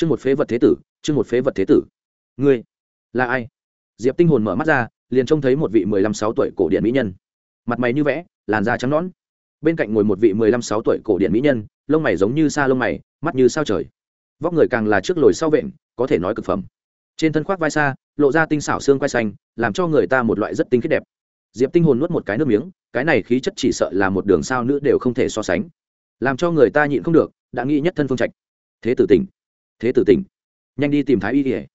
chương một phế vật thế tử, chương một phế vật thế tử. Ngươi là ai? Diệp tinh hồn mở mắt ra, liền trông thấy một vị mười lăm sáu tuổi cổ điện mỹ nhân. Mặt mày như vẽ, làn da trắng nõn. Bên cạnh ngồi một vị mười lăm sáu tuổi cổ điện mỹ nhân, lông mày giống như sa lông mày, mắt như sao trời. Vóc người càng là trước lồi sau vện, có thể nói cực phẩm. Trên thân khoác vai xa lộ ra tinh xảo xương quai xanh, làm cho người ta một loại rất tinh khiết đẹp. Diệp tinh hồn nuốt một cái nước miếng, cái này khí chất chỉ sợ là một đường sao nữ đều không thể so sánh. Làm cho người ta nhịn không được, đã nghĩ nhất thân phương trạch. Thế tử tỉnh thế tử tỉnh. Nhanh đi tìm thái y kỉa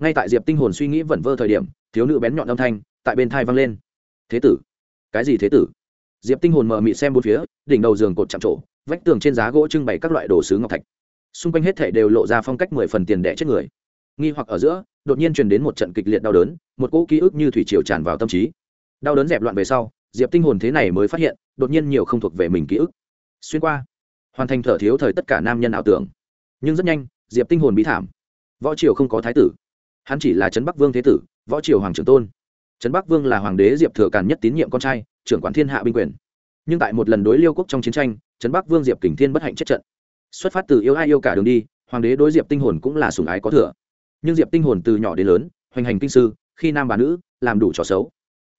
ngay tại diệp tinh hồn suy nghĩ vẩn vơ thời điểm, thiếu nữ bén nhọn âm thanh tại bên thai vang lên. Thế tử. Cái gì thế tử? Diệp tinh hồn mờ mị xem bốn phía, đỉnh đầu giường cột chạm trổ, vách tường trên giá gỗ trưng bày các loại đồ sứ ngọc thạch. Xung quanh hết thể đều lộ ra phong cách mười phần tiền đẻ chết người. Nghi hoặc ở giữa, đột nhiên truyền đến một trận kịch liệt đau đớn, một cỗ ký ức như thủy triều tràn vào tâm trí. Đau đớn dẹp loạn về sau, diệp tinh hồn thế này mới phát hiện, đột nhiên nhiều không thuộc về mình ký ức. Xuyên qua, hoàn thành thở thiếu thời tất cả nam nhân ảo tưởng. Nhưng rất nhanh diệp tinh hồn bí thảm. Võ triều không có thái tử. Hắn chỉ là trấn bắc vương thế tử, võ triều hoàng trưởng tôn. Trấn bắc vương là hoàng đế diệp thừa càn nhất tín nhiệm con trai, trưởng quản thiên hạ binh quyền. Nhưng tại một lần đối liêu quốc trong chiến tranh, trấn bắc vương diệp kình thiên bất hạnh chết trận. Xuất phát từ yêu ai yêu cả đường đi, hoàng đế đối diệp tinh hồn cũng là sủng ái có thừa. Nhưng diệp tinh hồn từ nhỏ đến lớn, hoành hành kinh sư, khi nam bà nữ, làm đủ trò xấu.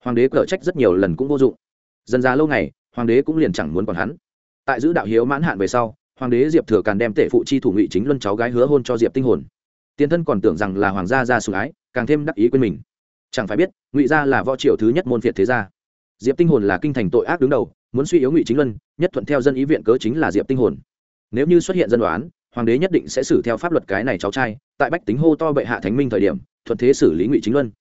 Hoàng đế cở trách rất nhiều lần cũng vô dụng. Dần ra lâu ngày, hoàng đế cũng liền chẳng muốn còn hắn. Tại giữ đạo hiếu mãn hạn về sau hoàng đế diệp thừa càn đem tể phụ chi thủ ngụy chính luân cháu gái hứa hôn cho diệp tinh hồn tiền thân còn tưởng rằng là hoàng gia gia sủng ái càng thêm đắc ý quên mình chẳng phải biết ngụy gia là võ triều thứ nhất môn việt thế gia diệp tinh hồn là kinh thành tội ác đứng đầu muốn suy yếu ngụy chính luân nhất thuận theo dân ý viện cớ chính là diệp tinh hồn nếu như xuất hiện dân đoán hoàng đế nhất định sẽ xử theo pháp luật cái này cháu trai tại bách tính hô to bệ hạ thánh minh thời điểm thuận thế xử lý ngụy chính luân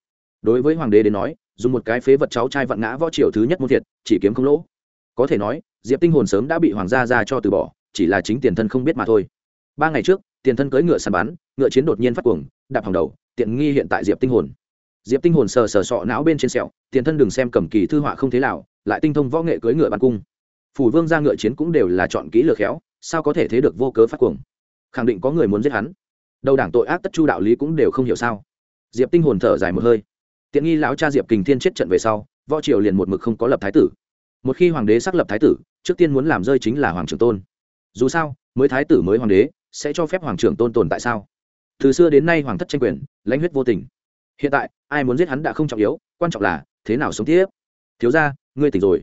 đối với hoàng đế đến nói dùng một cái phế vật cháu trai vặn ngã võ triều thứ nhất môn thiệt chỉ kiếm không lỗ có thể nói diệp tinh hồn sớm đã bị hoàng gia ra cho từ bỏ chỉ là chính tiền thân không biết mà thôi. Ba ngày trước, tiền thân cưỡi ngựa săn bắn, ngựa chiến đột nhiên phát cuồng, đạp hàng đầu, tiện nghi hiện tại diệp tinh hồn. Diệp tinh hồn sờ sờ sọ não bên trên sẹo, tiền thân đừng xem cầm kỳ thư họa không thế nào, lại tinh thông võ nghệ cưỡi ngựa bắn cung. Phủ vương ra ngựa chiến cũng đều là chọn kỹ lừa khéo, sao có thể thế được vô cớ phát cuồng? Khẳng định có người muốn giết hắn. Đầu đảng tội ác tất chu đạo lý cũng đều không hiểu sao. Diệp tinh hồn thở dài một hơi. Tiện nghi lão cha diệp kình thiên chết trận về sau, võ triều liền một mực không có lập thái tử. Một khi hoàng đế xác lập thái tử, trước tiên muốn làm rơi chính là hoàng trưởng tôn dù sao, mới thái tử mới hoàng đế, sẽ cho phép hoàng trưởng tôn tồn tại sao? Từ xưa đến nay hoàng thất tranh quyền, lãnh huyết vô tình. Hiện tại, ai muốn giết hắn đã không trọng yếu, quan trọng là, thế nào sống tiếp? Thiếu ra ngươi tỉnh rồi.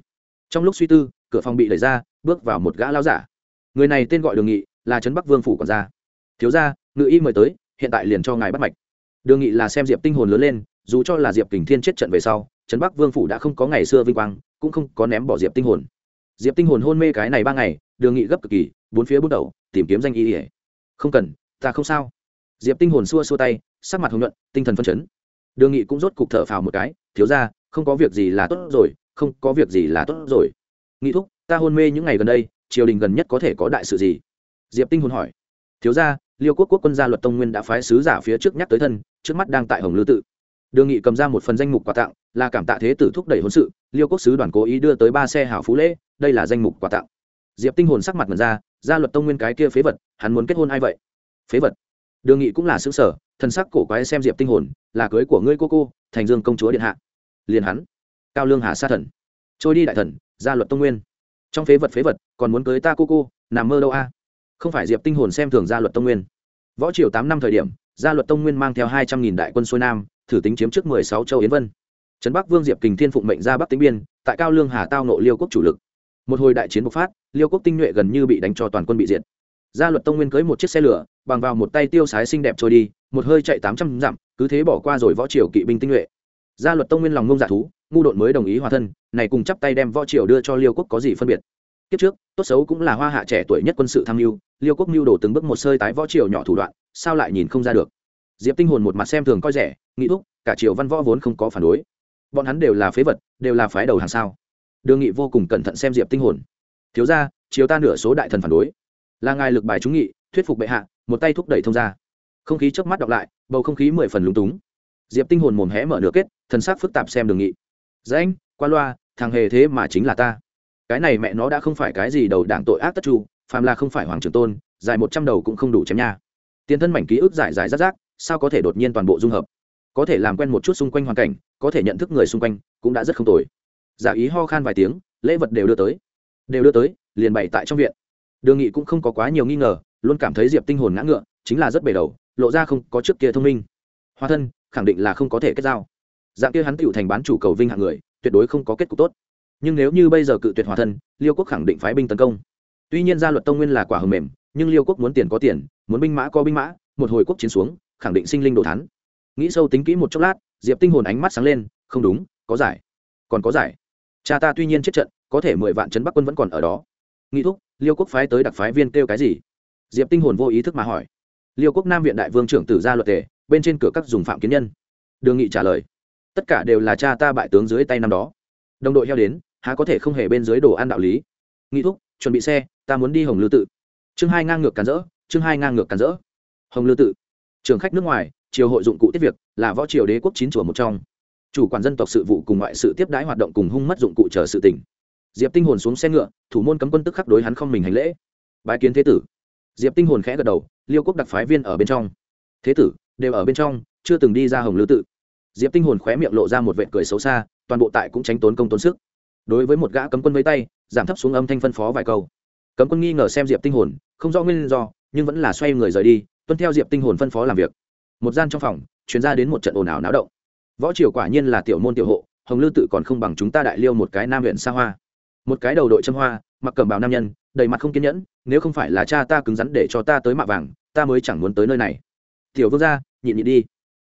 Trong lúc suy tư, cửa phòng bị đẩy ra, bước vào một gã lao giả. Người này tên gọi đường nghị, là trấn bắc vương phủ quản gia. Thiếu ra ngự y mời tới, hiện tại liền cho ngài bắt mạch. Đường nghị là xem diệp tinh hồn lớn lên, dù cho là diệp kình thiên chết trận về sau, trấn bắc vương phủ đã không có ngày xưa vinh quang, cũng không có ném bỏ diệp tinh hồn. Diệp tinh hồn hôn mê cái này ba ngày, đường nghị gấp cực kỳ bốn phía bút đầu, tìm kiếm danh y ỉa không cần, ta không sao. Diệp tinh hồn xua xua tay, sắc mặt hồng nhuận, tinh thần phân chấn. Đường nghị cũng rốt cục thở phào một cái, thiếu ra không có việc gì là tốt rồi, không có việc gì là tốt rồi. Nghị thúc, ta hôn mê những ngày gần đây, triều đình gần nhất có thể có đại sự gì? Diệp tinh hồn hỏi. Thiếu ra liêu quốc quốc quân gia luật tông nguyên đã phái sứ giả phía trước nhắc tới thân, trước mắt đang tại hồng lư tự. Đường nghị cầm ra một phần danh mục quà tặng, là cảm tạ thế tử thúc đẩy hôn sự, liêu quốc sứ đoàn cố ý đưa tới ba xe hảo phú lễ, đây là danh mục quà tặng. Diệp tinh hồn sắc mặt mật ra gia luật tông nguyên cái kia phế vật, hắn muốn kết hôn ai vậy? Phế vật? Đường nghị cũng là xứ sở thần sắc cổ quái xem diệp tinh hồn, là cưới của ngươi cô cô, thành dương công chúa điện hạ. Liền hắn. Cao lương hà sa thần. Trôi đi đại thần gia luật tông nguyên. Trong phế vật phế vật, còn muốn cưới ta cô cô, nằm mơ đâu a? Không phải diệp tinh hồn xem thường gia luật tông nguyên. Võ triều tám năm thời điểm gia luật tông nguyên mang theo hai trăm nghìn đại quân xuôi nam, thử tính chiếm trước mười sáu châu yến vân. Trấn bắc vương diệp kình thiên phụng mệnh ra bắc tính biên, tại cao lương hà tao nộ liêu quốc chủ lực một hồi đại chiến bộc phát, liêu quốc tinh nhuệ gần như bị đánh cho toàn quân bị diệt. Gia luật tông nguyên cưới một chiếc xe lửa, bằng vào một tay tiêu sái xinh đẹp trôi đi, một hơi chạy tám trăm dặm, cứ thế bỏ qua rồi võ triều kỵ binh tinh nhuệ. Gia luật tông nguyên lòng ngông dạ thú, ngu đội mới đồng ý hòa thân, này cùng chắp tay đem võ triều đưa cho liêu quốc có gì phân biệt? Kiếp trước, tốt xấu cũng là hoa hạ trẻ tuổi nhất quân sự tham mưu, liêu quốc mưu đồ từng bước một sơi tái võ triều nhỏ thủ đoạn, sao lại nhìn không ra được? Diệp tinh hồn một mặt xem thường coi rẻ, nghĩ thúc, cả triều văn võ vốn không có phản đối. Bọn hắn đều là phế vật, đều là phái đầu hàng sao đường nghị vô cùng cẩn thận xem diệp tinh hồn. Thiếu ra chiếu ta nửa số đại thần phản đối. Là ngài lực bài trúng nghị, thuyết phục bệ hạ, một tay thúc đẩy thông ra không khí trước mắt đọc lại, bầu không khí mười phần lúng túng. Diệp tinh hồn mồm hé mở nửa kết, thần sắc phức tạp xem đường nghị. Danh, qua loa, thằng hề thế mà chính là ta. Cái này mẹ nó đã không phải cái gì đầu đảng tội ác tất chu, phàm là không phải hoàng trường tôn, dài một trăm đầu cũng không đủ chém nha. Tiền thân mảnh ký ức giải giải rác rác, sao có thể đột nhiên toàn bộ dung hợp? Có thể làm quen một chút xung quanh hoàn cảnh, có thể nhận thức người xung quanh, cũng đã rất không tồi giả ý ho khan vài tiếng, lễ vật đều đưa tới. Đều đưa tới, liền bày tại trong viện. Đường nghị cũng không có quá nhiều nghi ngờ, luôn cảm thấy diệp tinh hồn ngã ngựa, chính là rất bề đầu, lộ ra không có trước kia thông minh. Hóa thân, khẳng định là không có thể kết giao. Dạng kia hắn tựu thành bán chủ cầu vinh hạng người, tuyệt đối không có kết cục tốt. Nhưng nếu như bây giờ cự tuyệt hòa thân, liêu quốc khẳng định phái binh tấn công. Tuy nhiên gia luật tông nguyên là quả hầm mềm, nhưng liêu quốc muốn tiền có tiền, muốn binh mã có binh mã, một hồi quốc chiến xuống, khẳng định sinh linh đồ thắn nghĩ sâu tính kỹ một chốc lát, diệp tinh hồn ánh mắt sáng lên, không đúng, có giải. Còn có giải cha ta tuy nhiên chết trận, có thể mười vạn trấn bắc quân vẫn còn ở đó. Nghi thúc, liêu quốc phái tới đặc phái viên kêu cái gì? Diệp tinh hồn vô ý thức mà hỏi. Liêu quốc nam viện đại vương trưởng tử ra luật tề, bên trên cửa các dùng phạm kiến nhân. Đường nghị trả lời. Tất cả đều là cha ta bại tướng dưới tay năm đó. Đồng đội heo đến, há có thể không hề bên dưới đồ ăn đạo lý. Nghi thúc, chuẩn bị xe, ta muốn đi hồng lư tự. Chương hai ngang ngược càn rỡ, chương hai ngang ngược càn rỡ. Hồng lư tự. Trường khách nước ngoài, triều hội dụng cụ tiết việc, là võ triều đế quốc chín chùa một trong chủ quản dân tộc sự vụ cùng ngoại sự tiếp đãi hoạt động cùng hung mất dụng cụ chờ sự tỉnh diệp tinh hồn xuống xe ngựa, thủ môn cấm quân tức khắc đối hắn không mình hành lễ. Bái kiến thế tử. Diệp tinh hồn khẽ gật đầu, liêu quốc đặc phái viên ở bên trong. Thế tử, đều ở bên trong, chưa từng đi ra hồng lư tự. Diệp tinh hồn khóe miệng lộ ra một vệt cười xấu xa, toàn bộ tại cũng tránh tốn công tốn sức. Đối với một gã cấm quân với tay, giảm thấp xuống âm thanh phân phó vài câu. Cấm quân nghi ngờ xem diệp tinh hồn, không rõ nguyên do, nhưng vẫn là xoay người rời đi, tuân theo diệp tinh hồn phân phó làm việc. Một gian trong phòng chuyến ra đến một trận ồn ào náo động võ triều quả nhiên là tiểu môn tiểu hộ, hồng lư tự còn không bằng chúng ta đại liêu một cái nam huyện xa hoa. Một cái đầu đội châm hoa, mặc cẩm bào nam nhân, đầy mặt không kiên nhẫn, nếu không phải là cha ta cứng rắn để cho ta tới mạ vàng, ta mới chẳng muốn tới nơi này. Tiểu vương gia, nhịn nhịn đi.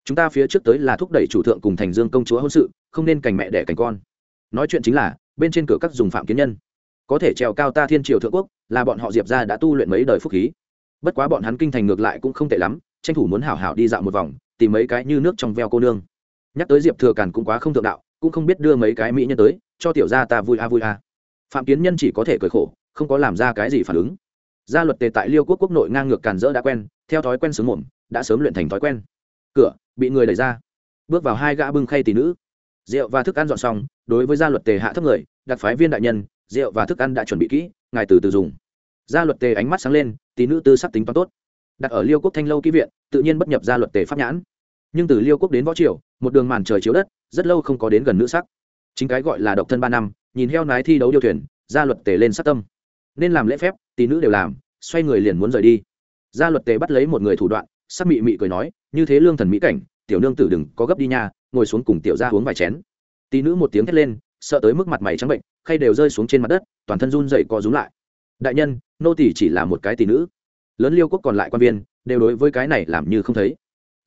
Chúng ta phía trước tới là thúc đẩy chủ thượng cùng thành dương công chúa hôn sự, không nên cành mẹ đẻ cành con. Nói chuyện chính là, bên trên cửa các dùng phạm kiến nhân. Có thể trèo cao ta thiên triều thượng quốc, là bọn họ diệp ra đã tu luyện mấy đời phúc khí. Bất quá bọn hắn kinh thành ngược lại cũng không tệ lắm, tranh thủ muốn hảo hảo đi dạo một vòng, tìm mấy cái như nước trong veo cô nương nhắc tới diệp thừa càn cũng quá không thượng đạo, cũng không biết đưa mấy cái mỹ nhân tới, cho tiểu gia ta vui a vui a. Phạm kiến nhân chỉ có thể cười khổ, không có làm ra cái gì phản ứng. Gia luật tề tại liêu quốc quốc nội ngang ngược càn rỡ đã quen, theo thói quen sướng mồm, đã sớm luyện thành thói quen. Cửa, bị người đẩy ra. Bước vào hai gã bưng khay tỷ nữ. Rượu và thức ăn dọn xong, đối với gia luật tề hạ thấp người, đặc phái viên đại nhân, rượu và thức ăn đã chuẩn bị kỹ, ngài từ từ dùng. Gia luật tề ánh mắt sáng lên, tỷ nữ tư sắc tính toán tốt. Đặt ở liêu quốc thanh lâu ký viện, tự nhiên bất nhập gia luật tề pháp nhãn nhưng từ liêu quốc đến võ triều, một đường màn trời chiếu đất, rất lâu không có đến gần nữ sắc. Chính cái gọi là độc thân ba năm, nhìn heo nái thi đấu điêu thuyền, gia luật tề lên sát tâm. Nên làm lễ phép, tỷ nữ đều làm, xoay người liền muốn rời đi. Gia luật tề bắt lấy một người thủ đoạn, sắc mị mị cười nói, như thế lương thần mỹ cảnh, tiểu nương tử đừng có gấp đi nha, ngồi xuống cùng tiểu gia uống vài chén. Tỷ nữ một tiếng thét lên, sợ tới mức mặt mày trắng bệnh, khay đều rơi xuống trên mặt đất, toàn thân run dậy co rúm lại. Đại nhân, nô tỷ chỉ là một cái tỷ nữ. Lớn liêu quốc còn lại quan viên, đều đối với cái này làm như không thấy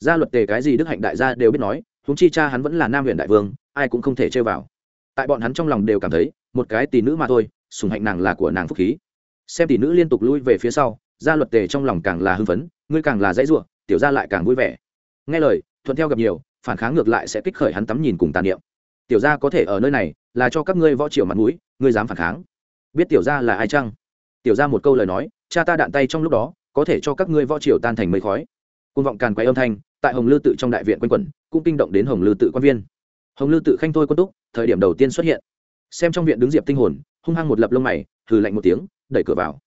gia luật tề cái gì đức hạnh đại gia đều biết nói húng chi cha hắn vẫn là nam huyện đại vương, ai cũng không thể chơi vào. Tại bọn hắn trong lòng đều cảm thấy, một cái tỷ nữ mà thôi sùng hạnh nàng là của nàng phúc khí. Xem tỷ nữ liên tục lui về phía sau, gia luật tề trong lòng càng là hưng phấn, ngươi càng là dãy ruộng tiểu gia lại càng vui vẻ. Nghe lời, thuận theo gặp nhiều, phản kháng ngược lại sẽ kích khởi hắn tắm nhìn cùng tàn niệm. Tiểu gia có thể ở nơi này, là cho các ngươi võ triều mặt mũi, ngươi dám phản kháng. Biết tiểu gia là ai chăng? Tiểu gia một câu lời nói, cha ta đạn tay trong lúc đó, có thể cho các ngươi võ triều tan thành mây khói. Côn vọng càn quay âm thanh tại hồng lư tự trong đại viện quanh quẩn, cũng kinh động đến hồng lư tự quan viên. Hồng lư tự khanh thôi quân túc, thời điểm đầu tiên xuất hiện. Xem trong viện đứng diệp tinh hồn, hung hăng một lập lông mày, hừ lạnh một tiếng, đẩy cửa vào.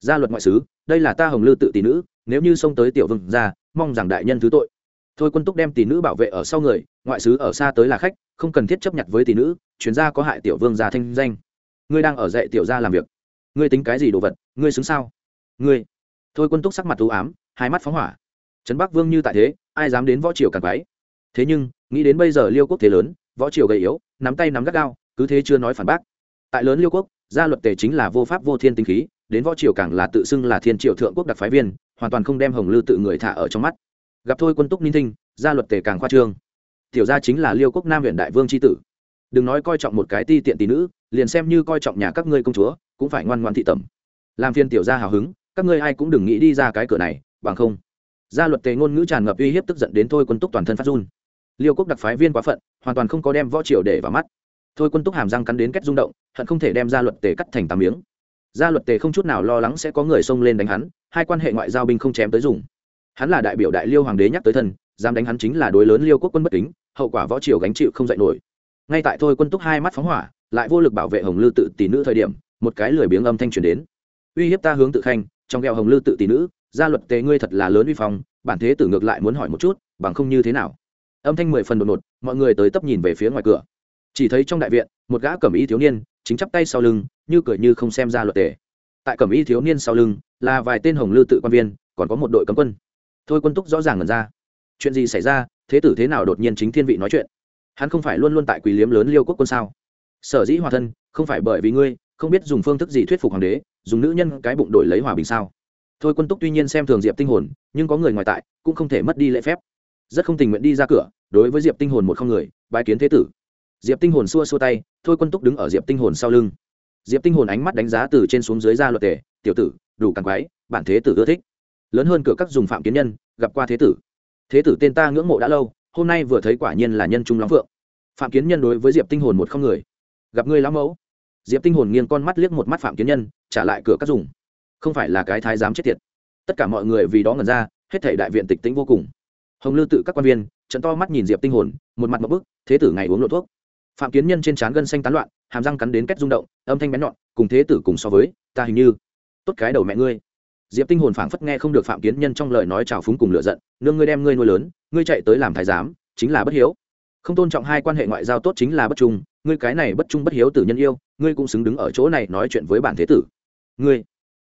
Gia luật ngoại sứ, đây là ta hồng lư tự tỷ nữ, nếu như xông tới tiểu vương ra mong rằng đại nhân thứ tội. Thôi quân túc đem tỷ nữ bảo vệ ở sau người, ngoại sứ ở xa tới là khách, không cần thiết chấp nhận với tỷ nữ, chuyên gia có hại tiểu vương gia thanh danh. Ngươi đang ở dạy tiểu gia làm việc. Ngươi tính cái gì đồ vật, ngươi xứng sao? Ngươi. Thôi quân túc sắc mặt u ám, hai mắt phóng hỏa. Trấn bắc vương như tại thế ai dám đến võ triều càng quái. Thế nhưng, nghĩ đến bây giờ liêu quốc thế lớn, võ triều gầy yếu, nắm tay nắm gắt gao, cứ thế chưa nói phản bác. Tại lớn liêu quốc, gia luật tề chính là vô pháp vô thiên tinh khí, đến võ triều càng là tự xưng là thiên triều thượng quốc đặc phái viên, hoàn toàn không đem hồng lư tự người thả ở trong mắt. Gặp thôi quân túc ninh thinh, gia luật tề càng khoa trương. Tiểu gia chính là liêu quốc nam huyện đại vương tri tử. Đừng nói coi trọng một cái ti tiện tỷ nữ, liền xem như coi trọng nhà các ngươi công chúa, cũng phải ngoan ngoan thị tẩm. Làm phiên tiểu gia hào hứng, các ngươi ai cũng đừng nghĩ đi ra cái cửa này, bằng không gia luật tề ngôn ngữ tràn ngập uy hiếp tức giận đến thôi quân túc toàn thân phát run. Liêu quốc đặc phái viên quá phận, hoàn toàn không có đem võ triều để vào mắt. Thôi quân túc hàm răng cắn đến kết rung động, hận không thể đem gia luật tề cắt thành tám miếng. Gia luật tề không chút nào lo lắng sẽ có người xông lên đánh hắn, hai quan hệ ngoại giao binh không chém tới dùng. Hắn là đại biểu đại liêu hoàng đế nhắc tới thân, dám đánh hắn chính là đối lớn liêu quốc quân bất kính, hậu quả võ triều gánh chịu không dạy nổi. Ngay tại thôi quân túc hai mắt phóng hỏa, lại vô lực bảo vệ hồng lư tự tỷ nữ thời điểm, một cái lười biếng âm thanh truyền đến. Uy hiếp ta hướng tự khanh, trong ghẹo hồng lư tự tỷ nữ gia luật tế ngươi thật là lớn uy phong, bản thế tử ngược lại muốn hỏi một chút, bằng không như thế nào? Âm thanh mười phần đột ngột, mọi người tới tấp nhìn về phía ngoài cửa. Chỉ thấy trong đại viện, một gã cẩm y thiếu niên, chính chắp tay sau lưng, như cười như không xem ra luật tề tại cẩm y thiếu niên sau lưng, là vài tên hồng lư tự quan viên, còn có một đội cấm quân. Thôi quân túc rõ ràng ngần ra. Chuyện gì xảy ra? Thế tử thế nào đột nhiên chính thiên vị nói chuyện? Hắn không phải luôn luôn tại quỳ liếm lớn liêu quốc quân sao? Sở dĩ hòa thân, không phải bởi vì ngươi, không biết dùng phương thức gì thuyết phục hoàng đế, dùng nữ nhân cái bụng đổi lấy hòa bình sao? Thôi quân túc tuy nhiên xem thường diệp tinh hồn, nhưng có người ngoài tại, cũng không thể mất đi lễ phép. Rất không tình nguyện đi ra cửa, đối với diệp tinh hồn một không người, bái kiến thế tử. Diệp tinh hồn xua xua tay, thôi quân túc đứng ở diệp tinh hồn sau lưng. Diệp tinh hồn ánh mắt đánh giá từ trên xuống dưới ra luật tề, tiểu tử, đủ càng quái bản thế tử ưa thích. Lớn hơn cửa các dùng phạm kiến nhân, gặp qua thế tử. Thế tử tên ta ngưỡng mộ đã lâu, hôm nay vừa thấy quả nhiên là nhân trung lắm phượng. Phạm kiến nhân đối với diệp tinh hồn một không người. Gặp ngươi lão mẫu. Diệp tinh hồn nghiêng con mắt liếc một mắt phạm kiến nhân, trả lại cửa các dùng không phải là cái thái giám chết tiệt. Tất cả mọi người vì đó ngẩn ra, hết thảy đại viện tịch tĩnh vô cùng. Hồng lư tự các quan viên, trận to mắt nhìn diệp tinh hồn, một mặt một bức, thế tử ngày uống lộ thuốc. Phạm kiến nhân trên trán gân xanh tán loạn, hàm răng cắn đến kết rung động, âm thanh bén nhọn, cùng thế tử cùng so với, ta hình như, tốt cái đầu mẹ ngươi. Diệp tinh hồn phảng phất nghe không được phạm kiến nhân trong lời nói trào phúng cùng lựa giận, nương ngươi đem ngươi nuôi lớn, ngươi chạy tới làm thái giám, chính là bất hiếu. Không tôn trọng hai quan hệ ngoại giao tốt chính là bất trung, ngươi cái này bất trung bất hiếu tử nhân yêu, ngươi cũng xứng đứng ở chỗ này nói chuyện với bản thế tử. Ngươi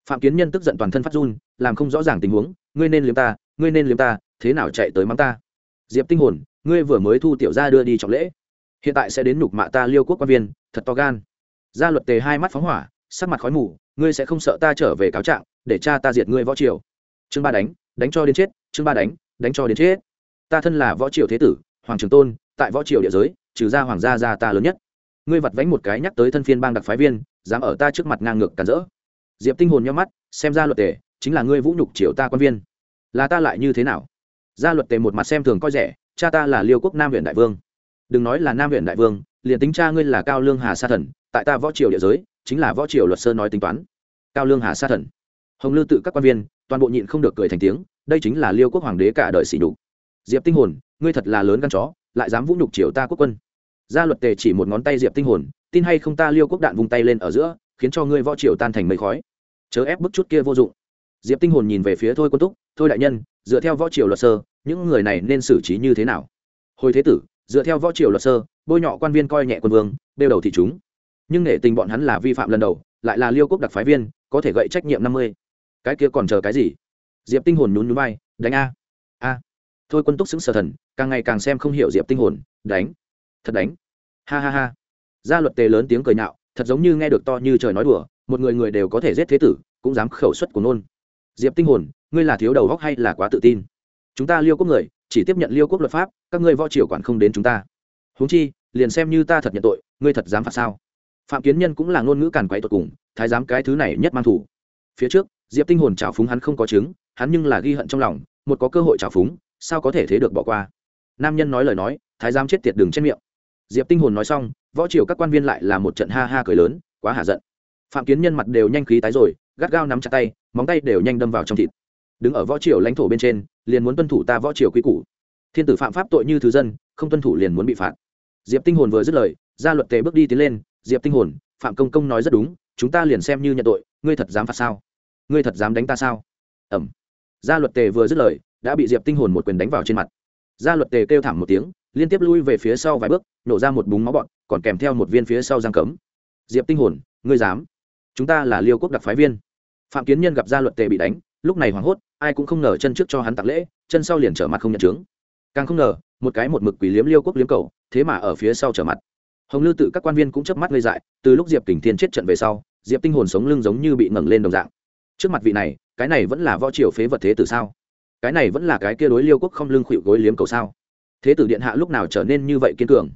phạm kiến nhân tức giận toàn thân phát run, làm không rõ ràng tình huống, ngươi nên liếm ta, ngươi nên liếm ta, thế nào chạy tới mắng ta? Diệp tinh hồn, ngươi vừa mới thu tiểu gia đưa đi trọng lễ. Hiện tại sẽ đến nhục mạ ta liêu quốc quan viên, thật to gan. Gia luật tề hai mắt phóng hỏa, sắc mặt khói mù, ngươi sẽ không sợ ta trở về cáo trạng, để cha ta diệt ngươi võ triều. Chương ba đánh đánh cho đến chết, chương ba đánh đánh cho đến chết. Ta thân là võ triều thế tử, hoàng trường tôn, tại võ triều địa giới, trừ ra hoàng gia gia ta lớn nhất. Ngươi vặt vánh một cái nhắc tới thân phiên bang đặc phái viên, dám ở ta trước mặt ngang ngược cản rỡ diệp tinh hồn nhắm mắt, xem ra luật tề chính là ngươi vũ nhục triều ta quan viên. Là ta lại như thế nào? Gia luật tề một mặt xem thường coi rẻ, cha ta là liêu quốc nam huyện đại vương. Đừng nói là nam huyện đại vương, liền tính cha ngươi là cao lương hà sa thần, tại ta võ triều địa giới, chính là võ triều luật sơ nói tính toán. Cao lương hà sa thần. Hồng lư tự các quan viên, toàn bộ nhịn không được cười thành tiếng, đây chính là liêu quốc hoàng đế cả đời xỉ đục diệp tinh hồn, ngươi thật là lớn gan chó, lại dám vũ nhục triều ta quốc quân. Gia luật tề chỉ một ngón tay diệp tinh hồn, tin hay không ta liêu quốc đạn vung tay lên ở giữa khiến cho ngươi võ triều tan thành mây khói. Chớ ép bức chút kia vô dụng. Diệp tinh hồn nhìn về phía thôi quân túc, thôi đại nhân, dựa theo võ triều luật sơ, những người này nên xử trí như thế nào? Hồi thế tử, dựa theo võ triều luật sơ, bôi nhọ quan viên coi nhẹ quân vương đeo đầu thị chúng. Nhưng nể tình bọn hắn là vi phạm lần đầu, lại là liêu quốc đặc phái viên, có thể gậy trách nhiệm năm mươi. Cái kia còn chờ cái gì? Diệp tinh hồn nhún nhún vai, đánh a a. Thôi quân túc xứng sở thần, càng ngày càng xem không hiểu diệp tinh hồn, đánh, thật đánh. Ha ha ha. Gia luật tề lớn tiếng cười nhạo thật giống như nghe được to như trời nói đùa, một người người đều có thể giết thế tử, cũng dám khẩu suất của nôn diệp tinh hồn, ngươi là thiếu đầu góc hay là quá tự tin? Chúng ta liêu quốc người, chỉ tiếp nhận liêu quốc luật pháp, các ngươi võ triều quản không đến chúng ta. Huống chi, liền xem như ta thật nhận tội, ngươi thật dám phạt sao? Phạm kiến nhân cũng là ngôn ngữ càn quấy tột cùng, thái giám cái thứ này nhất mang thủ. Phía trước, diệp tinh hồn trào phúng hắn không có chứng, hắn nhưng là ghi hận trong lòng, một có cơ hội trào phúng, sao có thể thế được bỏ qua? Nam nhân nói lời nói, thái giám chết tiệt đừng trên miệng diệp tinh hồn nói xong, võ triều các quan viên lại là một trận ha ha cười lớn, quá hà giận. Phạm kiến nhân mặt đều nhanh khí tái rồi, gắt gao nắm chặt tay, móng tay đều nhanh đâm vào trong thịt. Đứng ở võ triều lãnh thổ bên trên, liền muốn tuân thủ ta võ triều quy củ. Thiên tử phạm pháp tội như thứ dân, không tuân thủ liền muốn bị phạt. Diệp tinh hồn vừa dứt lời gia luật tề bước đi tiến lên, diệp tinh hồn, phạm công công nói rất đúng, chúng ta liền xem như nhận tội, ngươi thật dám phạt sao? Ngươi thật dám đánh ta sao? Ẩm. Gia luật tề vừa dứt lời, đã bị diệp tinh hồn một quyền đánh vào trên mặt. Gia luật tề kêu thảm một tiếng liên tiếp lui về phía sau vài bước, nổ ra một búng máu bọn, còn kèm theo một viên phía sau giang cấm. Diệp tinh hồn, ngươi dám? Chúng ta là liêu quốc đặc phái viên. Phạm kiến nhân gặp Ra luật tề bị đánh, lúc này hoảng hốt, ai cũng không ngờ chân trước cho hắn tặng lễ, chân sau liền trở mặt không nhận chứng càng không ngờ, một cái một mực quỷ liếm liêu quốc liếm cầu, thế mà ở phía sau trở mặt. Hồng lư tự các quan viên cũng chớp mắt gây dại, từ lúc diệp kình thiên chết trận về sau, diệp tinh hồn sống lưng giống như bị ngẩng lên đồng dạng. Trước mặt vị này, cái này vẫn là võ triều phế vật thế từ sao? Cái này vẫn là cái kia đối liêu quốc không lưng khuỵu gối liếm cầu sao? Thế tử điện hạ lúc nào trở nên như vậy kiên cường?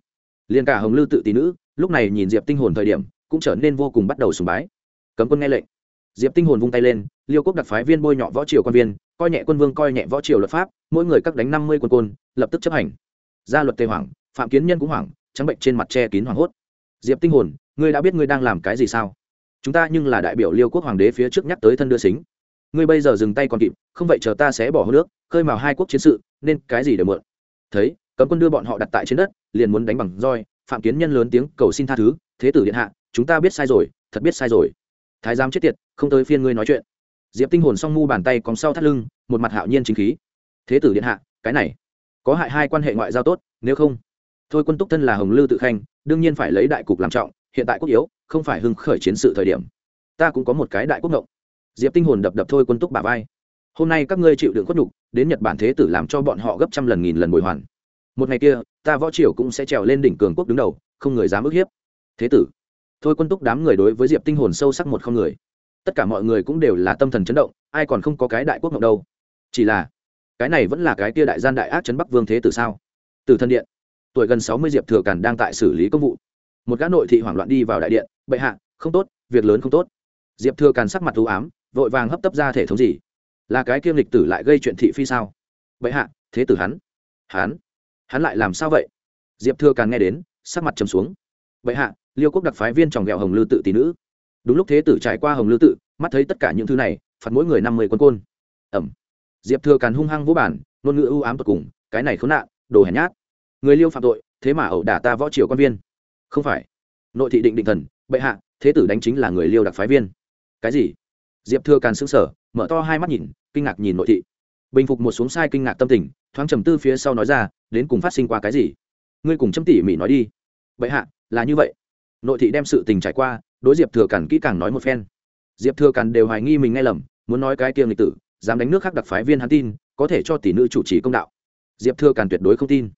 Liền cả hồng lư tự tỷ nữ, lúc này nhìn diệp tinh hồn thời điểm, cũng trở nên vô cùng bắt đầu sùng bái. Cấm quân nghe lệnh. Diệp tinh hồn vung tay lên, liêu quốc đặc phái viên bôi nhọ võ triều quan viên, coi nhẹ quân vương coi nhẹ võ triều luật pháp, mỗi người các đánh năm mươi quân côn, lập tức chấp hành. Gia luật tề hoàng phạm kiến nhân cũng hoảng, trắng bệnh trên mặt che kín hoảng hốt. Diệp tinh hồn, ngươi đã biết ngươi đang làm cái gì sao? Chúng ta nhưng là đại biểu liêu quốc hoàng đế phía trước nhắc tới thân đưa xính. Ngươi bây giờ dừng tay còn kịp, không vậy chờ ta sẽ bỏ hô nước, khơi mào hai quốc chiến sự, nên cái gì để mượn thấy, cấm quân đưa bọn họ đặt tại trên đất, liền muốn đánh bằng roi. Phạm kiến nhân lớn tiếng cầu xin tha thứ, thế tử điện hạ, chúng ta biết sai rồi, thật biết sai rồi. Thái giám chết tiệt, không tới phiên ngươi nói chuyện. Diệp tinh hồn song mu bàn tay còng sau thắt lưng, một mặt hạo nhiên chính khí. Thế tử điện hạ, cái này, có hại hai quan hệ ngoại giao tốt, nếu không? Thôi quân túc thân là hồng lư tự khanh, đương nhiên phải lấy đại cục làm trọng, hiện tại quốc yếu, không phải hưng khởi chiến sự thời điểm. Ta cũng có một cái đại quốc ngộng. Diệp tinh hồn đập đập thôi quân túc bà vai hôm nay các ngươi chịu đựng khuất nhục, đến nhật bản thế tử làm cho bọn họ gấp trăm lần nghìn lần bồi hoàn. Một ngày kia, ta võ triều cũng sẽ trèo lên đỉnh cường quốc đứng đầu, không người dám ức hiếp. Thế tử, thôi quân túc đám người đối với diệp tinh hồn sâu sắc một không người. Tất cả mọi người cũng đều là tâm thần chấn động, ai còn không có cái đại quốc ngọc đâu. Chỉ là, cái này vẫn là cái kia đại gian đại ác trấn bắc vương thế tử sao? Từ thân điện. Tuổi gần sáu mươi diệp thừa càn đang tại xử lý công vụ. Một gã nội thị hoảng loạn đi vào đại điện, bệ hạ, không tốt, việc lớn không tốt. Diệp thừa càn sắc mặt thú ám, vội vàng hấp tấp ra thể thống gì là cái kiêm lịch tử lại gây chuyện thị phi sao? Bệ hạ, thế tử hắn. Hắn? Hắn lại làm sao vậy? Diệp thừa càng nghe đến, sắc mặt trầm xuống. Bệ hạ, liêu quốc đặc phái viên tròng ghẹo hồng lư tự tỷ nữ. Đúng lúc thế tử trải qua hồng lư tự, mắt thấy tất cả những thứ này, phạt mỗi người năm mươi quân côn. Ẩm. Diệp thừa càng hung hăng vũ bản ngôn ngữ ưu ám tột cùng, cái này khốn nạn, đồ hèn nhát. Người liêu phạm tội, thế mà ẩu đả ta võ triều quan viên. Không phải. Nội thị định định thần, bệ hạ, thế tử đánh chính là người liêu đặc phái viên. Cái gì? Diệp thừa càn xứng sở mở to hai mắt nhìn, kinh ngạc nhìn nội thị. Bình phục một xuống sai kinh ngạc tâm tình, thoáng trầm tư phía sau nói ra, đến cùng phát sinh qua cái gì? Ngươi cùng châm tỉ mỉ nói đi. Bệ hạ, là như vậy. Nội thị đem sự tình trải qua, đối diệp thừa càn kỹ càng nói một phen. Diệp thừa càn đều hoài nghi mình nghe lầm, muốn nói cái tiêm lịch tử, dám đánh nước khác đặc phái viên hắn tin, có thể cho tỷ nữ chủ trì công đạo. Diệp thừa càn tuyệt đối không tin.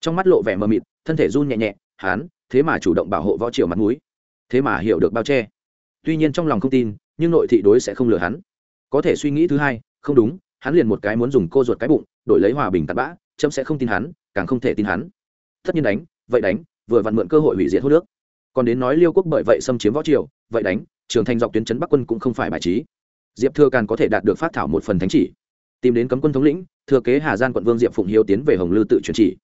Trong mắt lộ vẻ mờ mịt, thân thể run nhẹ nhẹ, hán, thế mà chủ động bảo hộ võ triều mặt mũi. Thế mà hiểu được bao che. Tuy nhiên trong lòng không tin nhưng nội thị đối sẽ không lừa hắn. Có thể suy nghĩ thứ hai, không đúng, hắn liền một cái muốn dùng cô ruột cái bụng, đổi lấy hòa bình tạt bã trâm sẽ không tin hắn, càng không thể tin hắn. Tất nhiên đánh, vậy đánh, vừa vặn mượn cơ hội hủy diệt hô nước. Còn đến nói liêu quốc bởi vậy xâm chiếm võ triều, vậy đánh, trường thành dọc tuyến trấn bắc quân cũng không phải bài trí. Diệp thừa càn có thể đạt được phát thảo một phần thánh chỉ. Tìm đến cấm quân thống lĩnh, thừa kế hà gian quận vương diệp phụng hiếu tiến về hồng lư tự truyền chỉ.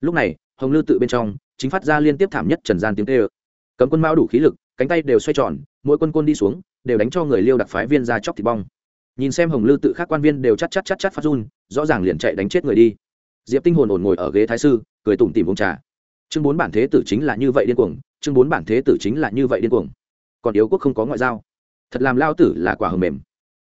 Lúc này, hồng lư tự bên trong, chính phát ra liên tiếp thảm nhất trần gian tiếng tê ơ cấm quân mão đủ khí lực cánh tay đều xoay tròn, mỗi quân quân đi xuống, đều đánh cho người liêu đặc phái viên ra chóc thịt bong. Nhìn xem hồng lư tự khác quan viên đều chắc chắc chắc chắc phát run, rõ ràng liền chạy đánh chết người đi. Diệp tinh hồn ổn ngồi ở ghế thái sư, cười tủm tìm uống trà. Chương bốn bản thế tử chính là như vậy điên cuồng, chương bốn bản thế tử chính là như vậy điên cuồng. Còn yếu quốc không có ngoại giao. Thật làm lao tử là quả hầm mềm.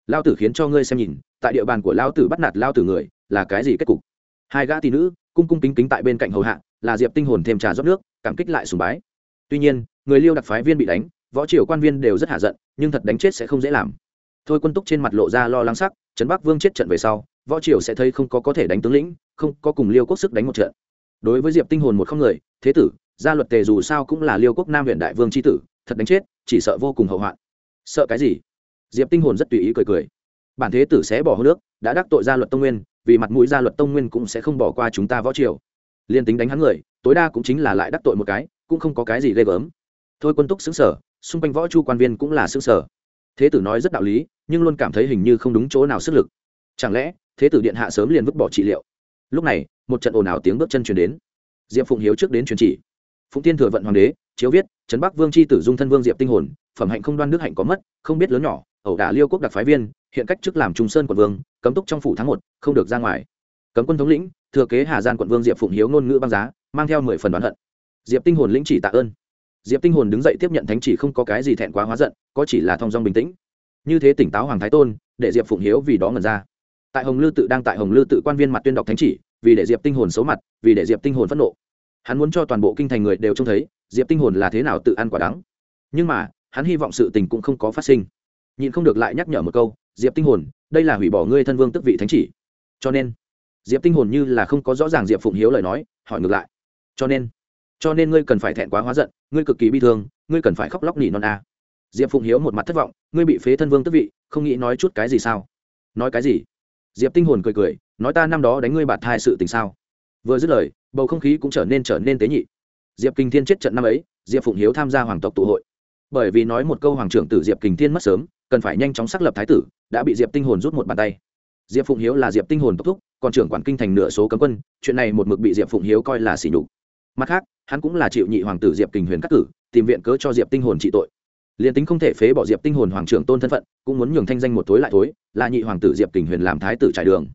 Lao tử khiến cho ngươi xem nhìn, tại địa bàn của lao tử bắt nạt lao tử người, là cái gì kết cục? Hai gã tỷ nữ, cung cung kính kính tại bên cạnh hầu hạ, là diệp tinh hồn thêm trà rót nước, cảm kích lại sùng bái. Tuy nhiên người liêu đặc phái viên bị đánh, võ triều quan viên đều rất hạ giận, nhưng thật đánh chết sẽ không dễ làm. Thôi quân túc trên mặt lộ ra lo lắng sắc, trấn bắc vương chết trận về sau, võ triều sẽ thấy không có có thể đánh tướng lĩnh, không có cùng liêu quốc sức đánh một trận. Đối với diệp tinh hồn một không người, thế tử, gia luật tề dù sao cũng là liêu quốc nam huyện đại vương c tử, thật đánh chết, chỉ sợ vô cùng hậu hoạn. Sợ cái gì? Diệp tinh hồn rất tùy ý cười cười. Bản thế tử sẽ bỏ hô nước, đã đắc tội gia luật tông nguyên, vì mặt mũi gia luật tông nguyên cũng sẽ không bỏ qua chúng ta võ triều. Liên tính đánh hắn người, tối đa cũng chính là lại đắc tội một cái, cũng không có cái gì ghê gớm thôi quân túc xứng sở, xung quanh võ chu quan viên cũng là xứng sở. Thế tử nói rất đạo lý, nhưng luôn cảm thấy hình như không đúng chỗ nào sức lực. Chẳng lẽ, thế tử điện hạ sớm liền vứt bỏ trị liệu? Lúc này, một trận ồn ào tiếng bước chân chuyển đến. Diệp phụng hiếu trước đến truyền chỉ. Phụng tiên thừa vận hoàng đế, chiếu viết, trấn bắc vương c h i tử dung thân vương diệp tinh hồn, phẩm hạnh không đoan nước hạnh có mất, không biết lớn nhỏ, ẩu đả liêu quốc đặc phái viên, hiện cách chức làm trung sơn quận vương, cấm túc trong phủ tháng một, không được ra ngoài. Cấm quân thống lĩnh, thừa kế hà gian quận vương diệp phụng hiếu ngôn ngữ băng giá, mang theo mười phần đoán hận. Diệp tinh hồn lĩnh chỉ tạ ơn diệp tinh hồn đứng dậy tiếp nhận thánh chỉ không có cái gì thẹn quá hóa giận, có chỉ là thong dong bình tĩnh. Như thế tỉnh táo hoàng thái tôn, để diệp phụng hiếu vì đó ngần ra. Tại hồng lư tự đang tại hồng lư tự quan viên mặt tuyên đọc thánh chỉ, vì để diệp tinh hồn xấu mặt, vì để diệp tinh hồn phẫn nộ. Hắn muốn cho toàn bộ kinh thành người đều trông thấy, diệp tinh hồn là thế nào tự ăn quả đắng. Nhưng mà, hắn hy vọng sự tình cũng không có phát sinh. Nhìn không được lại nhắc nhở một câu, diệp tinh hồn, đây là hủy bỏ ngươi thân vương tức vị thánh chỉ. Cho nên, diệp tinh hồn như là không có rõ ràng diệp phụng hiếu lời nói, hỏi ngược lại. Cho nên cho nên ngươi cần phải thẹn quá hóa giận, ngươi cực kỳ bi thương, ngươi cần phải khóc lóc nỉ non a diệp phụng hiếu một mặt thất vọng, ngươi bị phế thân vương tức vị, không nghĩ nói chút cái gì sao? Nói cái gì? Diệp tinh hồn cười cười, nói ta năm đó đánh ngươi bạt thai sự tình sao? Vừa dứt lời, bầu không khí cũng trở nên trở nên tế nhị. Diệp kinh thiên chết trận năm ấy, diệp phụng hiếu tham gia hoàng tộc tụ hội. Bởi vì nói một câu hoàng trưởng tử diệp kình thiên mất sớm, cần phải nhanh chóng xác lập thái tử, đã bị diệp tinh hồn rút một bàn tay. Diệp phụng hiếu là diệp tinh hồn tốc thúc, còn trưởng quản kinh thành nửa số cấm quân, chuyện này một mực bị diệp phụng hiếu coi là xỉ nhục mặt khác hắn cũng là chịu nhị hoàng tử diệp kình huyền cắt cử tìm viện cớ cho diệp tinh hồn trị tội. Liền tính không thể phế bỏ diệp tinh hồn hoàng trưởng tôn thân phận cũng muốn nhường thanh danh một tối lại thối, là nhị hoàng tử diệp kình huyền làm thái tử trải đường.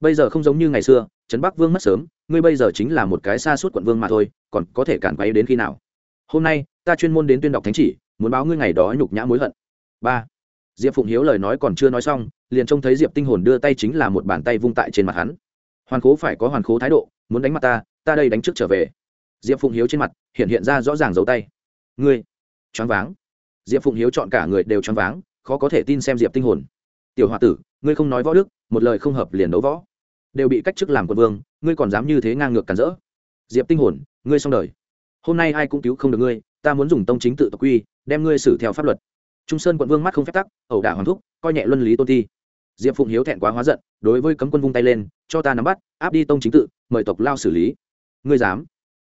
Bây giờ không giống như ngày xưa trấn bắc vương mất sớm ngươi bây giờ chính là một cái xa suốt quận vương mà thôi còn có thể cản quay đến khi nào? Hôm nay ta chuyên môn đến tuyên đọc thánh chỉ muốn báo ngươi ngày đó nhục nhã mối hận. Ba. Diệp phụng hiếu lời nói còn chưa nói xong liền trông thấy diệp tinh hồn đưa tay chính là một bàn tay vung tại trên mặt hắn. Hoàn cố phải có hoàn cố thái độ muốn đánh mặt ta ta đây đánh trước trở về diệp phụng hiếu trên mặt hiện hiện ra rõ ràng dấu tay. Ngươi? Choáng váng. Diệp phụng hiếu chọn cả người đều choáng váng, khó có thể tin xem diệp tinh hồn. Tiểu h tử, ngươi không nói võ đức, một lời không hợp liền đấu võ. Đều bị cách chức làm quân vương, ngươi còn dám như thế ngang ngược cản rỡ. Diệp tinh hồn, ngươi xong đời. Hôm nay ai cũng cứu không được ngươi, ta muốn dùng tông chính tự tộc quy, đem ngươi xử theo pháp luật. Trung sơn quận vương mắt không phép tắc, ẩu đả hoàng thúc, coi nhẹ luân lý tôn ti. Diệp phụng hiếu thẹn quá hóa giận, đối với cấm quân vung tay lên, cho ta nắm bắt, áp đi tông chính tự, mời tộc lao xử lý. Ngươi dám?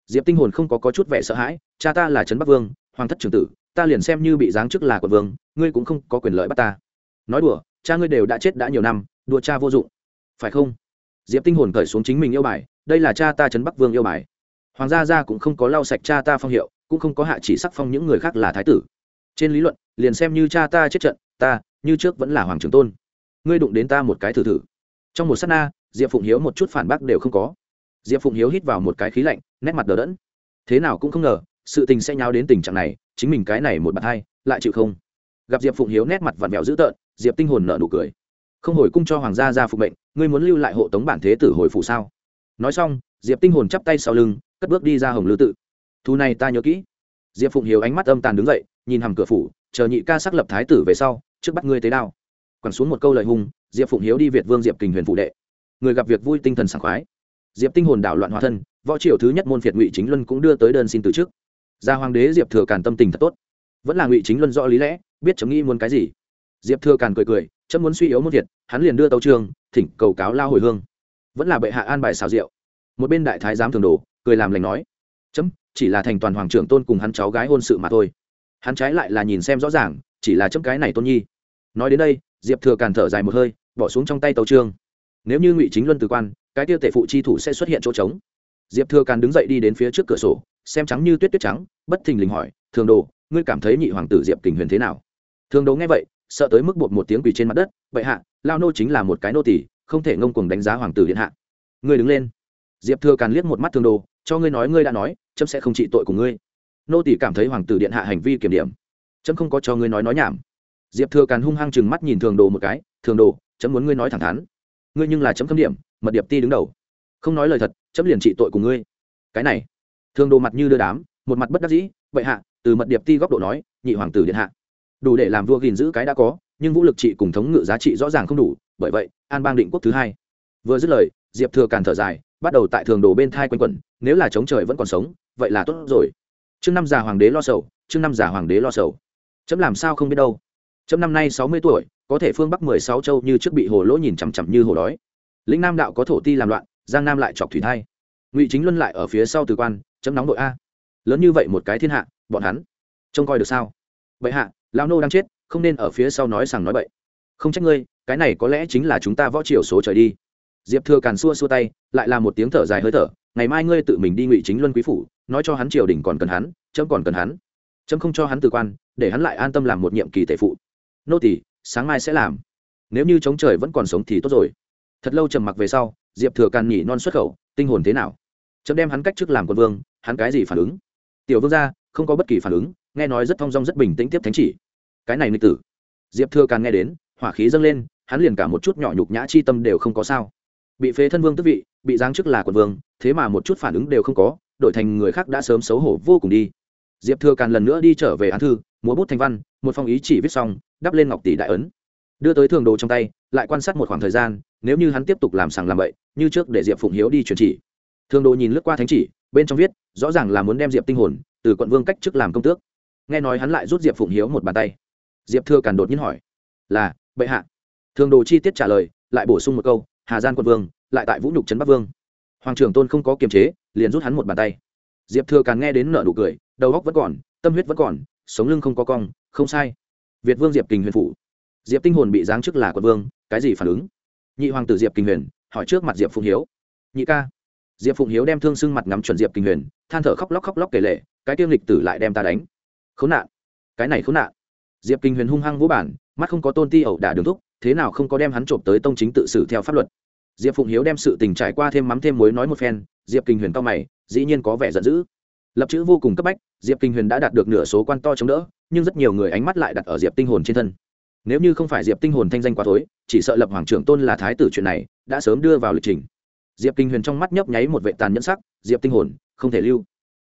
Diệp tinh hồn không có, có chút vẻ sợ hãi cha ta là trấn bắc vương hoàng thất trưởng tử ta liền xem như bị giáng chức là quận vương ngươi cũng không có quyền lợi bắt ta. Nói đùa cha ngươi đều đã chết đã nhiều năm đùa cha vô dụng. Phải không? Diệp tinh hồn cởi xuống chính mình yêu bài đây là cha ta trấn bắc vương yêu bài. Hoàng gia gia cũng không có lau sạch cha ta phong hiệu cũng không có hạ chỉ sắc phong những người khác là thái tử. Trên lý luận liền xem như cha ta chết trận ta như trước vẫn là hoàng trưởng tôn. Ngươi đụng đến ta một cái thử thử. Trong một sát na diệp phụng hiếu một chút phản bác đều không có diệp phụng hiếu hít vào một cái khí lạnh, nét mặt đờ đẫn. Thế nào cũng không ngờ, sự tình sẽ nháo đến tình trạng này, chính mình cái này một bạn hai, lại chịu không? Gặp diệp phụng hiếu nét mặt vặn vẹo dữ tợn, diệp tinh hồn nợ nụ cười. Không hồi cung cho hoàng gia ra phục mệnh, ngươi muốn lưu lại hộ tống bản thế tử hồi phủ sao? Nói xong, diệp tinh hồn chắp tay sau lưng, cất bước đi ra hồng lư tự. Thu này ta nhớ kỹ. Diệp phụng hiếu ánh mắt âm tàn đứng dậy, nhìn hầm cửa phủ, chờ nhị ca xác lập thái tử về sau, trước bắt ngươi tế đao. Quẳng xuống một câu lời hung, diệp phụng hiếu đi việt vương diệp kình huyền phụ đệ. Người gặp việc vui tinh thần sảng khoái diệp tinh hồn đảo loạn hóa thân võ triều thứ nhất môn phiệt ngụy chính luân cũng đưa tới đơn xin từ chức. Ra hoàng đế diệp thừa càn tâm tình thật tốt. Vẫn là ngụy chính luân rõ lý lẽ biết chấm nghĩ muốn cái gì. Diệp thừa càn cười cười chấm muốn suy yếu môn phiệt, hắn liền đưa tấu trường thỉnh cầu cáo lao hồi hương. Vẫn là bệ hạ an bài xào rượu. Một bên đại thái giám thường đồ cười làm lành nói chấm chỉ là thành toàn hoàng trưởng tôn cùng hắn cháu gái hôn sự mà thôi. Hắn trái lại là nhìn xem rõ ràng chỉ là chấm cái này tôn nhi. Nói đến đây diệp thừa càn thở dài một hơi bỏ xuống trong tay tấu trương nếu như ngụy chính luân từ quan, cái tiêu tệ phụ chi thủ sẽ xuất hiện chỗ trống. Diệp thừa càn đứng dậy đi đến phía trước cửa sổ, xem trắng như tuyết tuyết trắng, bất thình lình hỏi, thường đồ, ngươi cảm thấy nhị hoàng tử diệp kình huyền thế nào? Thường đồ nghe vậy, sợ tới mức bột một tiếng quỳ trên mặt đất vậy hạ, lao nô chính là một cái nô tỷ không thể ngông cuồng đánh giá hoàng tử điện hạ. Ngươi đứng lên. Diệp thừa càn liếc một mắt thường đồ, cho ngươi nói ngươi đã nói, chấm sẽ không trị tội của ngươi. Nô tỷ cảm thấy hoàng tử điện hạ hành vi kiểm điểm, chấm không có cho ngươi nói nói nhảm. Diệp thừa càn hung hăng chừng mắt nhìn thường đồ một cái, thường đồ, chấm muốn ngươi nói thẳng thắn ngươi nhưng là chấm khâm điểm, mật điệp ti đứng đầu. Không nói lời thật, chấm liền trị tội của ngươi. Cái này thường đồ mặt như đưa đám, một mặt bất đắc dĩ, vậy hạ, từ mật điệp ti góc độ nói, nhị hoàng tử điện hạ. Đủ để làm vua gìn giữ cái đã có, nhưng vũ lực trị cùng thống ngự giá trị rõ ràng không đủ, bởi vậy, an bang định quốc thứ hai. Vừa dứt lời, diệp thừa càn thở dài, bắt đầu tại thường đồ bên thai quanh quẩn, nếu là chống trời vẫn còn sống, vậy là tốt rồi. Chương năm già hoàng đế lo sầu, chương năm già hoàng đế lo sầu. Chấm làm sao không biết đâu. Chấm năm nay sáu mươi tuổi có thể phương bắc mười sáu châu như trước bị hồ lỗ nhìn chằm chằm như hồ đói. Lĩnh nam đạo có thổ ti làm loạn, giang nam lại chọc thủy thai. Ngụy chính luân lại ở phía sau từ quan, chấm nóng đội a. Lớn như vậy một cái thiên hạ, bọn hắn, trông coi được sao? Vậy hạ, lão nô đang chết, không nên ở phía sau nói sằng nói bậy. Không trách ngươi, cái này có lẽ chính là chúng ta võ triều số trời đi. Diệp thừa càn xua xua tay, lại là một tiếng thở dài hơi thở, ngày mai ngươi tự mình đi ngụy chính luân quý phủ, nói cho hắn triều đình còn cần hắn, chấm còn cần hắn. Chấm không cho hắn từ quan, để hắn lại an tâm làm một nhiệm kỳ tể phụ. Nô tỷ sáng mai sẽ làm. Nếu như chống trời vẫn còn sống thì tốt rồi. Thật lâu trầm mặc về sau, diệp thừa càn nhỉ non xuất khẩu, tinh hồn thế nào? Chấm đem hắn cách trước làm quân vương, hắn cái gì phản ứng? Tiểu vương gia, không có bất kỳ phản ứng, nghe nói rất thong dong rất bình tĩnh tiếp thánh chỉ. Cái này nghịch tử. Diệp thừa càn nghe đến, hỏa khí dâng lên, hắn liền cả một chút nhỏ nhục nhã chi tâm đều không có sao. Bị phế thân vương tức vị, bị giáng chức là quận vương, thế mà một chút phản ứng đều không có, đổi thành người khác đã sớm xấu hổ vô cùng đi. Diệp thừa càn lần nữa đi trở về án thư, múa bút thành văn, một phong ý chỉ viết xong đắp lên ngọc tỷ đại ấn. Đưa tới thường đồ trong tay, lại quan sát một khoảng thời gian, nếu như hắn tiếp tục làm sàng làm bậy, như trước để diệp phụng hiếu đi truyền chỉ. Thường đồ nhìn lướt qua thánh chỉ, bên trong viết, rõ ràng là muốn đem diệp tinh hồn từ quận vương cách chức làm công tước. Nghe nói hắn lại rút diệp phụng hiếu một bàn tay. Diệp thừa càn đột nhiên hỏi, là, bệ hạ. Thường đồ chi tiết trả lời, lại bổ sung một câu, hà gian quận vương, lại tại vũ nhục trấn bắc vương. Hoàng trưởng tôn không có kiềm chế, liền rút hắn một bàn tay. Diệp thừa càn nghe đến nợ nụ cười, đầu góc vẫn còn, tâm huyết vẫn còn, sống lưng không có cong, không sai việt vương diệp kình huyền phủ. Diệp tinh hồn bị giáng chức là quận vương, cái gì phản ứng? Nhị hoàng tử diệp kình huyền, hỏi trước mặt diệp phụng hiếu. Nhị ca. Diệp phụng hiếu đem thương sưng mặt ngắm chuẩn diệp kình huyền, than thở khóc lóc khóc lóc kể lệ cái tiêm lịch tử lại đem ta đánh. Khốn nạn. Cái này khốn nạn. Diệp kình huyền hung hăng vũ bản mắt không có tôn ti ẩu đả đường thúc, thế nào không có đem hắn trộm tới tông chính tự xử theo pháp luật. Diệp phụng hiếu đem sự tình trải qua thêm mắm thêm muối nói một phen, diệp kình huyền cao mày, dĩ nhiên có vẻ giận dữ lập chữ vô cùng cấp bách, diệp kinh huyền đã đạt được nửa số quan to chống đỡ, nhưng rất nhiều người ánh mắt lại đặt ở diệp tinh hồn trên thân. Nếu như không phải diệp tinh hồn thanh danh quá thối, chỉ sợ lập hoàng trưởng tôn là thái tử chuyện này đã sớm đưa vào lịch trình. Diệp kinh huyền trong mắt nhấp nháy một vệ tàn nhẫn sắc, diệp tinh hồn, không thể lưu.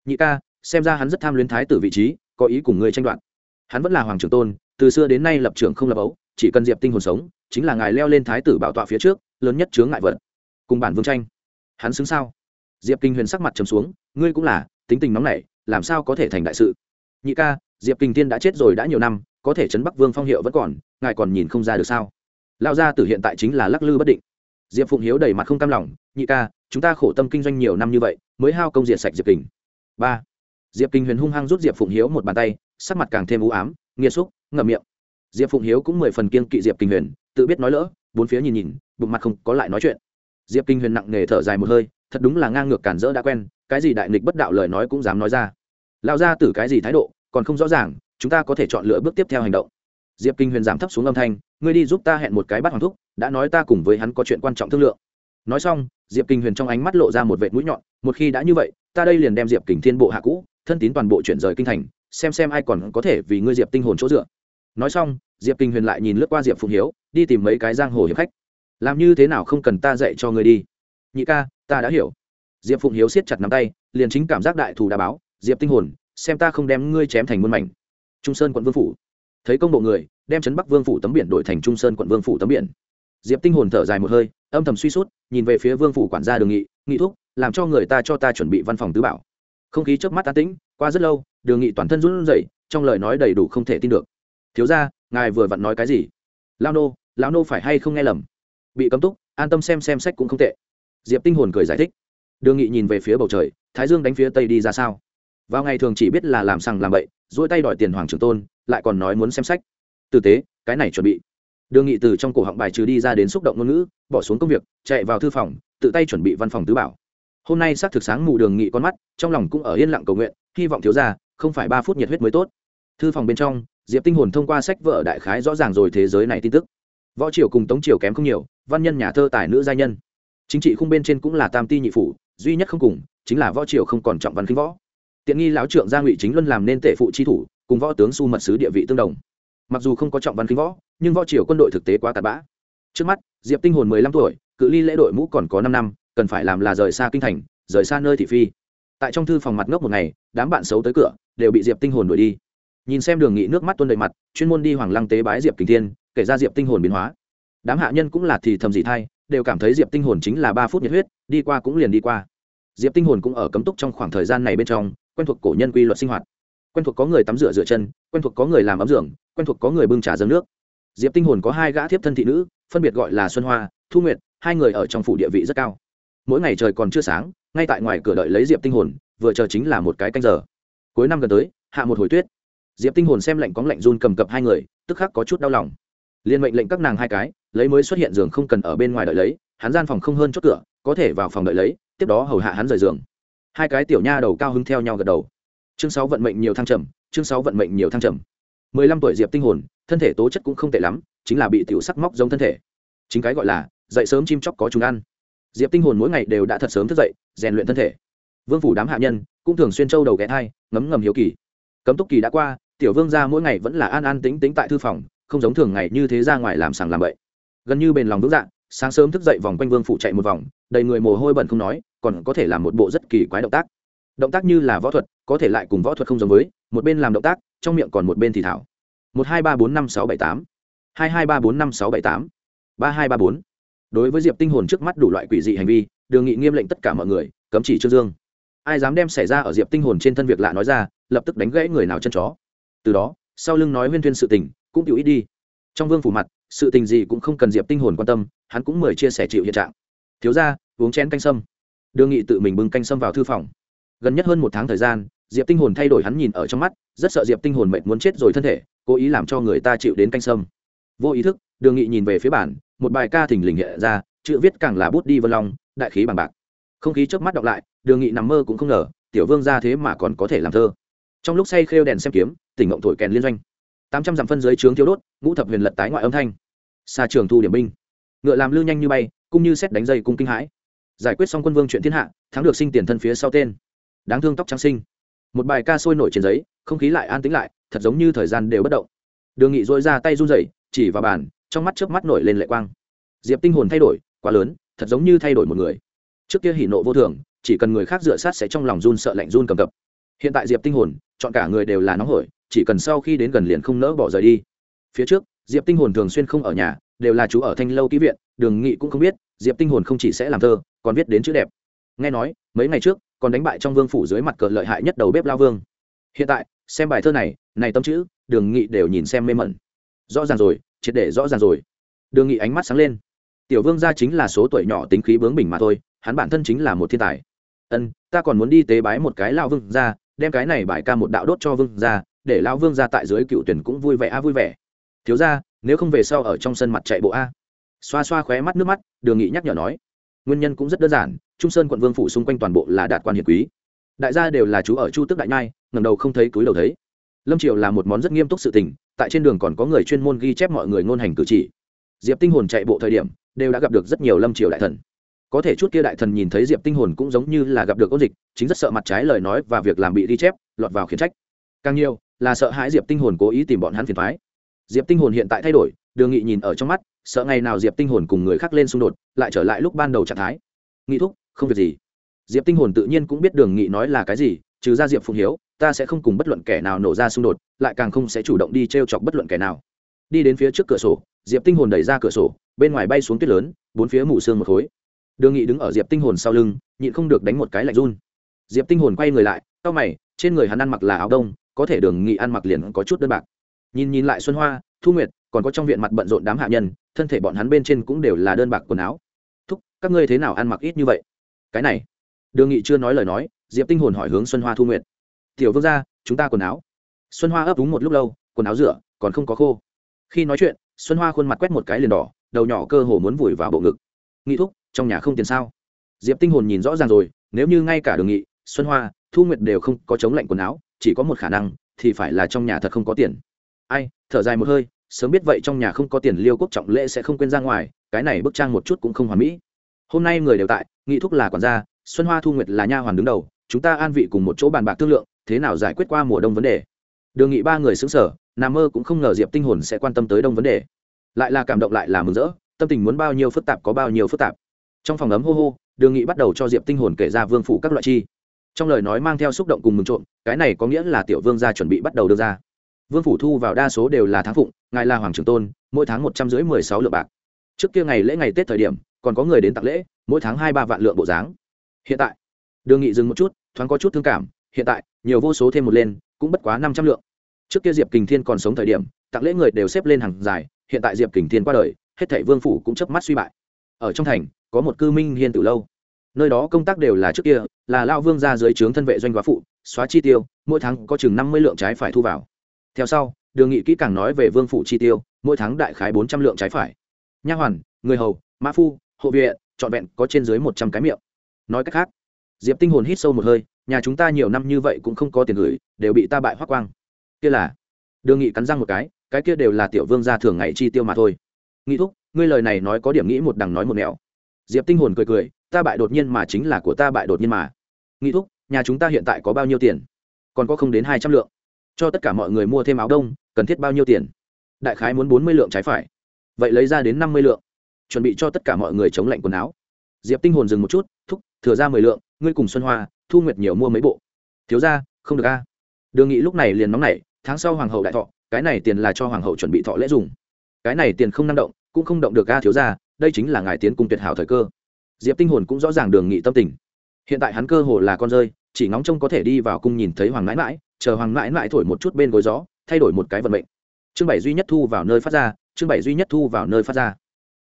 Nhị ca, xem ra hắn rất tham luyến thái tử vị trí, có ý cùng người tranh đoạt. Hắn vẫn là hoàng trưởng tôn, từ xưa đến nay lập trưởng không lập ấu, chỉ cần diệp tinh hồn sống, chính là ngài leo lên thái tử bảo tọa phía trước, lớn nhất chướng ngại vật. Cùng bản vương tranh. Hắn xứng sao? Diệp kinh huyền sắc mặt trầm xuống, ngươi cũng là tính tình nóng nảy, làm sao có thể thành đại sự? Nhị ca, diệp kinh thiên đã chết rồi đã nhiều năm, có thể chấn bắc vương phong hiệu vẫn còn, ngài còn nhìn không ra được sao? Lao gia tử hiện tại chính là lắc lư bất định. Diệp phụng hiếu đầy mặt không cam lòng, nhị ca, chúng ta khổ tâm kinh doanh nhiều năm như vậy, mới hao công diệt sạch diệp kình. Ba. Diệp kinh huyền hung hăng rút diệp phụng hiếu một bàn tay, sắc mặt càng thêm u ám, nghiêm xúc ngậm miệng. Diệp phụng hiếu cũng mười phần kiên kỵ diệp kinh huyền, tự biết nói lỡ, bốn phía nhìn nhìn, bụng mặt không có lại nói chuyện. Diệp kinh huyền nặng nề thở dài một hơi thật đúng là ngang ngược cản rỡ đã quen, cái gì đại nghịch bất đạo lời nói cũng dám nói ra. Lao ra từ cái gì thái độ, còn không rõ ràng, chúng ta có thể chọn lựa bước tiếp theo hành động. Diệp kinh huyền giảm thấp xuống âm thanh, ngươi đi giúp ta hẹn một cái bắt hoàng thúc, đã nói ta cùng với hắn có chuyện quan trọng thương lượng. Nói xong, diệp kinh huyền trong ánh mắt lộ ra một vệt mũi nhọn, một khi đã như vậy, ta đây liền đem diệp kình thiên bộ hạ cũ, thân tín toàn bộ chuyển rời kinh thành, xem xem ai còn có thể vì ngươi diệp tinh hồn chỗ dựa. Nói xong, diệp kinh huyền lại nhìn lướt qua diệp phụng hiếu, đi tìm mấy cái giang hồ hiệp khách. Làm như thế nào không cần ta dạy cho ngươi đi nhị ca ta đã hiểu. Diệp phụng hiếu siết chặt nắm tay liền chính cảm giác đại thù đã báo diệp tinh hồn xem ta không đem ngươi chém thành muôn mảnh. Trung sơn quận vương phủ. Thấy công bộ người đem trấn bắc vương phủ tấm biển đổi thành trung sơn quận vương phủ tấm biển. Diệp tinh hồn thở dài một hơi âm thầm suy sút nhìn về phía vương phủ quản gia đường nghị nghị thúc làm cho người ta cho ta chuẩn bị văn phòng tứ bảo. Không khí trước mắt ta tĩnh qua rất lâu đường nghị toàn thân run rẩy trong lời nói đầy đủ không thể tin được. Thiếu gia, ngài vừa vặn nói cái gì? Lao nô lão nô phải hay không nghe lầm? Bị cấm túc an tâm xem xem sách cũng không tệ diệp tinh hồn cười giải thích đường nghị nhìn về phía bầu trời thái dương đánh phía tây đi ra sao vào ngày thường chỉ biết là làm sằng làm bậy dỗi tay đòi tiền hoàng trưởng tôn lại còn nói muốn xem sách tử tế cái này chuẩn bị đường nghị từ trong cổ họng bài trừ đi ra đến xúc động ngôn ngữ bỏ xuống công việc chạy vào thư phòng tự tay chuẩn bị văn phòng tứ bảo hôm nay xác thực sáng mù đường nghị con mắt trong lòng cũng ở yên lặng cầu nguyện hy vọng thiếu ra không phải ba phút nhiệt huyết mới tốt thư phòng bên trong diệp tinh hồn thông qua sách vợ đại khái rõ ràng rồi thế giới này tin tức võ triều cùng tống triều kém không nhiều văn nhân nhà thơ tài nữ giai nhân chính trị khung bên trên cũng là tam ti nhị phủ, duy nhất không cùng, chính là võ triều không còn trọng văn khinh võ. Tiện nghi lão trượng gia ngụy chính luân làm nên tể phụ chi thủ, cùng võ tướng su mật sứ địa vị tương đồng. Mặc dù không có trọng văn khinh võ, nhưng võ triều quân đội thực tế quá tạt bã. Trước mắt, diệp tinh hồn mười lăm tuổi, cự ly lễ đội mũ còn có năm năm, cần phải làm là rời xa kinh thành, rời xa nơi thị phi. Tại trong thư phòng mặt ngốc một ngày, đám bạn xấu tới cửa, đều bị diệp tinh hồn đuổi đi. Nhìn xem đường nghị nước mắt tuôn đầy mặt, chuyên môn đi hoàng lăng tế bái diệp kình thiên, kể ra diệp tinh hồn biến hóa. Đám hạ nhân cũng là thì thầm dị thay đều cảm thấy diệp tinh hồn chính là ba phút nhiệt huyết, đi qua cũng liền đi qua. Diệp tinh hồn cũng ở cấm túc trong khoảng thời gian này bên trong, quen thuộc cổ nhân quy luật sinh hoạt. Quen thuộc có người tắm rửa rửa chân, quen thuộc có người làm ấm giường, quen thuộc có người bưng trà dâng nước. Diệp tinh hồn có hai gã thiếp thân thị nữ, phân biệt gọi là xuân hoa, thu nguyệt, hai người ở trong phủ địa vị rất cao. Mỗi ngày trời còn chưa sáng, ngay tại ngoài cửa đợi lấy diệp tinh hồn, vừa chờ chính là một cái canh giờ. Cuối năm gần tới, hạ một hồi tuyết. Diệp tinh hồn xem lạnh có lạnh run cầm cập hai người, tức khắc có chút đau lòng liên mệnh lệnh các nàng hai cái, lấy mới xuất hiện giường không cần ở bên ngoài đợi lấy, hắn gian phòng không hơn chốt cửa, có thể vào phòng đợi lấy, tiếp đó hầu hạ hắn rời giường. Hai cái tiểu nha đầu cao hứng theo nhau gật đầu. Chương sáu vận mệnh nhiều thăng trầm, chương sáu vận mệnh nhiều thăng trầm. Mười lăm tuổi diệp tinh hồn, thân thể tố chất cũng không tệ lắm, chính là bị tiểu sắc móc giống thân thể. Chính cái gọi là, dậy sớm chim chóc có chúng ăn. Diệp tinh hồn mỗi ngày đều đã thật sớm thức dậy, rèn luyện thân thể. Vương phủ đám hạ nhân, cũng thường xuyên châu đầu ghé thai, ngấm ngầm hiếu kỳ. Cấm túc kỳ đã qua, tiểu vương gia mỗi ngày vẫn là an an tính tính tại thư phòng không giống thường ngày như thế ra ngoài làm sàng làm bậy. Gần như bền lòng vững dạng sáng sớm thức dậy vòng quanh vương phủ chạy một vòng, đầy người mồ hôi bẩn không nói, còn có thể làm một bộ rất kỳ quái động tác. Động tác như là võ thuật, có thể lại cùng võ thuật không giống với, một bên làm động tác, trong miệng còn một bên thì thảo. Một hai ba bốn năm sáu bảy tám. Hai hai ba bốn năm sáu bảy tám. Ba hai ba bốn. Đối với diệp tinh hồn trước mắt đủ loại quỷ dị hành vi, đường nghị nghiêm lệnh tất cả mọi người, cấm chỉ trương dương. Ai dám đem xảy ra ở diệp tinh hồn trên thân việc lạ nói ra, lập tức đánh gãy người nào chân chó. Từ đó, sau lưng nói huyên thuyên sự tình cũng chịu ít đi. Trong vương phủ mặt, sự tình gì cũng không cần diệp tinh hồn quan tâm, hắn cũng mời chia sẻ chịu hiện trạng. Thiếu ra uống chén canh sâm. Đường nghị tự mình bưng canh sâm vào thư phòng. Gần nhất hơn một tháng thời gian, diệp tinh hồn thay đổi hắn nhìn ở trong mắt, rất sợ diệp tinh hồn mệt muốn chết rồi thân thể, cố ý làm cho người ta chịu đến canh sâm. Vô ý thức đường nghị nhìn về phía bản, một bài ca thình lình hiện ra, chữ viết càng là bút đi vân long, đại khí bằng bạc. Không khí trước mắt đọc lại đường nghị nằm mơ cũng không ngờ, tiểu vương ra thế mà còn có thể làm thơ. Trong lúc say khêu đèn xem kiếm, tỉnh ngộng thổi kèn liên doanh tám trăm dặm phân dưới trướng thiếu đốt, ngũ thập huyền lật tái ngoại âm thanh. Xa trường thu điểm binh. Ngựa làm lư nhanh như bay, cũng như xét đánh dây cung kinh hãi. Giải quyết xong quân vương chuyện thiên hạ, thắng được sinh tiền thân phía sau tên. Đáng thương tóc trắng sinh một bài ca sôi nổi trên giấy, không khí lại an tĩnh lại, thật giống như thời gian đều bất động. Đường nghị dội ra tay run rẩy, chỉ vào bàn, trong mắt trước mắt nổi lên lệ quang. Diệp tinh hồn thay đổi, quá lớn, thật giống như thay đổi một người. Trước kia hỉ nộ vô thường, chỉ cần người khác dựa sát sẽ trong lòng run sợ lạnh run cầm cập. Hiện tại diệp tinh hồn, chọn cả người đều là nóng hổi chỉ cần sau khi đến gần liền không nỡ bỏ rời đi. Phía trước, diệp tinh hồn thường xuyên không ở nhà, đều là chú ở thanh lâu ký viện, đường nghị cũng không biết, diệp tinh hồn không chỉ sẽ làm thơ, còn viết đến chữ đẹp. Nghe nói, mấy ngày trước, còn đánh bại trong vương phủ dưới mặt cờ lợi hại nhất đầu bếp lao vương. Hiện tại, xem bài thơ này này tâm chữ, đường nghị đều nhìn xem mê mẩn. Rõ ràng rồi, triệt để rõ ràng rồi. Đường nghị ánh mắt sáng lên. Tiểu vương gia chính là số tuổi nhỏ tính khí bướng bỉnh mà thôi, hắn bản thân chính là một thiên tài. Ân, ta còn muốn đi tế bái một cái lao vương gia, đem cái này bài ca một đạo đốt cho vương gia để lão vương ra tại dưới cựu tuyển cũng vui vẻ, a, vui vẻ. Thiếu ra nếu không về sau ở trong sân mặt chạy bộ a. Xoa xoa khóe mắt nước mắt, đường nghị nhắc nhở nói. Nguyên nhân cũng rất đơn giản, trung sơn quận vương phủ xung quanh toàn bộ là đạt quan hiền quý. Đại gia đều là chú ở chu tức đại nhai ngầm đầu không thấy túi đầu thấy. Lâm triều là một món rất nghiêm túc sự tình, tại trên đường còn có người chuyên môn ghi chép mọi người ngôn hành cử chỉ. Diệp tinh hồn chạy bộ thời điểm, đều đã gặp được rất nhiều lâm triều đại thần. Có thể chút kia đại thần nhìn thấy diệp tinh hồn cũng giống như là gặp được ôn dịch, chính rất sợ mặt trái lời nói và việc làm bị ghi chép, lọt vào khiển trách. Càng nhiều là sợ hãi diệp tinh hồn cố ý tìm bọn hắn phiền thoái diệp tinh hồn hiện tại thay đổi, đường nghị nhìn ở trong mắt, sợ ngày nào diệp tinh hồn cùng người khác lên xung đột, lại trở lại lúc ban đầu trạng thái. Nghị thúc, không việc gì. Diệp tinh hồn tự nhiên cũng biết đường nghị nói là cái gì, trừ ra diệp phụng hiếu, ta sẽ không cùng bất luận kẻ nào nổ ra xung đột, lại càng không sẽ chủ động đi t r e o chọc bất luận kẻ nào. Đi đến phía trước cửa sổ, diệp tinh hồn đẩy ra cửa sổ, bên ngoài bay xuống tuyết lớn, bốn phía mù sương một khối. Đường nghị đứng ở diệp tinh hồn sau lưng, nhịn không được đánh một cái lạnh run. Diệp tinh hồn quay người lại tao mày, trên người hắn ăn mặc là áo đông có thể đường nghị ăn mặc liền có chút đơn bạc. Nhìn nhìn lại xuân hoa, thu nguyệt, còn có trong viện mặt bận rộn đám hạ nhân, thân thể bọn hắn bên trên cũng đều là đơn bạc quần áo. Thúc, các ngươi thế nào ăn mặc ít như vậy? Cái này. Đường nghị chưa nói lời nói, diệp tinh hồn hỏi hướng xuân hoa thu nguyệt. Tiểu vương gia, chúng ta quần áo. Xuân hoa ấp úng một lúc lâu, quần áo rửa, còn không có khô. Khi nói chuyện, xuân hoa khuôn mặt quét một cái liền đỏ, đầu nhỏ cơ hồ muốn vùi vào bộ ngực. Nghị thúc, trong nhà không tiền sao? Diệp tinh hồn nhìn rõ ràng rồi, nếu như ngay cả đường nghị, xuân hoa, thu nguyệt đều không có chống lạnh quần áo chỉ có một khả năng, thì phải là trong nhà thật không có tiền. Ai, thở dài một hơi, sớm biết vậy trong nhà không có tiền liêu quốc trọng lễ sẽ không quên ra ngoài, cái này bức trang một chút cũng không hoàn mỹ. Hôm nay người đều tại nghị thúc là quản gia, xuân hoa thu nguyệt là nha hoàn đứng đầu, chúng ta an vị cùng một chỗ bàn bạc thương lượng, thế nào giải quyết qua mùa đông vấn đề. Đường nghị ba người xứng sở nà mơ cũng không ngờ diệp tinh hồn sẽ quan tâm tới đông vấn đề. Lại là cảm động lại là mừng rỡ, tâm tình muốn bao nhiêu phức tạp có bao nhiêu phức tạp. Trong phòng ấm hô hô, đường nghị bắt đầu cho diệp tinh hồn kể ra vương phủ các loại chi trong lời nói mang theo xúc động cùng mừng trộm, cái này có nghĩa là tiểu vương gia chuẩn bị bắt đầu đưa ra. Vương phủ thu vào đa số đều là tháng phụng, ngài là hoàng trưởng tôn, mỗi tháng một trăm rưỡi mười sáu lượng bạc. Trước kia ngày lễ ngày tết thời điểm, còn có người đến tặng lễ, mỗi tháng hai ba vạn lượng bộ dáng. Hiện tại, đường nghị dừng một chút, thoáng có chút thương cảm, hiện tại, nhiều vô số thêm một lên, cũng bất quá năm trăm lượng. Trước kia diệp kình thiên còn sống thời điểm, tặng lễ người đều xếp lên hàng dài, hiện tại diệp kình thiên qua đời, hết thảy vương phủ cũng chớp mắt suy bại. Ở trong thành, có một cư minh hiên từ lâu nơi đó công tác đều là trước kia, là lao vương ra dưới trướng thân vệ doanh quá phụ, xóa chi tiêu, mỗi tháng có chừng năm mươi lượng trái phải thu vào. Theo sau, đường nghị kỹ càng nói về vương phủ chi tiêu, mỗi tháng đại khái bốn trăm lượng trái phải. Nha hoàn, người hầu, mã phu, hộ viện trọn vẹn có trên dưới một trăm cái miệng. Nói cách khác, diệp tinh hồn hít sâu một hơi, nhà chúng ta nhiều năm như vậy cũng không có tiền gửi, đều bị ta bại hoác quang. Kia là, đường nghị cắn răng một cái cái kia đều là tiểu vương gia thường ngày chi tiêu mà thôi. Nghị thúc, ngươi lời này nói có điểm nghĩ một đằng nói một nẻo diệp tinh hồn cười cười, ta bại đột nhiên mà chính là của ta bại đột nhiên mà. Nghĩ thúc, nhà chúng ta hiện tại có bao nhiêu tiền? Còn có không đến hai trăm lượng. Cho tất cả mọi người mua thêm áo đông, cần thiết bao nhiêu tiền? Đại khái muốn bốn mươi lượng trái phải. Vậy lấy ra đến năm mươi lượng. Chuẩn bị cho tất cả mọi người chống lạnh quần áo. Diệp tinh hồn dừng một chút, thúc, thừa ra mười lượng, ngươi cùng xuân hoa, thu nguyệt nhiều mua mấy bộ. Thiếu ra, không được a. Đường nghị lúc này liền nóng nảy, tháng sau hoàng hậu đại thọ, cái này tiền là cho hoàng hậu chuẩn bị thọ lễ dùng. Cái này tiền không năng động, cũng không động được a thiếu ra đây chính là ngài tiến cung tuyệt hảo thời cơ. Diệp tinh hồn cũng rõ ràng đường nghị tâm tình. Hiện tại hắn cơ hồ là con rơi, chỉ ngóng trông có thể đi vào cung nhìn thấy hoàng mãi mãi chờ hoàng mãi mãi thổi một chút bên gối gió, thay đổi một cái vận mệnh. Chương bảy duy nhất thu vào nơi phát ra, chương bảy duy nhất thu vào nơi phát ra.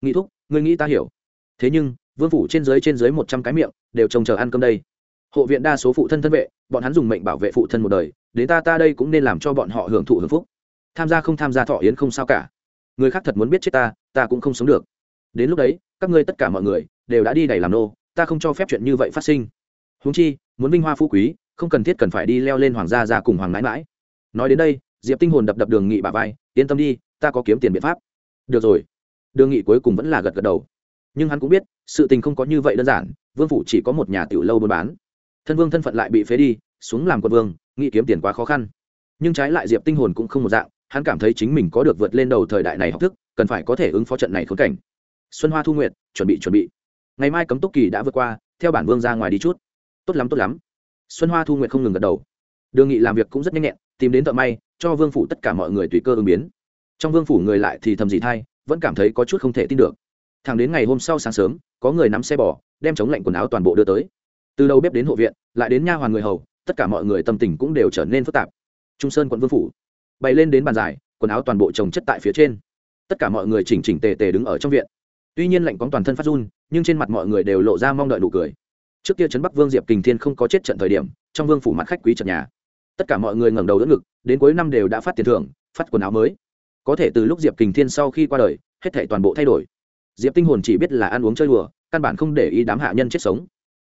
Nghĩ thúc, ngươi nghĩ ta hiểu. Thế nhưng, vương phủ trên dưới trên dưới một trăm cái miệng, đều trông chờ ăn cơm đây. Hộ viện đa số phụ thân thân vệ, bọn hắn dùng mệnh bảo vệ phụ thân một đời, đến ta ta đây cũng nên làm cho bọn họ hưởng thụ hưởng phúc. Tham gia không tham gia thọ yến không sao cả. Người khác thật muốn biết chết ta ta cũng không sống được đến lúc đấy, các ngươi tất cả mọi người đều đã đi đầy làm nô, ta không cho phép chuyện như vậy phát sinh. Húng chi, muốn vinh hoa phú quý, không cần thiết cần phải đi leo lên hoàng gia ra cùng hoàng mãi mãi nói đến đây, diệp tinh hồn đập đập đường nghị bà vai, yên tâm đi, ta có kiếm tiền biện pháp. Được rồi. Đường nghị cuối cùng vẫn là gật gật đầu. Nhưng hắn cũng biết, sự tình không có như vậy đơn giản, vương phủ chỉ có một nhà tiểu lâu buôn bán. Thân vương thân phận lại bị phế đi, xuống làm quân vương nghị kiếm tiền quá khó khăn. Nhưng trái lại diệp tinh hồn cũng không một dạng, hắn cảm thấy chính mình có được vượt lên đầu thời đại này học thức, cần phải có thể ứng phó trận này khốn cảnh xuân hoa thu nguyệt chuẩn bị chuẩn bị. Ngày mai cấm túc kỳ đã vượt qua theo bản vương ra ngoài đi chút. Tốt lắm tốt lắm. Xuân hoa thu nguyệt không ngừng gật đầu. Đường nghị làm việc cũng rất nhanh nhẹn tìm đến thợ may cho vương phủ tất cả mọi người tùy cơ ứng biến. Trong vương phủ người lại thì thầm gì thay, vẫn cảm thấy có chút không thể tin được. Thẳng đến ngày hôm sau sáng sớm có người nắm xe bò đem chống lạnh quần áo toàn bộ đưa tới. Từ đầu bếp đến hộ viện lại đến nha hoàn người hầu tất cả mọi người tâm tình cũng đều trở nên phức tạp. Trung sơn quận vương phủ bày lên đến bàn dài quần áo toàn bộ trồng chất tại phía trên. Tất cả mọi người chỉnh chỉnh tề tề đứng ở trong viện tuy nhiên lạnh cóng toàn thân phát run, nhưng trên mặt mọi người đều lộ ra mong đợi nụ cười. Trước kia trấn bắc vương diệp kình thiên không có chết trận thời điểm, trong vương phủ mặt khách quý trận nhà. Tất cả mọi người ngẩng đầu đỡ ngực, đến cuối năm đều đã phát tiền thưởng, phát quần áo mới. Có thể từ lúc diệp kình thiên sau khi qua đời, hết thể toàn bộ thay đổi. Diệp tinh hồn chỉ biết là ăn uống chơi đùa, căn bản không để ý đám hạ nhân chết sống.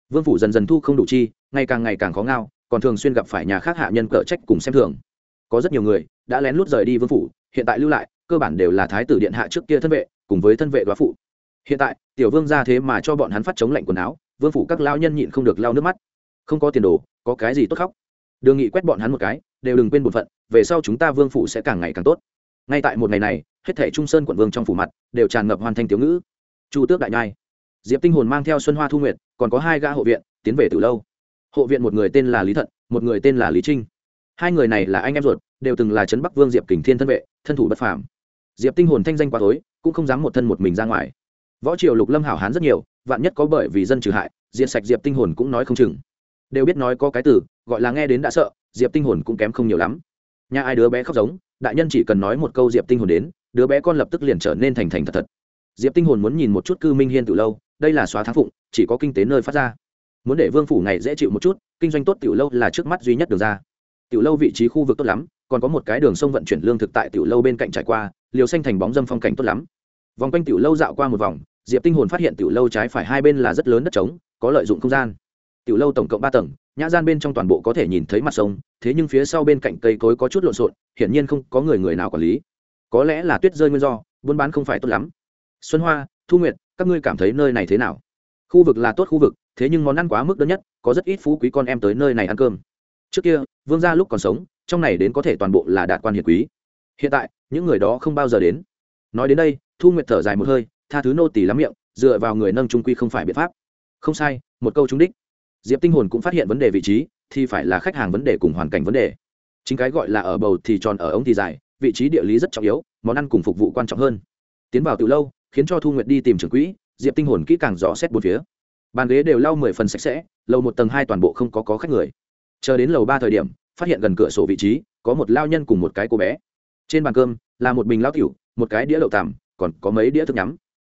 Vương phủ dần dần thu không đủ chi, ngày càng ngày càng khó ngao, còn thường xuyên gặp phải nhà khác hạ nhân cỡ trách cùng xem thường. Có rất nhiều người đã lén lút rời đi vương phủ, hiện tại lưu lại, cơ bản đều là thái tử điện hạ trước kia thân vệ, cùng với thân vệ đoá phụ hiện tại, tiểu vương ra thế mà cho bọn hắn phát chống lạnh quần áo, vương phủ các lao nhân nhịn không được lao nước mắt. Không có tiền đồ, có cái gì tốt khóc? Đường nghị quét bọn hắn một cái, đều đừng quên bổn phận, về sau chúng ta vương phủ sẽ càng ngày càng tốt. Ngay tại một ngày này, hết thảy trung sơn quận vương trong phủ mặt, đều tràn ngập hoàn thành tiểu ngữ. Chu tước đại nhai, diệp tinh hồn mang theo xuân hoa thu nguyệt, còn có hai gã hộ viện, tiến về từ lâu. Hộ viện một người tên là lý thận, một người tên là lý trinh. Hai người này là anh em ruột, đều từng là trấn bắc vương diệp kình thiên thân vệ, thân thủ bất phàm. Diệp tinh hồn thanh danh quá tối, cũng không dám một thân một mình ra ngoài võ triều lục lâm hảo hán rất nhiều, vạn nhất có bởi vì dân trừ hại diện sạch diệp tinh hồn cũng nói không chừng. Đều biết nói có cái từ, gọi là nghe đến đã sợ, diệp tinh hồn cũng kém không nhiều lắm. Nhà ai đứa bé khóc giống, đại nhân chỉ cần nói một câu diệp tinh hồn đến, đứa bé con lập tức liền trở nên thành thành thật thật. Diệp tinh hồn muốn nhìn một chút cư minh hiên từ lâu, đây là xóa tháng phụng, chỉ có kinh tế nơi phát ra. Muốn để vương phủ này dễ chịu một chút, kinh doanh tốt tiểu lâu là trước mắt duy nhất đường ra. Tiểu lâu vị trí khu vực tốt lắm, còn có một cái đường sông vận chuyển lương thực tại tiểu lâu bên cạnh trải qua, liều xanh thành bóng dâm phong cảnh tốt lắm. Vòng quanh tiểu lâu dạo qua một vòng diệp tinh hồn phát hiện tiểu lâu trái phải hai bên là rất lớn đất trống, có lợi dụng không gian. Tiểu lâu tổng cộng ba tầng, nhã gian bên trong toàn bộ có thể nhìn thấy mặt sông, thế nhưng phía sau bên cạnh cây cối có chút lộn xộn, hiển nhiên không có người người nào quản lý. Có lẽ là tuyết rơi nguyên do, buôn bán không phải tốt lắm. Xuân hoa, thu nguyệt, các ngươi cảm thấy nơi này thế nào? Khu vực là tốt khu vực, thế nhưng món ăn quá mức đơn nhất, có rất ít phú quý con em tới nơi này ăn cơm. Trước kia, vương gia lúc còn sống, trong này đến có thể toàn bộ là đạt quan hiền quý. Hiện tại, những người đó không bao giờ đến. Nói đến đây, thu nguyệt thở dài một hơi tha thứ nô tỳ lắm miệng dựa vào người nâng trung quy không phải biện pháp. Không sai một câu trúng đích. Diệp tinh hồn cũng phát hiện vấn đề vị trí thì phải là khách hàng vấn đề cùng hoàn cảnh vấn đề. Chính cái gọi là ở bầu thì tròn ở ống thì dài vị trí địa lý rất trọng yếu món ăn cùng phục vụ quan trọng hơn. Tiến vào từ lâu khiến cho thu nguyệt đi tìm trưởng quỹ diệp tinh hồn kỹ càng dò xét bốn phía. Bàn ghế đều lau mười phần sạch sẽ lầu một tầng hai toàn bộ không có, có khách người. Chờ đến lầu ba thời điểm phát hiện gần cửa sổ vị trí có một lao nhân cùng một cái cô bé. Trên bàn cơm là một bình lao tiểu một cái đĩa lậu tằm còn có mấy đĩa thức nhắm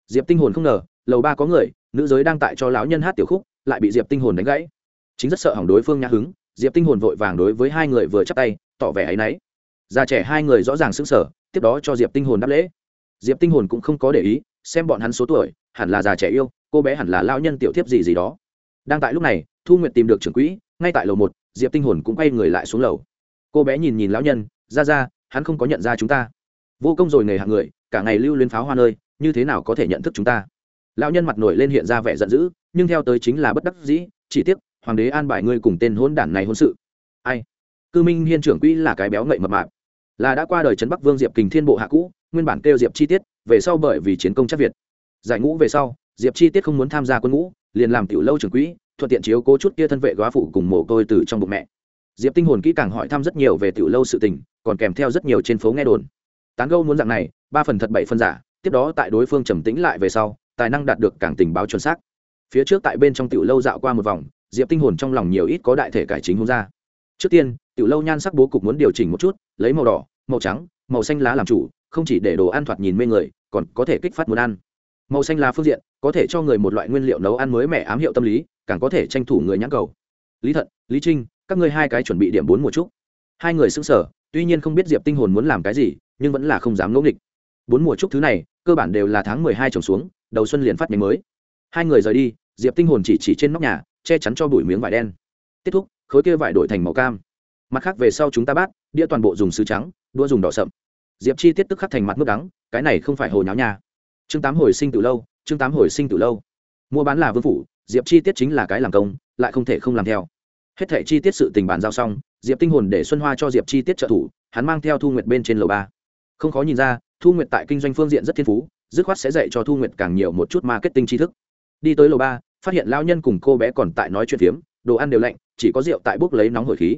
diệp tinh hồn không ngờ, lầu ba có người, nữ giới đang tại cho lão nhân hát tiểu khúc, lại bị diệp tinh hồn đánh gãy. Chính rất sợ hỏng đối phương nhã hứng, diệp tinh hồn vội vàng đối với hai người vừa chắp tay, tỏ vẻ ấy nấy. già trẻ hai người rõ ràng sững sờ, tiếp đó cho diệp tinh hồn đáp lễ. Diệp tinh hồn cũng không có để ý, xem bọn hắn số tuổi, hẳn là già trẻ yêu, cô bé hẳn là lão nhân tiểu thiếp gì gì đó. Đang tại lúc này, thu Nguyệt tìm được trưởng quỹ, ngay tại lầu một, diệp tinh hồn cũng quay người lại xuống lầu. Cô bé nhìn nhìn lão nhân ra ra hắn không có nhận ra chúng ta. Vô công rồi nghề hạng người, cả ngày lưu lên pháo hoa nơi như thế nào có thể nhận thức chúng ta? Lão nhân mặt nổi lên hiện ra vẻ giận dữ, nhưng theo tới chính là bất đắc dĩ, chỉ tiếc, hoàng đế an bài ngươi cùng tên hôn đản này hôn sự. Ai? Cư minh hiên trưởng quỹ là cái béo ngậy mập mạp. Là đã qua đời trấn bắc vương diệp kình thiên bộ hạ cũ, nguyên bản kêu diệp chi tiết, về sau bởi vì chiến công chắc việt. Giải ngũ về sau, diệp chi tiết không muốn tham gia quân ngũ, liền làm tiểu lâu trưởng quỹ, thuận tiện chiếu cố chút kia thân vệ góa phụ cùng mồ côi từ trong bụng mẹ. Diệp tinh hồn kỹ càng hỏi thăm rất nhiều về tiểu lâu sự tình, còn kèm theo rất nhiều trên phố nghe đồn. Tán gâu muốn dạng này, ba phần thật, bảy phần giả tiếp đó tại đối phương trầm tĩnh lại về sau, tài năng đạt được càng tình báo chuẩn xác. Phía trước tại bên trong tiểu lâu dạo qua một vòng, diệp tinh hồn trong lòng nhiều ít có đại thể cải chính hôn ra. Trước tiên, tiểu lâu nhan sắc bố cục muốn điều chỉnh một chút, lấy màu đỏ, màu trắng, màu xanh lá làm chủ, không chỉ để đồ ăn thoạt nhìn mê người, còn có thể kích phát muốn ăn. Màu xanh lá phương diện, có thể cho người một loại nguyên liệu nấu ăn mới mẻ ám hiệu tâm lý, càng có thể tranh thủ người nhãn cầu. Lý thận, lý trinh, các ngươi hai cái chuẩn bị điểm bốn một chút. Hai người xứng sở tuy nhiên không biết diệp tinh hồn muốn làm cái gì, nhưng vẫn là không dám ngẫu nghịch bốn mùa trúc thứ này, cơ bản đều là tháng mười hai trồng xuống, đầu xuân liền phát nhánh mới. Hai người rời đi, diệp tinh hồn chỉ chỉ trên nóc nhà, che chắn cho bụi miếng vải đen. Kết thúc, khối kia vải đổi thành màu cam. Mặt khác về sau chúng ta bát đĩa toàn bộ dùng sứ trắng đua dùng đỏ sậm. Diệp chi tiết tức khắc thành mặt nước đắng, cái này không phải hồ nháo nhà chương tám hồi sinh từ lâu, chương tám hồi sinh từ lâu. Mua bán là vương phủ, diệp chi tiết chính là cái làm công, lại không thể không làm theo. Hết thảy chi tiết sự tình bàn giao xong, diệp tinh hồn để xuân hoa cho diệp chi tiết trợ thủ, hắn mang theo thu nguyệt bên trên lầu ba. Không khó nhìn ra thu nguyệt tại kinh doanh phương diện rất thiên phú, dứt khoát sẽ dạy cho thu nguyệt càng nhiều một chút marketing tri thức. Đi tới lầu ba, phát hiện lao nhân cùng cô bé còn tại nói chuyện phiếm, đồ ăn đều lạnh, chỉ có rượu tại bốc lấy nóng hổi khí.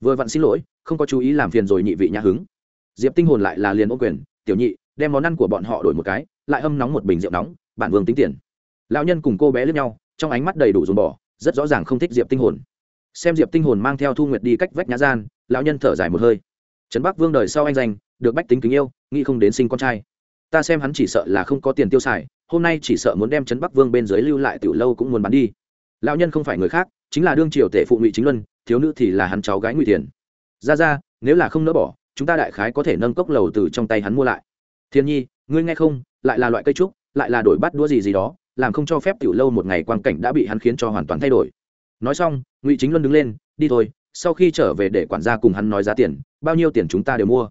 Vừa vặn xin lỗi, không có chú ý làm phiền rồi nhị vị nhã hứng. Diệp tinh hồn lại là liền ô quyền, tiểu nhị, đem món ăn của bọn họ đổi một cái, lại hâm nóng một bình rượu nóng bản vương tính tiền. Lão nhân cùng cô bé lướt nhau, trong ánh mắt đầy đủ dùng bỏ, rất rõ ràng không thích diệp tinh hồn. Xem diệp tinh hồn mang theo thu nguyệt đi cách vách nhã gian, lão nhân thở dài một hơi. Trấn bắc vương đời sau anh danh được bách tính kính yêu, nghĩ không đến sinh con trai. Ta xem hắn chỉ sợ là không có tiền tiêu xài, hôm nay chỉ sợ muốn đem trấn bắc vương bên dưới lưu lại tiểu lâu cũng muốn bán đi. Lão nhân không phải người khác, chính là đương triều tể phụ ngụy chính luân, thiếu nữ thì là hắn cháu gái ngụy Thiền. ra ra, nếu là không nỡ bỏ, chúng ta đại khái có thể nâng cốc lầu từ trong tay hắn mua lại. Thiên nhi, ngươi nghe không, lại là loại cây trúc, lại là đổi bắt đũa gì gì đó, làm không cho phép tiểu lâu một ngày quang cảnh đã bị hắn khiến cho hoàn toàn thay đổi. Nói xong, ngụy chính luân đứng lên, đi thôi, sau khi trở về để quản gia cùng hắn nói giá tiền, bao nhiêu tiền chúng ta đều mua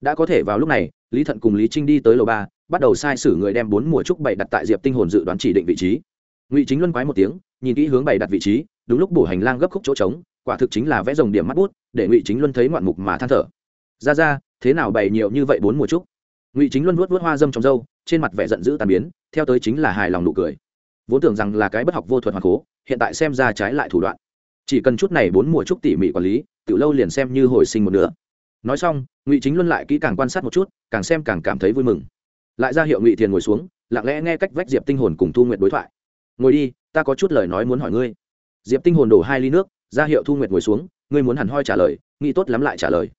đã có thể vào lúc này lý thận cùng lý trinh đi tới lầu ba bắt đầu sai sử người đem bốn mùa trúc bày đặt tại diệp tinh hồn dự đoán chỉ định vị trí. Ngụy chính luân quái một tiếng nhìn kỹ hướng bày đặt vị trí đúng lúc bổ hành lang gấp khúc chỗ trống quả thực chính là vẽ rồng điểm mắt bút để ngụy chính luân thấy ngoạn mục mà than thở. Ra ra thế nào bày nhiều như vậy bốn mùa trúc? Ngụy chính luân vuốt vuốt hoa dâm trong dâu, trên mặt vẻ giận dữ tàn biến theo tới chính là hài lòng nụ cười. Vốn tưởng rằng là cái bất học vô thuật hoặc cố hiện tại xem ra trái lại thủ đoạn. Chỉ cần chút này bốn mùa trúc tỉ mỉ quản lý tự lâu liền xem như hồi sinh một nửa nói xong, ngụy chính luân lại kỹ càng quan sát một chút, càng xem càng cảm thấy vui mừng. Lại ra hiệu ngụy thiền ngồi xuống, lặng lẽ nghe cách vách diệp tinh hồn cùng thu nguyệt đối thoại. Ngồi đi, ta có chút lời nói muốn hỏi ngươi. Diệp tinh hồn đổ hai ly nước, ra hiệu thu nguyệt ngồi xuống, ngươi muốn hẳn hoi trả lời, nghĩ tốt lắm lại trả lời.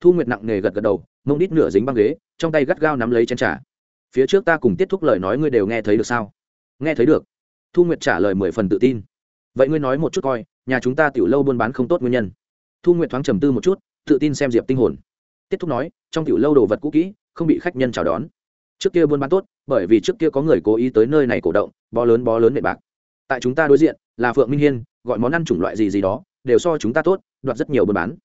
Thu nguyệt nặng nề gật gật đầu, mông đít nửa dính băng ghế, trong tay gắt gao nắm lấy chén trà. Phía trước ta cùng tiết thúc lời nói ngươi đều nghe thấy được sao? Nghe thấy được. Thu nguyệt trả lời mười phần tự tin. Vậy ngươi nói một chút coi, nhà chúng ta tiểu lâu buôn bán không tốt nguyên nhân. Thu nguyệt thoáng trầm tư một chút tự tin xem diệp tinh hồn. Tiết thúc nói, trong tiểu lâu đồ vật cũ kỹ, không bị khách nhân chào đón. Trước kia buôn bán tốt, bởi vì trước kia có người cố ý tới nơi này cổ động, bó lớn bó lớn nệ bạc. Tại chúng ta đối diện, là phượng minh hiên, gọi món ăn chủng loại gì gì đó, đều so chúng ta tốt, đoạt rất nhiều buôn bán.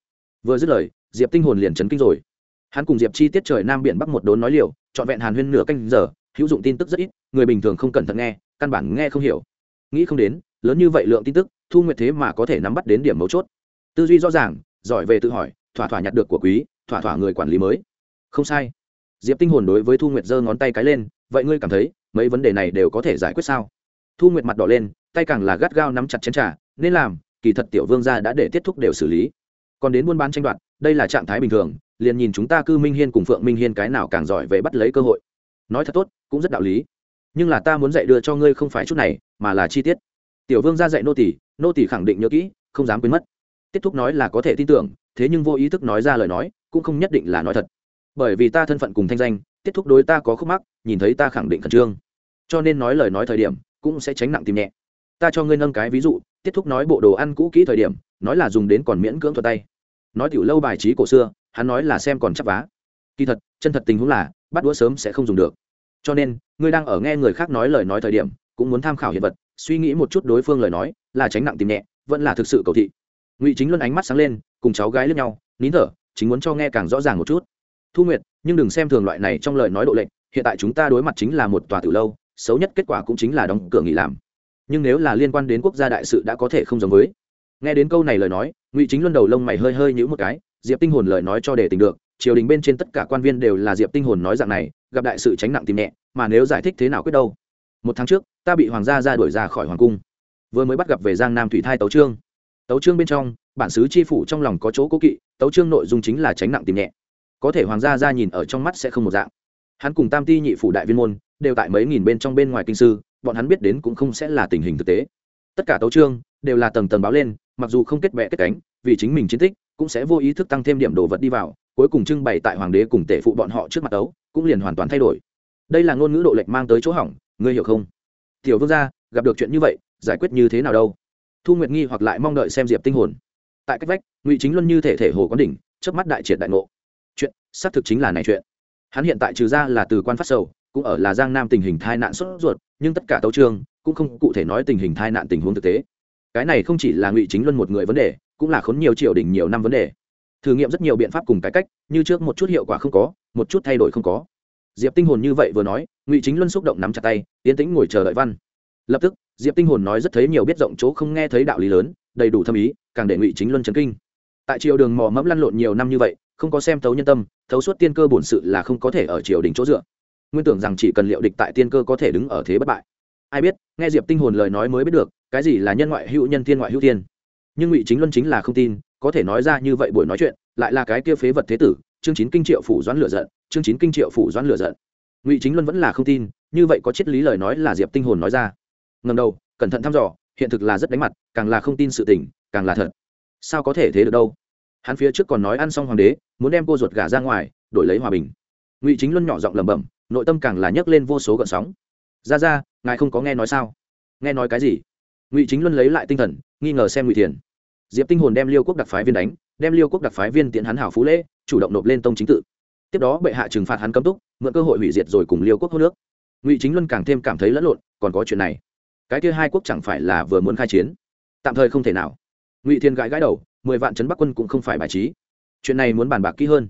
Vừa dứt lời, diệp tinh hồn liền chấn kinh rồi. Hắn cùng diệp chi tiết trời nam biển bắc một đốn nói liều, trọn vẹn hàn huyên nửa canh giờ, hữu dụng tin tức rất ít, người bình thường không cẩn thận nghe, căn bản nghe không hiểu. Nghĩ không đến, lớn như vậy lượng tin tức, thu nguyệt thế mà có thể nắm bắt đến điểm mấu chốt. Tư duy rõ ràng, giỏi về tự hỏi thỏa thỏa nhặt được của quý, thỏa thỏa người quản lý mới. Không sai. Diệp tinh hồn đối với thu nguyệt giơ ngón tay cái lên, vậy ngươi cảm thấy mấy vấn đề này đều có thể giải quyết sao? Thu nguyệt mặt đỏ lên, tay càng là gắt gao nắm chặt chén trà, nên làm, kỳ thật tiểu vương gia đã để tiết thúc đều xử lý. Còn đến buôn bán tranh đoạt, đây là trạng thái bình thường, liền nhìn chúng ta cư minh hiên cùng phượng minh hiên cái nào càng giỏi về bắt lấy cơ hội. Nói thật tốt, cũng rất đạo lý. Nhưng là ta muốn dạy đưa cho ngươi không phải chút này, mà là chi tiết. Tiểu vương ra dạy nô tỷ nô tỷ khẳng định nhớ kỹ, không dám quên mất tiết thúc nói là có thể tin tưởng, thế nhưng vô ý thức nói ra lời nói, cũng không nhất định là nói thật. Bởi vì ta thân phận cùng thanh danh, tiết thúc đối ta có khúc mắc, nhìn thấy ta khẳng định khẩn trương. Cho nên nói lời nói thời điểm, cũng sẽ tránh nặng tìm nhẹ. Ta cho ngươi nâng cái ví dụ, tiết thúc nói bộ đồ ăn cũ kỹ thời điểm, nói là dùng đến còn miễn cưỡng thuật tay. Nói tiểu lâu bài trí cổ xưa, hắn nói là xem còn chắp vá. Kỳ thật, chân thật tình huống là bắt đũa sớm sẽ không dùng được. Cho nên, ngươi đang ở nghe người khác nói lời nói thời điểm, cũng muốn tham khảo hiện vật, suy nghĩ một chút đối phương lời nói, là tránh nặng tìm nhẹ, vẫn là thực sự cầu thị ngụy chính luân ánh mắt sáng lên, cùng cháu gái lướt nhau, nín thở, chính muốn cho nghe càng rõ ràng một chút. Thu nguyệt, nhưng đừng xem thường loại này trong lời nói độ lệnh hiện tại chúng ta đối mặt chính là một tòa tử lâu, xấu nhất kết quả cũng chính là đóng cửa nghỉ làm. Nhưng nếu là liên quan đến quốc gia đại sự đã có thể không giống với. Nghe đến câu này lời nói, ngụy chính luân đầu lông mày hơi hơi nhữ một cái, diệp tinh hồn lời nói cho để tình được, triều đình bên trên tất cả quan viên đều là diệp tinh hồn nói dạng này, gặp đại sự tránh nặng tìm nhẹ, mà nếu giải thích thế nào quyết đâu? Một tháng trước, ta bị hoàng gia ra đuổi ra khỏi hoàng cung, vừa mới bắt gặp về giang nam thủy thai tấu trương tấu trương bên trong, bản xứ chi phủ trong lòng có chỗ cố kỵ, tấu trương nội dung chính là tránh nặng tìm nhẹ. Có thể hoàng gia ra nhìn ở trong mắt sẽ không một dạng. Hắn cùng tam ti nhị phủ đại viên môn, đều tại mấy nghìn bên trong bên ngoài kinh sư, bọn hắn biết đến cũng không sẽ là tình hình thực tế. Tất cả tấu trương đều là tầng tầng báo lên, mặc dù không kết vẽ kết cánh, vì chính mình chiến tích, cũng sẽ vô ý thức tăng thêm điểm đồ vật đi vào, cuối cùng trưng bày tại hoàng đế cùng tể phụ bọn họ trước mặt ấu cũng liền hoàn toàn thay đổi. Đây là ngôn ngữ độ lệch mang tới chỗ hỏng, ngươi hiểu không? Tiểu vương gia, gặp được chuyện như vậy, giải quyết như thế nào đâu? Thu nguyệt nghi hoặc lại mong đợi xem diệp tinh hồn. Tại cách vách, ngụy chính luân như thể thể hồ quán đỉnh, chớp mắt đại triệt đại ngộ. Chuyện, xác thực chính là này chuyện. Hắn hiện tại trừ ra là từ quan phát sầu, cũng ở là giang nam tình hình tai nạn sốt ruột, nhưng tất cả tấu trường cũng không cụ thể nói tình hình tai nạn tình huống thực tế. Cái này không chỉ là ngụy chính luân một người vấn đề, cũng là khốn nhiều triều đình nhiều năm vấn đề. Thử nghiệm rất nhiều biện pháp cùng cái cách, như trước một chút hiệu quả không có, một chút thay đổi không có. Diệp tinh hồn như vậy vừa nói, ngụy chính luân xúc động nắm chặt tay tiến tĩnh ngồi chờ đợi văn. Lập tức diệp tinh hồn nói rất thấy nhiều biết rộng chỗ không nghe thấy đạo lý lớn, đầy đủ thâm ý, càng để ngụy chính luân chấn kinh. Tại triều đường mò mẫm lăn lộn nhiều năm như vậy, không có xem thấu nhân tâm, thấu suốt tiên cơ bổn sự là không có thể ở triều đình chỗ dựa. Nguyên tưởng rằng chỉ cần liệu địch tại tiên cơ có thể đứng ở thế bất bại. Ai biết, nghe diệp tinh hồn lời nói mới biết được, cái gì là nhân ngoại hữu nhân thiên ngoại hữu tiên. Nhưng ngụy chính luân chính là không tin, có thể nói ra như vậy buổi nói chuyện, lại là cái kia phế vật thế tử, chương chín kinh triệu phủ doãn lửa giận, chương chín kinh triệu phủ doãn lửa giận. Ngụy chính luân vẫn là không tin, như vậy có triết lý lời nói là diệp tinh hồn nói ra ngầm đầu, cẩn thận thăm dò, hiện thực là rất đánh mặt, càng là không tin sự tình, càng là thật. Sao có thể thế được đâu? Hắn phía trước còn nói ăn xong hoàng đế, muốn đem cô ruột gà ra ngoài, đổi lấy hòa bình. Ngụy chính luân nhỏ giọng lẩm bẩm, nội tâm càng là nhấc lên vô số gợn sóng. Ra ra, ngài không có nghe nói sao? Nghe nói cái gì? Ngụy chính luân lấy lại tinh thần, nghi ngờ xem ngụy thiền. Diệp tinh hồn đem liêu quốc đặc phái viên đánh, đem liêu quốc đặc phái viên tiện hắn hảo phú lễ, chủ động nộp lên tông chính tự. Tiếp đó bệ hạ trừng phạt hắn cấm túc, mượn cơ hội hủy diệt rồi cùng liêu quốc hô nước. Ngụy chính luân càng thêm cảm thấy lẫn lộn, còn có chuyện này? Cái kia hai quốc chẳng phải là vừa muốn khai chiến. Tạm thời không thể nào. Ngụy thiên gãi gãi đầu, mười vạn trấn bắc quân cũng không phải bài trí. Chuyện này muốn bàn bạc kỹ hơn.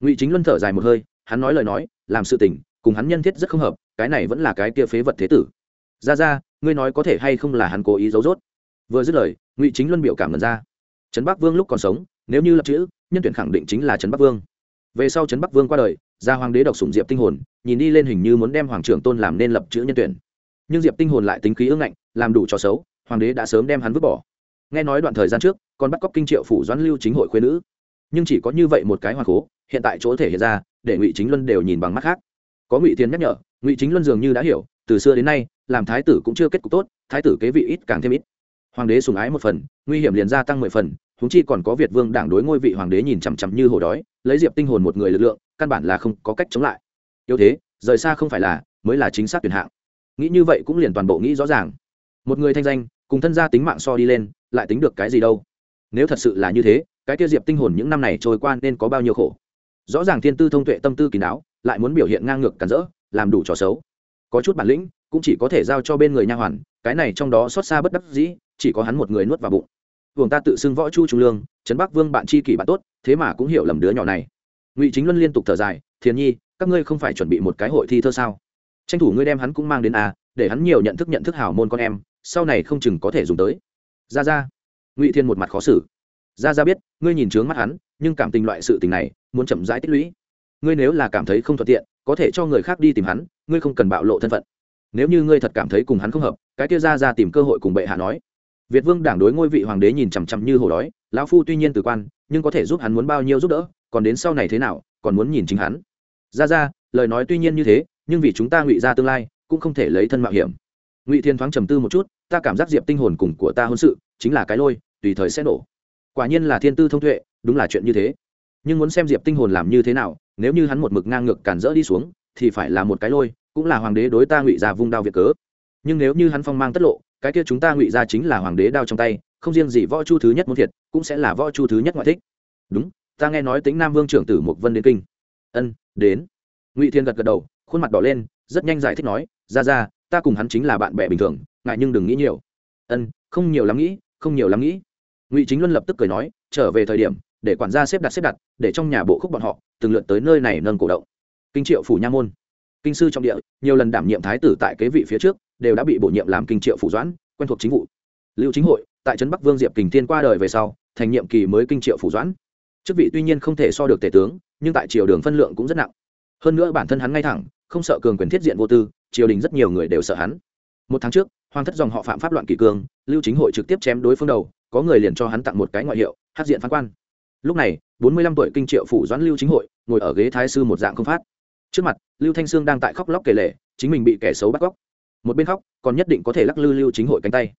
Ngụy chính luân thở dài một hơi, hắn nói lời nói, làm sự tình, cùng hắn nhân thiết rất không hợp, cái này vẫn là cái kia phế vật thế tử. Ra ra, ngươi nói có thể hay không là hắn cố ý giấu dốt vừa dứt lời, ngụy chính luân biểu cảm ngần ra. Trấn bắc vương lúc còn sống, nếu như lập chữ, nhân tuyển khẳng định chính là trấn bắc vương. Về sau trấn bắc vương qua đời, gia hoàng đế độc sủng diệp tinh hồn, nhìn đi lên hình như muốn đem hoàng trưởng tôn làm nên lập chữ nhân tuyển nhưng diệp tinh hồn lại tính khí ương ngạnh, làm đủ cho xấu, hoàng đế đã sớm đem hắn vứt bỏ. Nghe nói đoạn thời gian trước, còn bắt cóc kinh triệu phủ doãn lưu chính hội khuyên nữ. Nhưng chỉ có như vậy một cái hoàng cố, hiện tại chỗ thể hiện ra, để ngụy chính luân đều nhìn bằng mắt khác. Có ngụy tiến nhắc nhở, ngụy chính luân dường như đã hiểu, từ xưa đến nay, làm thái tử cũng chưa kết cục tốt, thái tử kế vị ít càng thêm ít. Hoàng đế sùng ái một phần, nguy hiểm liền gia tăng mười phần húng chi còn có việt vương đảng đối ngôi vị hoàng đế nhìn chằm chằm như hổ đói, lấy diệp tinh hồn một người lực lượng, căn bản là không có cách chống lại. Yếu thế, rời xa không phải là, mới là chính xác tuyển hạng nghĩ như vậy cũng liền toàn bộ nghĩ rõ ràng. Một người thanh danh, cùng thân gia tính mạng so đi lên, lại tính được cái gì đâu? Nếu thật sự là như thế, cái tiêu diệp tinh hồn những năm này trôi qua nên có bao nhiêu khổ? Rõ ràng thiên tư thông tuệ, tâm tư kỳ não lại muốn biểu hiện ngang ngược cản rỡ, làm đủ trò xấu. Có chút bản lĩnh, cũng chỉ có thể giao cho bên người nha hoàn, cái này trong đó xót xa bất đắc dĩ, chỉ có hắn một người nuốt vào bụng. Vùng ta tự xưng võ chu trung lương, trấn bắc vương bạn chi kỷ bạn tốt, thế mà cũng hiểu lầm đứa nhỏ này. Ngụy chính luân liên tục thở dài, thiền nhi, các ngươi không phải chuẩn bị một cái hội thi thơ sao? Tranh thủ ngươi đem hắn cũng mang đến à để hắn nhiều nhận thức nhận thức hảo môn con em, sau này không chừng có thể dùng tới. Ra ra ngụy thiên một mặt khó xử. Ra ra biết, ngươi nhìn trướng mắt hắn, nhưng cảm tình loại sự tình này, muốn chậm rãi tích lũy. Ngươi nếu là cảm thấy không thuận tiện, có thể cho người khác đi tìm hắn, ngươi không cần bạo lộ thân phận. Nếu như ngươi thật cảm thấy cùng hắn không hợp, cái kia ra ra tìm cơ hội cùng bệ hạ nói. Việt vương đảng đối ngôi vị hoàng đế nhìn chằm chằm như hồ đói, lão phu tuy nhiên từ quan, nhưng có thể giúp hắn muốn bao nhiêu giúp đỡ, còn đến sau này thế nào, còn muốn nhìn chính hắn. Ra ra lời nói tuy nhiên như thế nhưng vì chúng ta ngụy ra tương lai, cũng không thể lấy thân mạo hiểm. Ngụy thiên thoáng trầm tư một chút, ta cảm giác diệp tinh hồn cùng của ta hôn sự, chính là cái lôi, tùy thời sẽ nổ. Quả nhiên là thiên tư thông tuệ, đúng là chuyện như thế. Nhưng muốn xem diệp tinh hồn làm như thế nào, nếu như hắn một mực ngang ngược cản rỡ đi xuống, thì phải là một cái lôi, cũng là hoàng đế đối ta ngụy ra vung đao việc cớ. Nhưng nếu như hắn phong mang tất lộ, cái kia chúng ta ngụy ra chính là hoàng đế đao trong tay, không riêng gì võ chu thứ nhất muốn thiệt, cũng sẽ là võ chu thứ nhất ngoại thích. Đúng, ta nghe nói tính nam vương trưởng tử mục vân đến kinh. Ân, đến. Ngụy thiên gật gật đầu khuôn mặt đỏ lên, rất nhanh giải thích nói, ra ra, ta cùng hắn chính là bạn bè bình thường, ngại nhưng đừng nghĩ nhiều. Ân, không nhiều lắm nghĩ, không nhiều lắm nghĩ. Ngụy chính luân lập tức cười nói, trở về thời điểm, để quản gia xếp đặt xếp đặt, để trong nhà bộ khúc bọn họ, từng lượt tới nơi này nâng cổ động. Kinh triệu phủ nha môn. Kinh sư trong địa, nhiều lần đảm nhiệm thái tử tại kế vị phía trước, đều đã bị bổ nhiệm làm kinh triệu phủ doãn, quen thuộc chính vụ. Lưu chính hội, tại trấn bắc vương diệp kình thiên qua đời về sau, thành nhiệm kỳ mới kinh triệu phủ doãn. Chức vị tuy nhiên không thể so được tể tướng, nhưng tại triều đường phân lượng cũng rất nặng. Hơn nữa bản thân hắn ngay thẳng không sợ cường quyền thiết diện vô tư, triều đình rất nhiều người đều sợ hắn. Một tháng trước, hoàng thất dòng họ phạm pháp loạn kỷ cương, lưu chính hội trực tiếp chém đối phương đầu, có người liền cho hắn tặng một cái ngoại hiệu, hát diện phán quan. Lúc này, bốn mươi lăm tuổi kinh triệu phủ doãn lưu chính hội, ngồi ở ghế thái sư một dạng không phát. Trước mặt, lưu thanh sương đang tại khóc lóc kể lể, chính mình bị kẻ xấu bắt cóc. Một bên khóc, còn nhất định có thể lắc lư lưu chính hội cánh tay.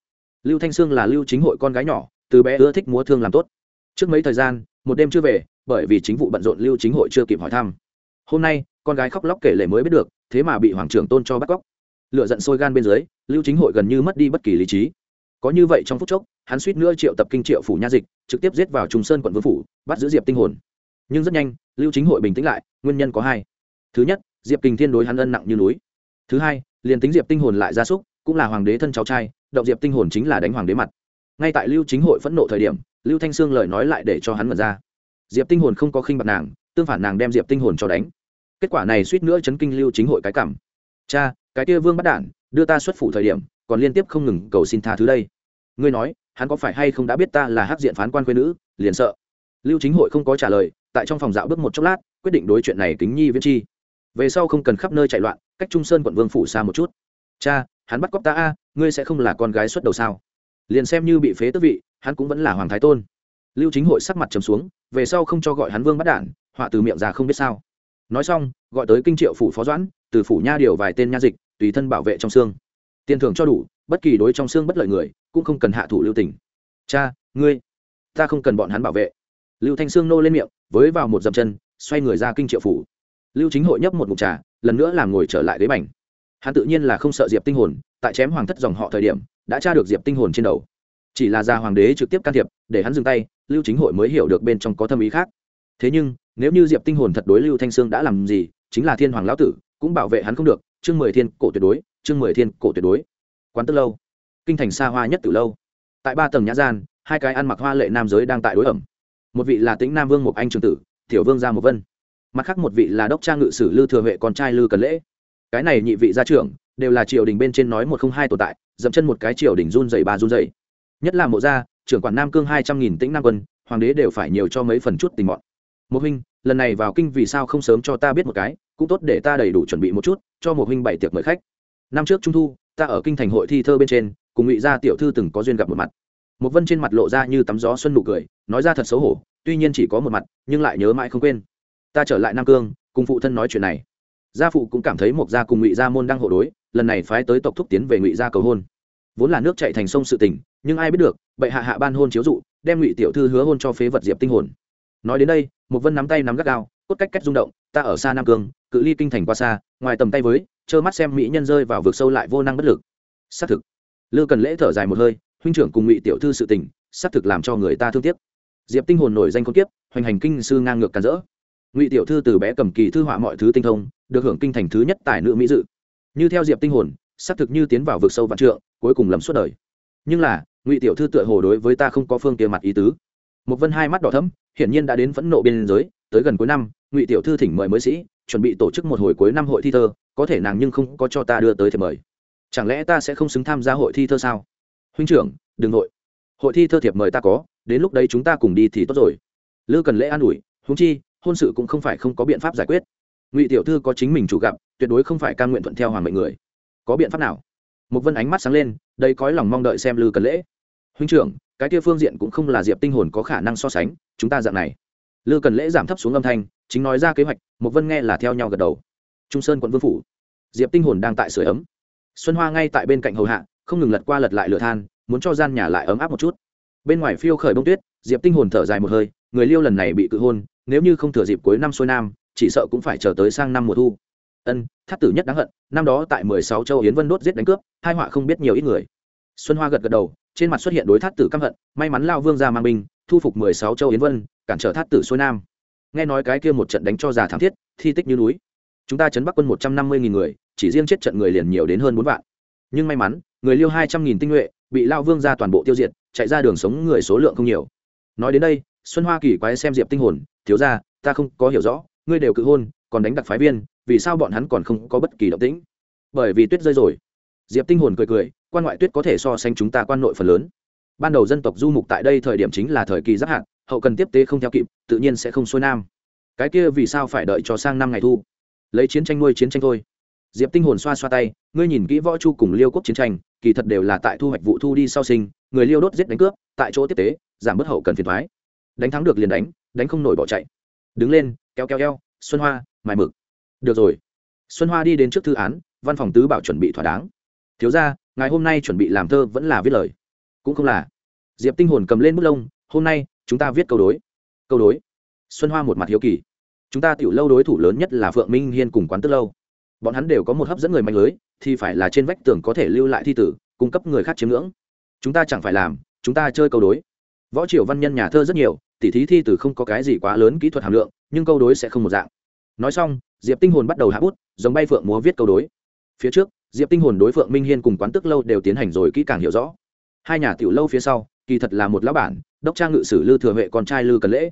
Lưu thanh sương là lưu chính hội con gái nhỏ, từ bé ưa thích múa thương làm tốt. Trước mấy thời gian, một đêm chưa về, bởi vì chính vụ bận rộn lưu chính hội chưa kịp hỏi thăm. Hôm nay con gái khóc lóc kể lể mới biết được, thế mà bị hoàng trưởng tôn cho bắt cóc. Lựa giận sôi gan bên dưới, lưu chính hội gần như mất đi bất kỳ lý trí. Có như vậy trong phút chốc, hắn suýt nữa triệu tập kinh triệu phủ nha dịch, trực tiếp giết vào trung sơn quận vương phủ, bắt giữ diệp tinh hồn. Nhưng rất nhanh, lưu chính hội bình tĩnh lại, nguyên nhân có hai. Thứ nhất, diệp kình thiên đối hắn ân nặng như núi. Thứ hai, liền tính diệp tinh hồn lại gia súc, cũng là hoàng đế thân cháu trai, động diệp tinh hồn chính là đánh hoàng đế mặt. Ngay tại lưu chính hội phẫn nộ thời điểm, lưu thanh sương lời nói lại để cho hắn mật ra. Diệp tinh hồn không có khinh bạc nàng, tương phản nàng đem diệp tinh hồn cho đánh kết quả này suýt nữa chấn kinh lưu chính hội cái cảm. Cha, cái kia vương bắt đản, đưa ta xuất phủ thời điểm, còn liên tiếp không ngừng cầu xin tha thứ đây. Ngươi nói, hắn có phải hay không đã biết ta là hắc diện phán quan quê nữ, liền sợ. Lưu chính hội không có trả lời, tại trong phòng dạo bước một chốc lát, quyết định đối chuyện này kính nhi viễn chi. Về sau không cần khắp nơi chạy loạn, cách trung sơn quận vương phủ xa một chút. Cha, hắn bắt cóc ta a, ngươi sẽ không là con gái xuất đầu sao? Liền xem như bị phế tước vị, hắn cũng vẫn là hoàng thái tôn. Lưu chính hội sắc mặt trầm xuống, về sau không cho gọi hắn vương bắt đản, họa từ miệng ra không biết sao nói xong, gọi tới kinh triệu phủ phó doãn, từ phủ nha điều vài tên nha dịch, tùy thân bảo vệ trong xương. Tiền thưởng cho đủ, bất kỳ đối trong xương bất lợi người, cũng không cần hạ thủ lưu tình. Cha, ngươi, ta không cần bọn hắn bảo vệ. Lưu thanh sương nô lên miệng, với vào một dậm chân, xoay người ra kinh triệu phủ. Lưu chính hội nhấp một mục trà, lần nữa làm ngồi trở lại ghế bành. Hắn tự nhiên là không sợ diệp tinh hồn, tại chém hoàng thất dòng họ thời điểm, đã tra được diệp tinh hồn trên đầu. Chỉ là gia hoàng đế trực tiếp can thiệp, để hắn dừng tay, lưu chính hội mới hiểu được bên trong có thâm ý khác. Thế nhưng nếu như diệp tinh hồn thật đối lưu thanh sương đã làm gì, chính là thiên hoàng lão tử, cũng bảo vệ hắn không được, chương mười thiên cổ tuyệt đối, chương mười thiên cổ tuyệt đối. Quán tức lâu. Kinh thành xa hoa nhất từ lâu. Tại ba tầng nhã gian, hai cái ăn mặc hoa lệ nam giới đang tại đối ẩm. Một vị là tĩnh nam vương một anh trường tử, tiểu vương gia một vân. Mặt khác một vị là đốc trang ngự sử lư thừa huệ con trai lư cần lễ. Cái này nhị vị gia trưởng đều là triều đình bên trên nói một không hai tồn tại, dậm chân một cái triều đình run dày ba run dày nhất là mộ gia, trưởng quản nam cương hai trăm nghìn tĩnh nam quân, hoàng đế đều phải nhiều cho mấy phần chút tình mọn một huynh, lần này vào kinh vì sao không sớm cho ta biết một cái, cũng tốt để ta đầy đủ chuẩn bị một chút, cho một huynh bảy tiệc mời khách. Năm trước trung thu, ta ở kinh thành hội thi thơ bên trên, cùng ngụy gia tiểu thư từng có duyên gặp một mặt. Một vân trên mặt lộ ra như tắm gió xuân nụ cười, nói ra thật xấu hổ, tuy nhiên chỉ có một mặt, nhưng lại nhớ mãi không quên. Ta trở lại nam cương, cùng phụ thân nói chuyện này. Gia phụ cũng cảm thấy một gia cùng ngụy gia môn đang hộ đối, lần này phái tới tộc thúc tiến về ngụy gia cầu hôn. Vốn là nước chạy thành sông sự tình, nhưng ai biết được, bệ hạ hạ ban hôn chiếu dụ, đem ngụy tiểu thư hứa hôn cho phế vật diệp tinh hồn. Nói đến đây một vân nắm tay nắm gắt gao, cốt cách cách rung động, ta ở xa nam cương, cự ly kinh thành qua xa, ngoài tầm tay với, trơ mắt xem mỹ nhân rơi vào vực sâu lại vô năng bất lực. Xác thực. Lư cần lễ thở dài một hơi, huynh trưởng cùng ngụy tiểu thư sự tình, xác thực làm cho người ta thương tiếc. Diệp tinh hồn nổi danh con kiếp, hoành hành kinh sư ngang ngược càn rỡ. Ngụy tiểu thư từ bé cầm kỳ thư họa mọi thứ tinh thông, được hưởng kinh thành thứ nhất tài nữ mỹ dự. Như theo diệp tinh hồn, xác thực như tiến vào vực sâu vạn trượng, cuối cùng lầm suốt đời. Nhưng là, ngụy tiểu thư tựa hồ đối với ta không có phương kia mặt ý tứ một vân hai mắt đỏ thẫm, hiển nhiên đã đến phẫn nộ biên giới, tới gần cuối năm, ngụy tiểu thư thỉnh mời mới sĩ, chuẩn bị tổ chức một hồi cuối năm hội thi thơ, có thể nàng nhưng không có cho ta đưa tới thì mời. Chẳng lẽ ta sẽ không xứng tham gia hội thi thơ sao? Huynh trưởng, đừng nội hội thi thơ thiệp mời ta có, đến lúc đấy chúng ta cùng đi thì tốt rồi. Lư cần lễ an ủi húng chi, hôn sự cũng không phải không có biện pháp giải quyết. Ngụy tiểu thư có chính mình chủ gặp, tuyệt đối không phải ca nguyện thuận theo hoàng mệnh người. Có biện pháp nào? Một vân ánh mắt sáng lên đây cõi lòng mong đợi xem lư cần lễ huynh trưởng, cái kia phương diện cũng không là diệp tinh hồn có khả năng so sánh, chúng ta dạng này. Lư cần lễ giảm thấp xuống âm thanh, chính nói ra kế hoạch một vân nghe là theo nhau gật đầu. Trung sơn quận vương phủ. Diệp tinh hồn đang tại sửa ấm. Xuân hoa ngay tại bên cạnh hầu hạ, không ngừng lật qua lật lại lửa than, muốn cho gian nhà lại ấm áp một chút. Bên ngoài phiêu khởi bông tuyết, diệp tinh hồn thở dài một hơi, người liêu lần này bị cự hôn, nếu như không thừa dịp cuối năm xuôi nam, chỉ sợ cũng phải chờ tới sang năm mùa thu. Ân thắt tử nhất đáng hận, năm đó tại mười sáu châu yến vân đốt giết đánh cướp hai họa không biết nhiều ít người xuân hoa gật gật đầu, trên mặt xuất hiện đối thát tử căm hận, may mắn lao vương ra mang binh, thu phục mười sáu châu yến vân, cản trở Thát tử xuôi nam. Nghe nói cái kia một trận đánh cho già thảm thiết, thi tích như núi. Chúng ta chấn bắc quân một trăm năm mươi nghìn người, chỉ riêng chết trận người liền nhiều đến hơn bốn vạn. Nhưng may mắn, người liêu hai trăm nghìn tinh nhuệ, bị lao vương ra toàn bộ tiêu diệt, chạy ra đường sống người số lượng không nhiều. Nói đến đây, xuân hoa kỳ quái xem diệp tinh hồn, thiếu ra ta không có hiểu rõ, ngươi đều cự hôn, còn đánh đặc phái viên, vì sao bọn hắn còn không có bất kỳ động tĩnh? Bởi vì tuyết rơi rồi diệp tinh hồn cười cười, quan ngoại tuyết có thể so sánh chúng ta quan nội phần lớn. Ban đầu dân tộc du mục tại đây thời điểm chính là thời kỳ giáp hạn hậu cần tiếp tế không theo kịp, tự nhiên sẽ không xuôi nam. Cái kia vì sao phải đợi cho sang năm ngày thu? Lấy chiến tranh nuôi chiến tranh thôi. Diệp tinh hồn xoa xoa tay, ngươi nhìn kỹ võ chu cùng liêu quốc chiến tranh, kỳ thật đều là tại thu hoạch vụ thu đi sau sinh, người liêu đốt giết đánh cướp, tại chỗ tiếp tế, giảm bớt hậu cần phiền thoái đánh thắng được liền đánh đánh không nổi bỏ chạy. Đứng lên kéo kéo keo, xuân hoa, mài mực. Được rồi. Xuân hoa đi đến trước thư án, văn phòng tứ bảo chuẩn bị thỏa đáng thiếu ra ngày hôm nay chuẩn bị làm thơ vẫn là viết lời. Cũng không là. Diệp tinh hồn cầm lên bút lông, hôm nay, chúng ta viết câu đối. Câu đối. Xuân hoa một mặt hiếu kỳ. Chúng ta tiểu lâu đối thủ lớn nhất là phượng minh hiên cùng quán tức lâu. Bọn hắn đều có một hấp dẫn người mạnh lưới, thì phải là trên vách tường có thể lưu lại thi tử, cung cấp người khác chiếm ngưỡng. Chúng ta chẳng phải làm, chúng ta chơi câu đối. Võ triều văn nhân nhà thơ rất nhiều, tỉ thí thi tử không có cái gì quá lớn kỹ thuật hàm lượng, nhưng câu đối sẽ không một dạng. Nói xong, diệp tinh hồn bắt đầu hạ bút, giống bay phượng múa viết câu đối. Phía trước diệp tinh hồn đối phượng minh hiên cùng quán tức lâu đều tiến hành rồi kỹ càng hiểu rõ. Hai nhà tiểu lâu phía sau, kỳ thật là một lão bản, đốc trang ngự sử lư thừa huệ con trai lư cần lễ.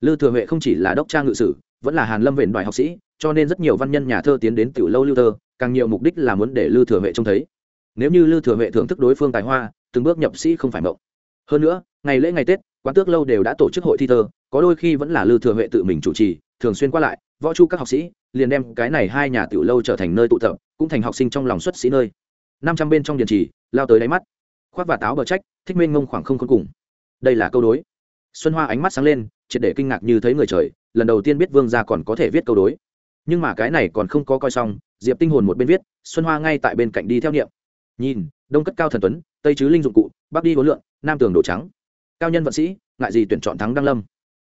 Lư thừa huệ không chỉ là đốc trang ngự sử, vẫn là hàn lâm viện đoại học sĩ, cho nên rất nhiều văn nhân nhà thơ tiến đến tiểu lâu lưu thơ, càng nhiều mục đích là muốn để lư thừa huệ trông thấy. Nếu như lư thừa huệ thưởng thức đối phương tài hoa, từng bước nhập sĩ không phải mộng. Hơn nữa, ngày lễ ngày tết, quán tước lâu đều đã tổ chức hội thi thơ, có đôi khi vẫn là lư thừa huệ tự mình chủ trì, thường xuyên qua lại, võ chu các học sĩ, liền đem cái này hai nhà tiểu lâu trở thành nơi tụ tập cũng thành học sinh trong lòng xuất sĩ nơi. Năm trăm bên trong điện trì, lao tới đáy mắt. Khoác và táo bờ trách, thích mênh ngông khoảng không khôn cùng. Đây là câu đối. Xuân hoa ánh mắt sáng lên, triệt để kinh ngạc như thấy người trời, lần đầu tiên biết vương gia còn có thể viết câu đối. Nhưng mà cái này còn không có coi xong, diệp tinh hồn một bên viết, xuân hoa ngay tại bên cạnh đi theo niệm. Nhìn, đông cất cao thần tuấn, tây chứ linh dụng cụ, bắc đi hối lượng, nam tường đồ trắng. Cao nhân vận sĩ, ngại gì tuyển chọn thắng đăng lâm.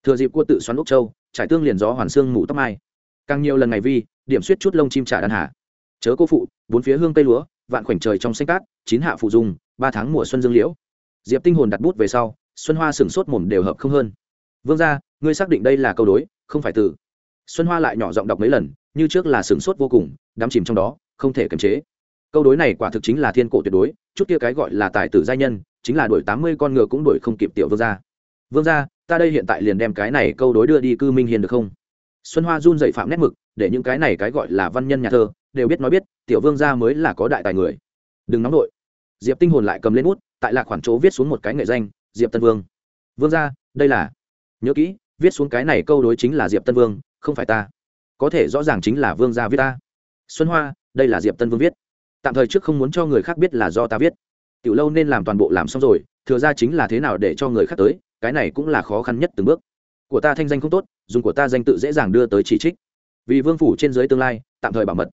Thừa dịp cua tự xoắn úc châu, trải tương liền gió hoàn xương mù tóc mai. Càng nhiều lần ngày vi, điểm suýt chút lông chim trả đàn hà chớ cô phụ bốn phía hương cây lúa vạn khoảnh trời trong xanh cát chín hạ phụ dùng, ba tháng mùa xuân dương liễu. Diệp tinh hồn đặt bút về sau xuân hoa sửng sốt mồm đều hợp không hơn. Vương gia ngươi xác định đây là câu đối không phải từ. Xuân hoa lại nhỏ giọng đọc mấy lần như trước là sửng sốt vô cùng đắm chìm trong đó không thể kiềm chế. Câu đối này quả thực chính là thiên cổ tuyệt đối chút kia cái gọi là tài tử giai nhân chính là đuổi tám mươi con ngựa cũng đuổi không kịp tiểu vương gia. Vương gia ta đây hiện tại liền đem cái này câu đối đưa đi cư minh hiền được không? Xuân hoa run dậy phạm nét mực để những cái này cái gọi là văn nhân nhà thơ đều biết nói biết, tiểu vương gia mới là có đại tài người. Đừng nóng nổi diệp tinh hồn lại cầm lên bút, tại lạc khoản chỗ viết xuống một cái nghệ danh, diệp tân vương. Vương gia, đây là nhớ kỹ, viết xuống cái này câu đối chính là diệp tân vương, không phải ta. Có thể rõ ràng chính là vương gia viết ta. Xuân hoa, đây là diệp tân vương viết. Tạm thời trước không muốn cho người khác biết là do ta viết. Tiểu lâu nên làm toàn bộ làm xong rồi, thừa ra chính là thế nào để cho người khác tới, cái này cũng là khó khăn nhất từng bước. Của ta thanh danh không tốt, dùng của ta danh tự dễ dàng đưa tới chỉ trích. Vì vương phủ trên dưới tương lai, tạm thời bảo mật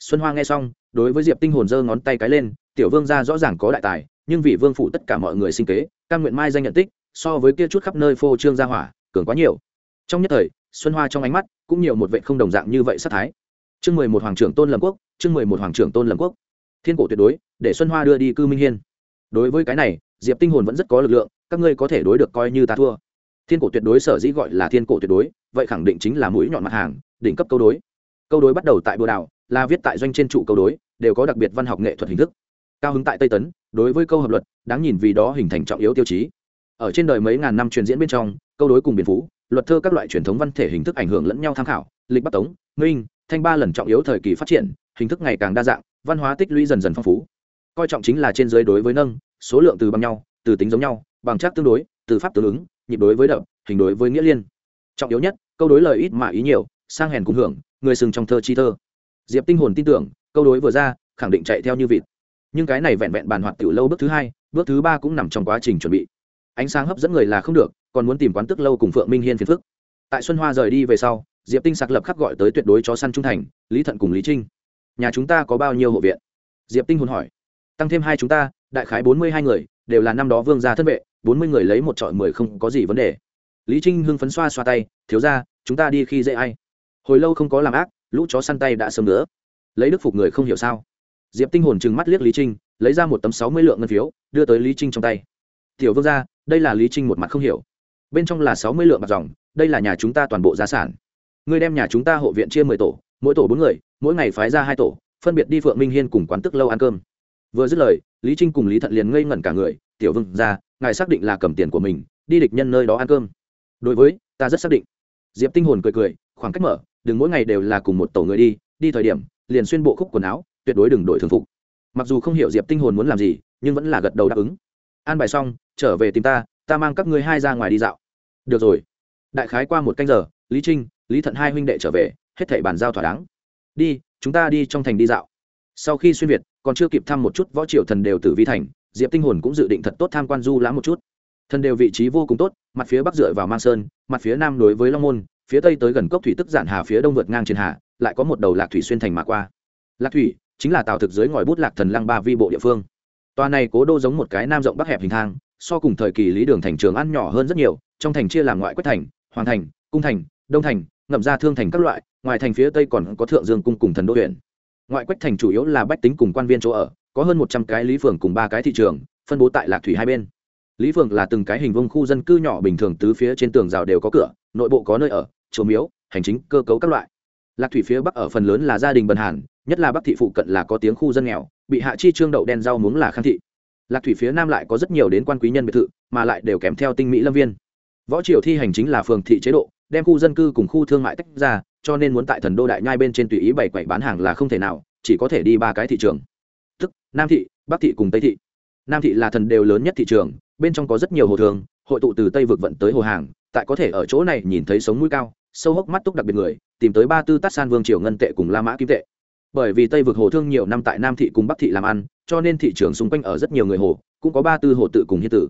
xuân hoa nghe xong, đối với diệp tinh hồn giơ ngón tay cái lên, tiểu vương gia rõ ràng có đại tài, nhưng vì vương phụ tất cả mọi người sinh kế căn nguyện mai danh nhận tích, so với kia chút khắp nơi phô trương gia hỏa, cường quá nhiều. Trong nhất thời, xuân hoa trong ánh mắt cũng nhiều một vệ không đồng dạng như vậy sát thái. Chương mười một hoàng trưởng tôn lâm quốc, chương mười một hoàng trưởng tôn lâm quốc. Thiên cổ tuyệt đối, để xuân hoa đưa đi cư minh hiên. Đối với cái này, diệp tinh hồn vẫn rất có lực lượng, các ngươi có thể đối được coi như ta thua. Thiên cổ tuyệt đối sở dĩ gọi là thiên cổ tuyệt đối, vậy khẳng định chính là mũi nhọn mặt hàng, đỉnh cấp câu đối. Câu đối bắt đầu tại bồ đào là viết tại doanh trên trụ câu đối, đều có đặc biệt văn học nghệ thuật hình thức. Cao hứng tại tây tấn, đối với câu hợp luật, đáng nhìn vì đó hình thành trọng yếu tiêu chí. Ở trên đời mấy ngàn năm truyền diễn bên trong, câu đối cùng biển phú, luật thơ các loại truyền thống văn thể hình thức ảnh hưởng lẫn nhau tham khảo, lịch bắc tống, minh, thanh ba lần trọng yếu thời kỳ phát triển, hình thức ngày càng đa dạng, văn hóa tích lũy dần dần phong phú. Coi trọng chính là trên dưới đối với nâng, số lượng từ bằng nhau, từ tính giống nhau, bằng chắc tương đối, từ pháp tương ứng, nhịp đối với đậm, hình đối với nghĩa liên. Trọng yếu nhất, câu đối lời ít mà ý nhiều, sang hèn cùng hưởng, người sừng trong thơ chi thơ diệp tinh hồn tin tưởng, câu đối vừa ra, khẳng định chạy theo như vịt. Nhưng cái này vẹn vẹn bàn hoạt tiểu lâu bước thứ hai, bước thứ ba cũng nằm trong quá trình chuẩn bị. Ánh sáng hấp dẫn người là không được, còn muốn tìm quán tức lâu cùng phượng minh hiên phiền phức. Tại xuân hoa rời đi về sau, diệp tinh sạc lập khắc gọi tới tuyệt đối chó săn trung thành, lý thận cùng lý trinh. Nhà chúng ta có bao nhiêu hộ viện? Diệp tinh hồn hỏi. Tăng thêm hai chúng ta, đại khái bốn mươi hai người, đều là năm đó vương gia thân vệ, bốn mươi người lấy một trọi mười không có gì vấn đề. Lý trinh hưng phấn xoa xoa tay, thiếu ra chúng ta đi khi dễ ai? Hồi lâu không có làm ác lũ chó săn tay đã sớm nữa lấy đức phục người không hiểu sao? Diệp tinh hồn trừng mắt liếc lý trinh, lấy ra một tấm sáu mươi lượng ngân phiếu, đưa tới lý trinh trong tay. Tiểu vương gia, đây là lý trinh một mặt không hiểu. Bên trong là sáu mươi lượng bạc dòng, đây là nhà chúng ta toàn bộ gia sản. Ngươi đem nhà chúng ta hộ viện chia mười tổ, mỗi tổ bốn người, mỗi ngày phái ra hai tổ, phân biệt đi phượng minh hiên cùng quán tức lâu ăn cơm. Vừa dứt lời, lý trinh cùng lý thận liền ngây ngẩn cả người, tiểu vương gia, ngài xác định là cầm tiền của mình, đi địch nhân nơi đó ăn cơm. Đối với, ta rất xác định. Diệp tinh hồn cười cười, khoảng cách mở đừng mỗi ngày đều là cùng một tổ người đi đi thời điểm, liền xuyên bộ khúc quần áo, tuyệt đối đừng đổi thường phục. Mặc dù không hiểu diệp tinh hồn muốn làm gì, nhưng vẫn là gật đầu đáp ứng. An bài xong, trở về tìm ta ta mang các ngươi hai ra ngoài đi dạo. Được rồi. Đại khái qua một canh giờ, lý trinh, lý thận hai huynh đệ trở về, hết thảy bàn giao thỏa đáng. Đi, chúng ta đi trong thành đi dạo. Sau khi xuyên việt, còn chưa kịp thăm một chút võ triều thần đều tử vi thành, diệp tinh hồn cũng dự định thật tốt tham quan du lãm một chút. Thần đều vị trí vô cùng tốt, mặt phía bắc dựa vào mang sơn, mặt phía nam đối với long môn phía tây tới gần cốc thủy tức giản hà phía đông vượt ngang trên hà, lại có một đầu lạc thủy xuyên thành mà qua. Lạc thủy chính là tàu thực dưới ngòi bút lạc thần lăng ba vi bộ địa phương. Tòa này cố đô giống một cái nam rộng bắc hẹp hình thang, so cùng thời kỳ lý đường thành trường ăn nhỏ hơn rất nhiều, trong thành chia làm ngoại quách thành, hoàng thành, cung thành, đông thành, ngậm ra thương thành các loại, ngoài thành phía tây còn có thượng dương cung cùng thần đô huyện. Ngoại quách thành chủ yếu là bách tính cùng quan viên chỗ ở, có hơn một trăm cái lý phường cùng ba cái thị trường, phân bố tại lạc thủy hai bên. Lý phường là từng cái hình vông khu dân cư nhỏ bình thường, tứ phía trên tường rào đều có cửa, nội bộ có nơi ở chùa miếu, hành chính, cơ cấu các loại. Lạc thủy phía bắc ở phần lớn là gia đình bần hàn, nhất là bắc thị phụ cận là có tiếng khu dân nghèo, bị hạ chi trương đậu đen rau muống là khang thị. Lạc thủy phía nam lại có rất nhiều đến quan quý nhân biệt thự, mà lại đều kèm theo tinh mỹ lâm viên. Võ triều thi hành chính là phường thị chế độ, đem khu dân cư cùng khu thương mại tách ra, cho nên muốn tại thần đô đại nhai bên trên tùy ý bày quẩy bán hàng là không thể nào, chỉ có thể đi ba cái thị trường. Tức, nam thị, bắc thị cùng tây thị. Nam thị là thần đều lớn nhất thị trường, bên trong có rất nhiều hồ thường, hội tụ từ tây vực vận tới hồ hàng, tại có thể ở chỗ này nhìn thấy sống mũi cao sâu hốc mắt túc đặc biệt người, tìm tới ba tư tát san vương triều ngân tệ cùng la mã kim tệ. Bởi vì tây vực hồ thương nhiều năm tại nam thị cùng bắc thị làm ăn, cho nên thị trường xung quanh ở rất nhiều người hồ, cũng có ba tư hồ tự cùng hiên tử.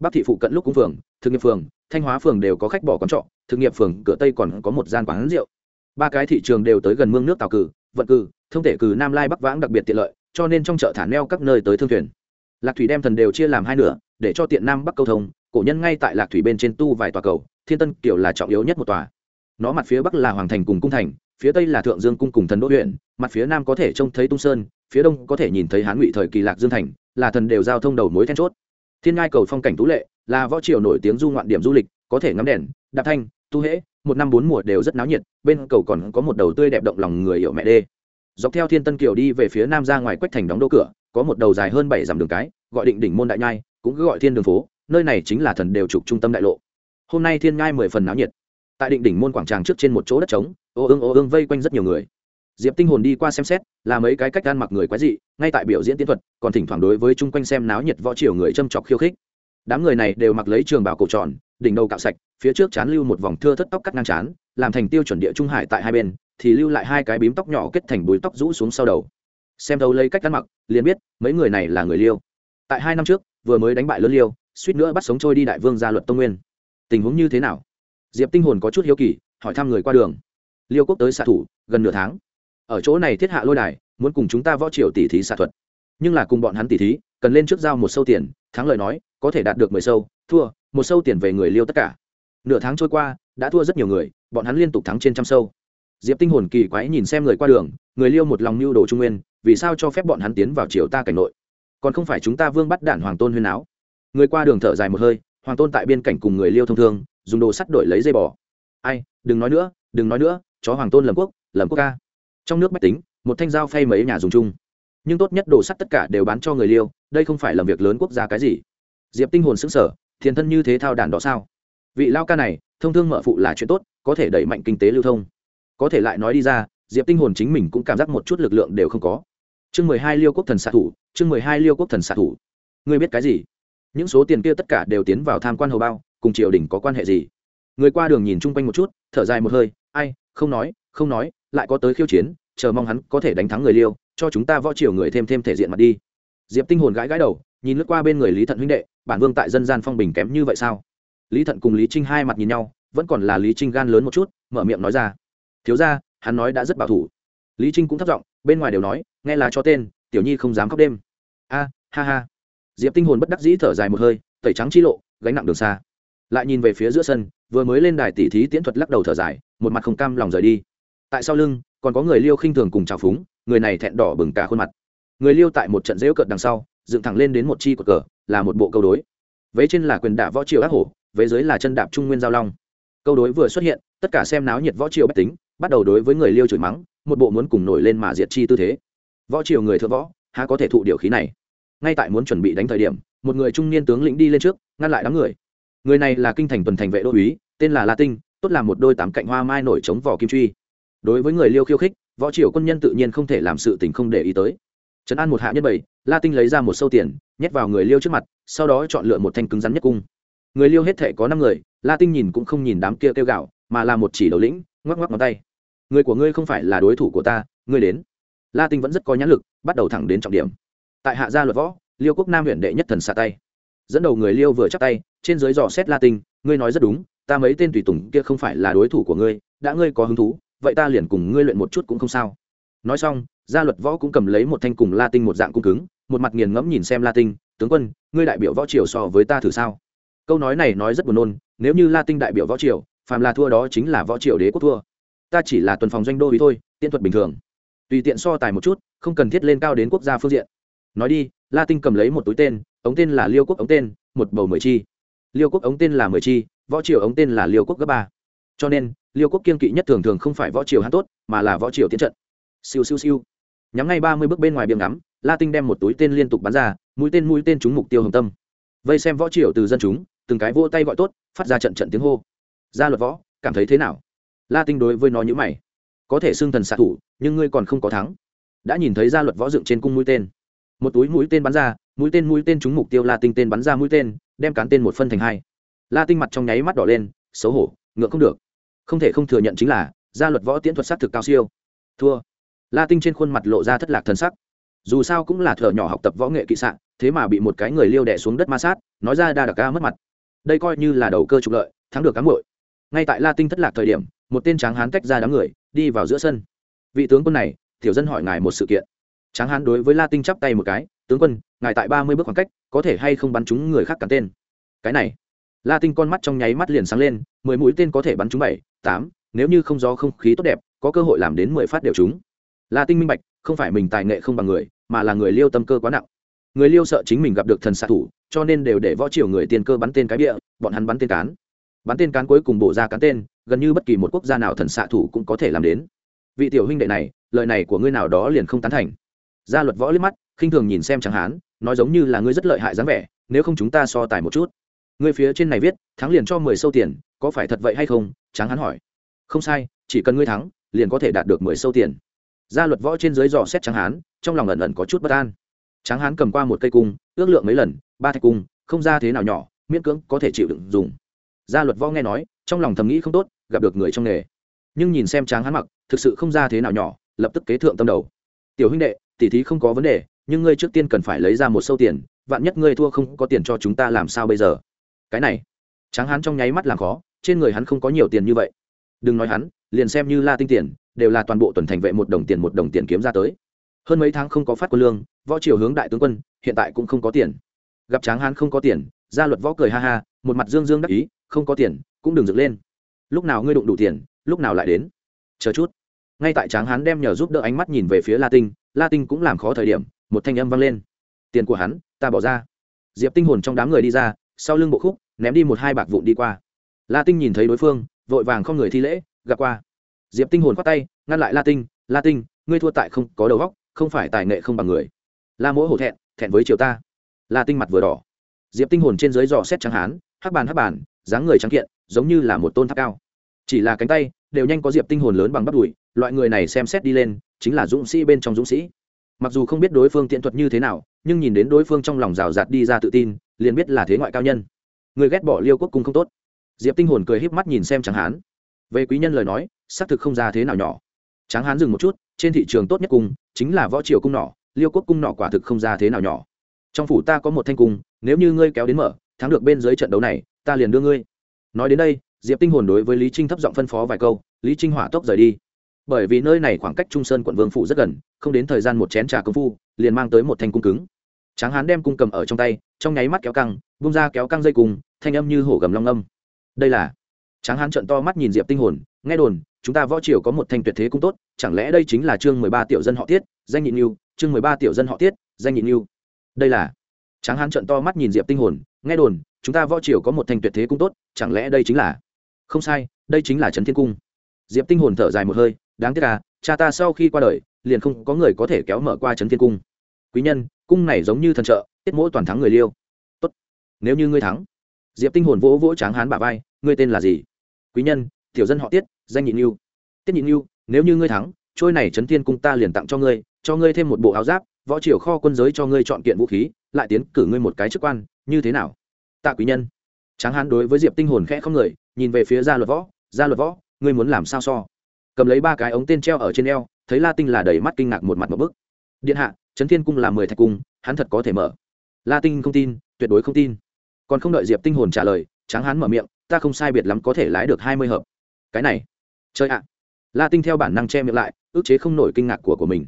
Bắc thị phụ cận lúc cung phường, thực nghiệp phường, thanh hóa phường đều có khách bỏ quán trọ, thực nghiệp phường, cửa tây còn có một gian quán rượu. Ba cái thị trường đều tới gần mương nước tàu cử, vận cử, thông thể cử, nam lai bắc vãng đặc biệt tiện lợi, cho nên trong chợ thả neo các nơi tới thương thuyền. Lạc thủy đem thần đều chia làm hai nửa, để cho tiện nam bắc câu thông, cổ nhân ngay tại lạc thủy bên trên tu vài tòa cầu, thiên tân kiểu là trọng yếu nhất một tòa nó mặt phía bắc là hoàng thành cùng cung thành, phía tây là thượng dương cung cùng thần đô huyện, mặt phía nam có thể trông thấy tung sơn, phía đông có thể nhìn thấy hán ngụy thời kỳ lạc dương thành, là thần đều giao thông đầu mối then chốt. Thiên ngai cầu phong cảnh tú lệ, là võ triều nổi tiếng du ngoạn điểm du lịch, có thể ngắm đèn, đạp thanh, tu hễ, một năm bốn mùa đều rất náo nhiệt, bên cầu còn có một đầu tươi đẹp động lòng người hiểu mẹ đê. Dọc theo thiên tân kiều đi về phía nam ra ngoài quách thành đóng đô cửa, có một đầu dài hơn bảy dặm đường cái, gọi định đỉnh môn đại nhai, cũng cứ gọi thiên đường phố, nơi này chính là thần đều trục trung tâm đại lộ. Hôm nay thiên nhai mười phần náo nhiệt tại định đỉnh môn quảng tràng trước trên một chỗ đất trống, ô ương ô ương vây quanh rất nhiều người. Diệp tinh hồn đi qua xem xét, là mấy cái cách gan mặc người quái dị, ngay tại biểu diễn tiến thuật, còn thỉnh thoảng đối với chung quanh xem náo nhiệt võ triều người châm chọc khiêu khích. Đám người này đều mặc lấy trường bảo cổ tròn, đỉnh đầu cạo sạch, phía trước chán lưu một vòng thưa thất tóc cắt ngang chán, làm thành tiêu chuẩn địa trung hải tại hai bên, thì lưu lại hai cái bím tóc nhỏ kết thành búi tóc rũ xuống sau đầu. Xem đâu lấy cách ăn mặc, liền biết, mấy người này là người liêu. Tại hai năm trước, vừa mới đánh bại lớn liêu, suýt nữa bắt sống trôi đi đại vương gia luật tông nguyên. Tình huống như thế nào? Diệp tinh hồn có chút hiếu kỳ, hỏi thăm người qua đường. Liêu quốc tới xạ thủ, gần nửa tháng. Ở chỗ này thiết hạ lôi đài, muốn cùng chúng ta võ triều tỷ thí xạ thuật. Nhưng là cùng bọn hắn tỷ thí, cần lên trước giao một sâu tiền, thắng lời nói, có thể đạt được mười sâu, thua, một sâu tiền về người liêu tất cả. Nửa tháng trôi qua, đã thua rất nhiều người, bọn hắn liên tục thắng trên trăm sâu. Diệp tinh hồn kỳ quái nhìn xem người qua đường, người liêu một lòng mưu đồ trung nguyên, vì sao cho phép bọn hắn tiến vào triều ta cảnh nội? Còn không phải chúng ta vương bắt đản hoàng tôn huyên áo. Người qua đường thở dài một hơi, hoàng tôn tại biên cảnh cùng người liêu thông thương dùng đồ sắt đổi lấy dây bò. Ai, đừng nói nữa, đừng nói nữa, chó hoàng tôn lầm quốc lầm quốc ca. Trong nước bách tính, một thanh dao phay mấy nhà dùng chung. Nhưng tốt nhất đồ sắt tất cả đều bán cho người liêu, đây không phải làm việc lớn quốc gia cái gì. Diệp tinh hồn xứng sở thiền thân như thế thao đàn đó sao? Vị lao ca này, thông thương mở phụ là chuyện tốt, có thể đẩy mạnh kinh tế lưu thông. Có thể lại nói đi ra, diệp tinh hồn chính mình cũng cảm giác một chút lực lượng đều không có. Chương mười hai liêu quốc thần xạ thủ, chương mười hai liêu quốc thần xạ thủ. Ngươi biết cái gì? Những số tiền kia tất cả đều tiến vào tham quan hầu bao cùng triều đình có quan hệ gì? Người qua đường nhìn chung quanh một chút, thở dài một hơi, ai, không nói không nói, lại có tới khiêu chiến, chờ mong hắn có thể đánh thắng người liêu, cho chúng ta võ triều người thêm thêm thể diện mặt đi. Diệp tinh hồn gãi gãi đầu, nhìn lướt qua bên người lý thận huynh đệ, bản vương tại dân gian phong bình kém như vậy sao? Lý thận cùng lý trinh hai mặt nhìn nhau, vẫn còn là lý trinh gan lớn một chút, mở miệng nói ra, thiếu ra hắn nói đã rất bảo thủ. Lý trinh cũng thất vọng bên ngoài đều nói, nghe là cho tên, tiểu nhi không dám khóc đêm. A, ha ha. Diệp tinh hồn bất đắc dĩ thở dài một hơi, tẩy trắng chi lộ, gánh nặng đường xa lại nhìn về phía giữa sân, vừa mới lên đài tỉ thí tiễn thuật lắc đầu thở dài, một mặt không cam lòng rời đi. Tại sau lưng, còn có người liêu khinh thường cùng trào phúng, người này thẹn đỏ bừng cả khuôn mặt. Người liêu tại một trận dễu cợt đằng sau, dựng thẳng lên đến một chi cột cờ, là một bộ câu đối. Vế trên là quyền đả võ triều ác hổ, vế dưới là chân đạp trung nguyên giao long. Câu đối vừa xuất hiện, tất cả xem náo nhiệt võ triều bách tính, bắt đầu đối với người liêu chửi mắng, một bộ muốn cùng nổi lên mà diệt chi tư thế. Võ triều người thượng võ, há có thể thụ điều khí này? Ngay tại muốn chuẩn bị đánh thời điểm, một người trung niên tướng lĩnh đi lên trước, ngăn lại đám người người này là kinh thành tuần thành vệ đô úy, tên là la tinh, tốt là một đôi tám cạnh hoa mai nổi chống vỏ kim truy. Đối với người liêu khiêu khích, võ triều quân nhân tự nhiên không thể làm sự tình không để ý tới. Trấn an một hạ nhân bảy, la tinh lấy ra một sâu tiền, nhét vào người liêu trước mặt, sau đó chọn lựa một thanh cứng rắn nhất cung. Người liêu hết thể có năm người, la tinh nhìn cũng không nhìn đám kia kêu gạo, mà là một chỉ đầu lĩnh, ngoắc ngoắc ngón tay. Người của ngươi không phải là đối thủ của ta, ngươi đến. La tinh vẫn rất có nhãn lực, bắt đầu thẳng đến trọng điểm. Tại hạ gia luật võ, liêu quốc nam huyện đệ nhất thần xa tay dẫn đầu người liêu vừa chắc tay, trên dưới dò xét la tinh, ngươi nói rất đúng, ta mấy tên tùy tùng kia không phải là đối thủ của ngươi, đã ngươi có hứng thú, vậy ta liền cùng ngươi luyện một chút cũng không sao. Nói xong, gia luật võ cũng cầm lấy một thanh cùng la tinh một dạng cung cứng, một mặt nghiền ngẫm nhìn xem la tinh, tướng quân, ngươi đại biểu võ triều so với ta thử sao? Câu nói này nói rất buồn nôn, nếu như la tinh đại biểu võ triều, phàm là thua đó chính là võ triều đế quốc thua. Ta chỉ là tuần phòng doanh đô ý thôi tiện thuật bình thường. Tùy tiện so tài một chút, không cần thiết lên cao đến quốc gia phương diện. Nói đi, la tinh cầm lấy một túi tên ống tên là liêu quốc ống tên, một bầu mười chi. Liêu quốc ống tên là mười chi, võ triều ống tên là liêu quốc cấp ba. Cho nên, liêu quốc kiên kỵ nhất thường thường không phải võ triều hát tốt, mà là võ triều tiến trận. Siêu siêu siêu. Nhắm ngay ba mươi bước bên ngoài biếng ngắm la tinh đem một túi tên liên tục bắn ra, mũi tên mũi tên trúng mục tiêu hồng tâm. Vây xem võ triều từ dân chúng, từng cái vỗ tay gọi tốt, phát ra trận trận tiếng hô. Gia luật võ, cảm thấy thế nào? La tinh đối với nó như mày. Có thể xưng thần xạ thủ, nhưng ngươi còn không có thắng. Đã nhìn thấy gia luật võ dựng trên cung mũi tên một túi mũi tên bắn ra, mũi tên mũi tên trúng mục tiêu la tinh tên bắn ra mũi tên, đem cán tên một phân thành hai. La tinh mặt trong nháy mắt đỏ lên, xấu hổ ngựa không được. Không thể không thừa nhận chính là, gia luật võ tiễn thuật s á t thực cao siêu. Thua. La tinh trên khuôn mặt lộ ra thất lạc thân sắc. Dù sao cũng là thợ nhỏ học tập võ nghệ kỵ sạn thế mà bị một cái người liêu đẻ xuống đất ma sát, nói ra đa đặc ca mất mặt. Đây coi như là đầu cơ trục lợi, thắng được cán bội ngay tại la tinh thất lạc thời điểm, một tên tráng hán tách ra đám người, đi vào giữa sân. Vị tướng quân này, tiểu dân hỏi ngài một sự kiện tráng hán đối với la tinh chắp tay một cái, tướng quân, ngài tại ba mươi bước khoảng cách, có thể hay không bắn trúng người khác cắn tên? Cái này la tinh con mắt trong nháy mắt liền sáng lên, mười mũi tên có thể bắn trúng bảy, tám, nếu như không gió không khí tốt đẹp, có cơ hội làm đến mười phát đều trúng la tinh minh bạch, không phải mình tài nghệ không bằng người, mà là người liêu tâm cơ quá nặng. Người liêu sợ chính mình gặp được thần xạ thủ, cho nên đều để võ triều người tiên cơ bắn tên cái bịa, bọn hắn bắn tên cán. Bắn tên cán cuối cùng bổ ra cán tên, gần như bất kỳ một quốc gia nào thần xạ thủ cũng có thể làm đến. Vị tiểu huynh đệ này, lời này của ngươi nào đó liền không tán thành gia luật võ liếc mắt, khinh thường nhìn xem chẳng hán, nói giống như là ngươi rất lợi hại dáng vẻ, nếu không chúng ta so tài một chút. Ngươi phía trên này viết, thắng liền cho mười sâu tiền, có phải thật vậy hay không? Tráng hán hỏi. Không sai, chỉ cần ngươi thắng, liền có thể đạt được mười sâu tiền. Gia luật võ trên dưới dò xét tráng hán, trong lòng ẩn ẩn có chút bất an. Tráng hán cầm qua một cây cung, ước lượng mấy lần, ba thạch cung, không ra thế nào nhỏ, miễn cưỡng có thể chịu đựng dùng. Gia luật võ nghe nói, trong lòng thầm nghĩ không tốt, gặp được người trong nghề. Nhưng nhìn xem tráng hán mặc, thực sự không ra thế nào nhỏ, lập tức kế thượng tâm đầu. Tiểu huynh đệ tỉ thí không có vấn đề, nhưng ngươi trước tiên cần phải lấy ra một sâu tiền, vạn nhất ngươi thua không có tiền cho chúng ta làm sao bây giờ? Cái này, tráng hán trong nháy mắt làm khó, trên người hắn không có nhiều tiền như vậy. Đừng nói hắn, liền xem như la tinh tiền, đều là toàn bộ tuần thành vệ một đồng tiền một đồng tiền kiếm ra tới. Hơn mấy tháng không có phát quân lương, võ triều hướng đại tướng quân, hiện tại cũng không có tiền. Gặp tráng hán không có tiền, gia luật võ cười ha ha, một mặt dương dương đắc ý, không có tiền, cũng đừng dựng lên. Lúc nào ngươi đụng đủ tiền, lúc nào lại đến? Chờ chút. Ngay tại tráng hán đem nhờ giúp đỡ ánh mắt nhìn về phía la tinh la tinh cũng làm khó thời điểm, một thanh âm vang lên. Tiền của hắn, ta bỏ ra. Diệp tinh hồn trong đám người đi ra, sau lưng bộ khúc, ném đi một hai bạc vụn đi qua. La tinh nhìn thấy đối phương, vội vàng không người thi lễ, gặp qua. Diệp tinh hồn khoát tay, ngăn lại la tinh la tinh ngươi thua tại không có đầu óc, không phải tài nghệ không bằng người. La mỗi hổ thẹn thẹn với triều ta. La tinh mặt vừa đỏ. Diệp tinh hồn trên dưới giò xét trắng hán, hắc bàn hắc bàn, dáng người trắng kiện, giống như là một tôn tháp cao. Chỉ là cánh tay, đều nhanh có diệp tinh hồn lớn bằng bắp đùi loại người này xem xét đi lên, chính là dũng sĩ bên trong dũng sĩ. Mặc dù không biết đối phương tiện thuật như thế nào, nhưng nhìn đến đối phương trong lòng rào rạt đi ra tự tin, liền biết là thế ngoại cao nhân. Người ghét bỏ liêu quốc cung không tốt. Diệp tinh hồn cười híp mắt nhìn xem tráng hán. Về quý nhân lời nói, xác thực không ra thế nào nhỏ. Tráng hán dừng một chút, trên thị trường tốt nhất cung, chính là võ triều cung nỏ, liêu quốc cung nỏ quả thực không ra thế nào nhỏ. Trong phủ ta có một thanh cung, nếu như ngươi kéo đến mở, thắng được bên dưới trận đấu này, ta liền đưa ngươi. Nói đến đây, diệp tinh hồn đối với lý trinh thấp giọng phân phó vài câu, lý trinh hỏa tốc rời đi bởi vì nơi này khoảng cách trung sơn quận vương phủ rất gần, không đến thời gian một chén trà công phu, liền mang tới một thanh cung cứng. Tráng hán đem cung cầm ở trong tay, trong nháy mắt kéo căng bung ra kéo căng dây cung, thanh âm như hổ gầm long âm. Đây là tráng hán trận to mắt nhìn diệp tinh hồn, nghe đồn, chúng ta võ triều có một thanh tuyệt thế cung tốt, chẳng lẽ đây chính là chương mười ba tiểu dân họ tiết, danh nhị lưu chương mười ba tiểu dân họ tiết, danh nhị lưu đây là tráng hán trận to mắt nhìn diệp tinh hồn, nghe đồn, chúng ta võ triều có một thanh tuyệt thế cung tốt, chẳng lẽ đây chính là không sai, đây chính là trấn thiên cung. Diệp tinh hồn thở dài một hơi đáng tiếc là cha ta sau khi qua đời, liền không có người có thể kéo mở qua trấn thiên cung. Quý nhân, cung này giống như thần trợ, tiết mỗi toàn thắng người liêu. Tốt. Nếu như ngươi thắng, diệp tinh hồn vỗ vỗ tráng hán bà vai, ngươi tên là gì? Quý nhân, tiểu dân họ tiết, danh nhị lưu tiết nhị lưu nếu như ngươi thắng, trôi này trấn thiên cung ta liền tặng cho ngươi cho ngươi thêm một bộ áo giáp, võ triều kho quân giới cho ngươi chọn kiện vũ khí, lại tiến cử ngươi một cái chức quan, như thế nào? Tạ quý nhân. Tráng hán đối với diệp tinh hồn khẽ không người, nhìn về phía gia luật võ. Gia luật võ, ngươi muốn làm sao so? Cầm lấy ba cái ống tên treo ở trên eo, thấy la tinh là đầy mắt kinh ngạc một mặt một bức. Điện hạ, trấn thiên cung là mười thạch cung, hắn thật có thể mở. La tinh không tin, tuyệt đối không tin. Còn không đợi diệp tinh hồn trả lời, tráng hắn mở miệng, ta không sai biệt lắm có thể lái được hai mươi hợp. Cái này chơi ạ. La tinh theo bản năng che miệng lại, ước chế không nổi kinh ngạc của của mình.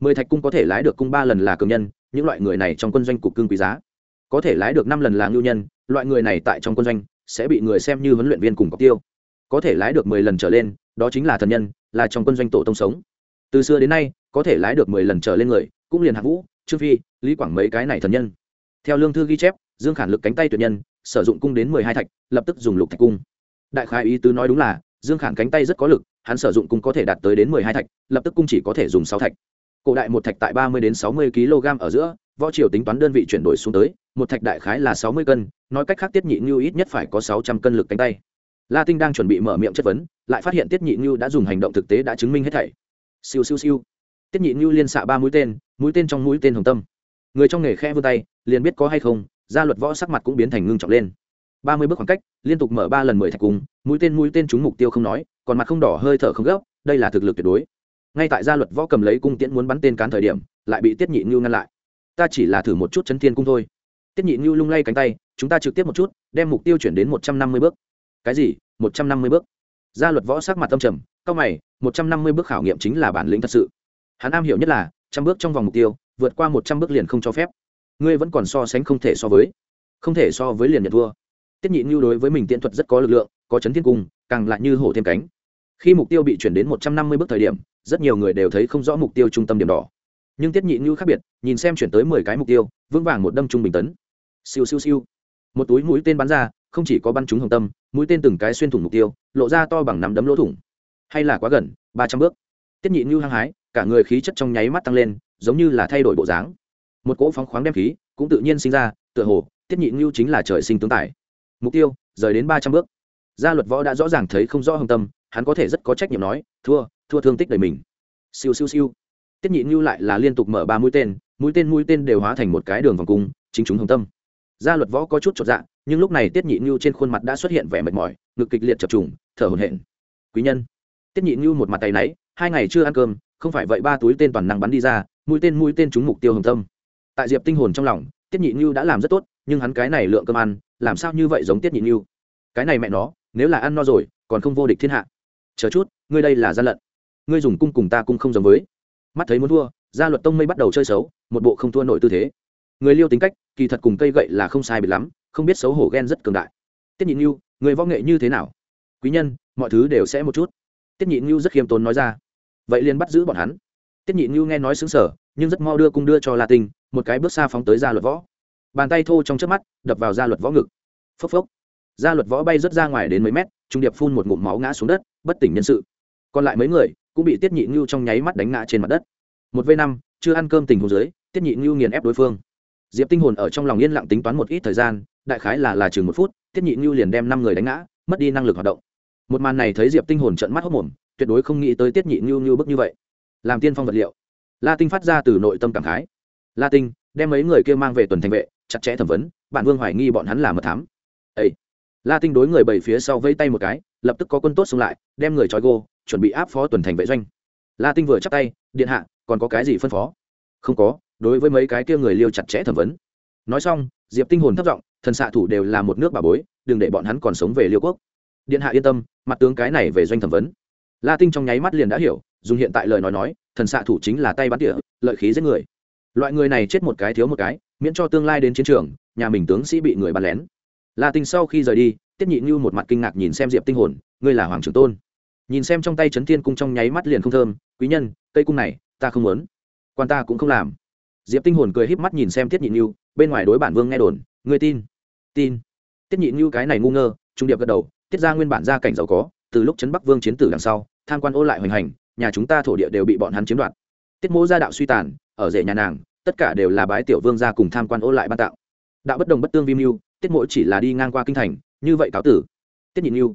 Mười thạch cung có thể lái được cung ba lần là cường nhân, những loại người này trong quân doanh cục cương quý giá. Có thể lái được năm lần là ngưu nhân, loại người này tại trong quân doanh sẽ bị người xem như huấn luyện viên cùng cọc tiêu có thể lái được mười lần trở lên, đó chính là thần nhân, là trong quân doanh tổ tông sống. Từ xưa đến nay, có thể lái được mười lần trở lên người, cũng liền hạ vũ, trương phi, lý quảng mấy cái này thần nhân. Theo lương thư ghi chép, dương khản lực cánh tay tuyệt nhân, sử dụng cung đến mười hai thạch, lập tức dùng lục thạch cung. Đại khái ý tứ nói đúng là, dương khản cánh tay rất có lực, hắn sử dụng cung có thể đạt tới đến mười hai thạch, lập tức cung chỉ có thể dùng sáu thạch. Cổ đại một thạch tại ba mươi đến sáu mươi kg ở giữa, võ triều tính toán đơn vị chuyển đổi xuống tới, một thạch đại khái là sáu mươi cân, nói cách khác tiết nhị như ít nhất phải có sáu trăm cân lực cánh tay la tinh đang chuẩn bị mở miệng chất vấn, lại phát hiện tiết nhị như đã dùng hành động thực tế đã chứng minh hết thảy. Siêu siêu siêu. Tiết nhị như liên xạ ba mũi tên mũi tên trong mũi tên hồng tâm. Người trong nghề khe vươn tay, liền biết có hay không, gia luật võ sắc mặt cũng biến thành ngưng trọng lên. Ba mươi bước khoảng cách, liên tục mở ba lần mười thạch cung mũi tên mũi tên trúng mục tiêu không nói, còn mặt không đỏ hơi thở không gấp, đây là thực lực tuyệt đối. Ngay tại gia luật võ cầm lấy cung tiễn muốn bắn tên cán thời điểm, lại bị tiết nhị như ngăn lại. Ta chỉ là thử một chút chấn thiên cung thôi. Tiết nhị như lung lay cánh tay, chúng ta trực tiếp một chút, đem mục tiêu chuyển đến một trăm năm mươi bước cái gì? Một trăm năm mươi bước. Gia luật võ sắc mặt tâm trầm, cao mày, một trăm năm mươi bước khảo nghiệm chính là bản lĩnh thật sự. Hắn am hiểu nhất là, trăm bước trong vòng mục tiêu, vượt qua một trăm bước liền không cho phép. Ngươi vẫn còn so sánh không thể so với. Không thể so với liền nhận thua. Tiết nhị như đối với mình tiện thuật rất có lực lượng, có chấn thiên cung, càng lại như hổ thêm cánh. Khi mục tiêu bị chuyển đến một trăm năm mươi bước thời điểm, rất nhiều người đều thấy không rõ mục tiêu trung tâm điểm đỏ. Nhưng tiết nhị như khác biệt, nhìn xem chuyển tới mười cái mục tiêu, vững vàng một đâm trung bình tấn. Siêu siêu siêu. Một túi mũi tên bắn ra, không chỉ có bắn trúng hồng tâm mũi tên từng cái xuyên thủng mục tiêu, lộ ra to bằng nắm đấm lỗ thủng. Hay là quá gần, ba trăm bước. Tiết nhị như hăng hái, cả người khí chất trong nháy mắt tăng lên, giống như là thay đổi bộ dáng. Một cỗ phóng khoáng đem khí cũng tự nhiên sinh ra, tựa hồ, tiết nhị như chính là trời sinh tướng tài. Mục tiêu, rời đến ba trăm bước. Gia luật võ đã rõ ràng thấy không rõ hồng tâm, hắn có thể rất có trách nhiệm nói, thua thua thương tích đời mình. Siêu siêu siêu. Tiết nhị như lại là liên tục mở ba mũi tên mũi tên mũi tên đều hóa thành một cái đường vòng cung, chính chúng hồng tâm. Gia luật võ có chút chột dạ nhưng lúc này tiết nhị như trên khuôn mặt đã xuất hiện vẻ mệt mỏi, ngực kịch liệt chập trùng, thở hổn hển. Quý nhân. Tiết nhị như một mặt tay náy, hai ngày chưa ăn cơm, không phải vậy ba túi tên toàn năng bắn đi ra, mũi tên mũi tên trúng mục tiêu hồng tâm. Tại diệp tinh hồn trong lòng, tiết nhị như đã làm rất tốt, nhưng hắn cái này lượng cơm ăn, làm sao như vậy giống tiết nhị như cái này mẹ nó, nếu là ăn no rồi, còn không vô địch thiên hạ. Chờ chút, ngươi đây là gian lận. Ngươi dùng cung cùng ta cung không giống với. Mắt thấy muốn thua, gia luật tông mây bắt đầu chơi xấu, một bộ không thua nổi tư thế. Người liêu tính cách, kỳ thật cùng cây gậy là không sai biệt lắm không biết xấu hổ ghen rất cường đại. Tiết nhị ngưu, người võ nghệ như thế nào? Quý nhân, mọi thứ đều sẽ một chút. Tiết nhị ngưu rất khiêm tốn nói ra. Vậy liền bắt giữ bọn hắn. Tiết nhị ngưu nghe nói xứng sở, nhưng rất mau đưa cung đưa cho la tinh, một cái bước xa phóng tới gia luật võ. Bàn tay thô trong trước mắt, đập vào gia luật võ ngực. Phốc phốc. Gia luật võ bay rớt ra ngoài đến mấy mét, trung điệp phun một ngụm máu ngã xuống đất, bất tỉnh nhân sự. Còn lại mấy người cũng bị tiết nhị ngưu trong nháy mắt đánh ngã trên mặt đất. Một v năm, chưa ăn cơm tình hồ dưới, tiết nhị ngưu nghiền ép đối phương. Diệp tinh hồn ở trong lòng yên lặng tính toán một ít thời gian đại khái là là chừng một phút, tiết nhị ngưu liền đem năm người đánh ngã, mất đi năng lực hoạt động. Một màn này thấy diệp tinh hồn trận mắt hốc mồm, tuyệt đối không nghĩ tới tiết nhị ngưu như bức như vậy. Làm tiên phong vật liệu. La tinh phát ra từ nội tâm cảm khái. La tinh, đem mấy người kia mang về tuần thành vệ, chặt chẽ thẩm vấn Bản vương hoài nghi bọn hắn là mật thám. Ấy la tinh đối người bảy phía sau vây tay một cái, lập tức có quân tốt xông lại, đem người trói gô, chuẩn bị áp phó tuần thành vệ doanh. La tinh vừa chắp tay, điện hạ, còn có cái gì phân phó? Không có, đối với mấy cái kia người liêu chặt chẽ thẩm vấn nói xong, diệp tinh hồn thất giọng, thần xạ thủ đều là một nước bà bối, đừng để bọn hắn còn sống về liêu quốc. Điện hạ yên tâm, mặt tướng cái này về doanh thẩm vấn. La tinh trong nháy mắt liền đã hiểu, dùng hiện tại lời nói nói, thần xạ thủ chính là tay bắn địa lợi khí giết người. Loại người này chết một cái thiếu một cái, miễn cho tương lai đến chiến trường, nhà mình tướng sĩ bị người bắn lén. La tinh sau khi rời đi, tiết nhị như một mặt kinh ngạc nhìn xem diệp tinh hồn, ngươi là hoàng trưởng tôn. Nhìn xem trong tay trấn thiên cung trong nháy mắt liền không thơm, quý nhân, cây cung này, ta không muốn. Quan ta cũng không làm. Diệp tinh hồn cười híp mắt nhìn xem tiết nhị như bên ngoài đối bản vương nghe đồn, ngươi tin tin. Tiết nhị như cái này ngu ngơ, trung điệp gật đầu, tiết ra nguyên bản gia cảnh giàu có, từ lúc trấn bắc vương chiến tử đằng sau, tham quan ô lại hoành hành, nhà chúng ta thổ địa đều bị bọn hắn chiếm đoạt. Tiết mỗ gia đạo suy tàn, ở rể nhà nàng, tất cả đều là bái tiểu vương gia cùng tham quan ô lại ban tạo. Đạo bất đồng bất tương vi mưu, tiết mỗ chỉ là đi ngang qua kinh thành, như vậy cáo tử. Tiết nhị mưu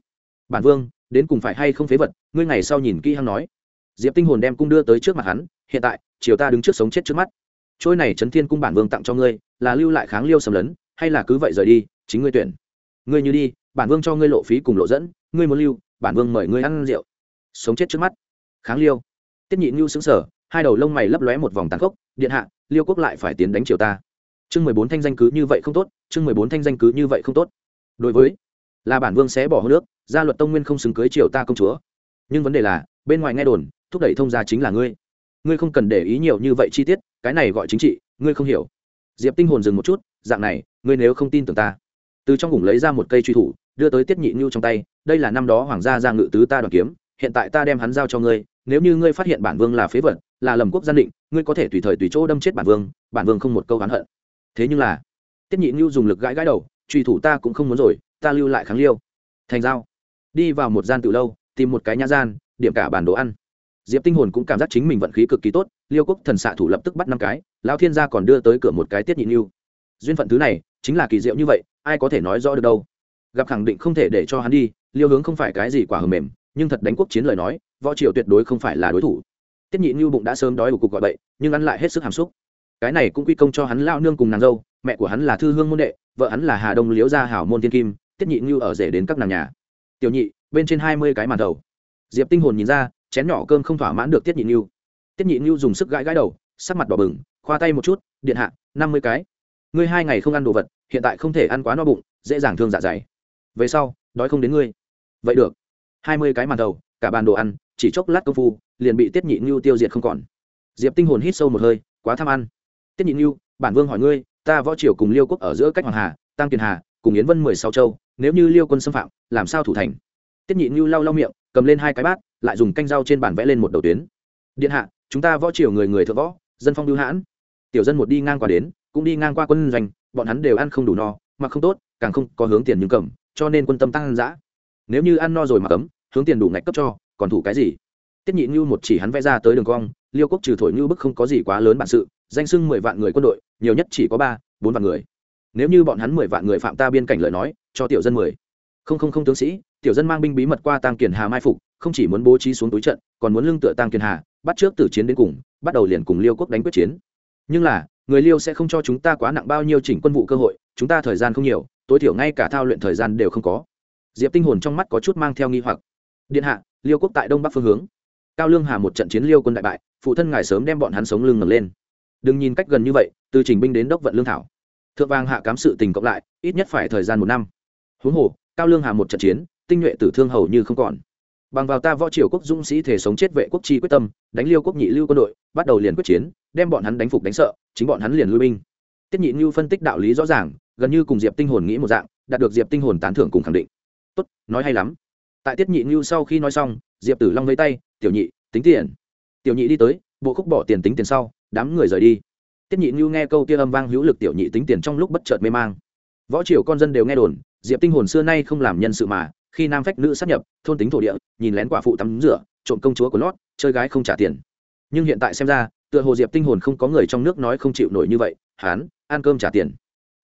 bản vương, đến cùng phải hay không phế vật, ngươi ngày sau nhìn kỹ hăng nói. Diệp tinh hồn đem cung đưa tới trước mặt hắn, hiện tại chiều ta đứng trước sống chết trước mắt trôi này trấn thiên cung bản vương tặng cho ngươi, là lưu lại kháng liêu sầm lấn, hay là cứ vậy rời đi, chính ngươi tuyển. Ngươi như đi, bản vương cho ngươi lộ phí cùng lộ dẫn, ngươi muốn lưu, bản vương mời ngươi ăn rượu. Sống chết trước mắt. Kháng liêu. Tiết nhị ngưu xứng sở hai đầu lông mày lấp lóe một vòng tàn khốc, điện hạ, liêu quốc lại phải tiến đánh triều ta. Chương mười bốn thanh danh cứ như vậy không tốt, chương mười bốn thanh danh cứ như vậy không tốt. Đối với, là bản vương sẽ bỏ hô nước, gia luật tông nguyên không xứng cưới triều ta công chúa. Nhưng vấn đề là, bên ngoài nghe đồn, thúc đẩy thông gia chính là ngươi. Ngươi không cần để ý nhiều như vậy chi tiết cái này gọi chính trị, ngươi không hiểu. Diệp tinh hồn dừng một chút, dạng này, ngươi nếu không tin tưởng ta. Từ trong vùng lấy ra một cây truy thủ, đưa tới tiết nhị nhu trong tay, đây là năm đó hoàng gia ra ngự tứ ta đoàn kiếm, hiện tại ta đem hắn giao cho ngươi, nếu như ngươi phát hiện bản vương là phế vật, là lầm quốc gia định, ngươi có thể tùy thời tùy chỗ đâm chết bản vương bản vương không một câu oán hận. Thế nhưng là, tiết nhị nhu dùng lực gãi gãi đầu, truy thủ ta cũng không muốn rồi, ta lưu lại kháng liêu. Thành giao. Đi vào một gian từ lâu, tìm một cái nhã gian, điểm cả bản đồ ăn diệp tinh hồn cũng cảm giác chính mình vận khí cực kỳ tốt, liêu quốc thần xạ thủ lập tức bắt năm cái, lão thiên gia còn đưa tới cửa một cái tiết nhị lưu. Duyên phận thứ này, chính là kỳ diệu như vậy, ai có thể nói rõ được đâu. Gặp khẳng định không thể để cho hắn đi, liêu hướng không phải cái gì quả hờ mềm, nhưng thật đánh quốc chiến lời nói, võ triều tuyệt đối không phải là đối thủ. Tiết nhị như bụng đã sớm đói của cục gọi bậy, nhưng ăn lại hết sức hàm xúc. Cái này cũng quy công cho hắn lao nương cùng nàng dâu, mẹ của hắn là thư hương môn đệ, vợ hắn là hà đông liễu gia hảo môn thiên kim, tiết nhị như ở rể đến các nàng nhà. Tiểu nhị, bên trên hai mươi cái màn đầu. Diệp tinh hồn nhìn ra chén nhỏ cơm không thỏa mãn được tiết nhị như tiết nhị như dùng sức gãi gãi đầu, sắc mặt đỏ bừng, khoa tay một chút, điện hạ, năm mươi cái. Ngươi hai ngày không ăn đồ vật, hiện tại không thể ăn quá no bụng, dễ dàng thương dạ dày. Về sau, đói không đến ngươi. Vậy được. Hai mươi cái màn đầu, cả bàn đồ ăn, chỉ chốc lát công phu, liền bị tiết nhị ngưu tiêu diệt không còn. Diệp tinh hồn hít sâu một hơi, quá tham ăn. Tiết nhị ngưu bản vương hỏi ngươi, ta võ triều cùng liêu quốc ở giữa cách hoàng hà tăng kiền hà, cùng yến vân mười sáu châu, nếu như liêu quân xâm phạm, làm sao thủ thành? Tiết nhị ngưu lau lau miệng, cầm lên hai cái bát lại dùng canh dao trên bàn vẽ lên một đầu tuyến. Điện hạ, chúng ta võ triều người người thợ võ, dân phong lưu hãn. Tiểu dân một đi ngang qua đến, cũng đi ngang qua quân doanh, bọn hắn đều ăn không đủ no mà không tốt, càng không có hướng tiền nhưng cầm, cho nên quân tâm tăng ăn dã. Nếu như ăn no rồi mà cấm, hướng tiền đủ ngạch cấp cho, còn thủ cái gì? Tiết nhị như một chỉ hắn vẽ ra tới đường cong, liêu quốc trừ thổi như bức không có gì quá lớn bản sự, danh sưng mười vạn người quân đội, nhiều nhất chỉ có ba, bốn vạn người. Nếu như bọn hắn mười vạn người phạm ta biên cảnh lợi nói, cho tiểu dân mười. Không không không tướng sĩ, tiểu dân mang binh bí mật qua tăng kiền hà mai phục không chỉ muốn bố trí xuống túi trận, còn muốn lương tựa tăng kiên hà, bắt trước tử chiến đến cùng, bắt đầu liền cùng liêu quốc đánh quyết chiến. Nhưng là, người liêu sẽ không cho chúng ta quá nặng bao nhiêu chỉnh quân vụ cơ hội, chúng ta thời gian không nhiều, tối thiểu ngay cả thao luyện thời gian đều không có. Diệp tinh hồn trong mắt có chút mang theo nghi hoặc. Điện hạ, liêu quốc tại đông bắc phương hướng. Cao lương hà một trận chiến liêu quân đại bại, phụ thân ngài sớm đem bọn hắn sống lưng ngẩng lên. Đừng nhìn cách gần như vậy, từ trình binh đến đốc vận lương thảo. Thượng vàng hạ cám sự tình cộng lại, ít nhất phải thời gian một năm. Huống hồ, cao lương hà một trận chiến, tinh nhuệ tử thương hầu như không còn bằng vào ta võ triều quốc dũng sĩ thể sống chết vệ quốc chi quyết tâm, đánh liêu quốc nhị lưu quân đội, bắt đầu liền quyết chiến, đem bọn hắn đánh phục đánh sợ, chính bọn hắn liền lui binh. Tiết nhị như phân tích đạo lý rõ ràng, gần như cùng diệp tinh hồn nghĩ một dạng, đạt được diệp tinh hồn tán thưởng cùng khẳng định. Tốt, nói hay lắm. Tại tiết nhị như sau khi nói xong, diệp tử long vây tay, tiểu nhị, tính tiền. Tiểu nhị đi tới, bộ khúc bỏ tiền tính tiền sau, đám người rời đi. Tiết nhị như nghe câu kia âm vang hữu lực tiểu nhị tính tiền trong lúc bất chợt mê mang. Võ triều con dân đều nghe đồn, diệp tinh hồn xưa nay không làm nhân sự mà khi nam phách nữ sát nhập, thôn tính thổ địa, nhìn lén quả phụ tắm rửa, trộm công chúa của lót, chơi gái không trả tiền. Nhưng hiện tại xem ra, tựa hồ diệp tinh hồn không có người trong nước nói không chịu nổi như vậy, hán, ăn cơm trả tiền.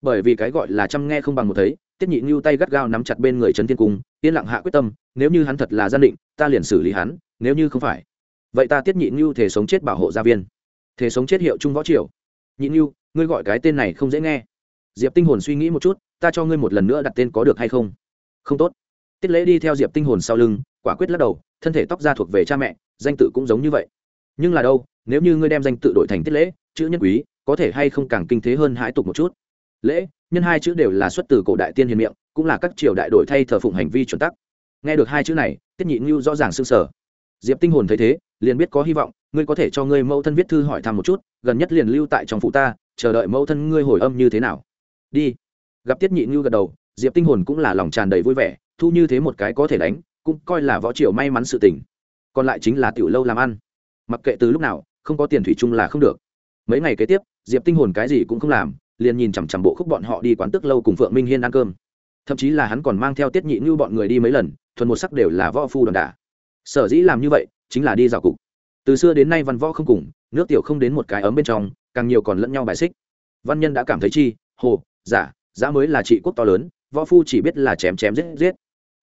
Bởi vì cái gọi là chăm nghe không bằng một thấy, tiết nhị như tay gắt gao nắm chặt bên người trấn thiên cung, yên lặng hạ quyết tâm, nếu như hắn thật là gian định, ta liền xử lý hắn, nếu như không phải. Vậy ta tiết nhị như thể sống chết bảo hộ gia viên. Thể sống chết hiệu trung võ triều. Nhị như ngươi gọi cái tên này không dễ nghe. Diệp tinh hồn suy nghĩ một chút, ta cho ngươi một lần nữa đặt tên có được hay không? Không tốt tiết lễ đi theo diệp tinh hồn sau lưng, quả quyết lắc đầu, thân thể tóc ra thuộc về cha mẹ, danh tự cũng giống như vậy. Nhưng là đâu, nếu như ngươi đem danh tự đổi thành tiết lễ, chữ nhân quý, có thể hay không càng kinh thế hơn hãi tục một chút? Lễ, nhân hai chữ đều là xuất từ cổ đại tiên hiền miệng, cũng là các triều đại đổi thay thờ phụng hành vi chuẩn tắc. Nghe được hai chữ này, tiết nhị ngưu rõ ràng sưng sở diệp tinh hồn thấy thế, liền biết có hy vọng, ngươi có thể cho ngươi mẫu thân viết thư hỏi thăm một chút, gần nhất liền lưu tại trong phụ ta, chờ đợi mẫu thân ngươi hồi âm như thế nào. Đi. Gặp tiết nhị ngưu gật đầu, diệp tinh hồn cũng là lòng tràn đầy vui vẻ thu như thế một cái có thể đánh, cũng coi là võ triều may mắn sự tình. Còn lại chính là tiểu lâu làm ăn. Mặc kệ từ lúc nào, không có tiền thủy chung là không được. Mấy ngày kế tiếp, diệp tinh hồn cái gì cũng không làm, liền nhìn chằm chằm bộ khúc bọn họ đi quán tức lâu cùng phượng minh hiên ăn cơm. Thậm chí là hắn còn mang theo tiết nhị như bọn người đi mấy lần, thuần một sắc đều là võ phu đòn đả. Sở dĩ làm như vậy, chính là đi dạo cục. Từ xưa đến nay văn võ không cùng, nước tiểu không đến một cái ấm bên trong, càng nhiều còn lẫn nhau bài xích. Văn nhân đã cảm thấy chi, hồ, giả giả mới là trị quốc to lớn, võ phu chỉ biết là chém chém giết giết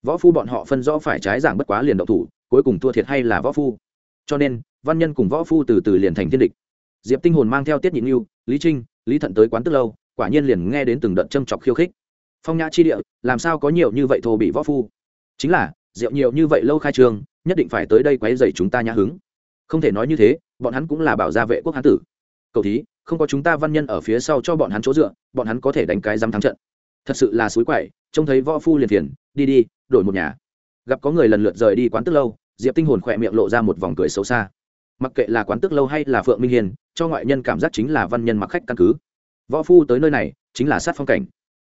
võ phu bọn họ phân rõ phải trái giảng bất quá liền động thủ cuối cùng thua thiệt hay là võ phu. Cho nên văn nhân cùng võ phu từ từ liền thành thiên địch. Diệp tinh hồn mang theo tiết nhị lưu lý trinh lý thận tới quán tức lâu quả nhiên liền nghe đến từng đợt châm chọc khiêu khích. Phong nhã chi địa làm sao có nhiều như vậy thô bị võ phu? Chính là rượu nhiều như vậy lâu khai trường, nhất định phải tới đây quấy dày chúng ta nhã hứng. Không thể nói như thế bọn hắn cũng là bảo gia vệ quốc hán tử. Cầu thí không có chúng ta văn nhân ở phía sau cho bọn hắn chỗ dựa bọn hắn có thể đánh cái dám thắng trận. Thật sự là suối quậy trông thấy võ phu liền phiền đi đi đổi một nhà. Gặp có người lần lượt rời đi quán tức lâu, diệp tinh hồn khỏe miệng lộ ra một vòng cười xấu xa. Mặc kệ là quán tức lâu hay là phượng minh hiền cho ngoại nhân cảm giác chính là văn nhân mặc khách căn cứ. Võ phu tới nơi này, chính là sát phong cảnh.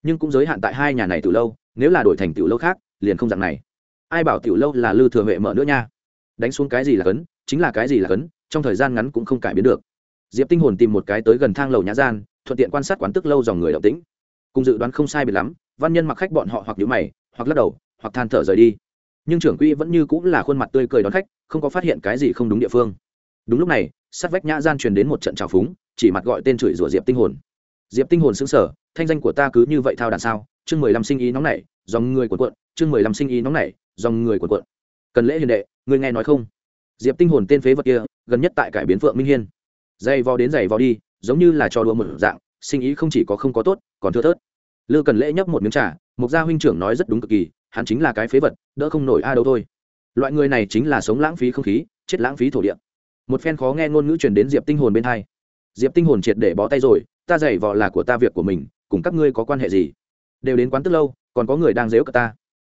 Nhưng cũng giới hạn tại hai nhà này từ lâu, nếu là đổi thành tiểu lâu khác, liền không dạng này. Ai bảo tiểu lâu là lư thừa huệ mở nữa nha? Đánh xuống cái gì là cấn, chính là cái gì là cấn, trong thời gian ngắn cũng không cải biến được. Diệp tinh hồn tìm một cái tới gần thang lầu nhã gian, thuận tiện quan sát quán tức lâu dòng người động tĩnh. Cùng dự đoán không sai biệt lắm, văn nhân mặc khách bọn họ hoặc nhíu mày, hoặc lắc đầu hoặc than thở rời đi. Nhưng trưởng quỹ vẫn như cũng là khuôn mặt tươi cười đón khách, không có phát hiện cái gì không đúng địa phương. Đúng lúc này, sát vách nhã gian truyền đến một trận trào phúng, chỉ mặt gọi tên chửi rủa diệp tinh hồn. Diệp tinh hồn xứng sở thanh danh của ta cứ như vậy thao đàn sao? Chương mười lăm sinh ý nóng nảy, dòng người cuộn cuộn, chương mười lăm sinh ý nóng nảy, dòng người cuộn cuộn. Cần lễ hiền đệ người nghe nói không? Diệp tinh hồn tên phế vật kia, gần nhất tại cải biến phượng minh hiên. Dày vò đến dày vò đi, giống như là trò đùa một dạng, sinh ý không chỉ có không có tốt, còn thưa thớt. Lư cần lễ nhấp một miếng trà, mục gia huynh trưởng nói rất đúng cực kỳ hắn chính là cái phế vật, đỡ không nổi a đâu thôi. Loại người này chính là sống lãng phí không khí, chết lãng phí thổ địa. Một phen khó nghe ngôn ngữ truyền đến diệp tinh hồn bên hai. Diệp tinh hồn triệt để bó tay rồi, ta dạy vò là của ta việc của mình, cùng các ngươi có quan hệ gì? Đều đến quán tức lâu, còn có người đang dếu cả ta.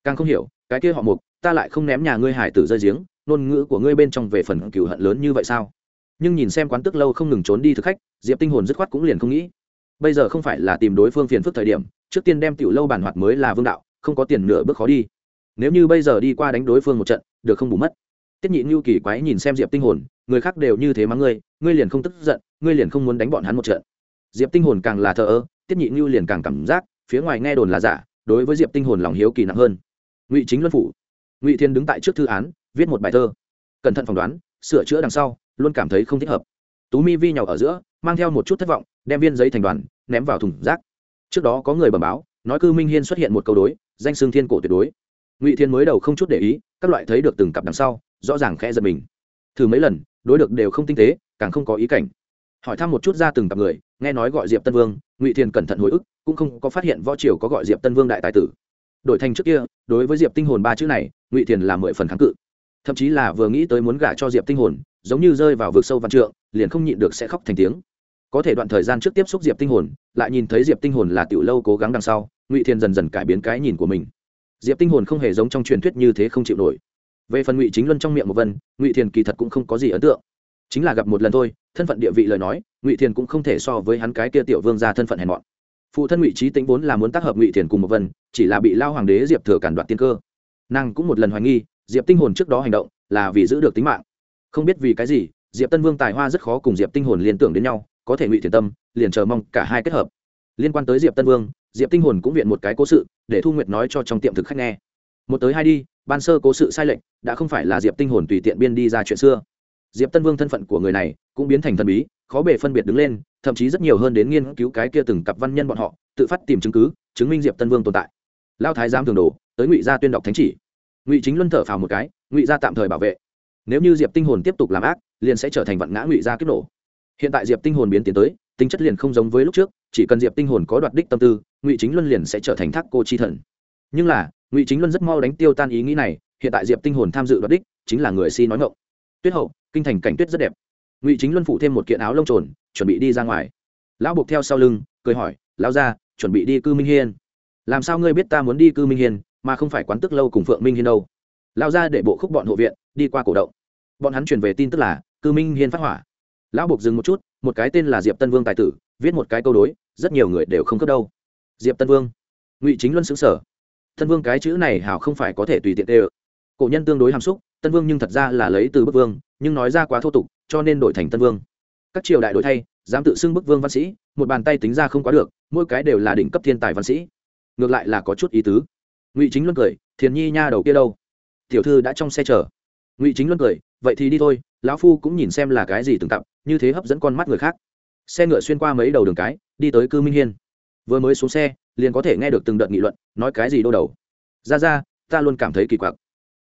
Càng không hiểu, cái kia họ mục, ta lại không ném nhà ngươi hải tử rơi giếng, ngôn ngữ của ngươi bên trong về phần cửu hận lớn như vậy sao? Nhưng nhìn xem quán tức lâu không ngừng trốn đi thực khách, diệp tinh hồn dứt khoát cũng liền không nghĩ. Bây giờ không phải là tìm đối phương phiền phức thời điểm, trước tiên đem tiểu lâu bản hoạt mới là vương đạo không có tiền nửa bước khó đi. Nếu như bây giờ đi qua đánh đối phương một trận, được không bù mất. Tiết nhị ngưu kỳ quái nhìn xem diệp tinh hồn, người khác đều như thế mắng ngươi ngươi liền không tức giận, ngươi liền không muốn đánh bọn hắn một trận. Diệp tinh hồn càng là thờ ơ, tiết nhị ngưu liền càng cảm giác, phía ngoài nghe đồn là giả, đối với diệp tinh hồn lòng hiếu kỳ nặng hơn. Ngụy chính luân phủ. Ngụy thiên đứng tại trước thư án, viết một bài thơ. Cẩn thận phỏng đoán, sửa chữa đằng sau, luôn cảm thấy không thích hợp. Tú mi vi nhào ở giữa, mang theo một chút thất vọng, đem viên giấy thành đoàn, ném vào thùng rác. Trước đó có người bẩm báo, nói cư minh hiên xuất hiện một câu đối danh xương thiên cổ tuyệt đối. Ngụy thiên mới đầu không chút để ý, các loại thấy được từng cặp đằng sau, rõ ràng khẽ giật mình. Thử mấy lần, đối được đều không tinh tế, càng không có ý cảnh. Hỏi thăm một chút ra từng cặp người, nghe nói gọi diệp tân vương, ngụy thiên cẩn thận hồi ức, cũng không có phát hiện võ triều có gọi diệp tân vương đại tài tử. Đổi thành trước kia, đối với diệp tinh hồn ba chữ này, ngụy thiên là mười phần kháng cự. Thậm chí là vừa nghĩ tới muốn gả cho diệp tinh hồn, giống như rơi vào vực sâu văn trượng, liền không nhịn được sẽ khóc thành tiếng có thể đoạn thời gian trước tiếp xúc diệp tinh hồn, lại nhìn thấy diệp tinh hồn là tiểu lâu cố gắng đằng sau, ngụy thiền dần dần cải biến cái nhìn của mình. Diệp tinh hồn không hề giống trong truyền thuyết như thế không chịu nổi. Về phần ngụy chính luân trong miệng một vân, ngụy thiền kỳ thật cũng không có gì ấn tượng. Chính là gặp một lần thôi, thân phận địa vị lời nói, ngụy thiền cũng không thể so với hắn cái kia tiểu vương ra thân phận hèn mọn. Phụ thân ngụy trí tính vốn là muốn tác hợp ngụy thiền cùng một vân, chỉ là bị lao hoàng đế diệp thừa cản đoạt tiên cơ. Nàng cũng một lần hoài nghi, diệp tinh hồn trước đó hành động là vì giữ được tính mạng. Không biết vì cái gì, diệp tân vương tài hoa rất khó cùng diệp tinh hồn liên tưởng đến nhau có thể ngụy thiền tâm, liền chờ mong cả hai kết hợp. Liên quan tới diệp tân vương, diệp tinh hồn cũng viện một cái cố sự, để thu nguyệt nói cho trong tiệm thực khách nghe. Một tới hai đi, ban sơ cố sự sai lệch, đã không phải là diệp tinh hồn tùy tiện biên đi ra chuyện xưa. Diệp tân vương thân phận của người này, cũng biến thành thần bí, khó bề phân biệt đứng lên, thậm chí rất nhiều hơn đến nghiên cứu cái kia từng cặp văn nhân bọn họ, tự phát tìm chứng cứ, chứng minh diệp tân vương tồn tại. Lao thái giám thường đồ, tới ngụy gia tuyên đọc thánh chỉ. Ngụy chính luân thở phào một cái, ngụy gia tạm thời bảo vệ. Nếu như diệp tinh hồn tiếp tục làm ác, liền sẽ trở thành vận ngã ngụy gia kích nổ hiện tại diệp tinh hồn biến tiến tới tính chất liền không giống với lúc trước chỉ cần diệp tinh hồn có đoạt đích tâm tư ngụy chính luân liền sẽ trở thành thác cô chi thần. Nhưng là ngụy chính luân rất mau đánh tiêu tan ý nghĩ này hiện tại diệp tinh hồn tham dự đoạt đích chính là người si nói ngọng. tuyết hậu kinh thành cảnh tuyết rất đẹp. Ngụy chính luân phụ thêm một kiện áo lông trồn chuẩn bị đi ra ngoài. Lão buộc theo sau lưng cười hỏi lão gia, chuẩn bị đi cư minh hiên. Làm sao ngươi biết ta muốn đi cư minh hiên mà không phải quán tức lâu cùng phượng minh hiên đâu? Lão gia để bộ khúc bọn hộ viện đi qua cổ động. Bọn hắn truyền về tin tức là cư minh hiên phát hỏa lão buộc dừng một chút, một cái tên là diệp tân vương tài tử, viết một cái câu đối, rất nhiều người đều không cất đâu. Diệp tân vương. Ngụy chính luân xứng sở tân vương cái chữ này hảo không phải có thể tùy tiện tê ơ. Cổ nhân tương đối hàm xúc, tân vương nhưng thật ra là lấy từ bức vương, nhưng nói ra quá thô tục, cho nên đổi thành tân vương. Các triều đại đổi thay, dám tự xưng bức vương văn sĩ, một bàn tay tính ra không quá được, mỗi cái đều là đỉnh cấp thiên tài văn sĩ. Ngược lại là có chút ý tứ. Ngụy chính luân cười, thiền nhi nha đầu kia đâu? Tiểu thư đã trong xe chờ. Ngụy chính luân cười, vậy thì đi thôi, lão phu cũng nhìn xem là cái gì từng tập như thế hấp dẫn con mắt người khác. Xe ngựa xuyên qua mấy đầu đường cái, đi tới cư minh hiên. Vừa mới xuống xe, liền có thể nghe được từng đợt nghị luận, nói cái gì đô đầu. Ra ra, ta luôn cảm thấy kỳ quặc.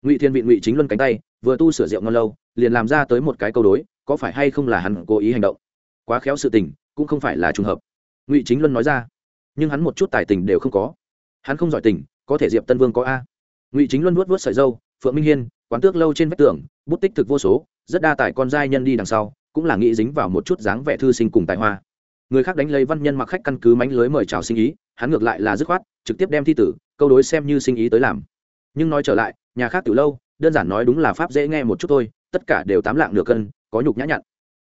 Ngụy thiên vị ngụy chính luân cánh tay, vừa tu sửa rượu ngon lâu, liền làm ra tới một cái câu đối, có phải hay không là hắn cố ý hành động? Quá khéo sự tình, cũng không phải là trùng hợp. Ngụy chính luân nói ra, nhưng hắn một chút tài tình đều không có. Hắn không giỏi tình, có thể diệp tân vương có a. Ngụy chính luân vuốt vuốt sợi dâu, phượng minh hiên, quán tước lâu trên vách tường, bút tích thực vô số, rất đa tài con giai nhân đi đằng sau cũng là nghĩ dính vào một chút dáng vẻ thư sinh cùng tài hoa. Người khác đánh lấy văn nhân mặc khách căn cứ mánh lưới mời chào sinh ý, hắn ngược lại là dứt khoát, trực tiếp đem thi tử, câu đối xem như sinh ý tới làm. Nhưng nói trở lại, nhà khác từ lâu, đơn giản nói đúng là pháp dễ nghe một chút thôi, tất cả đều tám lạng nửa cân, có nhục nhã nhặn.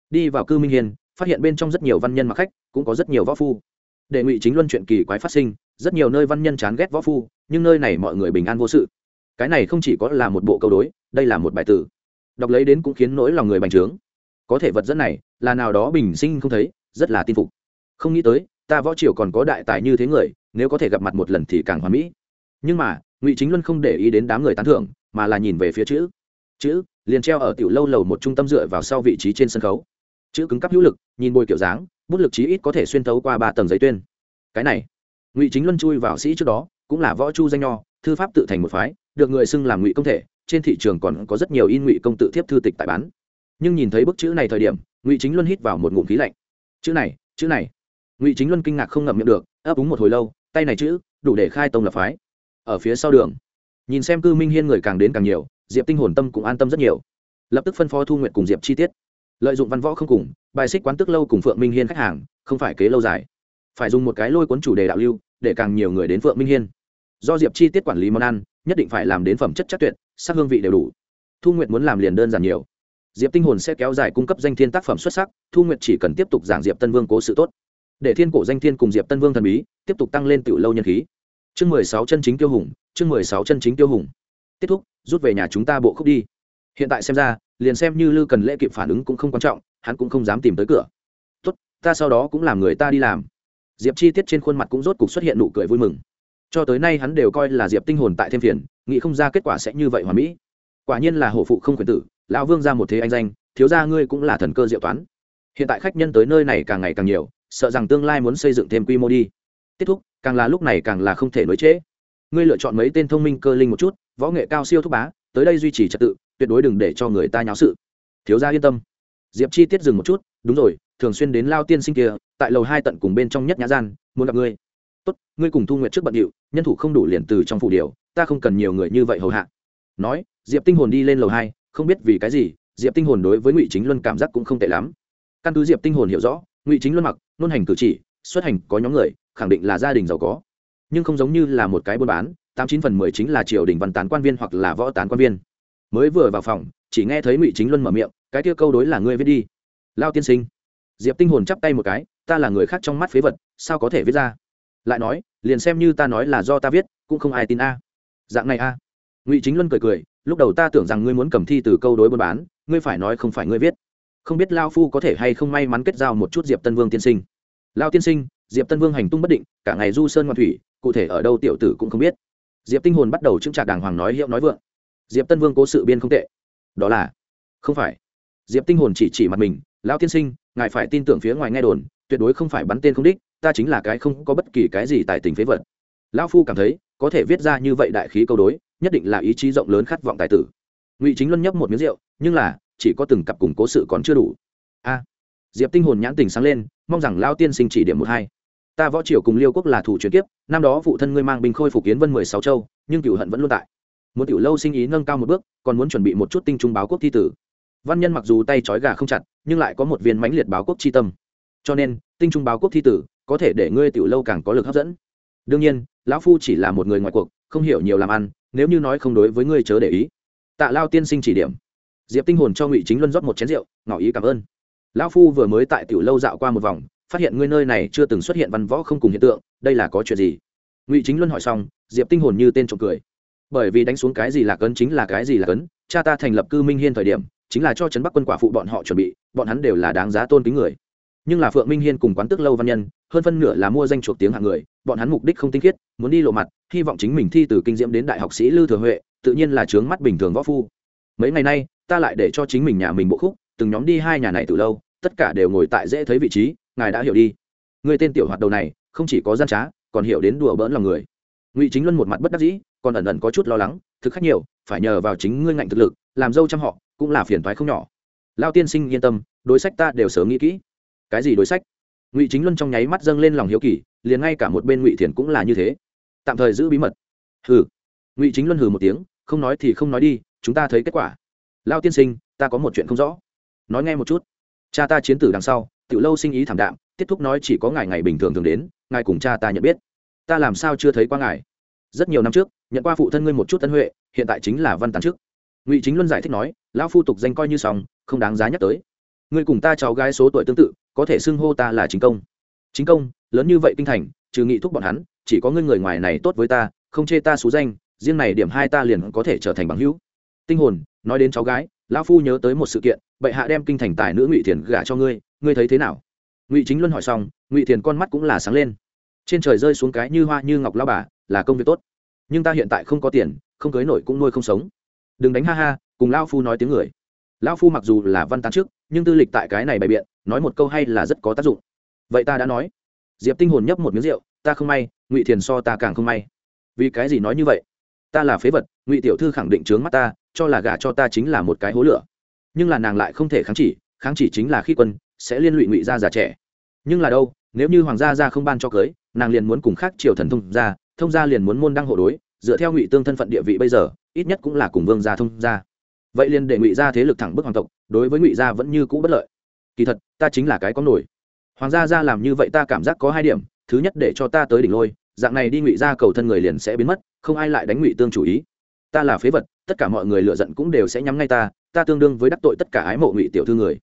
Đi vào cư minh hiền phát hiện bên trong rất nhiều văn nhân mặc khách, cũng có rất nhiều võ phu. Đề ngụy chính luân chuyện kỳ quái phát sinh, rất nhiều nơi văn nhân chán ghét võ phu, nhưng nơi này mọi người bình an vô sự. Cái này không chỉ có là một bộ câu đối, đây là một bài tử. Đọc lấy đến cũng khiến nỗi lòng người bành trướng có thể vật dẫn này, là nào đó bình sinh không thấy, rất là tin phục. Không nghĩ tới, ta võ triều còn có đại tài như thế người, nếu có thể gặp mặt một lần thì càng hoàn mỹ. Nhưng mà, ngụy chính luân không để ý đến đám người tán thưởng, mà là nhìn về phía chữ. Chữ, liền treo ở tiểu lâu lầu một trung tâm dựa vào sau vị trí trên sân khấu. Chữ cứng cắp hữu lực, nhìn bồi kiểu dáng, bút lực chí ít có thể xuyên thấu qua ba tầng giấy tuyên. Cái này, ngụy chính luân chui vào sĩ trước đó, cũng là võ chu danh nho, thư pháp tự thành một phái, được người xưng làm ngụy công thể, trên thị trường còn có rất nhiều in ngụy công tự thiếp thư tịch tại bán nhưng nhìn thấy bức chữ này thời điểm, ngụy chính luân hít vào một ngụm khí lạnh. Chữ này chữ này. Ngụy chính luân kinh ngạc không ngậm miệng được, ấp úng một hồi lâu, tay này chữ, đủ để khai tông lập phái. Ở phía sau đường, nhìn xem cư minh hiên người càng đến càng nhiều, diệp tinh hồn tâm cũng an tâm rất nhiều. Lập tức phân phó thu nguyện cùng diệp chi tiết. Lợi dụng văn võ không cùng, bài xích quán tức lâu cùng phượng minh hiên khách hàng, không phải kế lâu dài. Phải dùng một cái lôi cuốn chủ đề đạo lưu, để càng nhiều người đến phượng minh hiên. Do diệp chi tiết quản lý món ăn, nhất định phải làm đến phẩm chất chắc tuyệt, sắc hương vị đều đủ. Thu nguyệt muốn làm liền đơn giản nhiều diệp tinh hồn sẽ kéo dài cung cấp danh thiên tác phẩm xuất sắc, thu nguyệt chỉ cần tiếp tục giảng diệp tân vương cố sự tốt, để thiên cổ danh thiên cùng diệp tân vương thần bí tiếp tục tăng lên tiểu lâu nhân khí. Chương mười sáu chân chính tiêu hùng, chương mười sáu chân chính tiêu hùng. Kết thúc, rút về nhà chúng ta bộ khúc đi. Hiện tại xem ra, liền xem như lư cần lễ kịp phản ứng cũng không quan trọng, hắn cũng không dám tìm tới cửa. Tốt, ta sau đó cũng làm người ta đi làm. Diệp chi tiết trên khuôn mặt cũng rốt cục xuất hiện nụ cười vui mừng. Cho tới nay hắn đều coi là diệp tinh hồn tại thêm phiền, nghĩ không ra kết quả sẽ như vậy hoàn mỹ. Quả nhiên là hổ phụ không quyền tử lão vương ra một thế anh danh, thiếu ra ngươi cũng là thần cơ diệu toán. Hiện tại khách nhân tới nơi này càng ngày càng nhiều, sợ rằng tương lai muốn xây dựng thêm quy mô đi. Kết thúc, càng là lúc này càng là không thể nối trễ. Ngươi lựa chọn mấy tên thông minh cơ linh một chút, võ nghệ cao siêu thúc bá, tới đây duy trì trật tự, tuyệt đối đừng để cho người ta nháo sự. Thiếu gia yên tâm. Diệp chi tiết dừng một chút, đúng rồi, thường xuyên đến lao tiên sinh kia, tại lầu hai tận cùng bên trong nhất nhã gian, muốn gặp ngươi. Tốt, ngươi cùng thu nguyện trước bận điệu, nhân thủ không đủ liền từ trong phủ điều, ta không cần nhiều người như vậy hầu hạ. Nói, diệp tinh hồn đi lên lầu hai không biết vì cái gì, diệp tinh hồn đối với ngụy chính luân cảm giác cũng không tệ lắm. Căn cứ diệp tinh hồn hiểu rõ, ngụy chính luân mặc luôn hành cử chỉ, xuất hành có nhóm người, khẳng định là gia đình giàu có. Nhưng không giống như là một cái buôn bán, tám chín phần mười chính là triều đình văn tán quan viên hoặc là võ tán quan viên. Mới vừa vào phòng, chỉ nghe thấy ngụy chính luân mở miệng, cái kia câu đối là ngươi viết đi. Lao tiên sinh. Diệp tinh hồn chắp tay một cái, ta là người khác trong mắt phế vật, sao có thể viết ra? Lại nói, liền xem như ta nói là do ta viết, cũng không ai tin a. Dạng này a. Ngụy chính luân cười cười lúc đầu ta tưởng rằng ngươi muốn cầm thi từ câu đối buôn bán, ngươi phải nói không phải ngươi viết. Không biết lao phu có thể hay không may mắn kết giao một chút diệp tân vương tiên sinh. Lao tiên sinh, diệp tân vương hành tung bất định, cả ngày du sơn ngoan thủy, cụ thể ở đâu tiểu tử cũng không biết. Diệp tinh hồn bắt đầu chứng trạc đàng hoàng nói hiệu nói vượng. Diệp tân vương cố sự biên không tệ. Đó là, không phải. Diệp tinh hồn chỉ chỉ mặt mình lão tiên sinh, ngài phải tin tưởng phía ngoài nghe đồn, tuyệt đối không phải bắn tên không đích, ta chính là cái không có bất kỳ cái gì tại tình phế vật. Lão phu cảm thấy, có thể viết ra như vậy đại khí câu đối nhất định là ý chí rộng lớn khát vọng tài tử. Ngụy chính luân nhấp một miếng rượu, nhưng là, chỉ có từng cặp củng cố sự còn chưa đủ. A! Diệp tinh hồn nhãn tình sáng lên, mong rằng lao tiên sinh chỉ điểm một hai. Ta võ triều cùng liêu quốc là thủ chuyển kiếp, năm đó phụ thân ngươi mang binh khôi phục kiến vân mười sáu châu, nhưng cửu hận vẫn luôn tại. Muốn tiểu lâu sinh ý nâng cao một bước, còn muốn chuẩn bị một chút tinh trung báo quốc thi tử. Văn nhân mặc dù tay trói gà không chặt, nhưng lại có một viên mãnh liệt báo quốc chi tâm. Cho nên, tinh trung báo quốc thi tử, có thể để ngươi tiểu lâu càng có lực hấp dẫn. Đương nhiên, lão phu chỉ là một người ngoài cuộc, không hiểu nhiều làm ăn nếu như nói không đối với ngươi chớ để ý. Tạ lao tiên sinh chỉ điểm. Diệp tinh hồn cho ngụy chính luân rót một chén rượu, ngỏ ý cảm ơn. Lão phu vừa mới tại tiểu lâu dạo qua một vòng, phát hiện ngươi nơi này chưa từng xuất hiện văn võ không cùng hiện tượng, đây là có chuyện gì? Ngụy chính luân hỏi xong, diệp tinh hồn như tên trộm cười. Bởi vì đánh xuống cái gì là cấn chính là cái gì là cấn, cha ta thành lập cư minh hiên thời điểm, chính là cho trấn bắc quân quả phụ bọn họ chuẩn bị, bọn hắn đều là đáng giá tôn kính người. Nhưng là phượng minh hiên cùng quán tước lâu văn nhân hơn phân nửa là mua danh chuộc tiếng hạng người, bọn hắn mục đích không tinh khiết, muốn đi lộ mặt, hy vọng chính mình thi từ kinh diễm đến đại học sĩ lư thừa huệ, tự nhiên là trướng mắt bình thường võ phu. Mấy ngày nay, ta lại để cho chính mình nhà mình bộ khúc, từng nhóm đi hai nhà này từ lâu, tất cả đều ngồi tại dễ thấy vị trí, ngài đã hiểu đi. Người tên tiểu hoạt đầu này, không chỉ có gian trá, còn hiểu đến đùa bỡn lòng người. Ngụy chính luân một mặt bất đắc dĩ, còn ẩn ẩn có chút lo lắng, thực khách nhiều, phải nhờ vào chính ngươi ngạnh thực lực, làm dâu trăm họ, cũng là phiền thoái không nhỏ. Lao tiên sinh yên tâm, đối sách ta đều sớm nghĩ kỹ. Cái gì đối sách? Ngụy chính luân trong nháy mắt dâng lên lòng hiếu kỳ liền ngay cả một bên ngụy thiền cũng là như thế tạm thời giữ bí mật hừ ngụy chính luân hừ một tiếng không nói thì không nói đi chúng ta thấy kết quả lao tiên sinh ta có một chuyện không rõ nói nghe một chút cha ta chiến tử đằng sau tiểu lâu sinh ý thảm đạm tiết thúc nói chỉ có ngày ngày bình thường thường đến ngài cùng cha ta nhận biết ta làm sao chưa thấy qua ngài rất nhiều năm trước nhận qua phụ thân ngươi một chút tân huệ hiện tại chính là văn tán trước ngụy chính luân giải thích nói lão phu tục danh coi như xong không đáng giá nhắc tới ngươi cùng ta cháu gái số tuổi tương tự có thể xưng hô ta là chính công. Chính công, lớn như vậy kinh thành, trừ nghị thúc bọn hắn, chỉ có ngươi người ngoài này tốt với ta, không chê ta xú danh, riêng này điểm hai ta liền có thể trở thành bằng hữu. Tinh hồn, nói đến cháu gái, lão phu nhớ tới một sự kiện, bệ hạ đem kinh thành tài nữ ngụy thiền gả cho ngươi ngươi thấy thế nào? Ngụy chính luân hỏi xong, ngụy thiền con mắt cũng là sáng lên. Trên trời rơi xuống cái như hoa như ngọc lao bà, là công việc tốt. Nhưng ta hiện tại không có tiền, không cưới nổi cũng nuôi không sống. Đừng đánh ha ha, cùng lao phu nói tiếng người. Lao phu mặc dù là văn tán trước nhưng tư lịch tại cái này bày biện, nói một câu hay là rất có tác dụng. Vậy ta đã nói. Diệp tinh hồn nhấp một miếng rượu, ta không may, ngụy thiền so ta càng không may. Vì cái gì nói như vậy? Ta là phế vật, ngụy tiểu thư khẳng định trướng mắt ta, cho là gả cho ta chính là một cái hố lửa. Nhưng là nàng lại không thể kháng chỉ kháng chỉ chính là khi quân, sẽ liên lụy ngụy gia già trẻ. Nhưng là đâu, nếu như hoàng gia gia không ban cho cưới, nàng liền muốn cùng khác triều thần thông gia thông gia liền muốn môn đăng hộ đối, dựa theo ngụy tương thân phận địa vị bây giờ, ít nhất cũng là cùng vương gia thông gia vậy liền để ngụy gia thế lực thẳng bức hoàng tộc, đối với ngụy gia vẫn như cũ bất lợi. Kỳ thật, ta chính là cái có nổi. Hoàng gia gia làm như vậy ta cảm giác có hai điểm, thứ nhất để cho ta tới đỉnh lôi, dạng này đi ngụy gia cầu thân người liền sẽ biến mất, không ai lại đánh ngụy tương chủ ý. Ta là phế vật, tất cả mọi người lựa giận cũng đều sẽ nhắm ngay ta ta tương đương với đắc tội tất cả ái mộ ngụy tiểu thư người.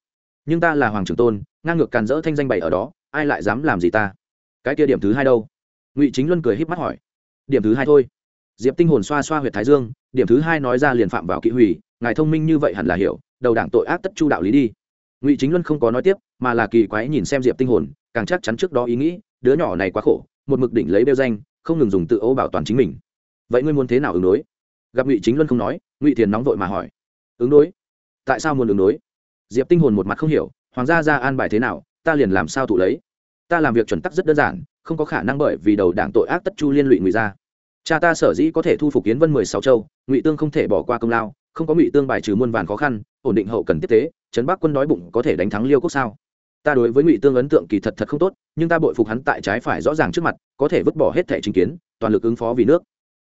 Nhưng ta là hoàng trưởng tôn, ngang ngược càn rỡ thanh danh bày ở đó, ai lại dám làm gì ta? Cái kia điểm thứ hai đâu? Ngụy chính luân cười híp mắt hỏi. Điểm thứ hai thôi. Diệp tinh hồn xoa xoa huyệt thái dương, điểm thứ hai nói ra liền phạm vào kỵ hủy ngài thông minh như vậy hẳn là hiểu, đầu đảng tội ác tất chu đạo lý đi. Ngụy chính luân không có nói tiếp, mà là kỳ quái nhìn xem diệp tinh hồn, càng chắc chắn trước đó ý nghĩ, đứa nhỏ này quá khổ, một mực đỉnh lấy đeo danh, không ngừng dùng tự ô bảo toàn chính mình. Vậy ngươi muốn thế nào ứng đối? Gặp ngụy chính luân không nói, ngụy thiền nóng vội mà hỏi. Ứng đối? Tại sao muốn ứng đối? Diệp tinh hồn một mặt không hiểu, hoàng gia ra an bài thế nào, ta liền làm sao thụ lấy? Ta làm việc chuẩn tắc rất đơn giản, không có khả năng bởi vì đầu đảng tội ác tất chu liên lụy ngụy gia. Cha ta sở dĩ có thể thu phục kiến vân mười sáu châu, ngụy tương không thể bỏ qua công lao không có ngụy tương bài trừ muôn vàn khó khăn, ổn định hậu cần tiếp tế chấn bắc quân đói bụng có thể đánh thắng liêu quốc sao? Ta đối với ngụy tương ấn tượng kỳ thật thật không tốt, nhưng ta bội phục hắn tại trái phải rõ ràng trước mặt, có thể vứt bỏ hết thẻ chính kiến, toàn lực ứng phó vì nước.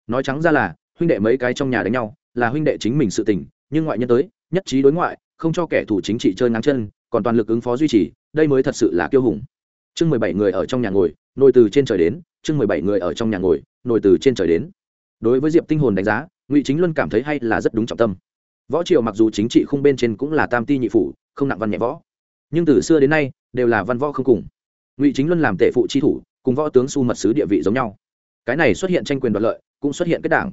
Nói trắng ra là, huynh đệ mấy cái trong nhà đánh nhau, là huynh đệ chính mình sự tình, nhưng ngoại nhân tới, nhất trí đối ngoại, không cho kẻ thù chính trị chơi ngang chân, còn toàn lực ứng phó duy trì, đây mới thật sự là kiêu hùng. Chương mười bảy người ở trong nhà ngồi, nồi từ trên trời đến, chương mười bảy người ở trong nhà ngồi, nồi từ trên trời đến. Đối với diệp tinh hồn đánh giá ngụy chính luân cảm thấy hay là rất đúng trọng tâm võ triều mặc dù chính trị khung bên trên cũng là tam ti nhị phủ không nặng văn nhẹ võ nhưng từ xưa đến nay đều là văn võ không cùng ngụy chính luân làm tể phụ chi thủ cùng võ tướng su mật sứ địa vị giống nhau cái này xuất hiện tranh quyền đoạt lợi cũng xuất hiện kết đảng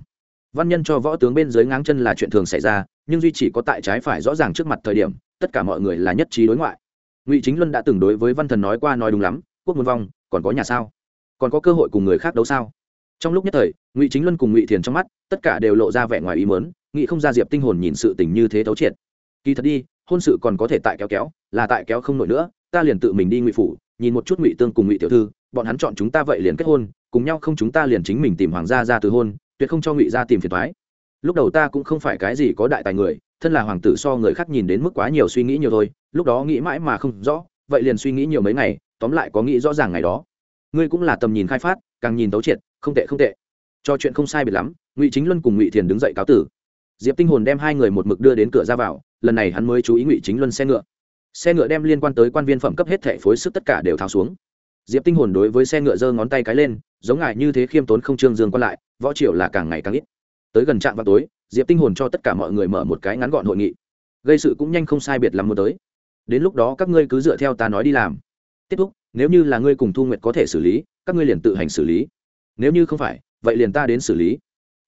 văn nhân cho võ tướng bên dưới ngáng chân là chuyện thường xảy ra nhưng duy chỉ có tại trái phải rõ ràng trước mặt thời điểm tất cả mọi người là nhất trí đối ngoại ngụy chính luân đã từng đối với văn thần nói qua nói đúng lắm quốc muốn vong còn có nhà sao còn có cơ hội cùng người khác đấu sao trong lúc nhất thời, ngụy chính luân cùng ngụy thiền trong mắt, tất cả đều lộ ra vẻ ngoài ý mớn nghị không ra diệp tinh hồn nhìn sự tình như thế thấu triệt. Kỳ thật đi, hôn sự còn có thể tại kéo kéo, là tại kéo không nổi nữa, ta liền tự mình đi ngụy phủ, nhìn một chút ngụy tương cùng ngụy tiểu thư, bọn hắn chọn chúng ta vậy liền kết hôn, cùng nhau không chúng ta liền chính mình tìm hoàng gia ra từ hôn, tuyệt không cho ngụy gia tìm phiền thoái lúc đầu ta cũng không phải cái gì có đại tài người, thân là hoàng tử so người khác nhìn đến mức quá nhiều suy nghĩ nhiều thôi, lúc đó nghĩ mãi mà không rõ, vậy liền suy nghĩ nhiều mấy ngày, tóm lại có nghĩ rõ ràng ngày đó. Ngươi cũng là tầm nhìn khai phát, càng nhìn tấu triệt không tệ không tệ. Cho chuyện không sai biệt lắm, ngụy chính luân cùng ngụy thiền đứng dậy cáo tử. Diệp tinh hồn đem hai người một mực đưa đến cửa ra vào, lần này hắn mới chú ý ngụy chính luân xe ngựa. Xe ngựa đem liên quan tới quan viên phẩm cấp hết thẻ phối sức tất cả đều tháo xuống. Diệp tinh hồn đối với xe ngựa giơ ngón tay cái lên, giống ngài như thế khiêm tốn không trương dương quan lại, võ triều là càng ngày càng ít. Tới gần trạm vào tối, diệp tinh hồn cho tất cả mọi người mở một cái ngắn gọn hội nghị. Gây sự cũng nhanh không sai biệt lắm muốn tới. Đến lúc đó các ngươi cứ dựa theo ta nói đi làm. Tiếp thúc nếu như là ngươi cùng thu nguyệt có thể xử lý, các ngươi liền tự hành xử lý nếu như không phải, vậy liền ta đến xử lý.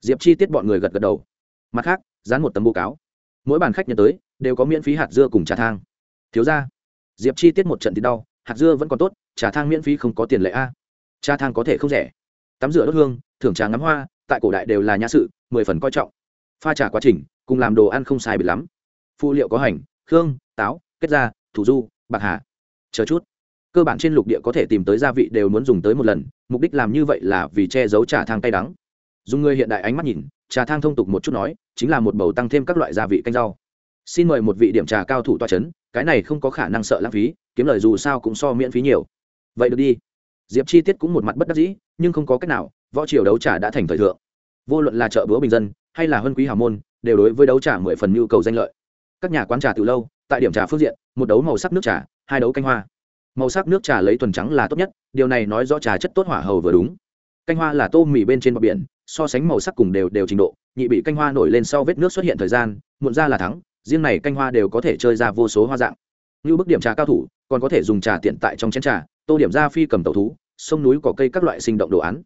Diệp chi tiết bọn người gật gật đầu. Mặt khác, dán một tấm bố cáo. Mỗi bàn khách nhận tới, đều có miễn phí hạt dưa cùng trà thang. Thiếu ra diệp chi tiết một trận thì đau, hạt dưa vẫn còn tốt, trà thang miễn phí không có tiền lệ a. Trà thang có thể không rẻ. Tắm rửa đốt hương, thưởng trà ngắm hoa, tại cổ đại đều là nhã sự, mười phần coi trọng. Pha trà quá trình, cùng làm đồ ăn không sai bị lắm. Phụ liệu có hành, khương, táo, kết ra thủ du, bạc hà. Chờ chút cơ bản trên lục địa có thể tìm tới gia vị đều muốn dùng tới một lần, mục đích làm như vậy là vì che giấu trà thang tay đắng. Dùng người hiện đại ánh mắt nhìn, trà thang thông tục một chút nói, chính là một bầu tăng thêm các loại gia vị canh rau. Xin mời một vị điểm trà cao thủ toa c h ấ n cái này không có khả năng sợ lãng phí, kiếm lời dù sao cũng so miễn phí nhiều. Vậy được đi. Diệp chi tiết cũng một mặt bất đắc dĩ, nhưng không có cách nào, võ triều đấu trà đã thành thời thượng. Vô luận là chợ búa bình dân, hay là huân quý hào môn, đều đối với đấu trà mười phần nhu cầu danh lợi. Các nhà quán trà từ lâu, tại điểm trà phương diện, một đấu màu sắc nước trà, hai đấu canh hoa màu sắc nước trà lấy thuần trắng là tốt nhất, điều này nói rõ trà chất tốt hỏa hầu vừa đúng. Canh hoa là tô mì bên trên bờ biển, so sánh màu sắc cùng đều đều trình độ, nhị bị canh hoa nổi lên sau vết nước xuất hiện thời gian, muộn ra là thắng, riêng này canh hoa đều có thể chơi ra vô số hoa dạng. Như bức điểm trà cao thủ, còn có thể dùng trà tiện tại trong chén trà, tô điểm ra phi cầm tàu thú, sông núi cỏ cây các loại sinh động đồ án.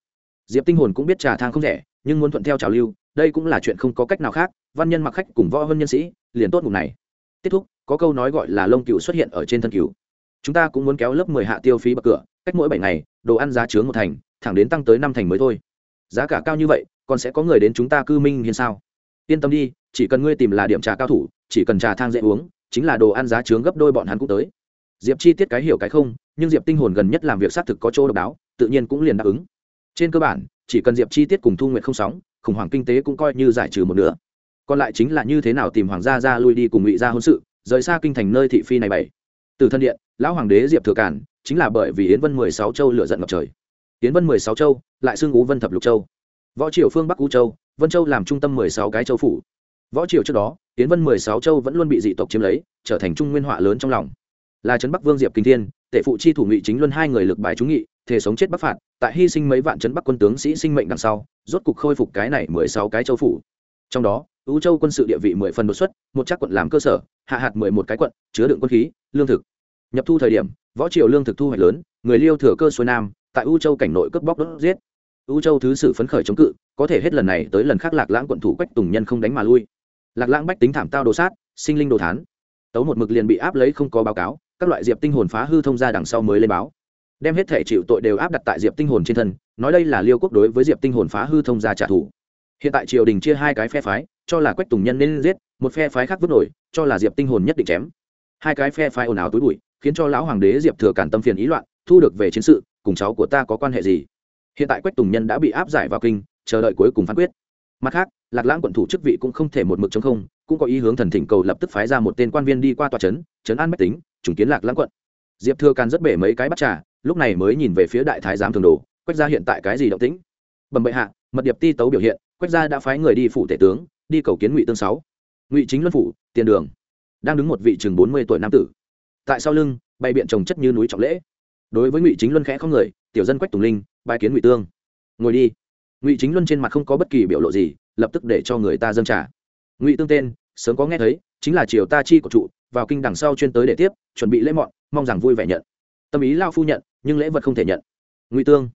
Diệp tinh hồn cũng biết trà thang không rẻ, nhưng muốn thuận theo trào lưu, đây cũng là chuyện không có cách nào khác, văn nhân mặc khách cùng võ hơn nhân sĩ, liền tốt ngủ này. Kết thúc, có câu nói gọi là lông cừu xuất hiện ở trên thân cừu chúng ta cũng muốn kéo lớp mười hạ tiêu phí bậc cửa, cách mỗi bảy ngày, đồ ăn giá chướng một thành, thẳng đến tăng tới năm thành mới thôi. Giá cả cao như vậy, còn sẽ có người đến chúng ta cư minh hiền sao? Yên tâm đi, chỉ cần ngươi tìm là điểm trà cao thủ, chỉ cần trà thang dễ uống, chính là đồ ăn giá chướng gấp đôi bọn hắn cũng tới. Diệp chi tiết cái hiểu cái không, nhưng diệp tinh hồn gần nhất làm việc xác thực có chỗ độc đáo, tự nhiên cũng liền đáp ứng. Trên cơ bản, chỉ cần diệp chi tiết cùng thu nguyện không sóng, khủng hoảng kinh tế cũng coi như giải trừ một nửa. Còn lại chính là như thế nào tìm hoàng gia ra lui đi cùng ngụy gia hôn sự, rời xa kinh thành nơi thị phi này bảy. Từ thân điện lão hoàng đế diệp thừa cản chính là bởi vì yến vân mười sáu châu lựa giận ngập trời. Yến vân mười sáu châu, lại xưng ú vân thập lục châu. Võ triều phương bắc ú châu, vân châu làm trung tâm mười sáu cái châu phủ. Võ triều trước đó, yến vân mười sáu châu vẫn luôn bị dị tộc chiếm lấy, trở thành trung nguyên họa lớn trong lòng. Là trấn bắc vương diệp kinh thiên, tể phụ chi thủ ngụy chính luân hai người lực bài trúng nghị thể sống chết bắc phạt, tại hy sinh mấy vạn trấn bắc quân tướng sĩ sinh mệnh đằng sau, rốt cục khôi phục cái này mười sáu cái châu phủ. Trong đó ưu châu quân sự địa vị mười phần đột xuất, một chắc quận làm cơ sở, hạ hạt mười một cái quận, chứa đựng quân khí, lương thực nhập thu thời điểm, võ triều lương thực thu hoạch lớn, người liêu thừa cơ xuôi nam, tại u châu cảnh nội cướp bóc đốt giết. U châu thứ sử phấn khởi chống cự, có thể hết lần này tới lần khác lạc lãng quận thủ quách tùng nhân không đánh mà lui. Lạc lãng bách tính thảm tao đồ sát, sinh linh đồ thán. Tấu một mực liền bị áp lấy không có báo cáo, các loại diệp tinh hồn phá hư thông ra đằng sau mới lên báo. Đem hết thể chịu tội đều áp đặt tại diệp tinh hồn trên thân, nói đây là liêu quốc đối với diệp tinh hồn phá hư thông ra trả thù. Hiện tại triều đình chia hai cái phe phái, cho là quách tùng nhân nên giết, một phe phái khác vứt nổi, cho là diệp tinh hồn nhất định chém. Hai cái phe phái ồn ào túi bụi khiến cho lão hoàng đế diệp thừa cản tâm phiền ý loạn, thu được về chiến sự, cùng cháu của ta có quan hệ gì? Hiện tại quách tùng nhân đã bị áp giải vào kinh, chờ đợi cuối cùng phán quyết. Mặt khác, lạc lãng quận thủ chức vị cũng không thể một mực chống không, cũng có ý hướng thần thỉnh cầu lập tức phái ra một tên quan viên đi qua tòa trấn trấn an bách tính chứng kiến lạc lãng quận. Diệp thừa càn rất bể mấy cái bắt trà, lúc này mới nhìn về phía đại thái giám thường đồ, quách gia hiện tại cái gì động tĩnh? Bẩm bệ hạ, mật điệp ti tấu biểu hiện, quách gia đã phái người đi phủ tể tướng, đi cầu kiến ngụy tương sáu. Ngụy chính luân phủ, tiền đường. Đang đứng một vị chừng bốn mươi tuổi nam tử tại sau lưng, bày biện trồng chất như núi trọng lễ. Đối với ngụy chính luân khẽ không người, tiểu dân quách tùng linh bài kiến ngụy tương. Ngồi đi. Ngụy chính luân trên mặt không có bất kỳ biểu lộ gì, lập tức để cho người ta dâng trả ngụy tương tên, sớm có nghe thấy, chính là triều ta chi của trụ, vào kinh đằng sau chuyên tới để tiếp, chuẩn bị lễ mọn, mong rằng vui vẻ nhận. Tâm ý lao phu nhận, nhưng lễ vật không thể nhận. Ngụy tương.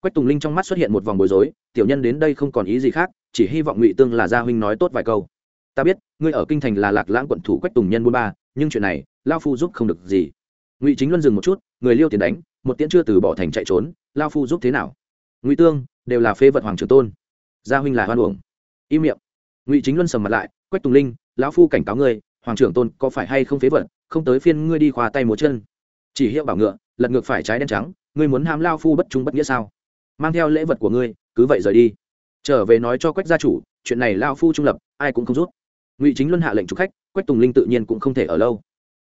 Quách tùng linh trong mắt xuất hiện một vòng bối rối, tiểu nhân đến đây không còn ý gì khác, chỉ hy vọng ngụy tương là gia huynh nói tốt vài câu. Ta biết, ngươi ở kinh thành là lạc lãng quận thủ quách tùng nhân buôn ba, nhưng chuyện này lao phu giúp không được gì. Ngụy chính luân dừng một chút, người liêu tiền đánh, một tiễn chưa từ bỏ thành chạy trốn, lao phu giúp thế nào? Ngụy tương, đều là phế vật hoàng trường tôn. Gia huynh là hoan uổng. Im miệng. Ngụy chính luân sầm mặt lại, quách tùng linh, lão phu cảnh cáo ngươi, hoàng trưởng tôn có phải hay không phế vật, không tới phiên ngươi đi khoa tay một chân. Chỉ hiệu bảo ngựa, lật ngược phải trái đen trắng, ngươi muốn ham lao phu bất trung bất nghĩa sao? Mang theo lễ vật của ngươi, cứ vậy rời đi. Trở về nói cho quách gia chủ, chuyện này lao phu trung lập, ai cũng không rút ngụy chính luân hạ lệnh chủ khách, quách tùng linh tự nhiên cũng không thể ở lâu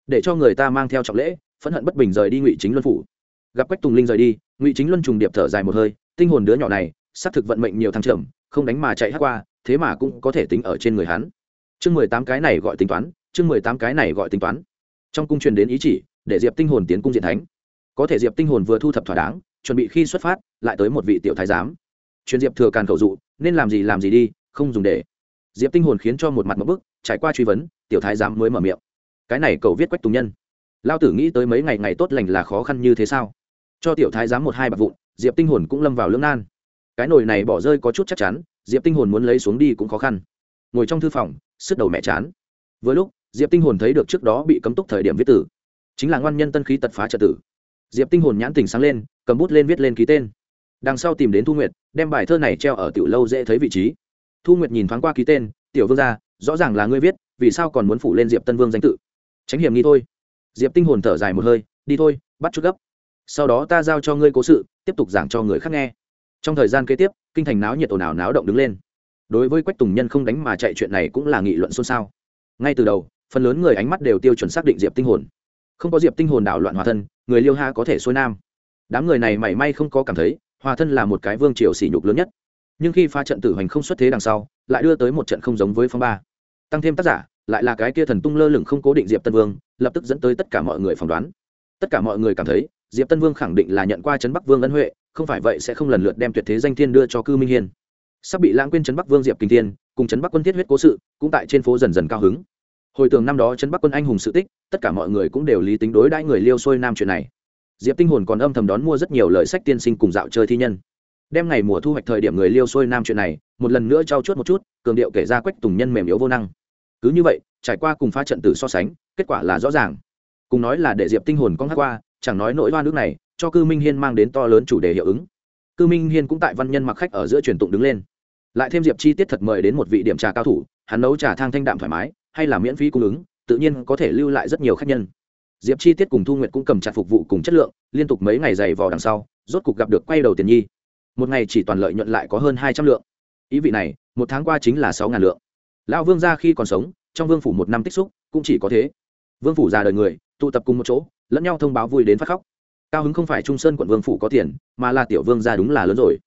để cho người ta mang theo trọng lễ, phẫn hận bất bình rời đi ngụy chính luân phủ. Gặp quách tùng linh rời đi, ngụy chính luân trùng điệp thở dài một hơi, tinh hồn đứa nhỏ này, xác thực vận mệnh nhiều thăng trầm, không đánh mà chạy hát qua, thế mà cũng có thể tính ở trên người hắn. Chương mười tám cái này gọi tính toán, chương mười tám cái này gọi tính toán. Trong cung truyền đến ý chỉ, để diệp tinh hồn tiến cung diện thánh. Có thể diệp tinh hồn vừa thu thập thỏa đáng, chuẩn bị khi xuất phát, lại tới một vị tiểu thái giám. Truyền diệp thừa càn khẩu dụ, nên làm gì làm gì đi, không dùng để. Diệp tinh hồn khiến cho một mặt một bức, trải qua truy vấn, tiểu thái giám mới mở miệng cái này cậu viết quách tùng nhân. Lao tử nghĩ tới mấy ngày ngày tốt lành là khó khăn như thế sao? Cho tiểu thái giám một hai bạc vụn, diệp tinh hồn cũng lâm vào lưỡng nan. Cái nồi này bỏ rơi có chút chắc chắn, diệp tinh hồn muốn lấy xuống đi cũng khó khăn. Ngồi trong thư phòng, sức đầu mẹ chán. Vừa lúc, diệp tinh hồn thấy được trước đó bị cấm túc thời điểm viết tử. Chính là ngoan nhân tân khí tật phá trật tử. Diệp tinh hồn nhãn tình sáng lên, cầm bút lên viết lên ký tên. Đằng sau tìm đến thu nguyệt, đem bài thơ này treo ở tiểu lâu dễ thấy vị trí. Thu nguyệt nhìn thoáng qua ký tên, tiểu vương gia, rõ ràng là ngươi viết, vì sao còn muốn phủ lên diệp tân vương danh tự? Tránh hiểm nghi thôi. Diệp tinh hồn thở dài một hơi, đi thôi, bắt chút gấp. Sau đó ta giao cho ngươi cố sự, tiếp tục giảng cho người khác nghe. Trong thời gian kế tiếp, kinh thành náo nhiệt ồn ào náo động đứng lên. Đối với quách tùng nhân không đánh mà chạy chuyện này cũng là nghị luận xôn xao. Ngay từ đầu, phần lớn người ánh mắt đều tiêu chuẩn xác định diệp tinh hồn. Không có diệp tinh hồn đảo loạn hòa thân, người liêu ha có thể xuôi nam. Đám người này mảy may không có cảm thấy, hòa thân là một cái vương triều sỉ nhục lớn nhất. Nhưng khi pha trận tử hành không xuất thế đằng sau, lại đưa tới một trận không giống với phong ba. Tăng thêm tác giả lại là cái kia thần tung lơ lửng không cố định diệp tân vương, lập tức dẫn tới tất cả mọi người phỏng đoán. Tất cả mọi người cảm thấy, diệp tân vương khẳng định là nhận qua trấn bắc vương ân huệ, không phải vậy sẽ không lần lượt đem tuyệt thế danh thiên đưa cho cư minh hiên. Sắp bị lãng quên trấn bắc vương diệp kinh thiên, cùng trấn bắc quân thiết huyết cố sự, cũng tại trên phố dần dần cao hứng. Hồi tường năm đó trấn bắc quân anh hùng sự tích, tất cả mọi người cũng đều lý tính đối đãi người liêu xuôi nam chuyện này. Diệp tinh hồn còn âm thầm đón mua rất nhiều lời sách tiên sinh cùng dạo chơi thi nhân. Đem ngày mùa thu hoạch thời điểm người liêu xuôi nam chuyện này, một lần nữa trao chuốt một chút, cường điệu kể ra quách tùng nhân mềm yếu vô năng cứ như vậy, trải qua cùng phá trận tử so sánh, kết quả là rõ ràng. Cùng nói là để diệp tinh hồn con hát qua, chẳng nói nỗi loa nước này, cho cư minh hiên mang đến to lớn chủ đề hiệu ứng. Cư minh hiên cũng tại văn nhân mặc khách ở giữa truyền tụng đứng lên. Lại thêm diệp chi tiết thật mời đến một vị điểm trà cao thủ, hắn nấu trà thang thanh đạm thoải mái, hay là miễn phí cung ứng, tự nhiên có thể lưu lại rất nhiều khách nhân. Diệp chi tiết cùng thu nguyệt cũng cầm chặt phục vụ cùng chất lượng, liên tục mấy ngày dày vò đằng sau, rốt cục gặp được quay đầu tiền nhi. Một ngày chỉ toàn lợi nhuận lại có hơn hai trăm lượng. Ý vị này, một tháng qua chính là sáu ngàn lượng lão vương gia khi còn sống, trong vương phủ một năm tích xúc, cũng chỉ có thế. Vương phủ già đời người, tụ tập cùng một chỗ, lẫn nhau thông báo vui đến phát khóc. Cao hứng không phải trung sơn quận vương phủ có tiền, mà là tiểu vương gia đúng là lớn rồi.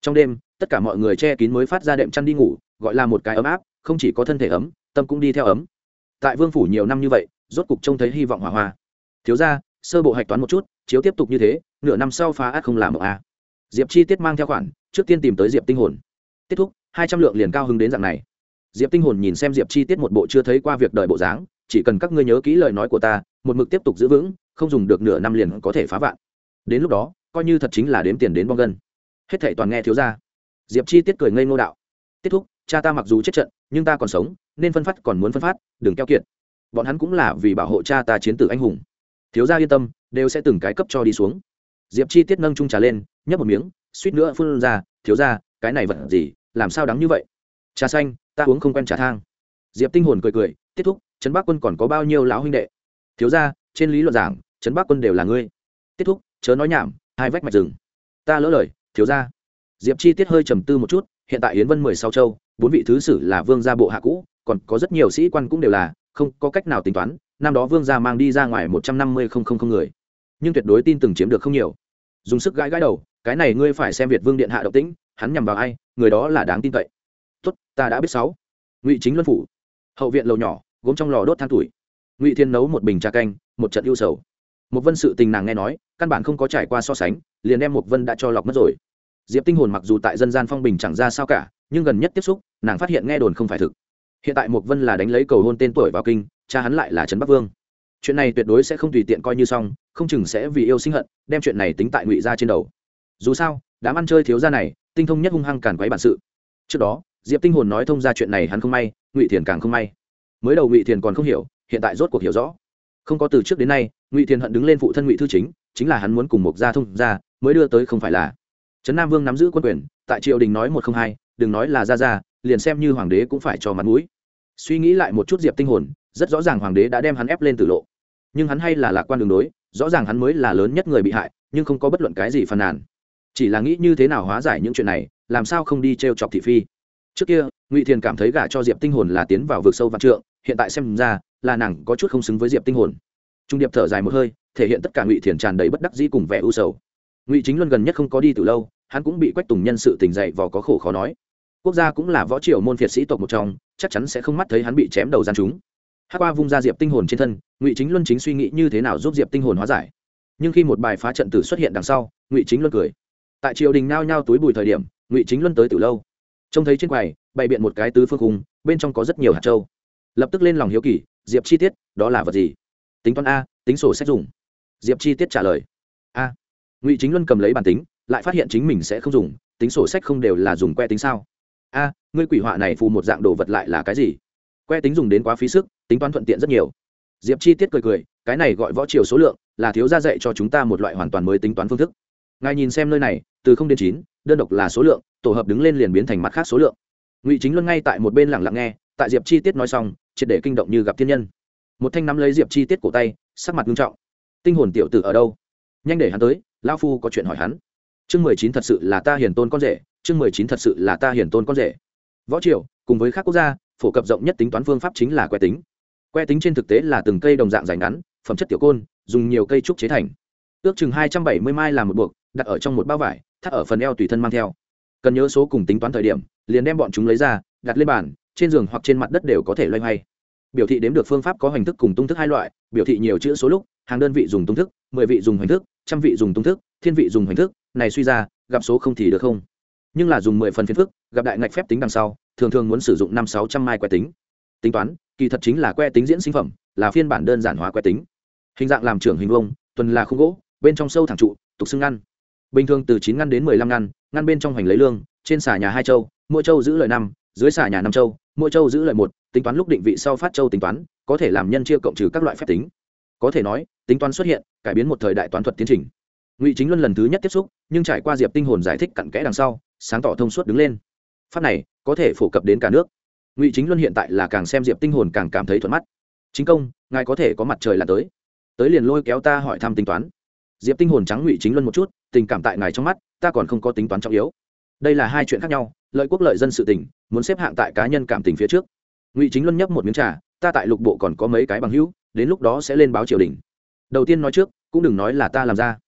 Trong đêm, tất cả mọi người che kín mới phát ra đệm chăn đi ngủ, gọi là một cái ấm áp, không chỉ có thân thể ấm, tâm cũng đi theo ấm. Tại vương phủ nhiều năm như vậy, rốt cục trông thấy hy vọng hỏa hoa. Thiếu ra sơ bộ hạch toán một chút, chiếu tiếp tục như thế, nửa năm sau phá át không làm ở a diệp chi tiết mang theo khoản, trước tiên tìm tới diệp tinh hồn. Kết thúc, hai trăm lượng liền cao hứng đến dạng này diệp tinh hồn nhìn xem diệp chi tiết một bộ chưa thấy qua việc đời bộ dáng, chỉ cần các ngươi nhớ kỹ lời nói của ta, một mực tiếp tục giữ vững, không dùng được nửa năm liền có thể phá vạn. Đến lúc đó, coi như thật chính là đếm tiền đến bong gân. Hết thảy toàn nghe thiếu ra diệp chi tiết cười ngây ngô đạo. Kết thúc, cha ta mặc dù chết trận, nhưng ta còn sống, nên phân phát còn muốn phân phát, đừng keo kiệt. Bọn hắn cũng là vì bảo hộ cha ta chiến tử anh hùng. Thiếu gia yên tâm, đều sẽ từng cái cấp cho đi xuống. Diệp chi tiết nâng trung trà lên, nhấp một miếng, suýt nữa phun ra, thiếu gia, cái này vật gì, làm sao đắng như vậy? Trà xanh ta uống không quen trà thang. Diệp tinh hồn cười cười Kết thúc, trấn bắc quân còn có bao nhiêu lão huynh đệ? Thiếu gia, trên lý luận giảng, trấn bắc quân đều là ngươi. Kết thúc, chớ nói nhảm, hai vách mạch rừng. Ta lỡ lời, thiếu gia. Diệp chi tiết hơi trầm tư một chút, hiện tại yến vân mười sáu châu, bốn vị thứ sử là vương gia bộ hạ cũ, còn có rất nhiều sĩ quan cũng đều là, không có cách nào tính toán, năm đó vương gia mang đi ra ngoài một trăm năm mươi không không không người. Nhưng tuyệt đối tin từng chiếm được không nhiều. Dùng sức gãi gãi đầu, cái này ngươi phải xem việt vương điện hạ độc tĩnh, hắn nhằm vào ai, người đó là đáng tin cậy tốt, ta đã biết sáu. Ngụy chính luân phủ. Hậu viện lầu nhỏ, gốm trong lò đốt than tuổi. Ngụy thiên nấu một bình trà canh, một trận ưu sầu. Một vân sự tình nàng nghe nói, căn bản không có trải qua so sánh, liền đem một vân đã cho lọc mất rồi. Diệp tinh hồn mặc dù tại dân gian phong bình chẳng ra sao cả, nhưng gần nhất tiếp xúc, nàng phát hiện nghe đồn không phải thực. Hiện tại một vân là đánh lấy cầu hôn tên tuổi vào kinh, cha hắn lại là trấn bắc vương. Chuyện này tuyệt đối sẽ không tùy tiện coi như xong, không chừng sẽ vì yêu sinh hận, đem chuyện này tính tại ngụy gia trên đầu. Dù sao, đám ăn chơi thiếu gia này, tinh thông nhất hung hăng càn quấy bản sự. Trước đó diệp tinh hồn nói thông ra chuyện này hắn không may, ngụy thiền càng không may. Mới đầu ngụy thiền còn không hiểu, hiện tại rốt cuộc hiểu rõ. Không có từ trước đến nay, ngụy thiền hận đứng lên phụ thân ngụy thư chính chính là hắn muốn cùng một gia thông gia mới đưa tới không phải là. Trấn nam vương nắm giữ quân quyền, tại triều đình nói một không hai, đừng nói là ra ra liền xem như hoàng đế cũng phải cho mặt mũi. Suy nghĩ lại một chút diệp tinh hồn, rất rõ ràng hoàng đế đã đem hắn ép lên tử lộ. Nhưng hắn hay là lạc quan đường đối, rõ ràng hắn mới là lớn nhất người bị hại, nhưng không có bất luận cái gì phàn nàn. Chỉ là nghĩ như thế nào hóa giải những chuyện này, làm sao không đi t r e o chọc thị phi? Trước kia, ngụy thiền cảm thấy gả cho diệp tinh hồn là tiến vào vực sâu vạn trượng, hiện tại xem ra là nàng có chút không xứng với diệp tinh hồn. Trung điệp thở dài một hơi, thể hiện tất cả ngụy thiền tràn đầy bất đắc dĩ cùng vẻ u sầu. Ngụy chính luân gần nhất không có đi từ lâu, hắn cũng bị quách tùng nhân sự tình dậy vào có khổ khó nói. Quốc gia cũng là võ triều môn phiệt sĩ tộc một trong, chắc chắn sẽ không mắt thấy hắn bị chém đầu gian chúng. Hát qua vung ra diệp tinh hồn trên thân, ngụy chính luân chính suy nghĩ như thế nào giúp diệp tinh hồn hóa giải. Nhưng khi một bài phá trận tử xuất hiện đằng sau, ngụy chính luân cười. Tại triều đình nao nhao túi bùi thời điểm, ngụy chính luân tới từ lâu trông thấy trên quầy, bày biện một cái tứ phương khung, bên trong có rất nhiều hạt trâu. Lập tức lên lòng hiếu kỳ, diệp chi tiết, đó là vật gì? Tính toán a, tính sổ sách dùng. Diệp chi tiết trả lời. A. Ngụy chính luân cầm lấy bản tính, lại phát hiện chính mình sẽ không dùng, tính sổ sách không đều là dùng que tính sao? A, ngươi quỷ họa này phù một dạng đồ vật lại là cái gì? Que tính dùng đến quá phí sức, tính toán thuận tiện rất nhiều. Diệp chi tiết cười cười, cái này gọi võ chiều số lượng, là thiếu gia dạy cho chúng ta một loại hoàn toàn mới tính toán phương thức ngài nhìn xem nơi này, từ không đến chín, đơn độc là số lượng, tổ hợp đứng lên liền biến thành mặt khác số lượng. Ngụy chính luân ngay tại một bên lẳng lặng nghe, tại diệp chi tiết nói xong, triệt để kinh động như gặp thiên nhân. Một thanh nắm lấy diệp chi tiết cổ tay, sắc mặt nghiêm trọng. Tinh hồn tiểu tử ở đâu? Nhanh để hắn tới lao phu có chuyện hỏi hắn. Chương mười chín thật sự là ta hiền tôn con rể, chương mười chín thật sự là ta hiền tôn con rể. Võ triều, cùng với các quốc gia, phổ cập rộng nhất tính toán phương pháp chính là que tính. Que tính trên thực tế là từng cây đồng dạng dài ngắn, phẩm chất tiểu côn, dùng nhiều cây trúc chế thành. Ước chừng hai trăm bảy mươi mai làm một buộc đặt ở trong một bao vải, thắt ở phần eo tùy thân mang theo. Cần nhớ số cùng tính toán thời điểm, liền đem bọn chúng lấy ra, đặt lên bàn, trên giường hoặc trên mặt đất đều có thể loay hoay. Biểu thị đếm được phương pháp có hình thức cùng tung thức hai loại, biểu thị nhiều chữ số lúc, hàng đơn vị dùng tung thức, mười vị dùng hình thức, trăm vị dùng tung thức, thiên vị dùng hình thức, này suy ra, gặp số không thì được không? Nhưng là dùng mười phần phiên phức, gặp đại ngạch phép tính đằng sau, thường thường muốn sử dụng năm sáu trăm mai que tính. Tính toán, kỳ thật chính là que tính diễn sinh phẩm, là phiên bản đơn giản hóa que tính. Hình dạng làm trưởng hình vông tuần là khung gỗ, bên trong sâu thẳng trụ, tục xưng ngăn bình thường từ chín ngăn đến mười lăm ngăn ngăn bên trong hoành lấy lương, trên xà nhà hai châu, mỗi châu giữ lợi năm, dưới xà nhà năm châu, mỗi châu giữ lợi một, tính toán lúc định vị sau phát châu tính toán, có thể làm nhân chia cộng trừ các loại phép tính. Có thể nói, tính toán xuất hiện, cải biến một thời đại toán thuật tiến trình. Ngụy chính luân lần thứ nhất tiếp xúc, nhưng trải qua diệp tinh hồn giải thích cặn kẽ đằng sau, sáng tỏ thông suốt đứng lên. Pháp này, có thể phổ cập đến cả nước. Ngụy chính luân hiện tại là càng xem diệp tinh hồn càng cảm thấy thuận mắt. Chính công, ngài có thể có mặt trời là tới. Tới liền lôi kéo ta hỏi thăm tính toán diệp tinh hồn trắng ngụy chính luân một chút, tình cảm tại ngài trong mắt, ta còn không có tính toán trọng yếu. Đây là hai chuyện khác nhau, lợi quốc lợi dân sự tình, muốn xếp hạng tại cá nhân cảm tình phía trước. Ngụy chính luân nhấp một miếng trà, ta tại lục bộ còn có mấy cái bằng hữu, đến lúc đó sẽ lên báo triều đình. Đầu tiên nói trước, cũng đừng nói là ta làm ra.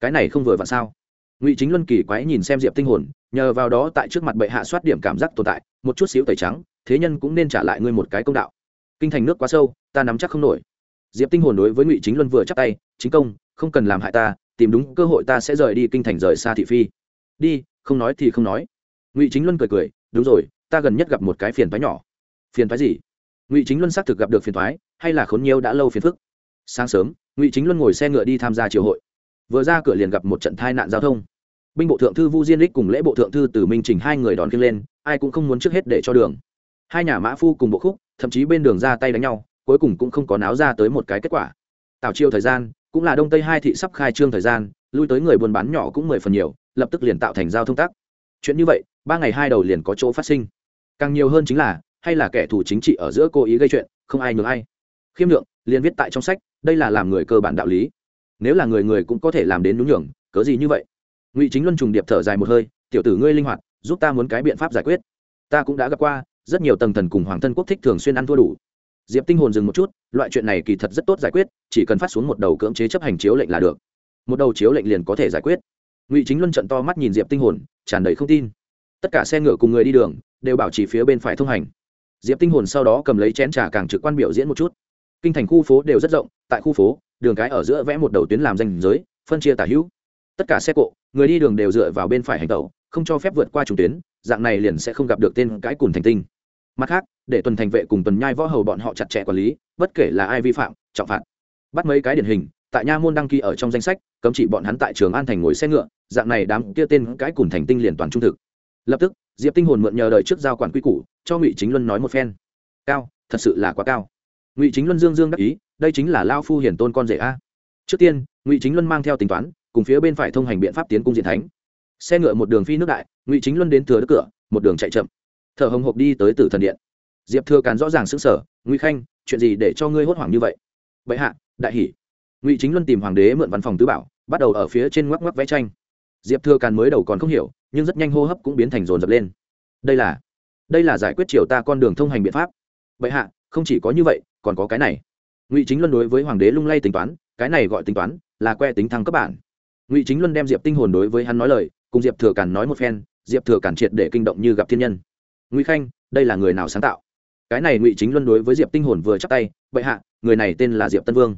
Cái này không vừa vặn sao? Ngụy chính luân kỳ quái nhìn xem diệp tinh hồn, nhờ vào đó tại trước mặt bệ hạ soát điểm cảm giác tồn tại, một chút xíu tẩy trắng, thế nhân cũng nên trả lại ngươi một cái công đạo. Kinh thành nước quá sâu, ta nắm chắc không nổi. Diệp tinh hồn đối với ngụy chính luân vừa chắc tay, chính công không cần làm hại ta, tìm đúng cơ hội ta sẽ rời đi kinh thành rời xa thị phi. Đi, không nói thì không nói. Ngụy chính luân cười cười, đúng rồi, ta gần nhất gặp một cái phiền toái nhỏ. Phiền thoái gì? Ngụy chính luân xác thực gặp được phiền thoái hay là khốn nhiều đã lâu phiền phức. Sáng sớm, ngụy chính luân ngồi xe ngựa đi tham gia triều hội. Vừa ra cửa liền gặp một trận tai nạn giao thông. Binh bộ thượng thư vu diên lích cùng lễ bộ thượng thư từ minh trình hai người đón kia lên, ai cũng không muốn trước hết để cho đường. Hai nhà mã phu cùng bộ khúc, thậm chí bên đường ra tay đánh nhau, cuối cùng cũng không có náo ra tới một cái kết quả. Tào chiêu thời gian cũng là đông tây hai thị sắp khai trương thời gian, lui tới người buôn bán nhỏ cũng mười phần nhiều, lập tức liền tạo thành giao thông tắc. Chuyện như vậy, ba ngày hai đầu liền có chỗ phát sinh. Càng nhiều hơn chính là, hay là kẻ thù chính trị ở giữa cố ý gây chuyện, không ai nhường ai. Khiêm lượng liền viết tại trong sách, đây là làm người cơ bản đạo lý. Nếu là người người cũng có thể làm đến đúng nhường, cớ gì như vậy? Ngụy chính luân trùng điệp thở dài một hơi, tiểu tử ngươi linh hoạt, giúp ta muốn cái biện pháp giải quyết. Ta cũng đã gặp qua, rất nhiều tầng thần cùng hoàng thân quốc thích thường xuyên ăn thua đủ diệp tinh hồn dừng một chút, loại chuyện này kỳ thật rất tốt giải quyết, chỉ cần phát xuống một đầu cưỡng chế chấp hành chiếu lệnh là được. Một đầu chiếu lệnh liền có thể giải quyết. Ngụy chính luân trận to mắt nhìn diệp tinh hồn, tràn đầy không tin. Tất cả xe ngựa cùng người đi đường đều bảo chỉ phía bên phải thông hành. Diệp tinh hồn sau đó cầm lấy chén trà càng trực quan biểu diễn một chút. Kinh thành khu phố đều rất rộng, tại khu phố, đường cái ở giữa vẽ một đầu tuyến làm danh giới, phân chia tả hữu. Tất cả xe cộ, người đi đường đều dựa vào bên phải hành tẩu, không cho phép vượt qua trùng tuyến, dạng này liền sẽ không gặp được tên cái cùn thành tinh mặt khác, để tuần thành vệ cùng tuần nhai võ hầu bọn họ chặt chẽ quản lý, bất kể là ai vi phạm, trọng phạt. Bắt mấy cái điển hình, tại nha môn đăng ký ở trong danh sách, cấm chỉ bọn hắn tại trường an thành ngồi xe ngựa, dạng này đám kia tên cái cùn thành tinh liền toàn trung thực. Lập tức, diệp tinh hồn mượn nhờ đời trước giao quản quy củ, cho ngụy chính luân nói một phen. Cao, thật sự là quá cao. Ngụy chính luân dương dương đắc ý, đây chính là lao phu hiển tôn con rể a. Trước tiên, ngụy chính luân mang theo tính toán, cùng phía bên phải thông hành biện pháp tiến cung diện thánh. Xe ngựa một đường phi nước đại, ngụy chính luân đến thừa đức cửa, một đường chạy chậm thở hồng hộc đi tới tử thần điện. Diệp thừa càn rõ ràng xứng sở ngụy khanh, chuyện gì để cho ngươi hốt hoảng như vậy? Bệ hạ, đại hỷ. Ngụy chính luân tìm hoàng đế mượn văn phòng tứ bảo, bắt đầu ở phía trên ngoắc ngoắc vẽ tranh. Diệp thừa càn mới đầu còn không hiểu, nhưng rất nhanh hô hấp cũng biến thành rồn rập lên. Đây là đây là giải quyết triều ta con đường thông hành biện pháp. Bệ hạ, không chỉ có như vậy, còn có cái này. Ngụy chính luân đối với hoàng đế lung lay tính toán, cái này gọi tính toán, là que tính thăng cấp bản. Ngụy chính luân đem diệp tinh hồn đối với hắn nói lời, cùng diệp thừa càn nói một phen, diệp thừa càn triệt để kinh động như gặp thiên nhân ngụy khanh, đây là người nào sáng tạo? Cái này ngụy chính luân đối với diệp tinh hồn vừa chắp tay, bệ hạ, người này tên là diệp tân vương.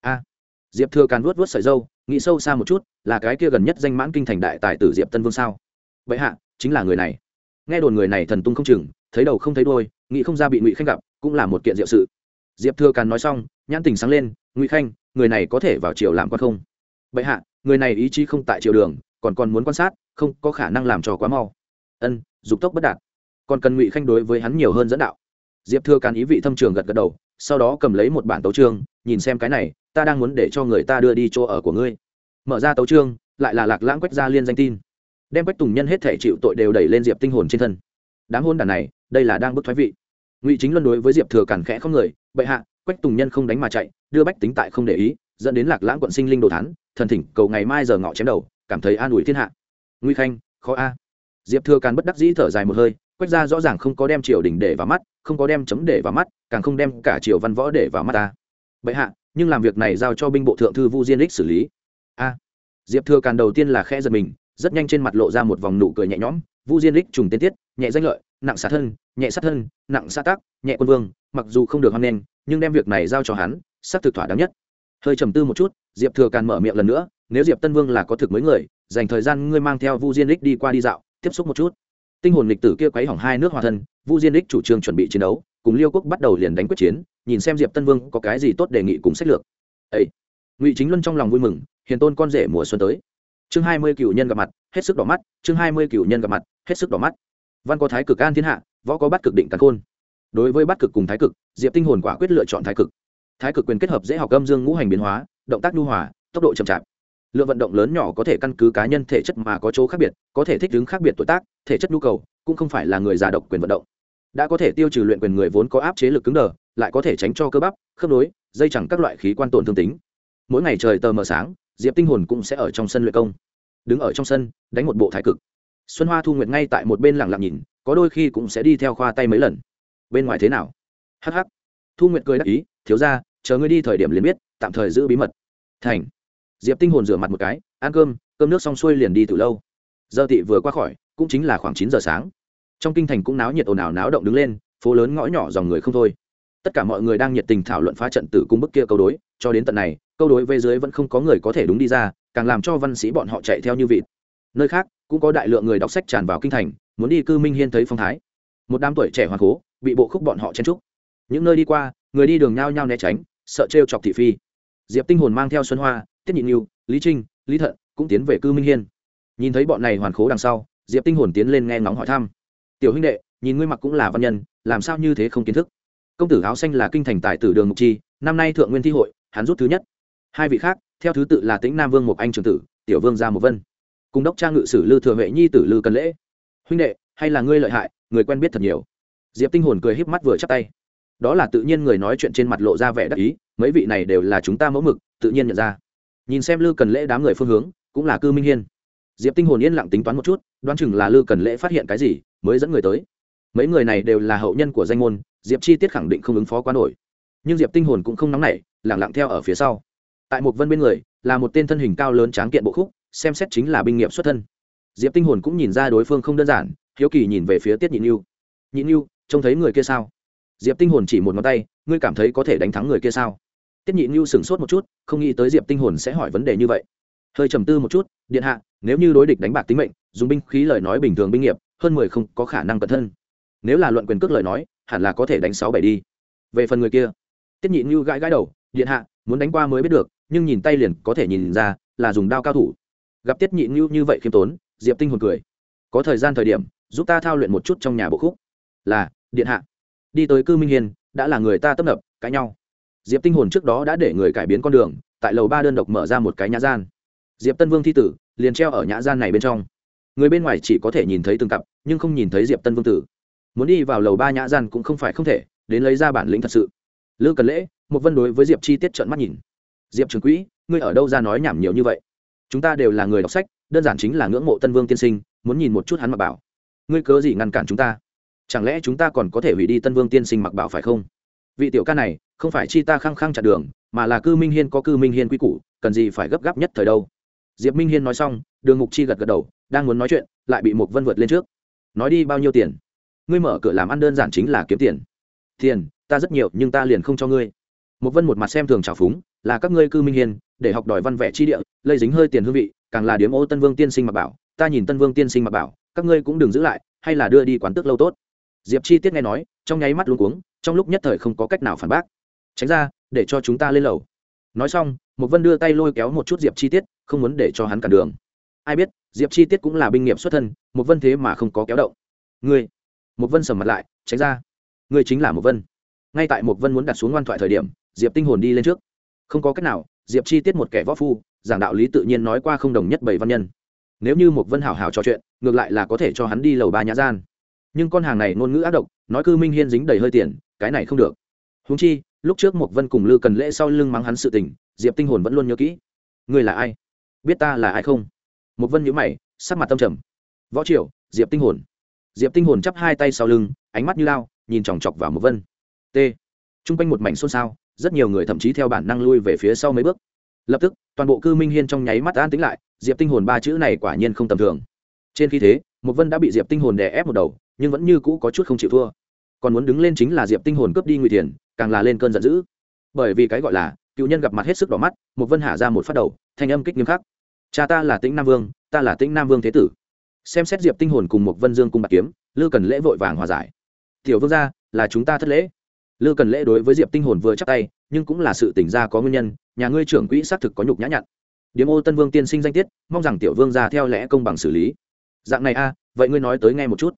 A. Diệp thừa càn vuốt vuốt sợi dâu nghĩ sâu xa một chút, là cái kia gần nhất danh mãn kinh thành đại tài tử diệp tân vương sao? Bệ hạ, chính là người này. Nghe đồn người này thần tung không chừng, thấy đầu không thấy đôi nghĩ không ra bị ngụy khanh gặp, cũng là một kiện diệu sự. Diệp thừa càn nói xong, nhãn tình sáng lên, ngụy khanh, người này có thể vào triều làm quan không? Bệ hạ, người này ý chí không tại triều đường, còn còn muốn quan sát, không có khả năng làm cho quá mau. Ân, dục tốc bất đạt còn cần ngụy khanh đối với hắn nhiều hơn dẫn đạo diệp thừa càn ý vị thâm trường gật gật đầu sau đó cầm lấy một bản tấu trương nhìn xem cái này ta đang muốn để cho người ta đưa đi chỗ ở của ngươi mở ra tấu trương lại là lạc lãng quách gia liên danh tin đem quách tùng nhân hết thể chịu tội đều đẩy lên diệp tinh hồn trên thân đám hôn đàn này đây là đang bức thoái vị ngụy chính luân đối với diệp thừa càn khẽ không người bệ hạ quách tùng nhân không đánh mà chạy đưa bách tính tại không để ý dẫn đến lạc lãng quận sinh linh đồ thán thần thỉnh cầu ngày mai giờ ngọ chém đầu cảm thấy an ủi thiên hạ nguy khanh khó a diệp thừa càn bất đắc dĩ thở dài một hơi quách gia rõ ràng không có đem triều đình để vào mắt, không có đem chấm để vào mắt, càng không đem cả triều văn võ để vào mắt ta. Bệ hạ, nhưng làm việc này giao cho binh bộ thượng thư vu diên đích xử lý. A. Diệp thừa càn đầu tiên là khẽ giật mình, rất nhanh trên mặt lộ ra một vòng nụ cười nhẹ nhõm. Vu diên đích trùng tiên tiết, nhẹ danh lợi, nặng sát thân, nhẹ sát thân, nặng sát tác, nhẹ quân vương, mặc dù không được hoan nghênh, nhưng đem việc này giao cho hắn, xác thực thỏa đáng nhất. Hơi trầm tư một chút, diệp thừa càn mở miệng lần nữa, nếu diệp tân vương là có thực mới người, dành thời gian ngươi mang theo vu diên đích đi qua đi dạo, tiếp xúc một chút tinh hồn lịch tử kia quấy hỏng hai nước hòa thân, vu diên đích chủ trương chuẩn bị chiến đấu, cùng liêu quốc bắt đầu liền đánh quyết chiến, nhìn xem diệp tân vương có cái gì tốt đề nghị cùng sách lược. Ấy ngụy chính luân trong lòng vui mừng, hiền tôn con rể mùa xuân tới. Chương hai mươi cựu nhân gặp mặt, hết sức đỏ mắt, chương hai mươi cựu nhân gặp mặt, hết sức đỏ mắt. Văn có thái cực an thiên hạ, võ có bắt cực định cắn khôn. Đối với bắt cực cùng thái cực, diệp tinh hồn quả quyết lựa chọn thái cực. Thái cực quyền kết hợp dễ học âm dương ngũ hành biến hóa, động tác nhu hòa, tốc độ chậm chạp lượng vận động lớn nhỏ có thể căn cứ cá nhân thể chất mà có chỗ khác biệt, có thể thích ứng khác biệt tuổi tác, thể chất nhu cầu, cũng không phải là người già độc quyền vận động. Đã có thể tiêu trừ luyện quyền người vốn có áp chế lực cứng đờ, lại có thể tránh cho cơ bắp, khớp nối, dây chẳng các loại khí quan tổn thương tính. Mỗi ngày trời tờ mờ sáng, diệp tinh hồn cũng sẽ ở trong sân luyện công. Đứng ở trong sân, đánh một bộ thái cực. Xuân hoa thu nguyệt ngay tại một bên lặng lặng nhìn, có đôi khi cũng sẽ đi theo khoa tay mấy lần. Bên ngoài thế nào? Hh thu nguyệt cười đắc ý, thiếu ra chờ ngươi đi thời điểm liền biết, tạm thời giữ bí mật. Thành diệp tinh hồn rửa mặt một cái, ăn cơm cơm nước xong xuôi liền đi từ lâu. Giờ tị vừa qua khỏi, cũng chính là khoảng chín giờ sáng. Trong kinh thành cũng náo nhiệt ồn ào náo động đứng lên, phố lớn ngõ nhỏ dòng người không thôi. Tất cả mọi người đang nhiệt tình thảo luận phá trận tử cung bức kia câu đối, cho đến tận này, câu đối về dưới vẫn không có người có thể đúng đi ra, càng làm cho văn sĩ bọn họ chạy theo như vịt. Nơi khác, cũng có đại lượng người đọc sách tràn vào kinh thành, muốn đi cư minh hiên thấy phong thái. Một đám tuổi trẻ hoàng cố, bị bộ khúc bọn họ chen trúc những nơi đi qua, người đi đường nhao nhao né tránh, sợ trêu chọc thị phi. Diệp tinh hồn mang theo xuân hoa tiết nhị nhu lý trinh, lý thận cũng tiến về cư minh hiên. Nhìn thấy bọn này hoàn khố đằng sau, diệp tinh hồn tiến lên nghe ngóng hỏi thăm. Tiểu huynh đệ, nhìn ngươi mặc cũng là văn nhân, làm sao như thế không kiến thức? Công tử áo xanh là kinh thành tài tử đường mục chi, năm nay thượng nguyên thi hội, hắn rút thứ nhất. Hai vị khác, theo thứ tự là tĩnh nam vương mục anh trường tử, tiểu vương gia một vân. Cùng đốc trang ngự sử lư thừa huệ nhi tử lư cần lễ. Huynh đệ, hay là ngươi lợi hại, người quen biết thật nhiều. Diệp tinh hồn cười híp mắt vừa chắp tay. Đó là tự nhiên người nói chuyện trên mặt lộ ra vẻ đắc ý, mấy vị này đều là chúng ta mẫu mực, tự nhiên nhận ra nhìn xem lư cần lễ đám người phương hướng, cũng là cư minh hiên. Diệp tinh hồn yên lặng tính toán một chút, đoán chừng là lư cần lễ phát hiện cái gì mới dẫn người tới. Mấy người này đều là hậu nhân của danh môn, diệp chi tiết khẳng định không ứng phó quá nổi. Nhưng diệp tinh hồn cũng không nóng nảy, lẳng lặng theo ở phía sau. Tại một vân bên người, là một tên thân hình cao lớn tráng kiện bộ khúc, xem xét chính là binh nghiệp xuất thân. Diệp tinh hồn cũng nhìn ra đối phương không đơn giản, hiếu kỳ nhìn về phía tiết nhị nhu nhị nhu trông thấy người kia sao? Diệp tinh hồn chỉ một ngón tay, ngươi cảm thấy có thể đánh thắng người kia sao? Tiết nhị nhu sửng sốt một chút, không nghĩ tới diệp tinh hồn sẽ hỏi vấn đề như vậy. Hơi trầm tư một chút, điện hạ, nếu như đối địch đánh bạc tính mệnh, dùng binh khí lời nói bình thường binh nghiệp, hơn mười không có khả năng cẩn thân nếu là luận quyền cước lời nói, hẳn là có thể đánh sáu bảy đi. Về phần người kia, tiết nhị ngưu gãi gãi đầu, điện hạ, muốn đánh qua mới biết được, nhưng nhìn tay liền có thể nhìn ra là dùng đao cao thủ. Gặp tiết nhị ngưu như vậy khiêm tốn, diệp tinh hồn cười. Có thời gian thời điểm, giúp ta thao luyện một chút trong nhà bộ khúc. Là, điện hạ. Đi tới cư minh hiền đã là người ta tấp nập, cãi nhau diệp tinh hồn trước đó đã để người cải biến con đường, tại lầu ba đơn độc mở ra một cái nhã gian. Diệp tân vương thi tử, liền treo ở nhã gian này bên trong. Người bên ngoài chỉ có thể nhìn thấy từng cặp, nhưng không nhìn thấy diệp tân vương tử. Muốn đi vào lầu ba nhã gian cũng không phải không thể, đến lấy ra bản lĩnh thật sự. Lư cần lễ một vân đối với diệp chi tiết trợn mắt nhìn. Diệp trường quỹ, ngươi ở đâu ra nói nhảm nhiều như vậy? Chúng ta đều là người đọc sách, đơn giản chính là ngưỡng mộ tân vương tiên sinh, muốn nhìn một chút hắn mặc bảo. Ngươi cớ gì ngăn cản chúng ta? Chẳng lẽ chúng ta còn có thể hủy đi tân vương tiên sinh mặc bảo phải không? Vị tiểu ca này không phải chi ta khăng khăng chặt đường, mà là cư minh hiên có cư minh hiên quy củ, cần gì phải gấp gáp nhất thời đâu. Diệp minh hiên nói xong, đường mục chi gật gật đầu, đang muốn nói chuyện, lại bị một vân vượt lên trước. Nói đi bao nhiêu tiền? Ngươi mở cửa làm ăn đơn giản chính là kiếm tiền. Tiền, ta rất nhiều, nhưng ta liền không cho ngươi. Một vân một mặt xem thường trào phúng, là các ngươi cư minh hiền để học đòi văn vẻ chi địa, lây dính hơi tiền hương vị, càng là điếm ô tân vương tiên sinh mà bảo, ta nhìn tân vương tiên sinh mà bảo, các ngươi cũng đừng giữ lại, hay là đưa đi quán tước lâu tốt. Diệp chi tiết nghe nói, trong nháy mắt luống cuống, trong lúc nhất thời không có cách nào phản bác tránh ra, để cho chúng ta lên lầu. Nói xong một vân đưa tay lôi kéo một chút diệp chi tiết, không muốn để cho hắn cản đường. Ai biết, diệp chi tiết cũng là binh nghiệp xuất thân một vân thế mà không có kéo động. Ngươi một vân sầm mặt lại, tránh ra. Ngươi chính là một vân. Ngay tại một vân muốn đặt xuống ngoan thoại thời điểm, diệp tinh hồn đi lên trước. Không có cách nào, diệp chi tiết một kẻ võ phu, giảng đạo lý tự nhiên nói qua không đồng nhất bảy văn nhân. Nếu như một vân hảo hảo trò chuyện, ngược lại là có thể cho hắn đi lầu ba nhã gian. Nhưng con hàng này ngôn ngữ ác độc, nói cư minh hiên dính đầy hơi tiền, cái này không được. Húng chi lúc trước một vân cùng lư cần lễ sau lưng mắng hắn sự tình, diệp tinh hồn vẫn luôn nhớ kỹ. Ngươi là ai? Biết ta là ai không? Một vân nhíu mày, sắc mặt tâm trầm. Võ triều, diệp tinh hồn. Diệp tinh hồn chắp hai tay sau lưng, ánh mắt như lao, nhìn chòng chọc vào một vân. T. Trung quanh một mảnh xôn xao, rất nhiều người thậm chí theo bản năng lui về phía sau mấy bước. Lập tức, toàn bộ cư minh hiên trong nháy mắt an tĩnh lại, diệp tinh hồn ba chữ này quả nhiên không tầm thường. Trên khi thế, một vân đã bị diệp tinh hồn đè ép một đầu, nhưng vẫn như cũ có chút không chịu thua. Còn muốn đứng lên chính là diệp tinh hồn cướp đi ngụy tiền càng là lên cơn giận dữ. Bởi vì cái gọi là, cựu nhân gặp mặt hết sức đỏ mắt, một vân hạ ra một phát đầu, thanh âm kích nghiêm khắc. Cha ta là tĩnh nam vương, ta là tĩnh nam vương thế tử. Xem xét diệp tinh hồn cùng một vân dương cung bạc kiếm, lư cần lễ vội vàng hòa giải. Tiểu vương gia, là chúng ta thất lễ. Lư cần lễ đối với diệp tinh hồn vừa chắc tay, nhưng cũng là sự tỉnh ra có nguyên nhân, nhà ngươi trưởng quỹ xác thực có nhục nhã nhặn. Điếm ô tân vương tiên sinh danh tiết, mong rằng tiểu vương gia theo lẽ công bằng xử lý. Dạng này a, vậy ngươi nói tới nghe một chút.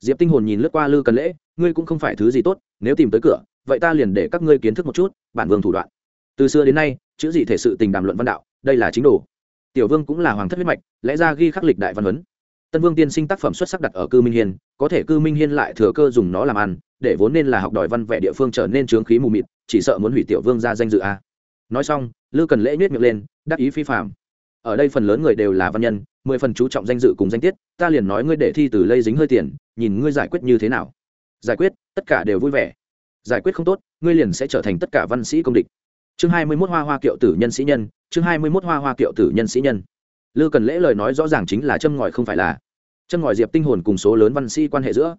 Diệp tinh hồn nhìn lướt qua lư cần lễ, ngươi cũng không phải thứ gì tốt, nếu tìm tới cửa vậy ta liền để các ngươi kiến thức một chút, bản vương thủ đoạn. Từ xưa đến nay, chữ gì thể sự tình đàm luận văn đạo, đây là chính đồ. Tiểu vương cũng là hoàng thất huyết mạch, lẽ ra ghi khắc lịch đại văn huấn. Tân vương tiên sinh tác phẩm xuất sắc đặt ở cư minh hiên, có thể cư minh hiên lại thừa cơ dùng nó làm ăn, để vốn nên là học đòi văn vẻ địa phương trở nên trướng khí mù mịt, chỉ sợ muốn hủy tiểu vương ra danh dự a. Nói xong, lư cần lễ nhét miệng lên, đắc ý phi phạm ở đây phần lớn người đều là văn nhân, mười phần chú trọng danh dự cùng danh tiết, ta liền nói ngươi để thi từ lây dính hơi tiền, nhìn ngươi giải quyết như thế nào. Giải quyết, tất cả đều vui vẻ giải quyết không tốt, ngươi liền sẽ trở thành tất cả văn sĩ công địch. Chương hai mươi mốt hoa hoa kiệu tử nhân sĩ nhân, chương hai mươi mốt hoa hoa kiệu tử nhân sĩ nhân. Lư cần lễ lời nói rõ ràng chính là châm ngòi không phải là châm ngòi diệp tinh hồn cùng số lớn văn sĩ quan hệ giữa.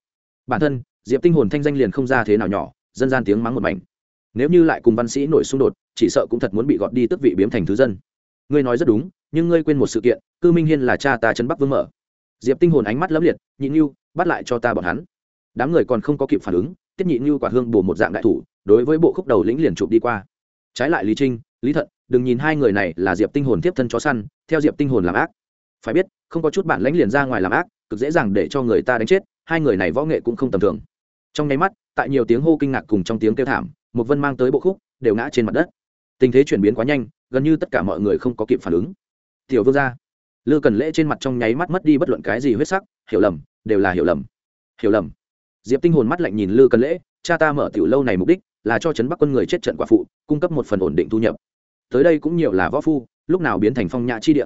Bản thân, diệp tinh hồn thanh danh liền không ra thế nào nhỏ, dân gian tiếng mắng một mảnh. Nếu như lại cùng văn sĩ nổi xung đột, chỉ sợ cũng thật muốn bị gọt đi tức vị biếm thành thứ dân. Ngươi nói rất đúng, nhưng ngươi quên một sự kiện, cư minh hiên là cha ta chân bắc vương mở. Diệp tinh hồn ánh mắt lấp liệt nhịn yêu bắt lại cho ta bọn hắn. Đám người còn không có kịp phản ứng tiết nhị như quả hương bổ một dạng đại thủ, đối với bộ khúc đầu lĩnh liền chụp đi qua. Trái lại lý trinh, lý thận, đừng nhìn hai người này là diệp tinh hồn tiếp thân chó săn, theo diệp tinh hồn làm ác. Phải biết, không có chút bản lãnh liền ra ngoài làm ác, cực dễ dàng để cho người ta đánh chết, hai người này võ nghệ cũng không tầm thường. Trong nháy mắt, tại nhiều tiếng hô kinh ngạc cùng trong tiếng kêu thảm một vân mang tới bộ khúc, đều ngã trên mặt đất. Tình thế chuyển biến quá nhanh, gần như tất cả mọi người không có kịp phản ứng. Tiểu vương gia, lư cần lễ trên mặt trong nháy mắt mất đi bất luận cái gì huyết sắc, hiểu lầm, đều là hiểu lầm. Hiểu lầm diệp tinh hồn mắt lạnh nhìn lư cần lễ, cha ta mở tiểu lâu này mục đích là cho trấn bắc quân người chết trận quả phụ, cung cấp một phần ổn định thu nhập. Tới đây cũng nhiều là võ phu, lúc nào biến thành phong nhã chi địa.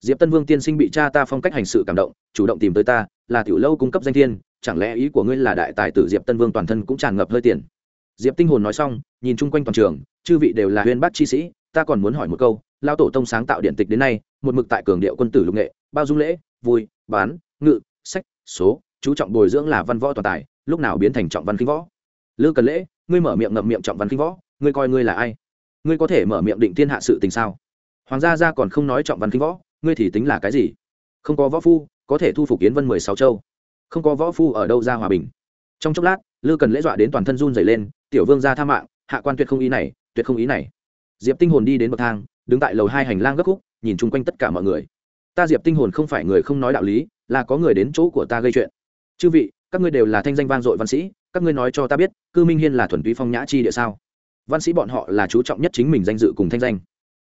Diệp tân vương tiên sinh bị cha ta phong cách hành sự cảm động, chủ động tìm tới ta, là tiểu lâu cung cấp danh thiên, chẳng lẽ ý của ngươi là đại tài tử diệp tân vương toàn thân cũng tràn ngập hơi tiền? Diệp tinh hồn nói xong, nhìn chung quanh toàn trường, chư vị đều là huyên bác chi sĩ, ta còn muốn hỏi một câu lao tổ tông sáng tạo điện tịch đến nay, một mực tại cường điệu quân tử lục nghệ, bao dung lễ, vui, bán, ngự, sách, số, chú trọng bồi dưỡng là văn võ toàn tài lúc nào biến thành trọng văn kinh võ? Lư cần lễ, ngươi mở miệng ngậm miệng trọng văn kinh võ, ngươi coi ngươi là ai? Ngươi có thể mở miệng định thiên hạ sự tình sao? Hoàng gia gia còn không nói trọng văn kinh võ, ngươi thì tính là cái gì? Không có võ phu, có thể thu phục kiến vân mười sáu châu. Không có võ phu ở đâu ra hòa bình? Trong chốc lát, lư cần lễ dọa đến toàn thân run dày lên, tiểu vương ra tha mạng, hạ quan tuyệt không ý này, tuyệt không ý này. Diệp tinh hồn đi đến bậc thang, đứng tại lầu hai hành lang gấp khúc, nhìn chung quanh tất cả mọi người. Ta diệp tinh hồn không phải người không nói đạo lý, là có người đến chỗ của ta gây chuyện. Chư vị các ngươi đều là thanh danh vang dội văn sĩ, các ngươi nói cho ta biết, cư minh hiên là thuần túy phong nhã chi địa sao? Văn sĩ bọn họ là chú trọng nhất chính mình danh dự cùng thanh danh.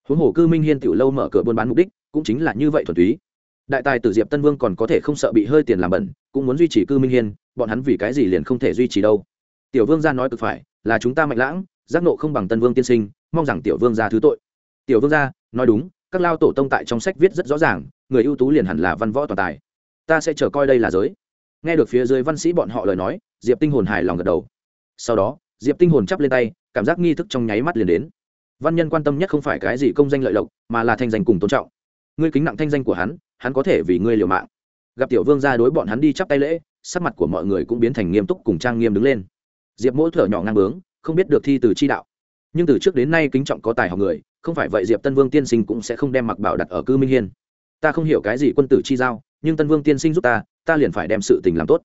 Huống hồ cư minh hiên tiểu lâu mở cửa buôn bán mục đích, cũng chính là như vậy thuần túy. Đại tài tử diệp tân vương còn có thể không sợ bị hơi tiền làm bẩn, cũng muốn duy trì cư minh hiên, bọn hắn vì cái gì liền không thể duy trì đâu? Tiểu vương gia nói cực phải, là chúng ta mạnh lãng, giác nộ không bằng tân vương tiên sinh, mong rằng tiểu vương gia thứ tội. Tiểu vương gia, nói đúng, các lao tổ tông tại trong sách viết rất rõ ràng, người ưu tú liền hẳn là văn võ toàn tài. Ta sẽ chờ coi đây là giới nghe được phía dưới văn sĩ bọn họ lời nói, diệp tinh hồn hài lòng gật đầu. Sau đó, diệp tinh hồn chắp lên tay, cảm giác nghi thức trong nháy mắt liền đến. Văn nhân quan tâm nhất không phải cái gì công danh lợi lộc, mà là thanh danh cùng tôn trọng. Ngươi kính nặng thanh danh của hắn hắn có thể vì ngươi liều mạng. Gặp tiểu vương ra đối bọn hắn đi chắp tay lễ, sắc mặt của mọi người cũng biến thành nghiêm túc cùng trang nghiêm đứng lên. Diệp mỗi thở nhỏ ngang bướng, không biết được thi từ chi đạo. Nhưng từ trước đến nay kính trọng có tài học người, không phải vậy diệp tân vương tiên sinh cũng sẽ không đem mặc bảo đặt ở cư minh hiên. Ta không hiểu cái gì quân tử chi giao, nhưng tân vương tiên sinh giúp ta ta liền phải đem sự tình làm tốt.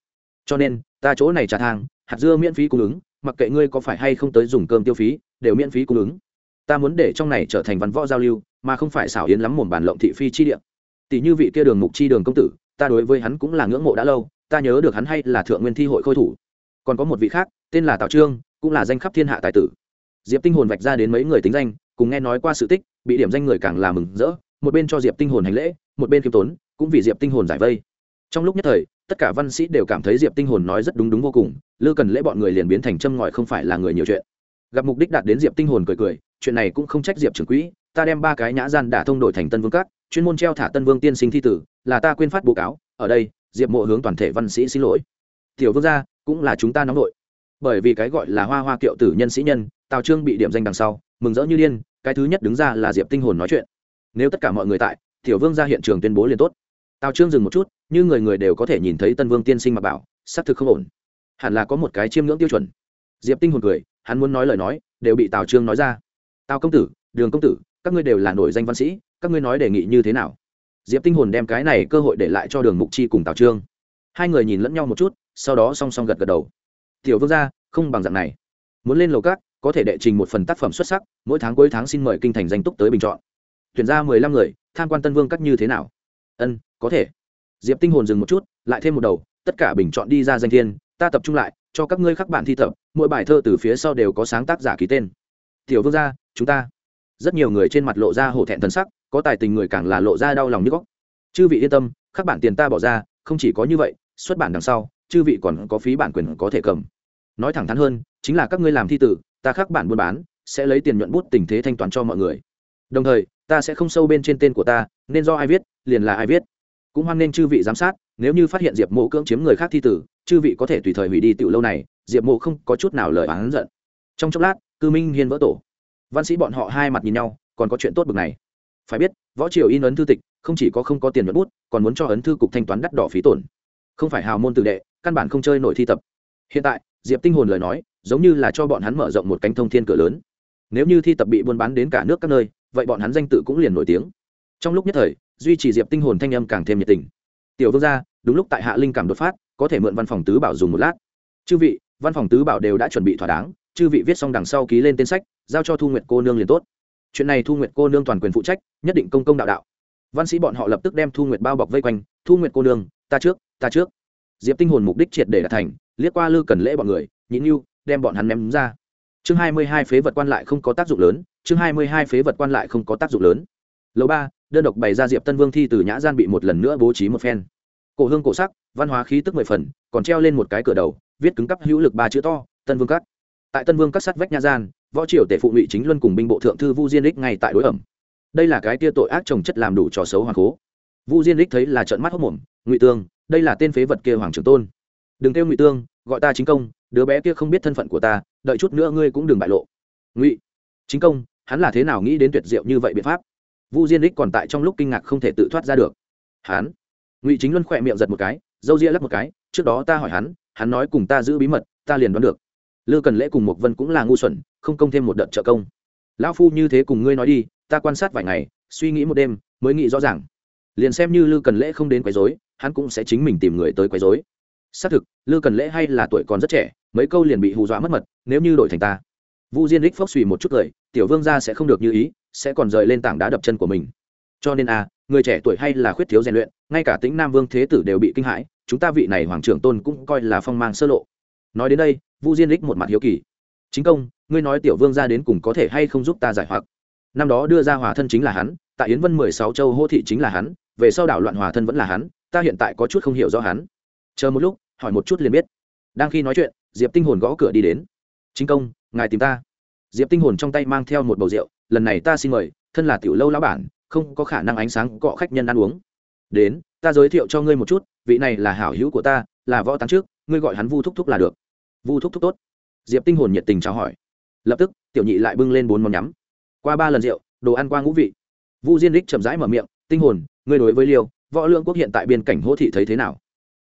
Cho nên, ta chỗ này trả thang, hạt dưa miễn phí cung ứng, mặc kệ ngươi có phải hay không tới dùng cơm tiêu phí, đều miễn phí cung ứng. Ta muốn để trong này trở thành văn võ giao lưu, mà không phải xảo yến lắm mồm bàn lộng thị phi chi địa. Tỷ như vị kia đường mục chi đường công tử, ta đối với hắn cũng là ngưỡng mộ đã lâu, ta nhớ được hắn hay là thượng nguyên thi hội khôi thủ. Còn có một vị khác, tên là tào trương, cũng là danh khắp thiên hạ tài tử. Diệp tinh hồn vạch ra đến mấy người tính danh, cùng nghe nói qua sự tích, bị điểm danh người càng là mừng rỡ, một bên cho diệp tinh hồn hành lễ, một bên kiêm tốn, cũng vì diệp tinh hồn giải vây trong lúc nhất thời, tất cả văn sĩ đều cảm thấy diệp tinh hồn nói rất đúng đúng vô cùng, lư cần lễ bọn người liền biến thành châm ngòi không phải là người nhiều chuyện. Gặp mục đích đạt đến diệp tinh hồn cười cười, chuyện này cũng không trách diệp trưởng quỹ, ta đem ba cái nhã gian đả thông đổi thành tân vương các, chuyên môn treo thả tân vương tiên sinh thi tử, là ta quên phát bố cáo, ở đây, diệp mộ hướng toàn thể văn sĩ xin lỗi. Tiểu vương gia, cũng là chúng ta nóng đội bởi vì cái gọi là hoa hoa kiệu tử nhân sĩ nhân, tào trương bị điểm danh đằng sau, mừng rỡ như điên, cái thứ nhất đứng ra là diệp tinh hồn nói chuyện. Nếu tất cả mọi người tại, tiểu vương ra hiện trường tuyên bố liền tốt. Tào trương dừng một chút như người người đều có thể nhìn thấy tân vương tiên sinh mặc bảo, xác thực không ổn. Hẳn là có một cái chiêm ngưỡng tiêu chuẩn. Diệp tinh hồn cười, hắn muốn nói lời nói, đều bị tào trương nói ra. Tào công tử, đường công tử, các ngươi đều là nổi danh văn sĩ, các ngươi nói đề nghị như thế nào? Diệp tinh hồn đem cái này cơ hội để lại cho đường mục chi cùng tào trương. Hai người nhìn lẫn nhau một chút, sau đó song song gật gật đầu. Tiểu vương gia, không bằng dạng này. Muốn lên lầu cát có thể đệ trình một phần tác phẩm xuất sắc, mỗi tháng cuối tháng xin mời kinh thành danh túc tới bình chọn. Tuyển ra mười lăm người, tham quan tân vương các như thế nào? Ân, có thể diệp tinh hồn dừng một chút, lại thêm một đầu, tất cả bình chọn đi ra danh thiên, ta tập trung lại, cho các ngươi khắc bản thi tập, mỗi bài thơ từ phía sau đều có sáng tác giả ký tên. Tiểu vương gia, chúng ta. Rất nhiều người trên mặt lộ ra hổ thẹn thần sắc, có tài tình người càng là lộ ra đau lòng như góc. Chư vị yên tâm, khắc bản tiền ta bỏ ra, không chỉ có như vậy, xuất bản đằng sau, chư vị còn có phí bản quyền có thể cầm. Nói thẳng thắn hơn, chính là các ngươi làm thi tử, ta khắc bản buôn bán, sẽ lấy tiền nhuận bút tình thế thanh toán cho mọi người. Đồng thời, ta sẽ không sâu bên trên tên của ta, nên do ai viết, liền là ai viết cũng hoan nên chư vị giám sát, nếu như phát hiện diệp mộ cưỡng chiếm người khác thi tử, chư vị có thể tùy thời hủy đi tiểu lâu này, diệp mộ không có chút nào lời oán giận. Trong chốc lát, cư minh hiên vỡ tổ. Văn sĩ bọn họ hai mặt nhìn nhau, còn có chuyện tốt bực này. Phải biết, võ triều in ấn thư tịch, không chỉ có không có tiền nhuận bút, còn muốn cho ấn thư cục thanh toán đắt đỏ phí tổn. Không phải hào môn tự đệ, căn bản không chơi nổi thi tập. Hiện tại, diệp tinh hồn lời nói, giống như là cho bọn hắn mở rộng một cánh thông thiên cửa lớn. Nếu như thi tập bị buôn bán đến cả nước các nơi, vậy bọn hắn danh tự cũng liền nổi tiếng. Trong lúc nhất thời duy trì diệp tinh hồn thanh âm càng thêm nhiệt tình. Tiểu vương gia, đúng lúc tại hạ linh cảm đột phát, có thể mượn văn phòng tứ bảo dùng một lát. Chư vị, văn phòng tứ bảo đều đã chuẩn bị thỏa đáng, chư vị viết xong đằng sau ký lên tên sách, giao cho thu nguyện cô nương liền tốt. Chuyện này thu nguyện cô nương toàn quyền phụ trách, nhất định công công đạo đạo. Văn sĩ bọn họ lập tức đem thu nguyện bao bọc vây quanh, thu nguyện cô nương, ta trước ta trước. Diệp tinh hồn mục đích triệt để đạt thành, liếc qua lư cần lễ bọn người, nhịn yêu đem bọn hắn ném ra. Chương hai mươi hai phế vật quan lại không có tác dụng lớn, chương hai mươi hai phế vật quan lại không có tác dụng lớn. Lầu ba đơn độc bày ra diệp tân vương thi từ nhã gian bị một lần nữa bố trí một phen. Cổ hương cổ sắc, văn hóa khí tức mười phần, còn treo lên một cái cửa đầu, viết cứng cắp hữu lực ba chữ to, tân vương cắt tại tân vương cắt sắt vách nhã gian, võ triều tể phụ ngụy chính luân cùng binh bộ thượng thư vu diên đích ngay tại đối ẩm. Đây là cái tia tội ác trồng chất làm đủ trò xấu hoàng cố. Vu diên đích thấy là trận mắt hốc mồm, ngụy tương, đây là tên phế vật kia hoàng trưởng tôn. Đừng kêu ngụy tương, gọi ta chính công, đứa bé kia không biết thân phận của ta, đợi chút nữa ngươi cũng đừng bại lộ. Ngụy chính công, hắn là thế nào nghĩ đến tuyệt diệu như vậy biện pháp? Vu diên đích còn tại trong lúc kinh ngạc không thể tự thoát ra được. Hắn? Ngụy chính luân khỏe miệng giật một cái, dâu ria lắc một cái, trước đó ta hỏi hắn hắn nói cùng ta giữ bí mật, ta liền đoán được. Lư cần lễ cùng một vân cũng là ngu xuẩn, không công thêm một đợt trợ công. Lão phu như thế cùng ngươi nói đi, ta quan sát vài ngày, suy nghĩ một đêm, mới nghĩ rõ ràng. Liền xem như lư cần lễ không đến quấy dối hắn cũng sẽ chính mình tìm người tới quấy dối xác thực, lư cần lễ hay là tuổi còn rất trẻ, mấy câu liền bị hù dọa mất mật, nếu như đổi thành ta. Vu diên đích phốc suy một chút cười, tiểu vương gia sẽ không được như ý sẽ còn rời lên tảng đá đập chân của mình. Cho nên a người trẻ tuổi hay là khuyết thiếu rèn luyện, ngay cả tính nam vương thế tử đều bị kinh hãi, chúng ta vị này hoàng trưởng tôn cũng coi là phong mang sơ lộ. Nói đến đây, vu diên đích một mặt hiếu kỳ. Chính công, ngươi nói tiểu vương gia đến cùng có thể hay không giúp ta giải hoặc? Năm đó đưa ra hòa thân chính là hắn, tại yến vân mười sáu châu hô thị chính là hắn, về sau đảo loạn hòa thân vẫn là hắn, ta hiện tại có chút không hiểu rõ hắn. Chờ một lúc, hỏi một chút liền biết. Đang khi nói chuyện, diệp tinh hồn gõ cửa đi đến. Chính công, ngài tìm ta. Diệp tinh hồn trong tay mang theo một bầu rượu lần này ta xin mời, thân là tiểu lâu lão bản, không có khả năng ánh sáng cọ khách nhân ăn uống. Đến, ta giới thiệu cho ngươi một chút, vị này là hảo hữu của ta, là võ tán trước, ngươi gọi hắn vu thúc thúc là được. Vu thúc thúc tốt. Diệp tinh hồn nhiệt tình chào hỏi. Lập tức, tiểu nhị lại bưng lên bốn món nhắm. Qua ba lần rượu, đồ ăn qua ngũ vị. Vu diên đích chậm rãi mở miệng, tinh hồn, ngươi đối với liêu, võ lượng quốc hiện tại biên cảnh hỗ thị thấy thế nào?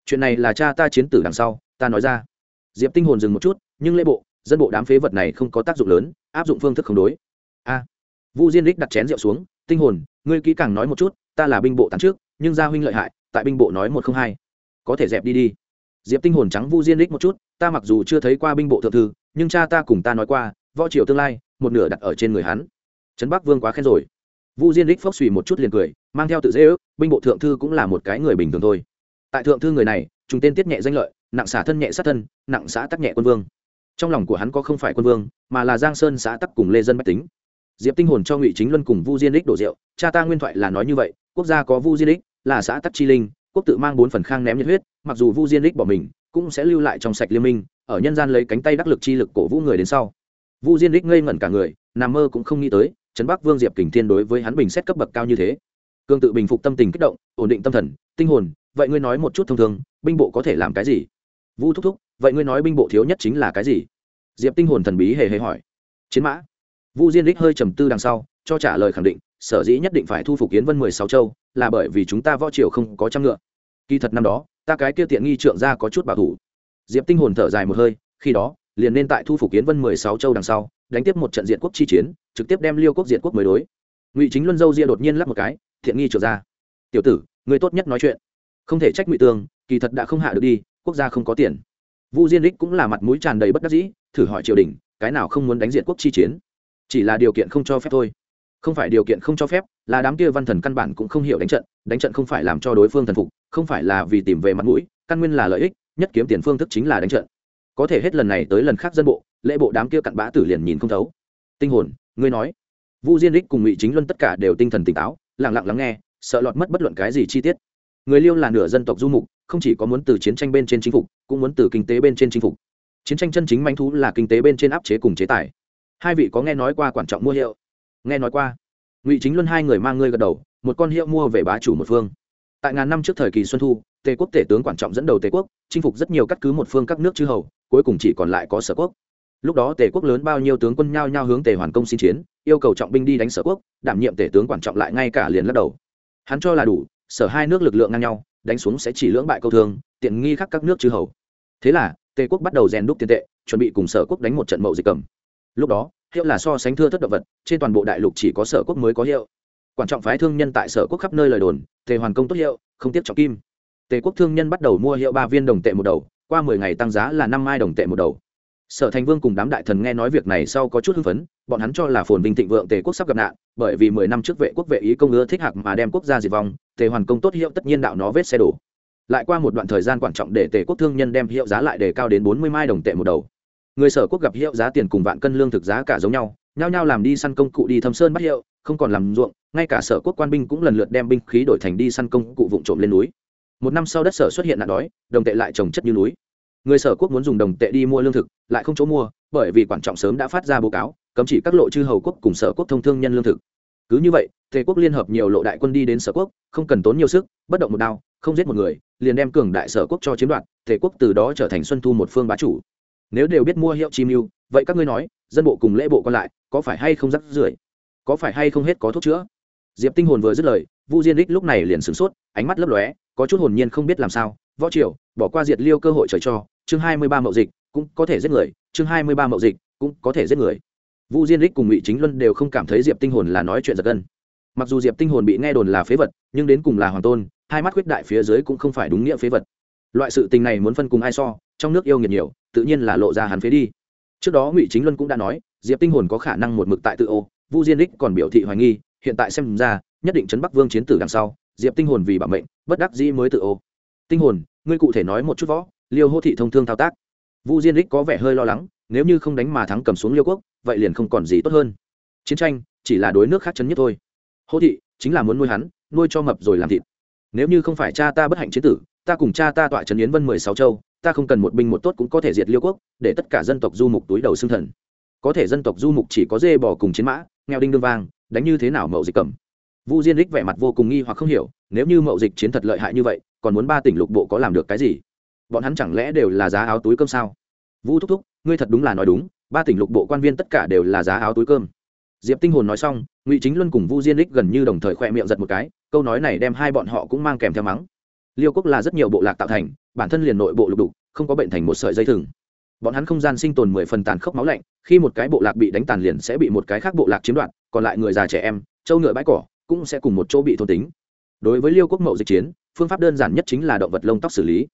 Chuyện này là cha ta chiến tử đằng sau, ta nói ra. Diệp tinh hồn dừng một chút, nhưng lễ bộ, dân bộ đám phế vật này không có tác dụng lớn, áp dụng phương thức không đối. A vu diên đích đặt chén rượu xuống, tinh hồn, ngươi kỹ càng nói một chút, ta là binh bộ tán trước, nhưng gia huynh lợi hại, tại binh bộ nói một không hai. Có thể dẹp đi đi. Diệp tinh hồn trắng vu diên đích một chút, ta mặc dù chưa thấy qua binh bộ thượng thư, nhưng cha ta cùng ta nói qua, võ triều tương lai, một nửa đặt ở trên người hắn. Trấn bắc vương quá khen rồi. Vu diên đích phốc suy một chút liền cười, mang theo tự dễ ước, binh bộ thượng thư cũng là một cái người bình thường thôi. Tại thượng thư người này chúng tên tiết nhẹ danh lợi, nặng xả thân nhẹ sát thân, nặng xã tắc nhẹ quân vương. Trong lòng của hắn có không phải quân vương, mà là giang sơn xã tắc cùng lê dân bách tính diệp tinh hồn cho ngụy chính luân cùng vu diên đích đổ rượu. Cha ta nguyên thoại là nói như vậy, quốc gia có vu diên đích là xã tắc chi linh, quốc tự mang bốn phần khang ném nhiệt huyết, mặc dù vu diên đích bỏ mình, cũng sẽ lưu lại trong sạch liên minh, ở nhân gian lấy cánh tay đắc lực chi lực cổ vũ người đến sau. Vu diên đích ngây ngẩn cả người, nằm mơ cũng không nghĩ tới, trấn bắc vương diệp kình thiên đối với hắn bình xét cấp bậc cao như thế. Cương tự bình phục tâm tình kích động, ổn định tâm thần, tinh hồn, vậy ngươi nói một chút thông thường, binh bộ có thể làm cái gì? Vu thúc thúc, vậy ngươi nói binh bộ thiếu nhất chính là cái gì? Diệp tinh hồn thần bí hề hề hỏi. Chiến mã vu diên đích hơi trầm tư đằng sau, cho trả lời khẳng định, sở dĩ nhất định phải thu phục kiến vân mười sáu châu là bởi vì chúng ta võ triều không có trăm ngựa. Kỳ thật năm đó, ta cái kia tiện nghi trượng ra có chút bảo thủ. Diệp tinh hồn thở dài một hơi, khi đó, liền nên tại thu phục kiến vân mười sáu châu đằng sau, đánh tiếp một trận diện quốc chi chiến, trực tiếp đem liêu quốc diện quốc mới đối. Ngụy chính luân dâu ria đột nhiên lắp một cái, thiện nghi trượng ra tiểu tử, người tốt nhất nói chuyện. Không thể trách ngụy tương kỳ thật đã không hạ được đi, quốc gia không có tiền. Vu diên đích cũng là mặt mũi tràn đầy bất đắc dĩ, thử hỏi triều đình, cái nào không muốn đánh diện quốc chi chiến? Chỉ là điều kiện không cho phép thôi. Không phải điều kiện không cho phép, là đám kia văn thần căn bản cũng không hiểu đánh trận đánh trận không phải làm cho đối phương thần phục, không phải là vì tìm về mặt mũi, căn nguyên là lợi ích, nhất kiếm tiền phương thức chính là đánh trận. Có thể hết lần này tới lần khác dân bộ, lễ bộ đám kia cặn bã tử liền nhìn không thấu. Tinh hồn, ngươi nói. Vu diên đích cùng ngụy chính luân tất cả đều tinh thần tỉnh táo lẳng lặng lắng nghe, sợ lọt mất bất luận cái gì chi tiết. Người liêu là nửa dân tộc du mục, không chỉ có muốn từ chiến tranh bên trên chinh phục, cũng muốn từ kinh tế bên trên chinh phục. Chiến tranh chân chính manh thú là kinh tế bên trên áp chế cùng chế tài hai vị có nghe nói qua quan trọng mua hiệu? Nghe nói qua. Ngụy chính luân hai người mang ngươi gật đầu, một con hiệu mua về bá chủ một phương. Tại ngàn năm trước thời kỳ xuân thu, tề quốc tể tướng quan trọng dẫn đầu tề quốc, chinh phục rất nhiều cắt cứ một phương các nước chư hầu, cuối cùng chỉ còn lại có sở quốc. Lúc đó tề quốc lớn bao nhiêu tướng quân nhao nhao hướng tề hoàn công xin chiến, yêu cầu trọng binh đi đánh sở quốc, đảm nhiệm tể tướng quan trọng lại ngay cả liền lắc đầu. Hắn cho là đủ, sở hai nước lực lượng ngang nhau, đánh xuống sẽ chỉ lưỡng bại câu thương tiện nghi khắc các nước chư hầu. Thế là, tề quốc bắt đầu rèn đúc tiền tệ, chuẩn bị cùng sở quốc đánh một trận mậu dịch cầm lúc đó, hiệu là so sánh thưa thất động vật, trên toàn bộ đại lục chỉ có sở quốc mới có hiệu. Quan trọng phái thương nhân tại sở quốc khắp nơi lời đồn, tề hoàn công tốt hiệu, không tiếp trọng kim. Tề quốc thương nhân bắt đầu mua hiệu ba viên đồng tệ một đầu, qua mười ngày tăng giá là năm mai đồng tệ một đầu. Sở thành vương cùng đám đại thần nghe nói việc này sau có chút hưng phấn, bọn hắn cho là phồn vinh thịnh vượng tề quốc sắp gặp nạn, bởi vì mười năm trước vệ quốc vệ ý công ưa thích hạc mà đem quốc gia diệt vong, tề hoàn công tốt hiệu tất nhiên đạo nó vết xe đổ. Lại qua một đoạn thời gian quan trọng để tề quốc thương nhân đem hiệu giá lại đề cao đến bốn mươi mai đồng tệ một đầu người sở quốc gặp hiệu giá tiền cùng vạn cân lương thực giá cả giống nhau, nhao nhao làm đi săn công cụ đi thâm sơn bắt hiệu, không còn làm ruộng, ngay cả sở quốc quan binh cũng lần lượt đem binh khí đổi thành đi săn công cụ vụn trộm lên núi. Một năm sau đất sở xuất hiện nạn đói, đồng tệ lại trồng chất như núi. Người sở quốc muốn dùng đồng tệ đi mua lương thực, lại không chỗ mua, bởi vì quan trọng sớm đã phát ra báo cáo, cấm chỉ các lộ chư hầu quốc cùng sở quốc thông thương nhân lương thực. Cứ như vậy, tề quốc liên hợp nhiều lộ đại quân đi đến sở quốc, không cần tốn nhiều sức, bất động một đao, không giết một người, liền đem cường đại sở quốc cho chiếm đoạt, tề quốc từ đó trở thành xuân thu một phương bá chủ nếu đều biết mua hiệu Chim mưu vậy các ngươi nói, dân bộ cùng lễ bộ còn lại, có phải hay không rắc rưởi? Có phải hay không hết có thuốc chữa? Diệp tinh hồn vừa dứt lời, vu diên đích lúc này liền sửng sốt, ánh mắt lấp lóe, có chút hồn nhiên không biết làm sao. Võ triều, bỏ qua diệt liêu cơ hội trời cho, chương hai mươi ba mậu dịch, cũng có thể giết người, chương hai mươi ba mậu dịch, cũng có thể giết người. Vu diên đích cùng ngụy chính luân đều không cảm thấy diệp tinh hồn là nói chuyện giật gân. Mặc dù diệp tinh hồn bị nghe đồn là phế vật, nhưng đến cùng là hoàng tôn, hai mắt khuyết đại phía dưới cũng không phải đúng nghĩa phế vật. Loại sự tình này muốn phân cùng ai so, trong nước yêu nghiệt nhiều tự nhiên là lộ ra hắn phế đi. Trước đó ngụy chính luân cũng đã nói, diệp tinh hồn có khả năng một mực tại tự ô, vu diên đích còn biểu thị hoài nghi, hiện tại xem ra, nhất định Trấn bắc vương chiến tử đằng sau, diệp tinh hồn vì bảo mệnh, bất đắc dĩ mới tự ô. Tinh hồn, ngươi cụ thể nói một chút võ, liêu hô thị thông thương thao tác. Vu diên đích có vẻ hơi lo lắng, nếu như không đánh mà thắng cầm xuống liêu quốc, vậy liền không còn gì tốt hơn. Chiến tranh, chỉ là đối nước khác chấn nhất thôi. Hô thị, chính là muốn nuôi hắn, nuôi cho mập rồi làm thịt. Nếu như không phải cha ta bất hạnh chiến tử, ta cùng cha ta tọa trấn yến vân mười sáu châu ta không cần một binh một tốt cũng có thể diệt liêu quốc, để tất cả dân tộc du mục túi đầu xương thần. Có thể dân tộc du mục chỉ có dê bò cùng chiến mã, nghèo đinh đương vang, đánh như thế nào mậu dịch cầm. Vu diên đích vẻ mặt vô cùng nghi hoặc không hiểu, nếu như mậu dịch chiến thật lợi hại như vậy, còn muốn ba tỉnh lục bộ có làm được cái gì? Bọn hắn chẳng lẽ đều là giá áo túi cơm sao? Vu thúc thúc, ngươi thật đúng là nói đúng, ba tỉnh lục bộ quan viên tất cả đều là giá áo túi cơm. Diệp tinh hồn nói xong, ngụy chính luân cùng vu diên đích gần như đồng thời khoe miệng giật một cái, câu nói này đem hai bọn họ cũng mang kèm theo mắng. Liêu quốc là rất nhiều bộ lạc tạo thành bản thân liền nội bộ lục đục, không có bệnh thành một sợi dây thừng. Bọn hắn không gian sinh tồn mười phần tàn khốc máu lạnh, khi một cái bộ lạc bị đánh tàn liền sẽ bị một cái khác bộ lạc chiếm đoạt, còn lại người già trẻ em, trâu ngựa bãi cỏ cũng sẽ cùng một chỗ bị thôn tính. Đối với liêu quốc mậu dịch chiến, phương pháp đơn giản nhất chính là động vật lông tóc xử lý.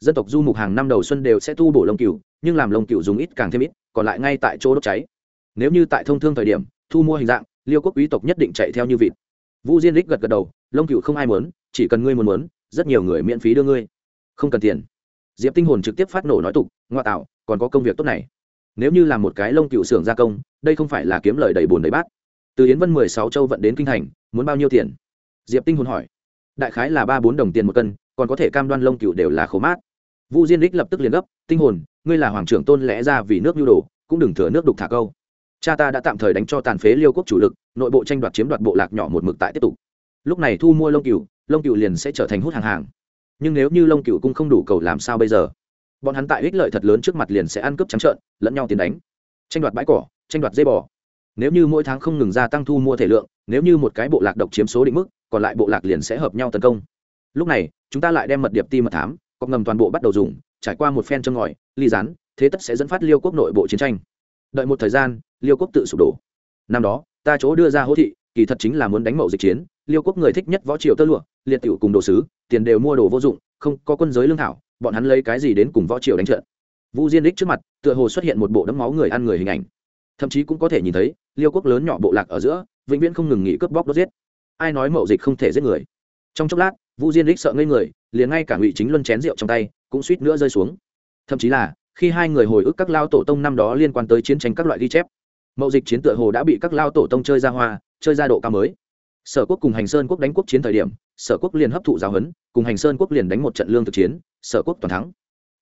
Dân tộc du mục hàng năm đầu xuân đều sẽ tu bổ lông cừu, nhưng làm lông cừu dùng ít càng thêm ít, còn lại ngay tại chỗ đốt cháy. Nếu như tại thông thương thời điểm, thu mua hình dạng, liêu quốc quý tộc nhất định chạy theo như vịt. Vu diên lích gật gật đầu, lông cừu không ai muốn, chỉ cần ngươi muốn muốn, rất nhiều người miễn phí đưa ngươi không cần tiền. Diệp tinh hồn trực tiếp phát nổ nói tục, ngoa tạo, còn có công việc tốt này. Nếu như là một cái lông cựu xưởng gia công, đây không phải là kiếm lời đầy bồn đầy bát. Từ yến vân mười sáu châu vận đến kinh thành, muốn bao nhiêu tiền? Diệp tinh hồn hỏi. Đại khái là ba bốn đồng tiền một cân, còn có thể cam đoan lông cựu đều là khổ mát. Vu diên đích lập tức liền gấp, tinh hồn, ngươi là hoàng trưởng tôn lẽ ra vì nước nhu đồ, cũng đừng thừa nước đục thả câu. Cha ta đã tạm thời đánh cho tàn phế liêu quốc chủ lực, nội bộ tranh đoạt chiếm đoạt bộ lạc nhỏ một mực tại tiếp tục. Lúc này thu mua lông cựu lông cựu liền sẽ trở thành hút hàng hàng nhưng nếu như lông cựu cung không đủ cầu làm sao bây giờ? Bọn hắn tại ích lợi thật lớn trước mặt liền sẽ ăn cướp trắng trợn, lẫn nhau tiền đánh. Tranh đoạt bãi cỏ, tranh đoạt dây bò. Nếu như mỗi tháng không ngừng gia tăng thu mua thể lượng, nếu như một cái bộ lạc độc chiếm số định mức, còn lại bộ lạc liền sẽ hợp nhau tấn công. Lúc này, chúng ta lại đem mật điệp ti mật thám, cọc ngầm toàn bộ bắt đầu dùng, trải qua một phen chân ngòi, ly rán, thế tất sẽ dẫn phát liêu quốc nội bộ chiến tranh. Đợi một thời gian, liêu quốc tự sụp đổ. Năm đó, ta chỗ đưa ra hỗ thị, kỳ thật chính là muốn đánh mậu dịch chiến, liêu quốc người thích nhất võ triều tơ lụa liệt tiểu cùng đồ sứ, tiền đều mua đồ vô dụng, không có quân giới lương thảo, bọn hắn lấy cái gì đến cùng võ triều đánh trận? Vu diên đích trước mặt, tựa hồ xuất hiện một bộ đấm máu người ăn người hình ảnh. Thậm chí cũng có thể nhìn thấy, liêu quốc lớn nhỏ bộ lạc ở giữa, vĩnh viễn không ngừng nghỉ cướp bóc đốt giết. Ai nói mậu dịch không thể giết người? Trong chốc lát, vu diên đích sợ ngây người, liền ngay cả ngụy chính luân chén rượu trong tay, cũng suýt nữa rơi xuống. Thậm chí là, khi hai người hồi ức các lao tổ tông năm đó liên quan tới chiến tranh các loại ghi chép, mậu dịch chiến tựa hồ đã bị các lao tổ tông chơi ra hoa, chơi ra độ cao mới sở quốc cùng hành sơn quốc đánh quốc chiến thời điểm, sở quốc liền hấp thụ giáo huấn, cùng hành sơn quốc liền đánh một trận lương thực chiến, sở quốc toàn thắng.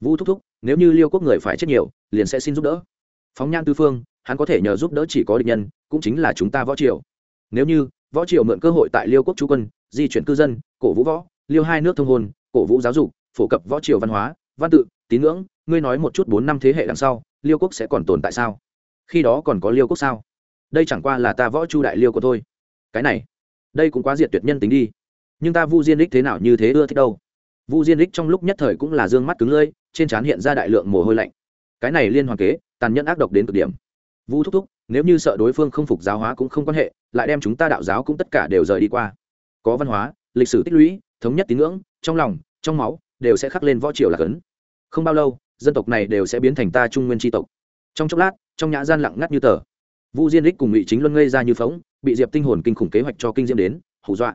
Vu thúc thúc, nếu như liêu quốc người phải chết nhiều, liền sẽ xin giúp đỡ. Phóng nhan tư phương, hắn có thể nhờ giúp đỡ chỉ có địch nhân, cũng chính là chúng ta võ triều. Nếu như võ triều mượn cơ hội tại liêu quốc chú quân, di chuyển cư dân, cổ vũ võ, liêu hai nước thông hôn, cổ vũ giáo dục, phổ cập võ triều văn hóa, văn tự, tín ngưỡng, ngươi nói một chút bốn năm thế hệ đằng sau, liêu quốc sẽ còn tồn tại sao? Khi đó còn có liêu quốc sao? Đây chẳng qua là ta võ chu đại liêu của tôi cái này đây cũng quá diệt tuyệt nhân tính đi. Nhưng ta vu diên đích thế nào như thế ưa thích đâu? Vu diên đích trong lúc nhất thời cũng là d ư ơ n g mắt cứng lơi trên trán hiện ra đại lượng mồ hôi lạnh. Cái này liên hoàn kế, tàn nhẫn ác độc đến cực điểm. Vu thúc thúc, nếu như sợ đối phương không phục giáo hóa cũng không quan hệ, lại đem chúng ta đạo giáo cũng tất cả đều rời đi qua. Có văn hóa, lịch sử tích lũy, thống nhất tín ngưỡng, trong lòng, trong máu, đều sẽ khắc lên võ triều là cấn. Không bao lâu, dân tộc này đều sẽ biến thành ta trung nguyên tri tộc. Trong chốc lát, trong nhã gian lặng ngắt như tờ vu diên đích cùng ngụy chính luân ngây ra như phóng bị diệp tinh hồn kinh khủng kế hoạch cho kinh diễm đến, hù dọa.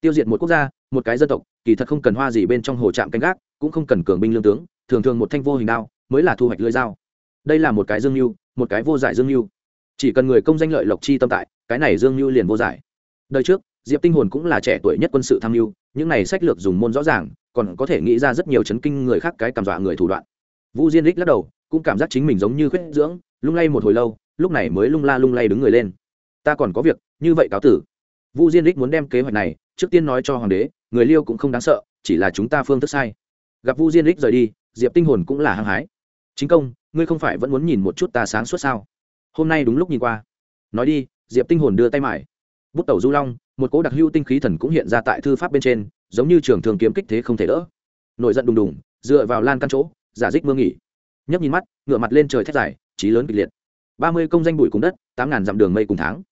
Tiêu diệt một quốc gia, một cái dân tộc, kỳ thật không cần hoa gì bên trong hồ trạm canh gác, cũng không cần cường binh lương tướng, thường thường một thanh vô hình đao, mới là thu hoạch lưỡi dao. Đây là một cái dương mưu, một cái vô giải dương mưu. Chỉ cần người công danh lợi lộc chi tâm tại, cái này dương mưu liền vô giải. Đời trước, diệp tinh hồn cũng là trẻ tuổi nhất quân sự tham mưu, những này sách lược dùng môn rõ ràng, còn có thể nghĩ ra rất nhiều chấn kinh người khác cái cảm dọa người thủ đoạn. Vu diên đích lắc đầu, cũng cảm giác chính mình giống như khuyết dưỡng, lung lay một hồi lâu lúc này mới lung la lung lay đứng người lên. Ta còn có việc, như vậy cáo tử. Vu diên đích muốn đem kế hoạch này, trước tiên nói cho hoàng đế, người liêu cũng không đáng sợ, chỉ là chúng ta phương thức sai. Gặp vu diên đích rời đi, diệp tinh hồn cũng là hăng hái. Chính công, ngươi không phải vẫn muốn nhìn một chút ta sáng suốt sao? Hôm nay đúng lúc nhìn qua. Nói đi, diệp tinh hồn đưa tay mải. Bút tẩu du long, một cỗ đặc hưu tinh khí thần cũng hiện ra tại thư pháp bên trên, giống như trường thường kiếm kích thế không thể đỡ. Nội giận đùng đùng, dựa vào lan căn chỗ, giả dích mưa nghỉ. Nhấp nhìn mắt ngựa mặt lên trời thét dài, trí lớn kịch liệt ba mươi công danh bụi cùng đất, tám ngàn dặm đường mây cùng tháng.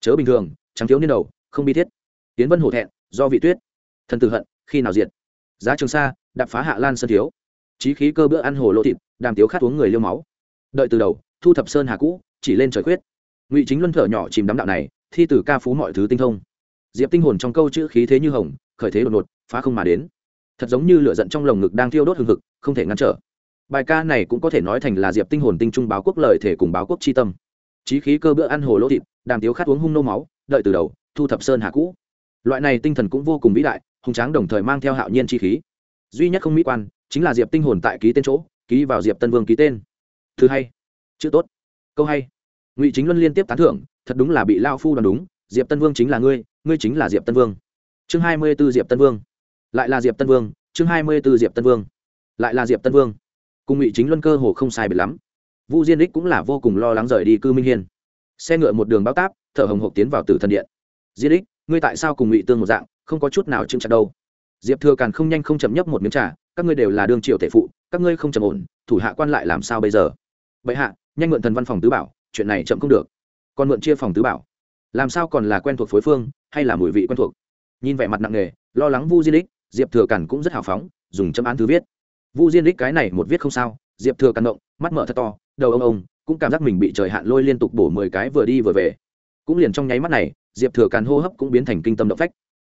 Chớ bình thường, trắng thiếu niên đầu, không bi thiết. Tiến vân hổ thẹn, do vị tuyết. Thần tử hận, khi nào diệt? Giá trường sa, đạp phá hạ lan sơn thiếu. Trí khí cơ bữa ăn hồ lô thịt, đàm tiếu khát uống người liêu máu. Đợi từ đầu, thu thập sơn hà cũ, chỉ lên trời khuyết. Ngụy chính luân thở nhỏ chìm đắm đạo này, thi tử ca phú mọi thứ tinh thông. Diệp tinh hồn trong câu chữ khí thế như hồng, khởi thế đột ngột, phá không mà đến. Thật giống như lửa giận trong lồng ngực đang thiêu đốt hừng hực, không thể ngăn trở bài ca này cũng có thể nói thành là diệp tinh hồn tinh trung báo quốc lợi thể cùng báo quốc chi tâm. Trí khí cơ bữa ăn hồ lỗ thịt, đàm tiếu khát uống hung nô máu, đợi từ đầu, thu thập sơn hà cũ. Loại này tinh thần cũng vô cùng vĩ đại, hùng tráng đồng thời mang theo hạo nhiên chi khí. Duy nhất không mỹ quan, chính là diệp tinh hồn tại ký tên chỗ, ký vào diệp tân vương ký tên. Thứ hay, chữ tốt, câu hay. Ngụy chính luân liên tiếp tán thưởng, thật đúng là bị lao phu đoán đúng, diệp tân vương chính là ngươi ngươi chính là diệp tân vương. Chương hai mươi b ố diệp tân vương. Lại là diệp tân vương, chương hai mươi b ố diệp tân vương. Lại là diệp tân vương cùng ngụy chính luân cơ hồ không sai biệt lắm vu diên đích cũng là vô cùng lo lắng rời đi cư minh hiên xe ngựa một đường bao táp thở hồng hộc tiến vào tử thần điện diên đích ngươi tại sao cùng ngụy tương một dạng không có chút nào chững chặt đâu diệp thừa càn không nhanh không chậm nhấp một miếng trà các ngươi đều là đương triều thể phụ các ngươi không chậm ổn thủ hạ quan lại làm sao bây giờ bệ hạ nhanh mượn thần văn phòng tứ bảo chuyện này chậm không được còn mượn chia phòng tứ bảo làm sao còn là quen thuộc phối phương hay là mùi vị quen thuộc nhìn vẻ mặt nặng nề lo lắng vu diên đích diệp thừa càn cũng rất hào phóng dùng châm án thứ viết vu diên đích cái này một viết không sao, diệp thừa căn động mắt mở thật to, đầu ông ông, cũng cảm giác mình bị trời hạn lôi liên tục bổ mười cái vừa đi vừa về. Cũng liền trong nháy mắt này, diệp thừa càn hô hấp cũng biến thành kinh tâm động phách.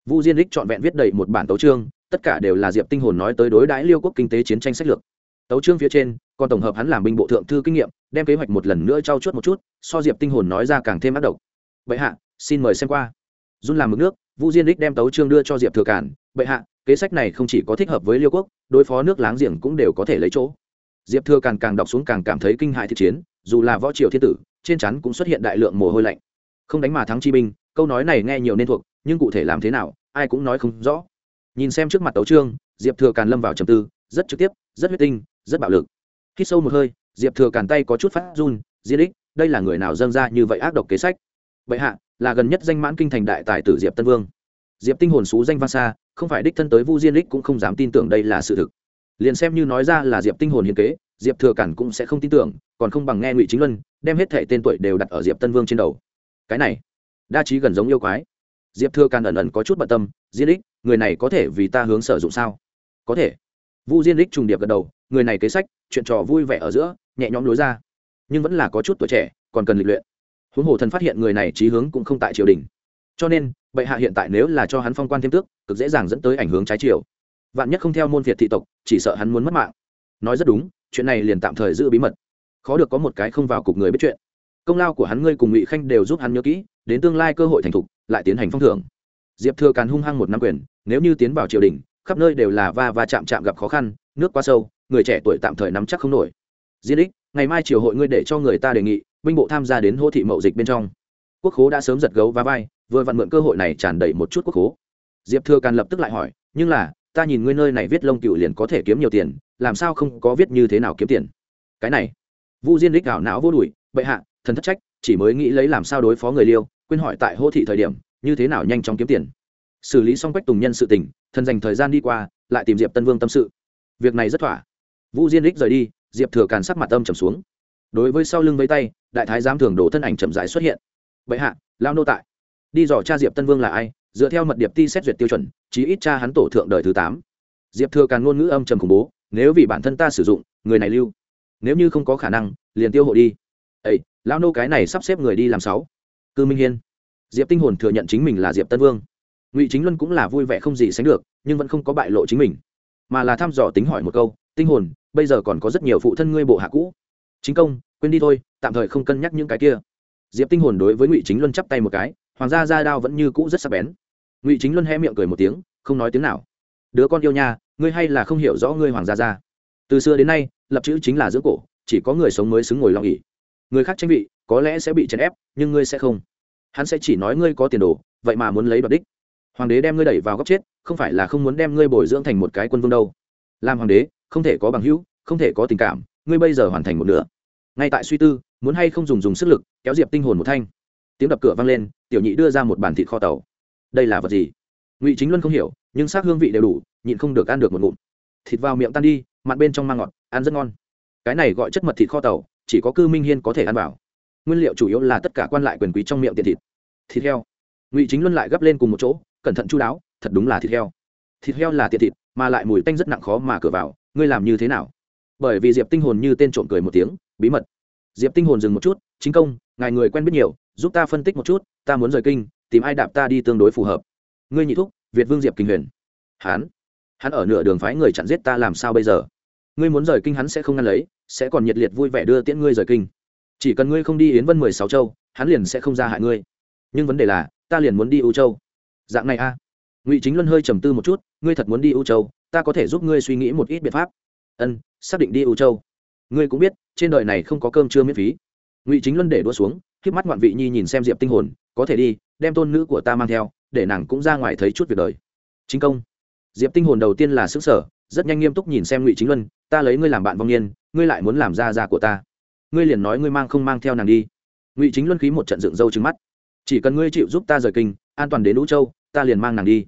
Vu diên đích trọn vẹn viết đầy một bản tấu chương, tất cả đều là diệp tinh hồn nói tới đối đãi liêu quốc kinh tế chiến tranh sách lược. Tấu chương phía trên, còn tổng hợp hắn làm binh bộ thượng thư kinh nghiệm, đem kế hoạch một lần nữa trao chuốt một chút, so diệp tinh hồn nói ra càng thêm ác độc. Bệ hạ, xin mời xem qua. Run làm mực nước, vu diên đích đem tấu chương đưa cho diệp thừa cản bệ hạ kế sách này không chỉ có thích hợp với liêu quốc, đối phó nước láng giềng cũng đều có thể lấy chỗ. Diệp thừa càng càng đọc xuống càng cảm thấy kinh hại thiết chiến, dù là võ triều thiên tử, trên chắn cũng xuất hiện đại lượng mồ hôi lạnh. Không đánh mà thắng chi binh, câu nói này nghe nhiều nên thuộc, nhưng cụ thể làm thế nào, ai cũng nói không rõ. Nhìn xem trước mặt tấu trương diệp thừa càn lâm vào trầm tư, rất trực tiếp, rất huyết tinh, rất bạo lực. Khi sâu một hơi, diệp thừa càn tay có chút phát run, Diên đích đây là người nào dâng ra như vậy ác độc kế sách? Bệ hạ, là gần nhất danh mãn kinh thành đại tài tử diệp tân vương diệp tinh hồn xú danh vang xa, không phải đích thân tới vu diên đích cũng không dám tin tưởng đây là sự thực. Liền xem như nói ra là diệp tinh hồn hiền kế, diệp thừa cản cũng sẽ không tin tưởng, còn không bằng nghe ngụy chính luân đem hết thể tên tuổi đều đặt ở diệp tân vương trên đầu. Cái này, đa trí gần giống yêu quái. Diệp thừa Cản ẩn ẩn có chút bận tâm, diên đích người này có thể vì ta hướng sử dụng sao? Có thể. Vu diên đích trùng điệp gật đầu, người này kế sách, chuyện trò vui vẻ ở giữa, nhẹ nhõm lối ra. Nhưng vẫn là có chút tuổi trẻ, còn cần lịch luyện. Huống hồ thần phát hiện người này trí hướng cũng không tại triều đình. Cho nên bệ hạ hiện tại nếu là cho hắn phong quan thêm tước, cực dễ dàng dẫn tới ảnh hướng trái chiều. Vạn nhất không theo môn việt thị tộc, chỉ sợ hắn muốn mất mạng. Nói rất đúng, chuyện này liền tạm thời giữ bí mật. Khó được có một cái không vào cục người biết chuyện. Công lao của hắn ngươi cùng ngụy khanh đều giúp hắn nhớ kỹ, đến tương lai cơ hội thành thục, lại tiến hành phong thưởng. Diệp thừa càn hung hăng một năm quyền, nếu như tiến vào triều đình, khắp nơi đều là va va chạm chạm gặp khó khăn, nước quá sâu, người trẻ tuổi tạm thời nắm chắc không nổi. Diên ích, ngày mai triều hội ngươi để cho người ta đề nghị, binh bộ tham gia đến hô thị mậu dịch bên trong. Quốc khố đã sớm giật gấu và vai vừa vặn mượn cơ hội này tràn đầy một chút quốc khố. Diệp thừa càn lập tức lại hỏi, nhưng là, ta nhìn ngươi nơi này viết lông cựu liền có thể kiếm nhiều tiền, làm sao không có viết như thế nào kiếm tiền? Cái này, vu diên đích gạo não vô đùi bệ hạ, thần thất trách, chỉ mới nghĩ lấy làm sao đối phó người liêu, quên hỏi tại hô thị thời điểm, như thế nào nhanh chóng kiếm tiền? Xử lý xong quách tùng nhân sự tình, thần dành thời gian đi qua, lại tìm diệp tân vương tâm sự. Việc này rất thỏa. Vu diên đích rời đi, diệp thừa càn sắc mặt âm trầm xuống. Đối với sau lưng với tay, đại thái giám thường đổ thân ảnh chậm rãi xuất hiện. Bệ hạ lao nô tại đi dò cha diệp tân vương là ai, dựa theo mật điệp ti xét duyệt tiêu chuẩn, chí ít cha hắn tổ thượng đời thứ tám. Diệp thừa càn ngôn ngữ âm trầm khủng bố, nếu vì bản thân ta sử dụng, người này lưu. Nếu như không có khả năng, liền tiêu hộ đi. Ấy lão nô cái này sắp xếp người đi làm sáu. Cư minh hiên. Diệp tinh hồn thừa nhận chính mình là diệp tân vương. Ngụy chính luân cũng là vui vẻ không gì sánh được, nhưng vẫn không có bại lộ chính mình. Mà là thăm dò tính hỏi một câu, tinh hồn, bây giờ còn có rất nhiều phụ thân ngươi bộ hạ cũ. Chính công, quên đi thôi, tạm thời không cân nhắc những cái kia. Diệp tinh hồn đối với ngụy chính luân chắp tay một cái hoàng gia gia đao vẫn như cũ rất sắc bén. Ngụy chính luân hé miệng cười một tiếng, không nói tiếng nào. Đứa con yêu nha, ngươi hay là không hiểu rõ ngươi hoàng gia gia. Từ xưa đến nay, lập chữ chính là dưỡng cổ, chỉ có người sống mới xứng ngồi lòng ỉ người khác tranh vị, có lẽ sẽ bị chèn ép, nhưng ngươi sẽ không. Hắn sẽ chỉ nói ngươi có tiền đồ, vậy mà muốn lấy đoạt đích. Hoàng đế đem ngươi đẩy vào góc chết, không phải là không muốn đem ngươi bồi dưỡng thành một cái quân vương đâu. Làm hoàng đế, không thể có bằng hữu, không thể có tình cảm, ngươi bây giờ hoàn thành một nửa. Ngay tại suy tư, muốn hay không dùng dùng sức lực, kéo diệp tinh hồn một thanh tiếng đập cửa vang lên, tiểu nhị đưa ra một bàn thịt kho tàu. Đây là vật gì? Ngụy chính luân không hiểu, nhưng xác hương vị đều đủ, nhịn không được ăn được một ngụm. Thịt vào miệng tan đi, mặn bên trong mang ngọt, ăn rất ngon. Cái này gọi chất mật thịt kho tàu, chỉ có cư minh hiên có thể ăn vào. Nguyên liệu chủ yếu là tất cả quan lại quyền quý trong miệng tiền thịt. Thịt heo. Ngụy chính luân lại gấp lên cùng một chỗ, cẩn thận chú đáo, thật đúng là thịt heo. Thịt heo là tiện thịt, mà lại mùi tanh rất nặng khó mà cửa vào, ngươi làm như thế nào? Bởi vì diệp tinh hồn như tên trộm cười một tiếng, bí mật. Diệp tinh hồn dừng một chút, chính công, ngài người quen biết nhiều giúp ta phân tích một chút, ta muốn rời kinh, tìm ai đạp ta đi tương đối phù hợp. Ngươi nhị thúc, việt vương diệp kinh huyền. Hán hắn ở nửa đường phái người chặn giết ta làm sao bây giờ? Ngươi muốn rời kinh hắn sẽ không ngăn lấy, sẽ còn nhiệt liệt vui vẻ đưa tiễn ngươi rời kinh. Chỉ cần ngươi không đi yến vân mười sáu châu, hắn liền sẽ không ra hại ngươi. Nhưng vấn đề là, ta liền muốn đi ưu châu. Dạng này a. Ngụy chính luân hơi trầm tư một chút, ngươi thật muốn đi ưu châu, ta có thể giúp ngươi suy nghĩ một ít biện pháp. Ân, xác định đi ưu châu. Ngươi cũng biết, trên đời này không có cơm chưa miễn phí. Ngụy chính luân để đua xuống khiếp mắt ngoạn vị nhi nhìn xem diệp tinh hồn, có thể đi, đem tôn nữ của ta mang theo, để nàng cũng ra ngoài thấy chút việc đời. Chính công. Diệp tinh hồn đầu tiên là sức sở rất nhanh nghiêm túc nhìn xem ngụy chính luân, ta lấy ngươi làm bạn vong niên, ngươi lại muốn làm ra ra của ta. Ngươi liền nói ngươi mang không mang theo nàng đi. Ngụy chính luân khí một trận dựng râu trứng mắt. Chỉ cần ngươi chịu giúp ta rời kinh, an toàn đến lũ châu, ta liền mang nàng đi.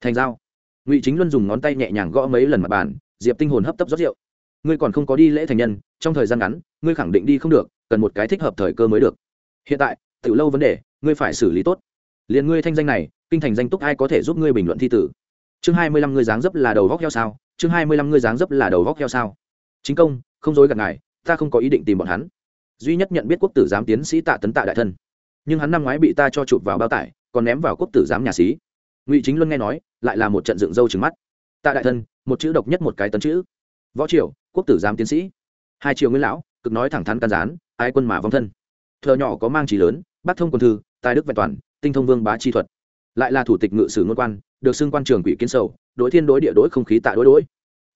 Thành giao. Ngụy chính luân dùng ngón tay nhẹ nhàng gõ mấy lần mặt bàn, diệp tinh hồn hấp tấp rót rượu. Ngươi còn không có đi lễ thành nhân, trong thời gian ngắn, ngươi khẳng định đi không được, cần một cái thích hợp thời cơ mới được hiện tại từ lâu vấn đề, ngươi phải xử lý tốt. Liền ngươi thanh danh này, kinh thành danh túc ai có thể giúp ngươi bình luận thi tử? Chương hai mươi lăm ngươi dáng dấp là đầu góc heo sao? Chương hai mươi lăm ngươi dáng dấp là đầu góc heo sao? Chính công, không dối gạt ngài, ta không có ý định tìm bọn hắn. Duy nhất nhận biết quốc tử giám tiến sĩ tạ tấn tạ đại thân. Nhưng hắn năm ngoái bị ta cho chụp vào bao tải, còn ném vào quốc tử giám nhà sĩ ngụy chính luân nghe nói, lại là một trận dựng râu trứng mắt. Tạ đại thân, một chữ độc nhất một cái tấn chữ. Võ triều, quốc tử giám tiến sĩ. Hai triều nguyên lão, cực nói thẳng thắn can gián ai quân mà vong thân thợ nhỏ có mang trí lớn, bác thông quân thư, tài đức vẹn toàn, tinh thông vương bá chi thuật. Lại là thủ tịch ngự sử ngôn quan, được xưng quan trường quỷ kiến sầu, đối thiên đối địa đối không khí tại đối đối.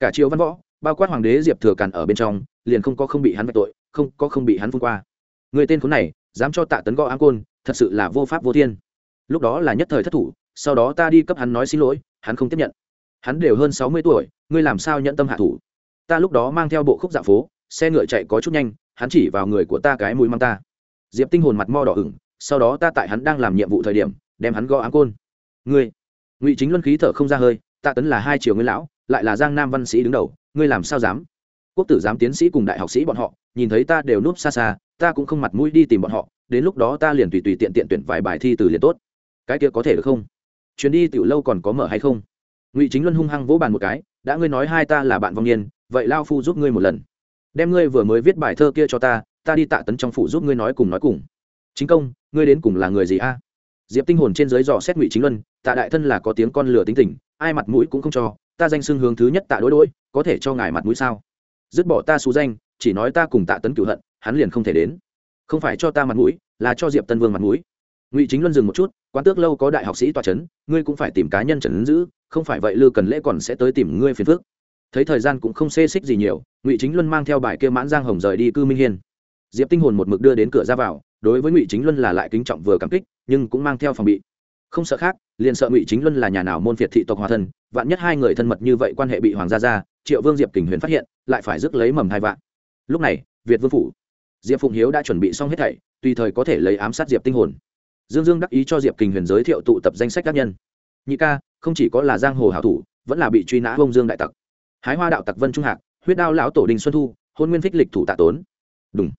Cả triều văn võ, bao quát hoàng đế diệp thừa càn ở bên trong, liền không có không bị hắn vạch tội, không có không bị hắn phun qua. Người tên khốn này, dám cho tạ tấn gõ áng côn, thật sự là vô pháp vô thiên. Lúc đó là nhất thời thất thủ, sau đó ta đi cấp hắn nói xin lỗi, hắn không tiếp nhận. Hắn đều hơn sáu mươi tuổi, ngươi làm sao nhận tâm hạ thủ? Ta lúc đó mang theo bộ khúc dạ phố, xe ngựa chạy có chút nhanh, hắn chỉ vào người của ta cái mũi mang ta diệp tinh hồn mặt mo đỏ ửng, sau đó ta tại hắn đang làm nhiệm vụ thời điểm, đem hắn gõ áng côn. Ngươi, ngụy chính luân khí thở không ra hơi tạ tấn là hai triều nguyên lão, lại là giang nam văn sĩ đứng đầu, ngươi làm sao dám? Quốc tử giám tiến sĩ cùng đại học sĩ bọn họ, nhìn thấy ta đều núp xa xa, ta cũng không mặt mũi đi tìm bọn họ, đến lúc đó ta liền tùy tùy tiện tiện tuyển vài bài thi từ liền tốt. Cái kia có thể được không? Chuyến đi tiểu lâu còn có mở hay không? Ngụy chính luân hung hăng vỗ bàn một cái, đã ngươi nói hai ta là bạn vong niên, vậy lao phu giúp ngươi một lần. Đem ngươi vừa mới viết bài thơ kia cho ta ta đi tạ tấn trong phủ giúp ngươi nói cùng nói cùng. Chính công, ngươi đến cùng là người gì a? Diệp tinh hồn trên dưới dò xét ngụy chính luân, tạ đại thân là có tiếng con lửa tính tình, ai mặt mũi cũng không cho, ta danh xưng hướng thứ nhất tạ đối đối, có thể cho ngài mặt mũi sao? Dứt bỏ ta xú danh, chỉ nói ta cùng tạ tấn cửu hận, hắn liền không thể đến. Không phải cho ta mặt mũi, là cho diệp tân vương mặt mũi. Ngụy chính luân dừng một chút quan tước lâu có đại học sĩ tòa c h ấ n ngươi cũng phải tìm cá nhân trần ứng giữ, không phải vậy lư cần lễ còn sẽ tới tìm ngươi phiền phước thấy thời gian cũng không xê xích gì nhiều, ngụy chính luân mang theo bài kia mãn giang hồng rời đi cư minh hiên diệp tinh hồn một mực đưa đến cửa ra vào, đối với ngụy chính luân là lại kính trọng vừa cảm kích, nhưng cũng mang theo phòng bị. Không sợ khác, liền sợ ngụy chính luân là nhà nào môn phiệt thị tộc hòa thân, vạn nhất hai người thân mật như vậy quan hệ bị hoàng gia ra, triệu vương diệp kình huyền phát hiện, lại phải rước lấy mầm hai vạn. Lúc này, việt vương phủ, diệp phụng hiếu đã chuẩn bị xong hết thảy, tùy thời có thể lấy ám sát diệp tinh hồn. Dương dương đắc ý cho diệp kình huyền giới thiệu tụ tập danh sách các nhân. Nhị ca, không chỉ có là giang hồ hảo thủ, vẫn là bị truy nã bông dương đại tặc. Hái hoa đạo tặc vân trung hạc, huyết đao lão tổ đình xuân thu, hôn nguyên phích lịch thủ tạ tốn. Đúng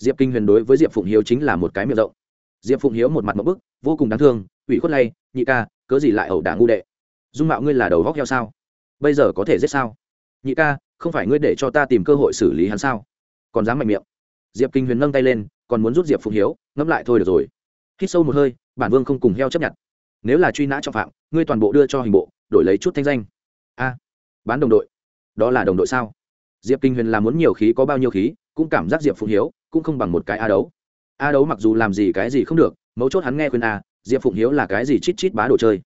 diệp kinh huyền đối với diệp phụng hiếu chính là một cái miệng rộng. Diệp phụng hiếu một mặt một bức, vô cùng đáng thương, ủy khuất lay, nhị ca, cớ gì lại ẩu đả ngu đệ? Dung mạo ngươi là đầu góc heo sao? Bây giờ có thể giết sao? Nhị ca, không phải ngươi để cho ta tìm cơ hội xử lý hắn sao? Còn dám mạnh miệng. Diệp kinh huyền nâng tay lên, còn muốn rút diệp phụng hiếu, ngẫm lại thôi được rồi. Hít sâu một hơi, bản vương không cùng heo chấp nhận. Nếu là truy nã trọng phạm, ngươi toàn bộ đưa cho hình bộ, đổi lấy chút thanh danh. A, bán đồng đội, đó là đồng đội sao? Diệp kinh huyền làm muốn nhiều khí có bao nhiêu khí, cũng cảm giác diệp phụng hiếu cũng không bằng một cái a đấu. A đấu mặc dù làm gì cái gì không được, mấu chốt hắn nghe khuyên a, diệp phụng hiếu là cái gì chít chít bá đồ chơi.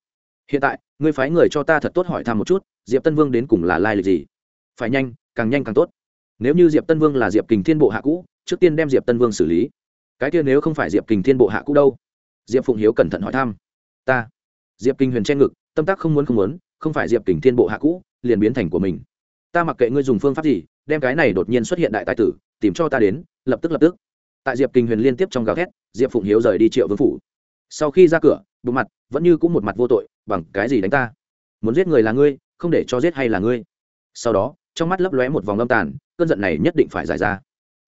Hiện tại, ngươi phái người cho ta thật tốt hỏi thăm một chút, diệp tân vương đến cùng là lai lịch gì? Phải nhanh, càng nhanh càng tốt. Nếu như diệp tân vương là diệp kình thiên bộ hạ cũ, trước tiên đem diệp tân vương xử lý. Cái kia nếu không phải diệp kình thiên bộ hạ cũ đâu? Diệp phụng hiếu cẩn thận hỏi thăm. Ta. Diệp kinh huyền che ngực, tâm tác không muốn không muốn, không phải diệp kình thiên bộ hạ cũ, liền biến thành của mình. Ta mặc kệ ngươi dùng phương pháp gì, đem cái này đột nhiên xuất hiện đại tài tử tìm cho ta đến, lập tức lập tức. Tại diệp kinh huyền liên tiếp trong gào thét, diệp phụng hiếu rời đi triệu vương phủ. Sau khi ra cửa, bộ mặt vẫn như cũng một mặt vô tội, bằng cái gì đánh ta? Muốn giết người là ngươi, không để cho giết hay là ngươi? Sau đó, trong mắt lấp lóe một vòng âm tàn, cơn giận này nhất định phải giải ra.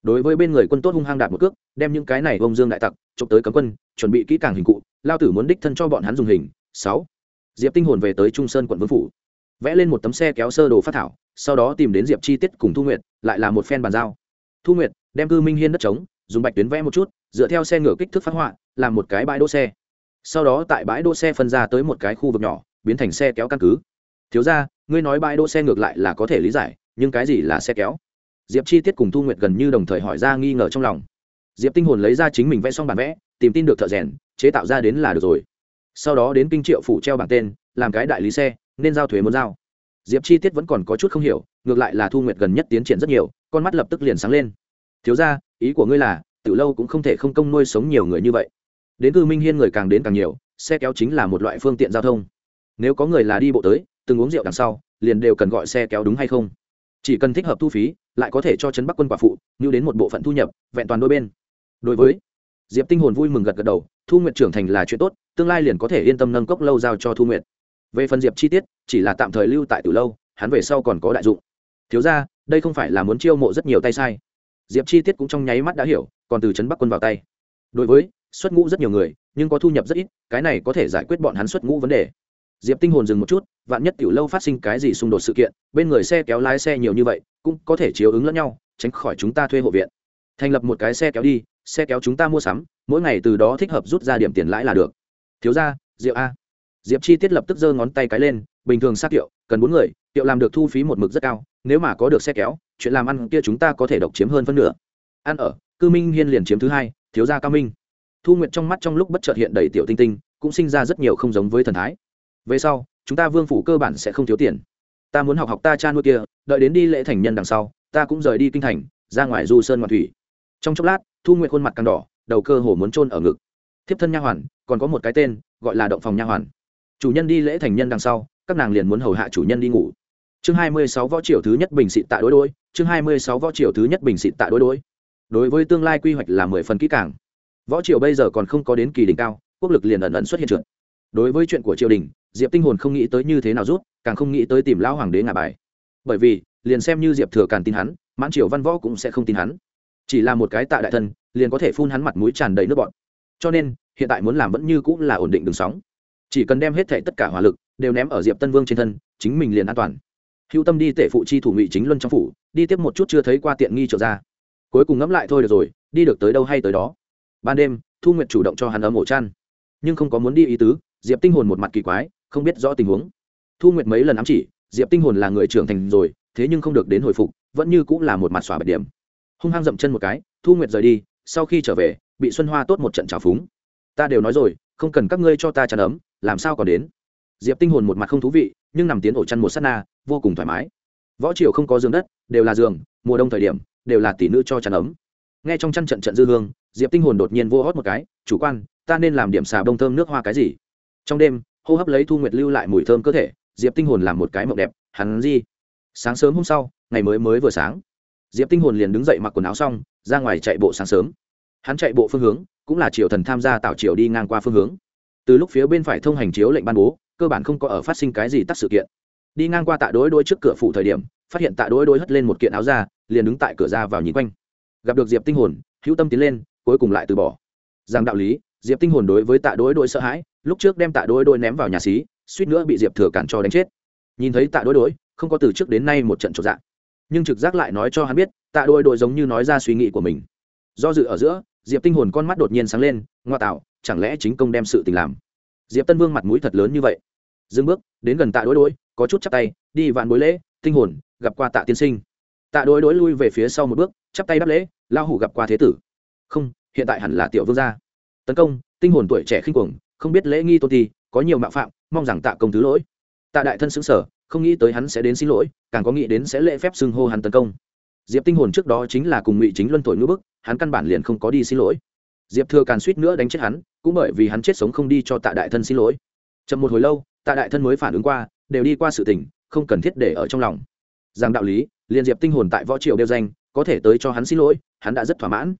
Đối với bên người quân tốt hung hăng đạp một cước, đem những cái này ông dương đại tặc trộm tới cấm quân, chuẩn bị kỹ càng hình cụ, lao tử muốn đích thân cho bọn hắn dùng hình. Sáu. Diệp tinh hồn về tới trung sơn quận vương phủ. Vẽ lên một tấm xe kéo sơ đồ phát thảo, sau đó tìm đến diệp chi tiết cùng thu nguyệt, lại là một phen bàn giao thu nguyệt, đem cư minh hiên đất trống, dùng bạch tuyến vẽ một chút, dựa theo xe ngựa kích thước phát họa, làm một cái bãi đỗ xe. Sau đó tại bãi đỗ xe phân ra tới một cái khu vực nhỏ, biến thành xe kéo căn cứ. Thiếu ra ngươi nói bãi đỗ xe ngược lại là có thể lý giải, nhưng cái gì là xe kéo? Diệp chi tiết cùng thu nguyệt gần như đồng thời hỏi ra nghi ngờ trong lòng. Diệp tinh hồn lấy ra chính mình vẽ xong bản vẽ, tìm tin được thợ rèn, chế tạo ra đến là được rồi. Sau đó đến kinh triệu phủ treo bảng tên, làm cái đại lý xe, nên giao thuế muốn giao diệp chi tiết vẫn còn có chút không hiểu ngược lại là thu nguyệt gần nhất tiến triển rất nhiều con mắt lập tức liền sáng lên thiếu ra ý của ngươi là từ lâu cũng không thể không công nuôi sống nhiều người như vậy đến cư minh hiên người càng đến càng nhiều xe kéo chính là một loại phương tiện giao thông nếu có người là đi bộ tới từng uống rượu đằng sau liền đều cần gọi xe kéo đúng hay không chỉ cần thích hợp thu phí lại có thể cho chấn bắc quân quả phụ như đến một bộ phận thu nhập vẹn toàn đôi bên đối với diệp tinh hồn vui mừng gật gật đầu thu nguyện trưởng thành là chuyện tốt tương lai liền có thể yên tâm nâng cốc lâu giao cho thu nguyện về phần diệp chi tiết, chỉ là tạm thời lưu tại từ lâu, hắn về sau còn có đại dụng. Thiếu ra đây không phải là muốn chiêu mộ rất nhiều tay sai. Diệp chi tiết cũng trong nháy mắt đã hiểu, còn từ trấn bắc quân vào tay. Đối với, xuất ngũ rất nhiều người, nhưng có thu nhập rất ít, cái này có thể giải quyết bọn hắn xuất ngũ vấn đề. Diệp tinh hồn dừng một chút, vạn nhất tiểu lâu phát sinh cái gì xung đột sự kiện, bên người xe kéo lái xe nhiều như vậy, cũng có thể chiếu ứng lẫn nhau, tránh khỏi chúng ta thuê hộ viện. Thành lập một cái xe kéo đi, xe kéo chúng ta mua sắm, mỗi ngày từ đó thích hợp rút ra điểm tiền lãi là được. Thiếu ra diệu a diệp chi tiết lập tức giơ ngón tay cái lên, bình thường xác kiệu cần bốn người kiệu làm được thu phí một mực rất cao, nếu mà có được xe kéo, chuyện làm ăn kia chúng ta có thể độc chiếm hơn phân nửa. Ăn ở, cư minh hiên liền chiếm thứ hai, thiếu gia cao minh. Thu nguyện trong mắt trong lúc bất chợt hiện đầy tiểu tinh tinh, cũng sinh ra rất nhiều không giống với thần thái. Về sau, chúng ta vương phủ cơ bản sẽ không thiếu tiền. Ta muốn học học ta cha nuôi kia, đợi đến đi lễ thành nhân đằng sau, ta cũng rời đi kinh thành, ra ngoài du sơn ngoạn thủy. Trong chốc lát, thu nguyện khuôn mặt càng đỏ, đầu cơ hồ muốn trôn ở ngực. Thiếp thân nha hoàn, còn có một cái tên, gọi là động phòng nha hoàn chủ nhân đi lễ thành nhân đằng sau, các nàng liền muốn hầu hạ chủ nhân đi ngủ. Chương hai mươi sáu võ triều thứ nhất bình xịt tạ đối đối, chương hai mươi sáu võ triều thứ nhất bình xịt tạ đối đối. Đối với tương lai quy hoạch là mười phần kỹ càng. Võ triều bây giờ còn không có đến kỳ đỉnh cao, quốc lực liền ẩn ẩn xuất hiện trượt. Đối với chuyện của triều đình, diệp tinh hồn không nghĩ tới như thế nào rút, càng không nghĩ tới tìm lão hoàng đế ngả bài. Bởi vì, liền xem như diệp thừa càng tin hắn, mãn triều văn võ cũng sẽ không tin hắn. Chỉ là một cái tạ đại thân, liền có thể phun hắn mặt mũi tràn đầy nước bọn cho nên, hiện tại muốn làm vẫn như cũng là ổn định đường sóng chỉ cần đem hết thệ tất cả hỏa lực đều ném ở diệp tân vương trên thân, chính mình liền an toàn. Hữu tâm đi tể phụ chi thủ ngụy chính luân trong phủ, đi tiếp một chút chưa thấy qua tiện nghi trở ra. Cuối cùng ngẫm lại thôi được rồi, đi được tới đâu hay tới đó. Ban đêm, thu nguyệt chủ động cho hắn ấm ổ chăn. Nhưng không có muốn đi ý tứ, diệp tinh hồn một mặt kỳ quái, không biết rõ tình huống. Thu nguyệt mấy lần ám chỉ, diệp tinh hồn là người trưởng thành rồi, thế nhưng không được đến hồi phục, vẫn như cũng là một mặt xỏa bạch điểm. Hung hăng dậm chân một cái, thu nguyệt rời đi, sau khi trở về, bị xuân hoa tốt một trận trào phúng. Ta đều nói rồi, không cần các ngươi cho ta chăn ấm làm sao còn đến? Diệp tinh hồn một mặt không thú vị, nhưng nằm tiến ổ chăn một sát na, vô cùng thoải mái. Võ triều không có giường đất, đều là giường, mùa đông thời điểm, đều là tỷ nữ cho chăn ấm. Nghe trong chăn trận trận dư hương, diệp tinh hồn đột nhiên vô hót một cái, chủ quan, ta nên làm điểm xà bông thơm nước hoa cái gì? Trong đêm, hô hấp lấy thu nguyệt lưu lại mùi thơm cơ thể, diệp tinh hồn làm một cái mộng đẹp, hắn gì? Sáng sớm hôm sau, ngày mới mới vừa sáng, diệp tinh hồn liền đứng dậy mặc quần áo xong, ra ngoài chạy bộ sáng sớm. Hắn chạy bộ phương hướng, cũng là triều thần tham gia tạo triều đi ngang qua phương hướng từ lúc phía bên phải thông hành chiếu lệnh ban bố, cơ bản không có ở phát sinh cái gì tắt sự kiện. Đi ngang qua tạ đối đôi trước cửa phủ thời điểm, phát hiện tạ đối đôi hất lên một kiện áo ra liền đứng tại cửa ra vào nhìn quanh. Gặp được diệp tinh hồn, hữu tâm tiến lên, cuối cùng lại từ bỏ. Rằng đạo lý, diệp tinh hồn đối với tạ đối đôi sợ hãi, lúc trước đem tạ đối đôi ném vào nhà xí, suýt nữa bị diệp thừa cản cho đánh chết. Nhìn thấy tạ đối đối, không có từ trước đến nay một trận trộm dạng. Nhưng trực giác lại nói cho hắn biết, tạ đôi đội giống như nói ra suy nghĩ của mình. Do dự ở giữa, diệp tinh hồn con mắt đột nhiên sáng lên, ngoa tạo chẳng lẽ chính công đem sự tình làm? Diệp tân vương mặt mũi thật lớn như vậy. Dừng bước, đến gần tạ đối đối có chút chắp tay, đi vạn bối lễ, tinh hồn, gặp qua tạ tiên sinh. Tạ đối đối lui về phía sau một bước, chắp tay đáp lễ lao hủ gặp qua thế tử. Không, hiện tại hẳn là tiểu vương gia. Tấn công, tinh hồn tuổi trẻ khinh cuồng, không biết lễ nghi tôn ti, có nhiều mạo phạm, mong rằng tạ công thứ lỗi. Tạ đại thân xứng sở không nghĩ tới hắn sẽ đến xin lỗi, càng có nghĩ đến sẽ lễ phép xưng hô hắn tấn công. Diệp tinh hồn trước đó chính là cùng ngụy chính luân thổi ngữ bức, hắn căn bản liền không có đi xin lỗi diệp thừa càn suýt nữa đánh chết hắn, cũng bởi vì hắn chết sống không đi cho tạ đại thân xin lỗi. Chậm một hồi lâu, tạ đại thân mới phản ứng qua, đều đi qua sự tình, không cần thiết để ở trong lòng. Rằng đạo lý, liền diệp tinh hồn tại võ triều đeo danh, có thể tới cho hắn xin lỗi, hắn đã rất thỏa mãn.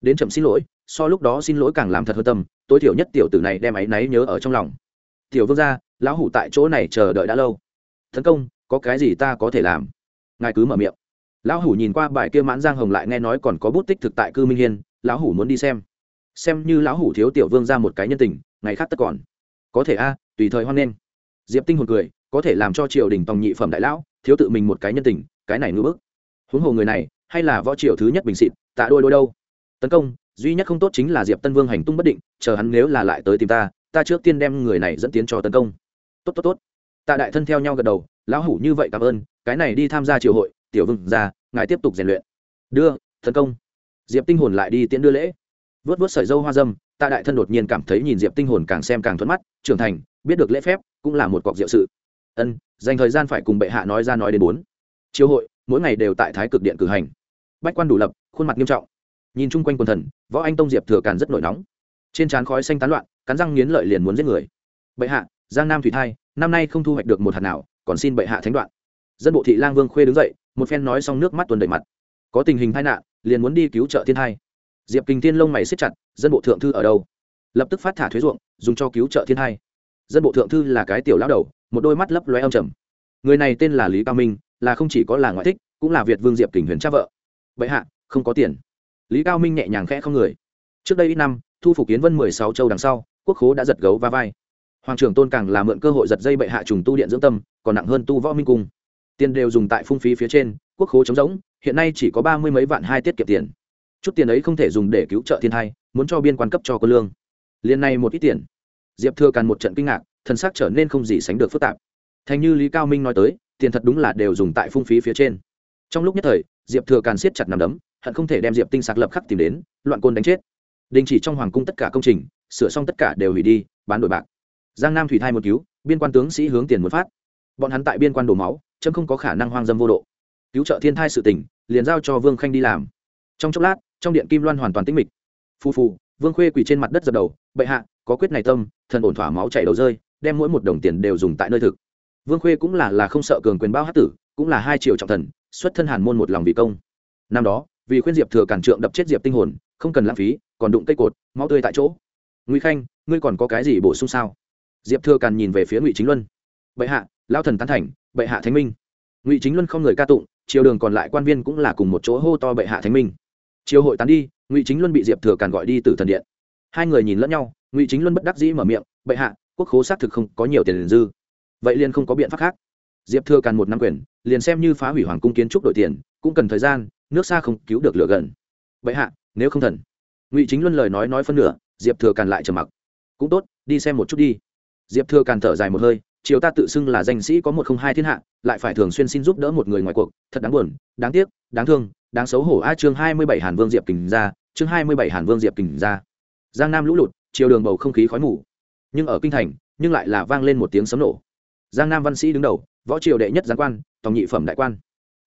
Đến chậm xin lỗi, so lúc đó xin lỗi càng làm thật hơn tâm, tối thiểu nhất tiểu tử này đem áy náy nhớ ở trong lòng. Tiểu vương gia, lão hủ tại chỗ này chờ đợi đã lâu. Tấn công, có cái gì ta có thể làm? Ngài cứ mở miệng. Lão hủ nhìn qua bài kia mãn giang hồng lại nghe nói còn có bút tích thực tại cư minh hiên, lão hủ muốn đi xem xem như lão hủ thiếu tiểu vương ra một cái nhân tình, ngày khác tất còn. Có thể a, tùy thời hoan nghênh. Diệp tinh hồn cười, có thể làm cho triều đình tòng nhị phẩm đại lão, thiếu tự mình một cái nhân tình, cái này ngưỡng bức. Huống hồ người này, hay là võ triều thứ nhất bình xịt, tạ đôi đôi đâu. Tấn công, duy nhất không tốt chính là diệp tân vương hành tung bất định, chờ hắn nếu là lại tới tìm ta ta trước tiên đem người này dẫn tiến cho tấn công. Tốt tốt tốt. Tạ đại thân theo nhau gật đầu, lão hủ như vậy cảm ơn, cái này đi tham gia triều hội, tiểu vương ra, ngài tiếp tục rèn luyện. Đưa, tấn công. Diệp tinh hồn lại đi tiễn đưa lễ vớt vớt sợi dâu hoa dâm, tạ đại thân đột nhiên cảm thấy nhìn diệp tinh hồn càng xem càng thuận mắt, trưởng thành, biết được lễ phép, cũng là một cọc diệu sự. Ân, dành thời gian phải cùng bệ hạ nói ra nói đến bốn. Chiêu hội, mỗi ngày đều tại thái cực điện cử hành. Bách quan đủ lập, khuôn mặt nghiêm trọng. Nhìn chung quanh quần thần, võ anh tông diệp thừa càn rất nổi nóng. Trên trán khói xanh tán loạn, cắn răng nghiến lợi liền muốn giết người. Bệ hạ, giang nam thủy thai, năm nay không thu hoạch được một hạt nào, còn xin bệ hạ thánh đoạn. Dân bộ thị lang vương khuê đứng dậy, một phen nói xong nước mắt tuần đầy mặt. Có tình hình tai nạn, liền muốn đi cứu trợ thiên hai diệp kinh thiên lông mày xếp chặt, dân bộ thượng thư ở đâu? Lập tức phát thả thuế ruộng, dùng cho cứu trợ thiên hai. Dân bộ thượng thư là cái tiểu lão đầu, một đôi mắt lấp lóe âm trầm. Người này tên là lý cao minh, là không chỉ có là ngoại thích, cũng là việt vương diệp kình huyền cha vợ. Vậy hạ, không có tiền. Lý cao minh nhẹ nhàng khẽ không người. Trước đây ít năm, thu phục kiến vân mười sáu châu đằng sau, quốc khố đã giật gấu va vai. Hoàng trưởng tôn càng là mượn cơ hội giật dây bệ hạ trùng tu điện dưỡng tâm, còn nặng hơn tu võ minh cung. Tiền đều dùng tại phung phí phía trên, quốc khố trống rỗng, hiện nay chỉ có ba mươi mấy vạn hai tiết kiệm tiền chút tiền ấy không thể dùng để cứu trợ thiên thai, muốn cho biên quan cấp cho quân lương. Liền này một ít tiền. Diệp thừa càn một trận kinh ngạc thân xác trở nên không gì sánh được phức tạp. Thành như lý cao minh nói tới, tiền thật đúng là đều dùng tại phung phí phía trên. Trong lúc nhất thời, diệp thừa càn siết chặt nằm đấm, hận không thể đem diệp tinh sạc lập khắc tìm đến, loạn côn đánh chết. Đình chỉ trong hoàng cung tất cả công trình, sửa xong tất cả đều hủy đi, bán đổi bạc. Giang nam thủy thai một cứu, biên quan tướng sĩ hướng tiền một phát. Bọn hắn tại biên quan đổ máu, chấm không có khả năng hoang dâm vô độ. Cứu trợ thiên thai sự tỉnh liền giao cho vương khanh đi làm. Trong chốc lát trong điện kim loan hoàn toàn tĩnh mịch. Phù phù, vương khuê quỳ trên mặt đất dập đầu, bệ hạ, có quyết này tâm, thần ổn thỏa máu chảy đầu rơi, đem mỗi một đồng tiền đều dùng tại nơi thực. Vương khuê cũng là là không sợ cường quyền bao hát tử, cũng là hai triệu trọng thần, xuất thân hàn môn một lòng vì công. Năm đó, vì khuyên diệp thừa cản trượng đập chết diệp tinh hồn, không cần lãng phí, còn đụng cây cột, máu tươi tại chỗ. Nguy khanh, ngươi còn có cái gì bổ sung sao? Diệp thừa càn nhìn về phía ngụy chính luân. Bệ hạ lao thần tán thành, bệ hạ thánh minh. Ngụy chính luân không người ca tụng, triều đường còn lại quan viên cũng là cùng một chỗ hô to bệ hạ thánh minh chiều hội tán đi, ngụy chính luân bị diệp thừa càn gọi đi từ thần điện. Hai người nhìn lẫn nhau, ngụy chính luân bất đắc dĩ mở miệng, bệ hạ, quốc khố xác thực không có nhiều tiền dư. Vậy liền không có biện pháp khác. Diệp thừa càn một năm quyền, liền xem như phá hủy hoàng cung kiến trúc đổi tiền, cũng cần thời gian, nước xa không cứu được lửa gần. Bệ hạ, nếu không thần. Ngụy chính luân lời nói nói phân nửa, diệp thừa càn lại trầm mặc. Cũng tốt, đi xem một chút đi. Diệp thừa càn thở dài một hơi chiều ta tự xưng là danh sĩ có một không hai thiên hạ, lại phải thường xuyên xin giúp đỡ một người ngoài cuộc, thật đáng buồn, đáng tiếc, đáng thương đáng xấu hổ a chương hai mươi bảy hàn vương diệp kình ra, chương hai mươi bảy hàn vương diệp kình ra. Giang nam lũ lụt, chiều đường bầu không khí khói mù. Nhưng ở kinh thành, nhưng lại là vang lên một tiếng sấm nổ. Giang nam văn sĩ đứng đầu, võ triều đệ nhất giáng quan tòng nhị phẩm đại quan.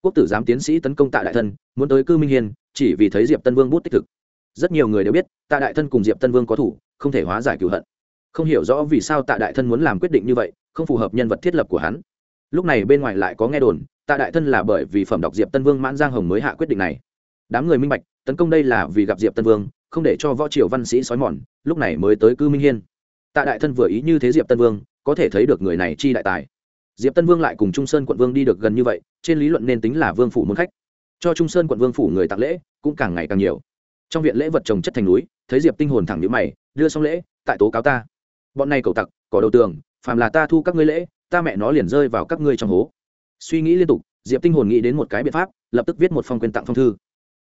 Quốc tử giám tiến sĩ tấn công tạ đại thân, muốn tới cư minh hiền chỉ vì thấy diệp tân vương bút tích thực. Rất nhiều người đều biết, tạ đại thân cùng diệp tân vương có thủ, không thể hóa giải cửu hận. Không hiểu rõ vì sao tạ đại thân muốn làm quyết định như vậy, không phù hợp nhân vật thiết lập của hắn lúc này bên ngoài lại có nghe đồn, tạ đại thân là bởi vì phẩm đọc diệp tân vương mãn giang hồng mới hạ quyết định này. Đám người minh bạch, tấn công đây là vì gặp diệp tân vương, không để cho võ triều văn sĩ sói mòn, lúc này mới tới cư minh hiên. Tạ đại thân vừa ý như thế diệp tân vương, có thể thấy được người này chi đại tài. Diệp tân vương lại cùng trung sơn quận vương đi được gần như vậy, trên lý luận nên tính là vương phủ muốn khách. Cho trung sơn quận vương phủ người tặng lễ, cũng càng ngày càng nhiều. Trong viện lễ vật trồng chất thành núi, thấy diệp tinh hồn thẳng nhữ mày, đưa xong lễ, tại tố cáo ta. Bọn này cầu tặc cỏ đầu tường, phàm là ta thu các ngươi lễ ta mẹ nó liền rơi vào các ngươi trong hố. Suy nghĩ liên tục, diệp tinh hồn nghĩ đến một cái biện pháp, lập tức viết một phong quyền tặng phong thư.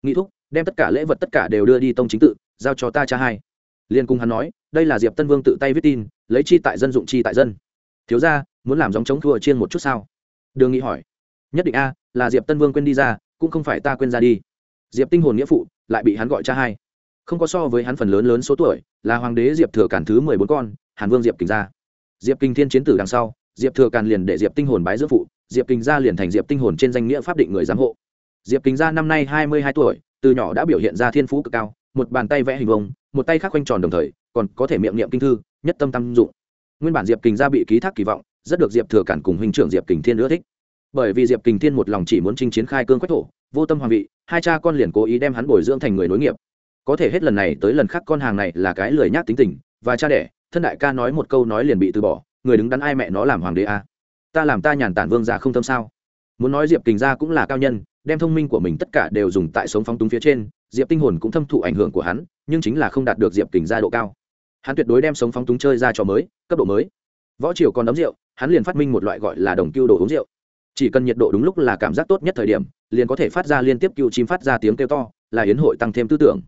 Nghĩ thúc, đem tất cả lễ vật tất cả đều đưa đi tông chính tự, giao cho ta cha hai. Liên cung hắn nói, đây là diệp tân vương tự tay viết tin, lấy chi tại dân dụng chi tại dân. Thiếu ra muốn làm giống chống thua chiên một chút sao? Đường nghị hỏi. Nhất định a, là diệp tân vương quên đi ra, cũng không phải ta quên ra đi. Diệp tinh hồn nghĩa phụ, lại bị hắn gọi cha hai. Không có so với hắn phần lớn lớn số tuổi, là hoàng đế diệp thừa cản thứ mười bốn con, hàn vương diệp kình gia diệp kinh thiên chiến tử đằng sau diệp thừa càn liền để diệp tinh hồn bái dưỡng phụ, diệp kinh gia liền thành diệp tinh hồn trên danh nghĩa pháp định người giám hộ. Diệp kinh gia năm nay hai mươi hai tuổi, từ nhỏ đã biểu hiện ra thiên phú cực cao, một bàn tay vẽ hình vông một tay khác quanh tròn đồng thời, còn có thể miệng niệm kinh thư, nhất tâm tâm dụng. Nguyên bản diệp kinh gia bị ký thác kỳ vọng, rất được diệp thừa cản cùng huynh trưởng diệp kình thiên ưa thích. Bởi vì diệp kình thiên một lòng chỉ muốn chinh chiến khai cương quách thổ, vô tâm hoàng vị, hai cha con liền cố ý đem hắn bồi dưỡng thành người nối nghiệp. Có thể hết lần này tới lần khác con hàng này là cái lười nhác tính tình, và cha đẻ, thân đại ca nói một câu nói liền bị từ bỏ người đứng đắn ai mẹ nó làm hoàng đế a à? ta làm ta nhàn tản vương già không tâm sao? Muốn nói diệp kình gia cũng là cao nhân, đem thông minh của mình tất cả đều dùng tại sống phóng túng phía trên, diệp tinh hồn cũng thâm thụ ảnh hưởng của hắn, nhưng chính là không đạt được diệp kình gia độ cao. Hắn tuyệt đối đem sống phóng túng chơi ra trò mới, cấp độ mới. Võ triều còn đấm rượu, hắn liền phát minh một loại gọi là đồng cưu đồ uống rượu. Chỉ cần nhiệt độ đúng lúc là cảm giác tốt nhất thời điểm, liền có thể phát ra liên tiếp cưu chim phát ra tiếng kêu to, là hiến hội tăng thêm tư tưởng.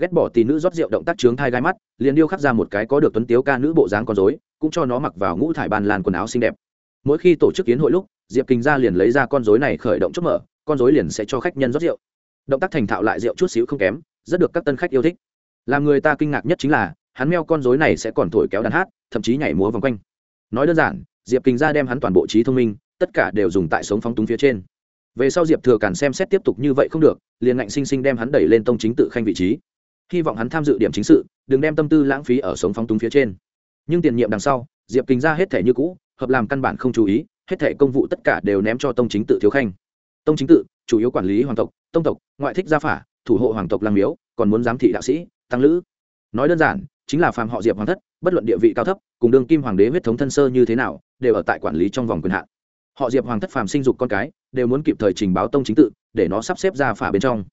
Ghét bỏ tỷ nữ rót rượu động tác trướng thai gai mắt, liền điêu khắc ra một cái có được tuấn tiếu ca nữ bộ dáng con dối cũng cho nó mặc vào ngũ thải bàn làn quần áo xinh đẹp. Mỗi khi tổ chức kiến hội lúc, diệp kinh gia liền lấy ra con dối này khởi động chốt mở, con dối liền sẽ cho khách nhân rót rượu. Động tác thành thạo lại rượu chút xíu không kém, rất được các tân khách yêu thích. Làm người ta kinh ngạc nhất chính là, hắn meo con dối này sẽ còn thổi kéo đàn hát, thậm chí nhảy múa vòng quanh. Nói đơn giản, diệp kinh gia đem hắn toàn bộ trí thông minh, tất cả đều dùng tại sống phóng túng phía trên. Về sau diệp thừa càn xem xét tiếp tục như vậy không được, liền ngạnh sinh sinh đem hắn đẩy lên tông chính tự khanh vị trí. Hy vọng hắn tham dự điểm chính sự, đừng đem tâm tư lãng phí ở sống phóng túng phía trên nhưng tiền nhiệm đằng sau, diệp kính ra hết thể như cũ, hợp làm căn bản không chú ý, hết thể công vụ tất cả đều ném cho tông chính tự thiếu khanh. Tông chính tự, chủ yếu quản lý hoàng tộc, tông tộc, ngoại thích gia phả, thủ hộ hoàng tộc lang miếu, còn muốn giám thị đạo sĩ, tăng lữ. Nói đơn giản, chính là phàm họ diệp hoàng thất, bất luận địa vị cao thấp, cùng đương kim hoàng đế huyết thống thân sơ như thế nào, đều ở tại quản lý trong vòng quyền hạn. Họ diệp hoàng thất phàm sinh dục con cái, đều muốn kịp thời trình báo tông chính tự, để nó sắp xếp ra phả bên trong.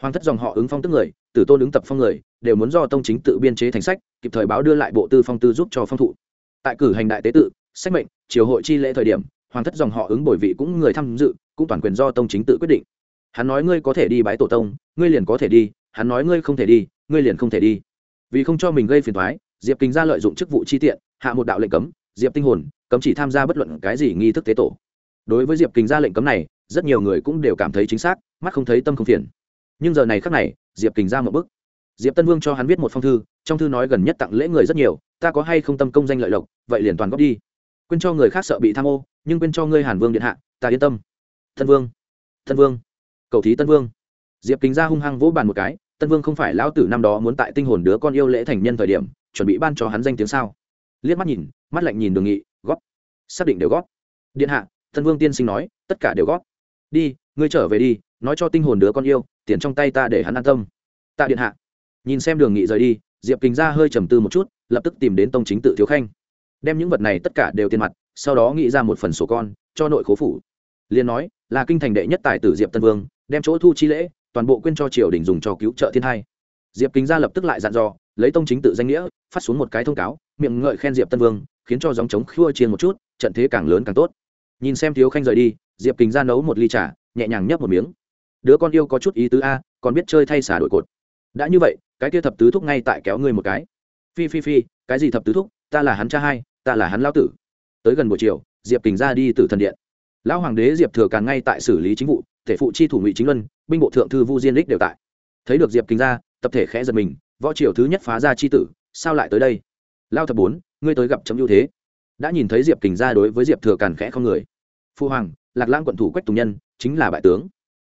Hoàng thất dòng họ ứng phong tức người, tử tôn ứng tập phong người đều muốn do tông chính tự biên chế thành sách, kịp thời báo đưa lại bộ tư phong tư giúp cho phong thụ. Tại cử hành đại tế tự, sách mệnh, triều hội chi lễ thời điểm, hoàng thất dòng họ ứng bồi vị cũng người tham dự, cũng toàn quyền do tông chính tự quyết định. Hắn nói ngươi có thể đi bái tổ tông, ngươi liền có thể đi, hắn nói ngươi không thể đi, ngươi liền không thể đi. Vì không cho mình gây phiền thoái diệp kính ra lợi dụng chức vụ chi tiện, hạ một đạo lệnh cấm, diệp tinh hồn, cấm chỉ tham gia bất luận cái gì nghi thức tế tổ. Đối với diệp kính ra lệnh cấm này, rất nhiều người cũng đều cảm thấy chính xác, mắt không thấy tâm không phiền. Nhưng giờ này khác này, diệp kình ra một bức diệp tân vương cho hắn viết một phong thư, trong thư nói gần nhất tặng lễ người rất nhiều, ta có hay không tâm công danh lợi lộc, vậy liền toàn góp đi. Quên cho người khác sợ bị tham ô, nhưng quên cho ngươi hàn vương điện hạ, ta yên tâm. Tân vương tân vương, cầu thí tân vương. Diệp kính ra hung hăng vỗ bàn một cái, tân vương không phải lão tử năm đó muốn tại tinh hồn đứa con yêu lễ thành nhân thời điểm, chuẩn bị ban cho hắn danh tiếng sao? Liếc mắt nhìn, mắt lạnh nhìn đường nghị, góp. Xác định đều góp. Điện hạ, tân vương tiên sinh nói, tất cả đều góp. Đi, ngươi trở về đi, nói cho tinh hồn đứa con yêu, tiền trong tay ta để hắn an tâm. Tạ điện hạ nhìn xem đường nghị rời đi, diệp kính ra hơi trầm tư một chút, lập tức tìm đến tông chính tự thiếu khanh. Đem những vật này tất cả đều tiền mặt, sau đó nghĩ ra một phần sổ con, cho nội khố phủ. Liền nói, là kinh thành đệ nhất tài tử diệp tân vương, đem chỗ thu chi lễ, toàn bộ quyên cho triều đình dùng cho cứu trợ thiên hai. Diệp kính ra lập tức lại dặn dò, lấy tông chính tự danh nghĩa, phát xuống một cái thông cáo, miệng ngợi khen diệp tân vương, khiến cho dòng chống khua chiên một chút, trận thế càng lớn càng tốt. Nhìn xem thiếu khanh rời đi, diệp kính ra nấu một ly trà, nhẹ nhàng nhấp một miếng. Đứa con yêu có chút ý tứ a, còn biết chơi thay xả đổi cột. Đã như vậy cái kia thập tứ thúc ngay tại kéo ngươi một cái. Phi phi phi, cái gì thập tứ thúc? Ta là hắn cha hai, ta là hắn lao tử. Tới gần buổi chiều, diệp kình ra đi từ thần điện. Lão hoàng đế diệp thừa càn ngay tại xử lý chính vụ, thể phụ chi thủ ngụy chính luân, binh bộ thượng thư vu diên lích đều tại. Thấy được diệp kình ra, tập thể khẽ giật mình, võ triều thứ nhất phá ra chi tử, sao lại tới đây? Lao thập bốn, ngươi tới gặp chấm ưu thế. Đã nhìn thấy diệp kình ra đối với diệp thừa càn khẽ không người. Phu hoàng, lạc lãng quận thủ quách tùng nhân, chính là bại tướng.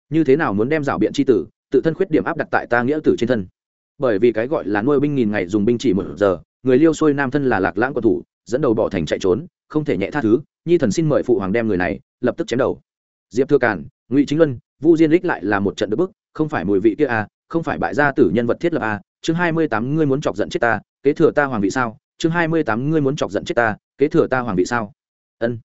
Như thế nào muốn đem rảo biện c h i tử, tự thân khuyết điểm áp đặt tại ta nghĩa tử trên thân? Bởi vì cái gọi là nuôi binh nghìn ngày dùng binh chỉ một giờ, người liêu xuôi nam thân là lạc lãng của thủ, dẫn đầu bỏ thành chạy trốn, không thể nhẹ tha thứ, nhi thần xin mời phụ hoàng đem người này lập tức chém đầu. Diệp thưa càn, ngụy chính luân, vu diên lích lại là một trận đức bức, không phải mùi vị kia à không phải bại gia tử nhân vật thiết lập à chương hai mươi tám ngươi muốn chọc giận chết ta, kế thừa ta hoàng vị sao, chương hai mươi tám ngươi muốn chọc giận chết ta, kế thừa ta hoàng vị sao? Ân.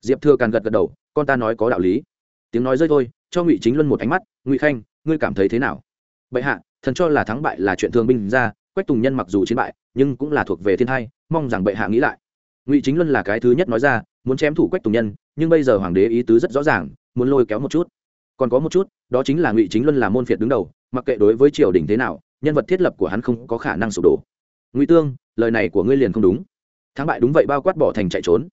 Diệp thừa càn gật gật đầu, con ta nói có đạo lý. Tiếng nói rơi thôi, cho ngụy chính luân một ánh mắt, ngụy khanh, ngươi cảm thấy thế nào? Bệ hạ thần cho là thắng bại là chuyện thường binh ra, quách tùng nhân mặc dù chiến bại, nhưng cũng là thuộc về thiên hai mong rằng bệ hạ nghĩ lại. Ngụy chính luân là cái thứ nhất nói ra, muốn chém thủ quách tùng nhân, nhưng bây giờ hoàng đế ý tứ rất rõ ràng, muốn lôi kéo một chút. Còn có một chút, đó chính là ngụy chính luân là môn phiệt đứng đầu, mặc kệ đối với triều đình thế nào, nhân vật thiết lập của hắn không có khả năng sụp đổ. Ngụy tương, lời này của ngươi liền không đúng. Thắng bại đúng vậy bao quát bỏ thành chạy trốn.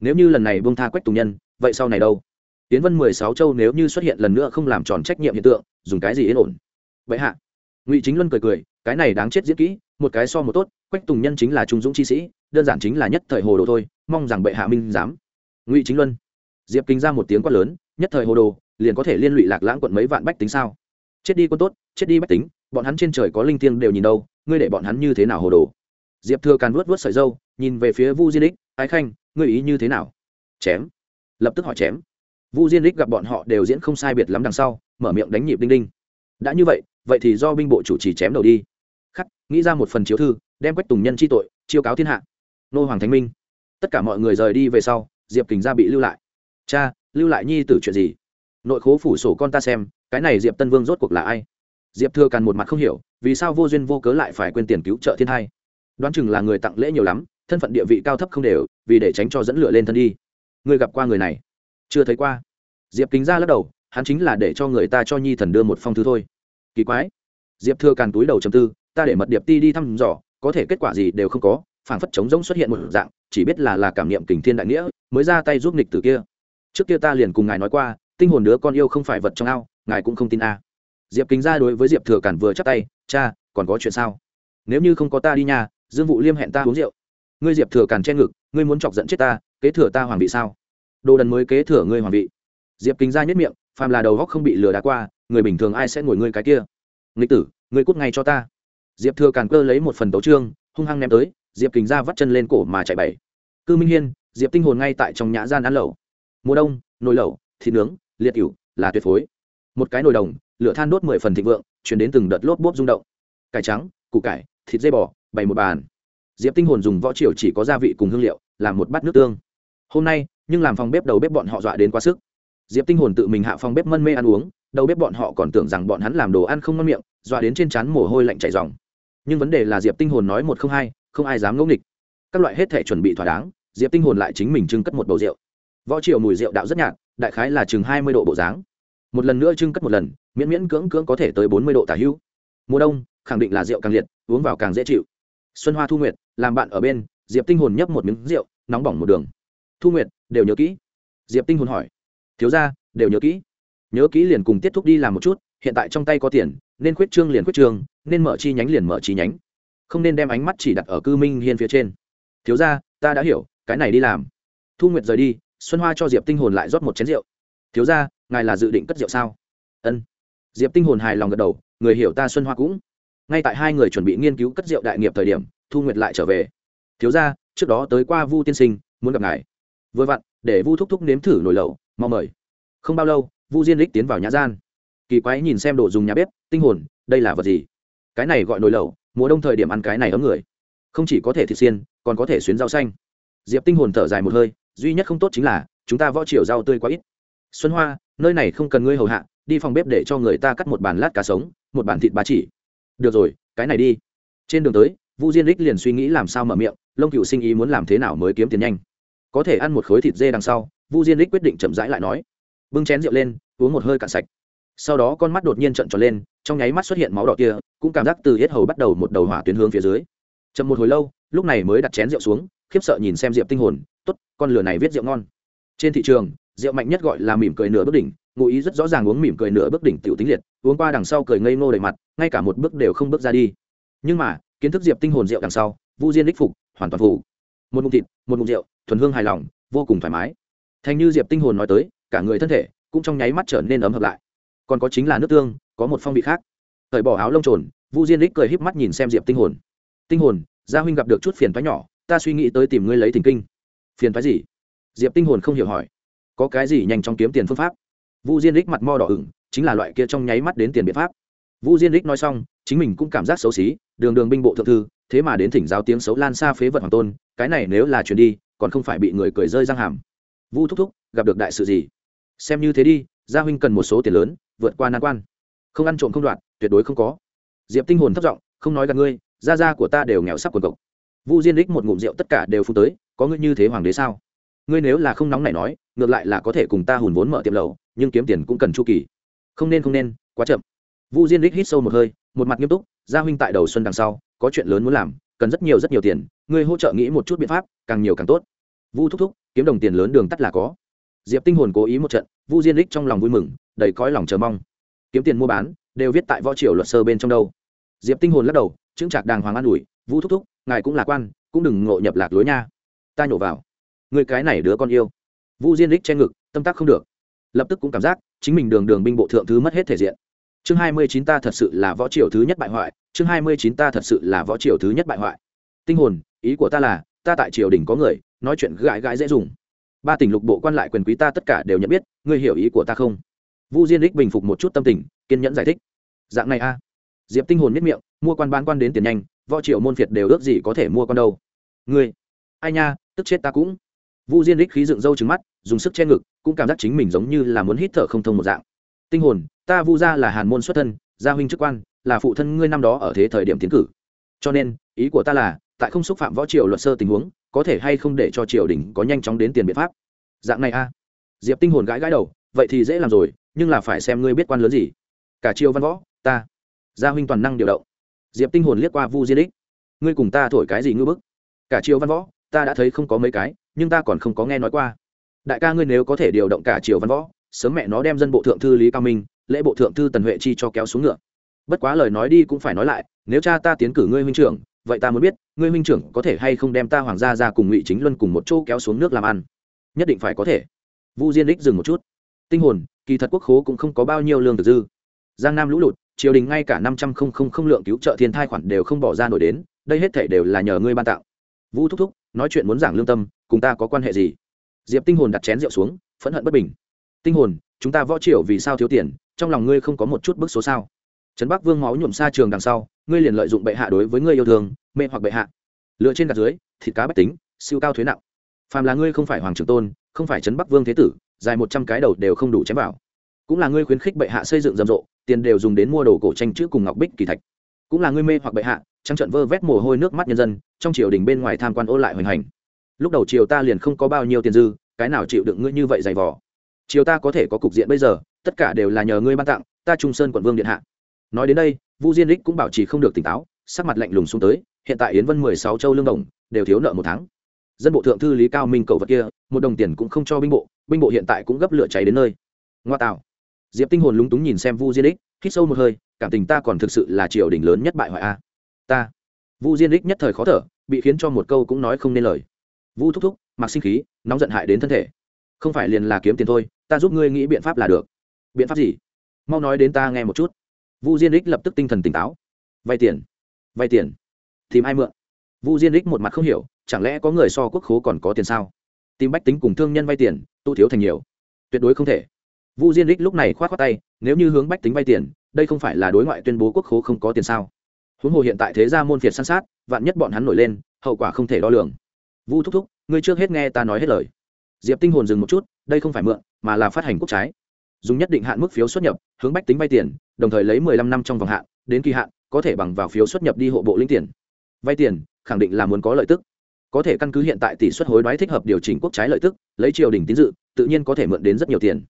Nếu như lần này buông tha quách tùng nhân, vậy sau này đâu? Tiến vân mười sáu châu nếu như xuất hiện lần nữa không làm tròn trách nhiệm hiện tượng, dùng cái gì yên ổn? Vậy hạ ngụy chính luân cười cười, cái này đáng chết diễn kỹ, một cái so một tốt, quách tùng nhân chính là trung dũng chi sĩ, đơn giản chính là nhất thời hồ đồ thôi, mong rằng bệ hạ minh giám. ngụy chính luân, diệp kinh ra một tiếng quát lớn, nhất thời hồ đồ, liền có thể liên lụy lạc lãng quận mấy vạn bách tính sao? chết đi quân tốt, chết đi bách tính, bọn hắn trên trời có linh thiêng đều nhìn đâu, ngươi để bọn hắn như thế nào hồ đồ? diệp thừa càn vớt vớt sợi dâu nhìn về phía vu diên đích, ái khanh, ngươi ý như thế nào? chém. lập tức hỏi chém. vu diên đích gặp bọn họ đều diễn không sai biệt lắm đằng sau, mở miệng đánh nhịp đinh đinh. đã như vậy vậy thì do binh bộ chủ trì chém đầu đi. Khắc, nghĩ ra một phần chiếu thư, đem quách tùng nhân chi tội, chiêu cáo thiên hạ. Nô hoàng thánh minh. Tất cả mọi người rời đi về sau, diệp kình gia bị lưu lại. Cha, lưu lại nhi tử chuyện gì? Nội khố phủ sổ con ta xem, cái này diệp tân vương rốt cuộc là ai? Diệp thừa càn một mặt không hiểu, vì sao vô duyên vô cớ lại phải quên tiền cứu trợ thiên hai? Đoán chừng là người tặng lễ nhiều lắm, thân phận địa vị cao thấp không đều, vì để tránh cho dẫn lửa lên thân đi. Người gặp qua người này? Chưa thấy qua. Diệp kính ra lắc đầu, hắn chính là để cho người ta cho nhi thần đưa một phong thư thôi kỳ quái. Diệp thừa càn túi đầu chầm tư, ta để mật điệp ti đi thăm dò, có thể kết quả gì đều không có, phảng phất chống rỗng xuất hiện một dạng, chỉ biết là là cảm niệm kình thiên đại nghĩa, mới ra tay giúp nịch từ kia. Trước kia ta liền cùng ngài nói qua, tinh hồn đứa con yêu không phải vật trong ao, ngài cũng không tin a diệp kính ra đối với diệp thừa cản vừa chắc tay, cha, còn có chuyện sao? Nếu như không có ta đi nhà, dương vụ liêm hẹn ta uống rượu. Ngươi diệp thừa cản che ngực, ngươi muốn chọc giận chết ta, kế thừa ta hoàng vị sao? Đồ đần mới kế thừa ngươi hoàng vị. Diệp kính ra nhất miệng, phàm là đầu góc không bị lừa đá qua người bình thường ai sẽ ngồi ngươi cái kia? Nghịch tử, ngươi cút ngay cho ta. Diệp thừa càn cơ lấy một phần tấu trương hung hăng ném tới, diệp kính ra vắt chân lên cổ mà chạy bảy cư minh hiên, diệp tinh hồn ngay tại trong nhã gian ăn lẩu. Mùa đông, nồi lẩu, thịt nướng, liệt cửu là tuyệt phối. Một cái nồi đồng, lửa than đốt mười phần thịnh vượng, chuyển đến từng đợt lốp bốp rung động. Cải trắng, củ cải, thịt dây bò, bày một bàn. Diệp tinh hồn dùng võ triều chỉ có gia vị cùng hương liệu, làm một bát nước tương. Hôm nay, nhưng làm phòng bếp đầu bếp bọn họ dọa đến quá sức. Diệp tinh hồn tự mình hạ phòng bếp mân mê ăn uống đầu bếp bọn họ còn tưởng rằng bọn hắn làm đồ ăn không ngon miệng, dọa đến trên trán mồ hôi lạnh chảy dòng nhưng vấn đề là diệp tinh hồn nói một không hai, không ai dám ngẫu nghịch. Các loại hết thể chuẩn bị thỏa đáng, diệp tinh hồn lại chính mình trưng cất một bầu rượu. Võ triều mùi rượu đạo rất nhạt, đại khái là chừng hai mươi độ bộ dáng. Một lần nữa trưng cất một lần, miễn miễn cưỡng cưỡng có thể tới bốn mươi độ tả hữu. Mùa đông, khẳng định là rượu càng liệt, uống vào càng dễ chịu. Xuân hoa thu nguyệt, làm bạn ở bên, diệp tinh hồn nhấp một miếng rượu, nóng bỏng một đường. Thu nguyệt, đều nhớ kỹ. Diệp tinh hồn hỏi. Thiếu ra đều nhớ kỹ nhớ kỹ liền cùng tiết thúc đi làm một chút, hiện tại trong tay có tiền, nên khuyết trương liền khuyết trương, nên mở chi nhánh liền mở chi nhánh. Không nên đem ánh mắt chỉ đặt ở cư minh hiên phía trên. Thiếu ra ta đã hiểu, cái này đi làm. Thu nguyệt rời đi, xuân hoa cho diệp tinh hồn lại rót một chén rượu. Thiếu ra ngài là dự định cất rượu sao? Ân. Diệp tinh hồn hài lòng gật đầu, người hiểu ta xuân hoa cũng. Ngay tại hai người chuẩn bị nghiên cứu cất rượu đại nghiệp thời điểm, thu nguyệt lại trở về. Thiếu ra trước đó tới qua vu tiên sinh, muốn gặp ngài. Vừa vặn, để vu thúc thúc nếm thử nồi lẩu, mau mời. Không bao lâu vu diên lích tiến vào nhã gian. Kỳ quái nhìn xem đồ dùng nhà bếp, tinh hồn, đây là vật gì? Cái này gọi nồi lẩu, mùa đông thời điểm ăn cái này ấm người. Không chỉ có thể thịt xiên, còn có thể xuyến rau xanh. Diệp tinh hồn thở dài một hơi, duy nhất không tốt chính là, chúng ta võ triều rau tươi quá ít. Xuân hoa, nơi này không cần ngươi hầu hạ, đi phòng bếp để cho người ta cắt một bàn lát cá sống, một bàn thịt ba chỉ. Được rồi, cái này đi. Trên đường tới, vu diên lích liền suy nghĩ làm sao mở miệng lông cựu sinh ý muốn làm thế nào mới kiếm tiền nhanh. Có thể ăn một khối thịt dê đằng sau, vu diên lích quyết định chậm rãi lại nói bưng chén rượu lên, uống một hơi cạn sạch. Sau đó con mắt đột nhiên trận tròn lên, trong nháy mắt xuất hiện máu đỏ kia, cũng cảm giác từ hết hầu bắt đầu một đầu hỏa tuyến hướng phía dưới. Chậm một hồi lâu, lúc này mới đặt chén rượu xuống, khiếp sợ nhìn xem diệp tinh hồn t ố t con lửa này viết rượu ngon. Trên thị trường, rượu mạnh nhất gọi là mỉm cười nửa bước đỉnh, ngụ ý rất rõ ràng uống mỉm cười nửa bước đỉnh tiểu tính liệt, uống qua đằng sau cười ngây ngô đầy mặt, ngay cả một bước đều không bước ra đi. Nhưng mà, kiến thức diệp tinh hồn rượu đằng sau, vu diên đích phục, hoàn toàn phủ một ngụm thịt, một ngụm rượu, thuần hương hài lòng, vô cùng thoải mái. Thành như diệp tinh hồn nói tới cả người thân thể cũng trong nháy mắt trở nên ấm hợp lại. Còn có chính là nước tương, có một phong vị khác. Thời bỏ áo lông trồn, vu diên đích cười híp mắt nhìn xem diệp tinh hồn. Tinh hồn, gia huynh gặp được chút phiền toái nhỏ, ta suy nghĩ tới tìm ngươi lấy thỉnh kinh. Phiền toái gì? Diệp tinh hồn không hiểu hỏi. Có cái gì nhanh chóng kiếm tiền phương pháp? Vu diên đích mặt mo đỏ ửng, chính là loại kia trong nháy mắt đến tiền biện pháp. Vu diên đích nói xong, chính mình cũng cảm giác xấu xí, đường đường binh bộ thượng thư, thế mà đến thỉnh giáo tiếng xấu lan xa phế vật hoàng tôn, cái này nếu là chuyển đi, còn không phải bị người cười rơi răng hàm. Vu thúc thúc, gặp được đại sự gì? Xem như thế đi, gia huynh cần một số tiền lớn, vượt qua nan quan. Không ăn trộm không đoạt, tuyệt đối không có. Diệp tinh hồn thất giọng, không nói gặp ngươi, gia gia của ta đều nghèo sắp quần cộc vu diên đích một ngụm rượu tất cả đều phun tới, có ngươi như thế hoàng đế sao? Ngươi nếu là không nóng này nói, ngược lại là có thể cùng ta hùn vốn mở tiệm lầu, nhưng kiếm tiền cũng cần chu kỳ. Không nên không nên, quá chậm. Vu diên đích hít sâu một hơi, một mặt nghiêm túc, gia huynh tại đầu xuân đằng sau, có chuyện lớn muốn làm, cần rất nhiều rất nhiều tiền, ngươi hỗ trợ nghĩ một chút biện pháp, càng nhiều càng tốt. Vu thúc thúc, kiếm đồng tiền lớn đường tắt là có diệp tinh hồn cố ý một trận, vu diên đích trong lòng vui mừng, đầy cõi lòng chờ mong. Kiếm tiền mua bán, đều viết tại võ triều luật sơ bên trong đâu. Diệp tinh hồn lắc đầu chứng trạc đàng hoàng an ủi, vu thúc thúc, ngài cũng lạc quan, cũng đừng ngộ nhập lạc lối nha. Ta nhổ vào. Người cái này đứa con yêu. Vu diên đích che ngực, tâm tác không được. Lập tức cũng cảm giác, chính mình đường đường binh bộ thượng thứ mất hết thể diện. Chương hai mươi chín ta thật sự là võ triều thứ nhất bại hoại, chương hai mươi chín ta thật sự là võ triều thứ nhất bại hoại. Tinh hồn, ý của ta là, ta tại triều đình có người, nói chuyện gãi gãi dễ dùng ba tỉnh lục bộ quan lại quyền quý ta tất cả đều nhận biết, ngươi hiểu ý của ta không? Vu diên đích bình phục một chút tâm tình, kiên nhẫn giải thích. Dạng này a. Diệp tinh hồn miết miệng, mua quan bán quan đến tiền nhanh, võ triệu môn phiệt đều ước gì có thể mua con đâu. Ngươi, ai nha, tức chết ta cũng. Vu diên đích khí dựng râu trứng mắt, dùng sức che ngực, cũng cảm giác chính mình giống như là muốn hít thở không thông một dạng. Tinh hồn, ta vu Gia là hàn môn xuất thân, gia huynh chức quan, là phụ thân ngươi năm đó ở thế thời điểm tiến cử. Cho nên, ý của ta là, tại không xúc phạm võ triều luật sơ tình huống có thể hay không để cho triều đình có nhanh chóng đến tiền biện pháp? Dạng này a. Diệp tinh hồn gãi gãi đầu, vậy thì dễ làm rồi, nhưng là phải xem ngươi biết quan lớn gì. Cả triều văn võ, ta, gia huynh toàn năng điều động. Diệp tinh hồn liếc qua vu diên đích ngươi cùng ta thổi cái gì ngư bức? Cả triều văn võ, ta đã thấy không có mấy cái, nhưng ta còn không có nghe nói qua. Đại ca ngươi nếu có thể điều động cả triều văn võ, sớm mẹ nó đem dân bộ thượng thư lý cao minh, lễ bộ thượng thư tần huệ chi cho kéo xuống ngựa. Bất quá lời nói đi cũng phải nói lại, nếu cha ta tiến cử ngươi huynh trưởng vậy ta muốn biết, ngươi huynh trưởng có thể hay không đem ta hoàng gia ra cùng ngụy chính luân cùng một chỗ kéo xuống nước làm ăn? Nhất định phải có thể. Vu diên đích dừng một chút. Tinh hồn, kỳ thật quốc khố cũng không có bao nhiêu lương thực dư. Giang nam lũ lụt, triều đình ngay cả năm trăm không không không lượng cứu trợ thiên thai khoản đều không bỏ ra nổi đến, đây hết thể đều là nhờ ngươi ban tạo vũ thúc thúc, nói chuyện muốn giảng lương tâm, cùng ta có quan hệ gì? Diệp tinh hồn đặt chén rượu xuống, phẫn hận bất bình. Tinh hồn, chúng ta võ triều vì sao thiếu tiền, trong lòng ngươi không có một chút bức số sao? Trấn bắc vương máu nhuộm xa trường đằng sau, ngươi liền lợi dụng bệ hạ đối với ngươi yêu thương, mê hoặc bệ hạ. Lựa trên gạt dưới, thịt cá bách tính, siêu cao thuế nặng. Phàm là ngươi không phải hoàng trưởng tôn, không phải trấn bắc vương thế tử, dài một trăm cái đầu đều không đủ chém vào. Cũng là ngươi khuyến khích bệ hạ xây dựng rầm rộ, tiền đều dùng đến mua đồ cổ tranh chữ cùng ngọc bích kỳ thạch. Cũng là ngươi mê hoặc bệ hạ trăng trận vơ vét mồ hôi nước mắt nhân dân, trong triều đình bên ngoài tham quan ô lại hoành hành. Lúc đầu triều ta liền không có bao nhiêu tiền dư, cái nào chịu đựng ngươi như vậy dày vò? Triều ta có thể có cục diện bây giờ, tất cả đều là nhờ ngươi ban tặng, ta trung sơn quận vương điện hạ nói đến đây, vu diên lích cũng bảo trì không được tỉnh táo, sắc mặt lạnh lùng xuống tới, hiện tại yến vân mười sáu châu lương đồng, đều thiếu nợ một tháng. Dân bộ thượng thư lý cao minh cầu vật kia, một đồng tiền cũng không cho binh bộ binh bộ hiện tại cũng gấp lửa cháy đến nơi. Ngoa tạo. Diệp tinh hồn lúng túng nhìn xem vu diên đích hít sâu một hơi, cảm tình ta còn thực sự là triều đình lớn nhất bại hoại a. Ta. Vu diên đích nhất thời khó thở, bị khiến cho một câu cũng nói không nên lời. Vu thúc thúc, mặc sinh khí, nóng giận hại đến thân thể. Không phải liền là kiếm tiền thôi, ta giúp ngươi nghĩ biện pháp là được. Biện pháp gì? Mau nói đến ta nghe một chút vu diên đích lập tức tinh thần tỉnh táo. Vay tiền vay tiền, tìm ai mượn? Vu diên đích một mặt không hiểu, chẳng lẽ có người so quốc khố còn có tiền sao? Tìm bách tính cùng thương nhân vay tiền tụ thiếu thành nhiều. Tuyệt đối không thể. Vu diên đích lúc này k h o á t khoác tay, nếu như hướng bách tính vay tiền, đây không phải là đối ngoại tuyên bố quốc khố không có tiền sao? Huống hồ hiện tại thế gia môn phiệt săn sát, vạn nhất bọn hắn nổi lên, hậu quả không thể đo lường. Vu thúc thúc, ngươi trước hết nghe ta nói hết lời. Diệp tinh hồn dừng một chút, đây không phải mượn, mà là phát hành quốc trái dùng nhất định hạn mức phiếu xuất nhập, hướng bách tính vay tiền, đồng thời lấy mười lăm năm trong vòng hạn, đến kỳ hạn, có thể bằng vào phiếu xuất nhập đi hộ bộ linh tiền. Vay tiền, khẳng định là muốn có lợi tức. Có thể căn cứ hiện tại tỷ suất hối đoái thích hợp điều chỉnh quốc trái lợi tức, lấy triều đình tín dự, tự nhiên có thể mượn đến rất nhiều tiền.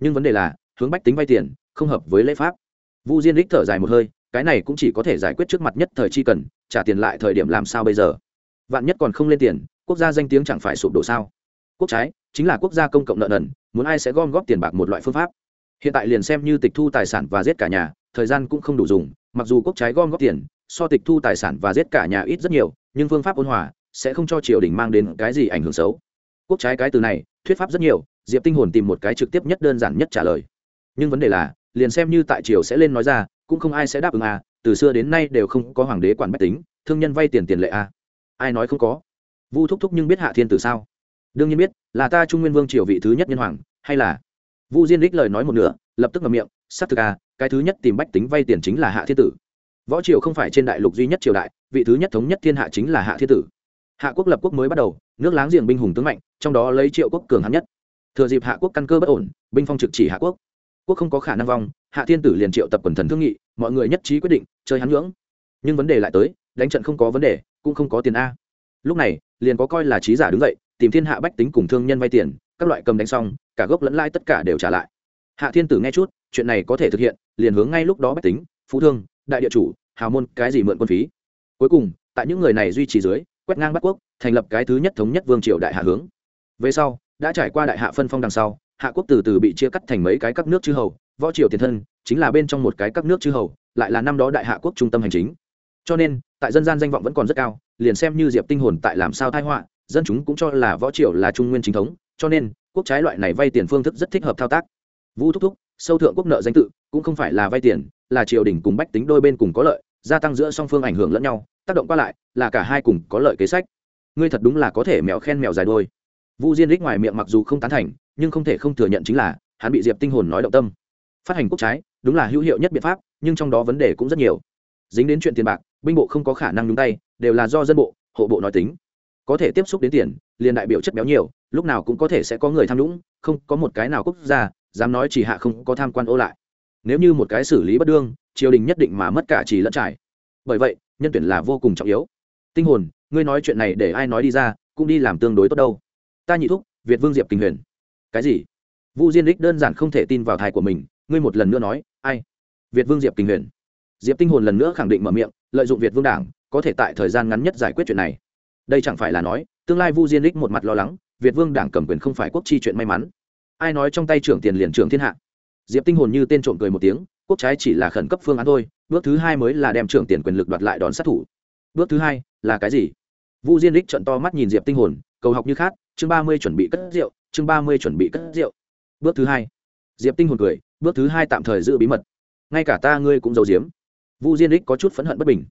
Nhưng vấn đề là, hướng bách tính vay tiền, không hợp với lễ pháp. Vu diên đích thở dài một hơi, cái này cũng chỉ có thể giải quyết trước mặt nhất thời chi cần, trả tiền lại thời điểm làm sao bây giờ? Vạn nhất còn không lên tiền, quốc gia danh tiếng chẳng phải sụp đổ sao? Quốc trái, chính là quốc gia công cộng nợ nần muốn ai sẽ gom góp tiền bạc một loại phương pháp. Hiện tại liền xem như tịch thu tài sản và giết cả nhà, thời gian cũng không đủ dùng, mặc dù quốc trái gom góp tiền, so tịch thu tài sản và giết cả nhà ít rất nhiều, nhưng phương pháp ôn hòa sẽ không cho triều đình mang đến cái gì ảnh hưởng xấu. Quốc trái cái từ này, thuyết pháp rất nhiều, diệp tinh hồn tìm một cái trực tiếp nhất đơn giản nhất trả lời. Nhưng vấn đề là, liền xem như tại triều sẽ lên nói ra, cũng không ai sẽ đáp ứng à từ xưa đến nay đều không có hoàng đế quản bách tính, thương nhân vay tiền tiền lệ à. Ai nói không có? Vu thúc thúc nhưng biết hạ thiên tử sao? Đương nhiên biết, là ta trung nguyên vương triều vị thứ nhất nhân hoàng, hay là? Vu diên đích lời nói một nửa, lập tức ngậm miệng s thực à cái thứ nhất tìm bách tính vay tiền chính là hạ thiên tử. Võ triều không phải trên đại lục duy nhất triều đại, vị thứ nhất thống nhất thiên hạ chính là hạ thiên tử. Hạ quốc lập quốc mới bắt đầu, nước láng giềng binh hùng tướng mạnh, trong đó lấy triệu quốc cường hắn nhất. Thừa dịp hạ quốc căn cơ bất ổn, binh phong trực chỉ hạ quốc. Quốc không có khả năng vong, hạ thiên tử liền triệu tập quần thần thương nghị, mọi người nhất trí quyết định, chơi hắn ngưỡng. Nhưng vấn đề lại tới, đánh trận không có vấn đề, cũng không có tiền a. Lúc này, liền có coi là trí giả đứng dậy tìm thiên hạ bách tính cùng thương nhân vay tiền, các loại cầm đánh xong, cả gốc lẫn lãi tất cả đều trả lại. Hạ thiên tử nghe chút, chuyện này có thể thực hiện, liền hướng ngay lúc đó bách tính, phú thương, đại địa chủ, hào môn, cái gì mượn quân phí. Cuối cùng, tại những người này duy trì dưới, quét ngang bắc quốc, thành lập cái thứ nhất thống nhất vương triều đại hạ hướng. Về sau, đã trải qua đại hạ phân phong đằng sau, hạ quốc từ từ bị chia cắt thành mấy cái các nước chư hầu, võ triều tiền thân, chính là bên trong một cái các nước chư hầu, lại là năm đó đại hạ quốc trung tâm hành chính. Cho nên, tại dân gian danh vọng vẫn còn rất cao, liền xem như diệp tinh hồn tại làm sao thai họa dân chúng cũng cho là võ triều là trung nguyên chính thống, cho nên, quốc trái loại này vay tiền phương thức rất thích hợp thao tác. Vũ thúc thúc, sâu thượng quốc nợ danh tự, cũng không phải là vay tiền, là triều đình cùng bách tính đôi bên cùng có lợi, gia tăng giữa song phương ảnh hưởng lẫn nhau, tác động qua lại, là cả hai cùng có lợi kế sách. Ngươi thật đúng là có thể mèo khen mèo dài đôi vu diên đích ngoài miệng mặc dù không tán thành, nhưng không thể không thừa nhận chính là, hắn bị diệp tinh hồn nói động tâm. Phát hành quốc trái, đúng là hữu hiệu nhất biện pháp, nhưng trong đó vấn đề cũng rất nhiều. Dính đến chuyện tiền bạc, binh bộ không có khả năng nhúng tay, đều là do dân bộ, hộ bộ nói tính có thể tiếp xúc đến tiền, liền đại biểu chất béo nhiều, lúc nào cũng có thể sẽ có người tham nhũng, không có một cái nào quốc gia dám nói chỉ hạ không có tham quan ô lại. Nếu như một cái xử lý bất đương, triều đình nhất định mà mất cả chỉ lẫn trải. Bởi vậy, nhân tuyển là vô cùng trọng yếu. Tinh hồn, ngươi nói chuyện này để ai nói đi ra, cũng đi làm tương đối tốt đâu. Ta nhị thúc, việt vương diệp kinh huyền. Cái gì? Vu diên đích đơn giản không thể tin vào thai của mình, ngươi một lần nữa nói, ai? Việt vương diệp kinh huyền. Diệp tinh hồn lần nữa khẳng định mở miệng, lợi dụng việt vương đảng, có thể tại thời gian ngắn nhất giải quyết chuyện này đây chẳng phải là nói, tương lai vu diên đích một mặt lo lắng, việt vương đảng cầm quyền không phải quốc chi chuyện may mắn. Ai nói trong tay trưởng tiền liền trưởng thiên hạ? Diệp tinh hồn như tên trộm cười một tiếng, quốc trái chỉ là khẩn cấp phương án thôi, bước thứ hai mới là đem trưởng tiền quyền lực đoạt lại đòn sát thủ. Bước thứ hai, là cái gì? Vu diên đích trận to mắt nhìn diệp tinh hồn, cầu học như khác chương ba mươi chuẩn bị cất rượu, chương ba mươi chuẩn bị cất rượu. Bước thứ hai, diệp tinh hồn cười, bước thứ hai tạm thời giữ bí mật. Ngay cả ta, ngươi cũng giấu diếm vu diên đích có chút phẫn hận bất bình.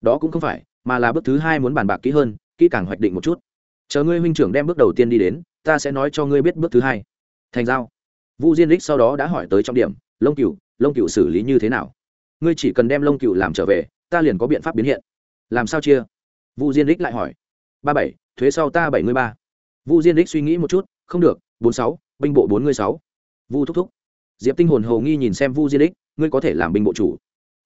Đó cũng không phải, mà là bước thứ hai muốn bàn bạc kỹ hơn kỹ càng hoạch định một chút. Chờ ngươi huynh trưởng đem bước đầu tiên đi đến, ta sẽ nói cho ngươi biết bước thứ hai. Thành giao. Vu diên đích sau đó đã hỏi tới trọng điểm lông cựu lông cựu xử lý như thế nào? Ngươi chỉ cần đem lông cựu làm trở về, ta liền có biện pháp biến hiện. Làm sao chia? Vu diên đích lại hỏi. Ba bảy, thuế sau ta bảy mươi ba. Vu diên đích suy nghĩ một chút, không được, bốn sáu, binh bộ bốn mươi sáu. Vu thúc thúc. Diệp tinh hồn hầu nghi nhìn xem vu diên đích ngươi có thể làm binh bộ chủ.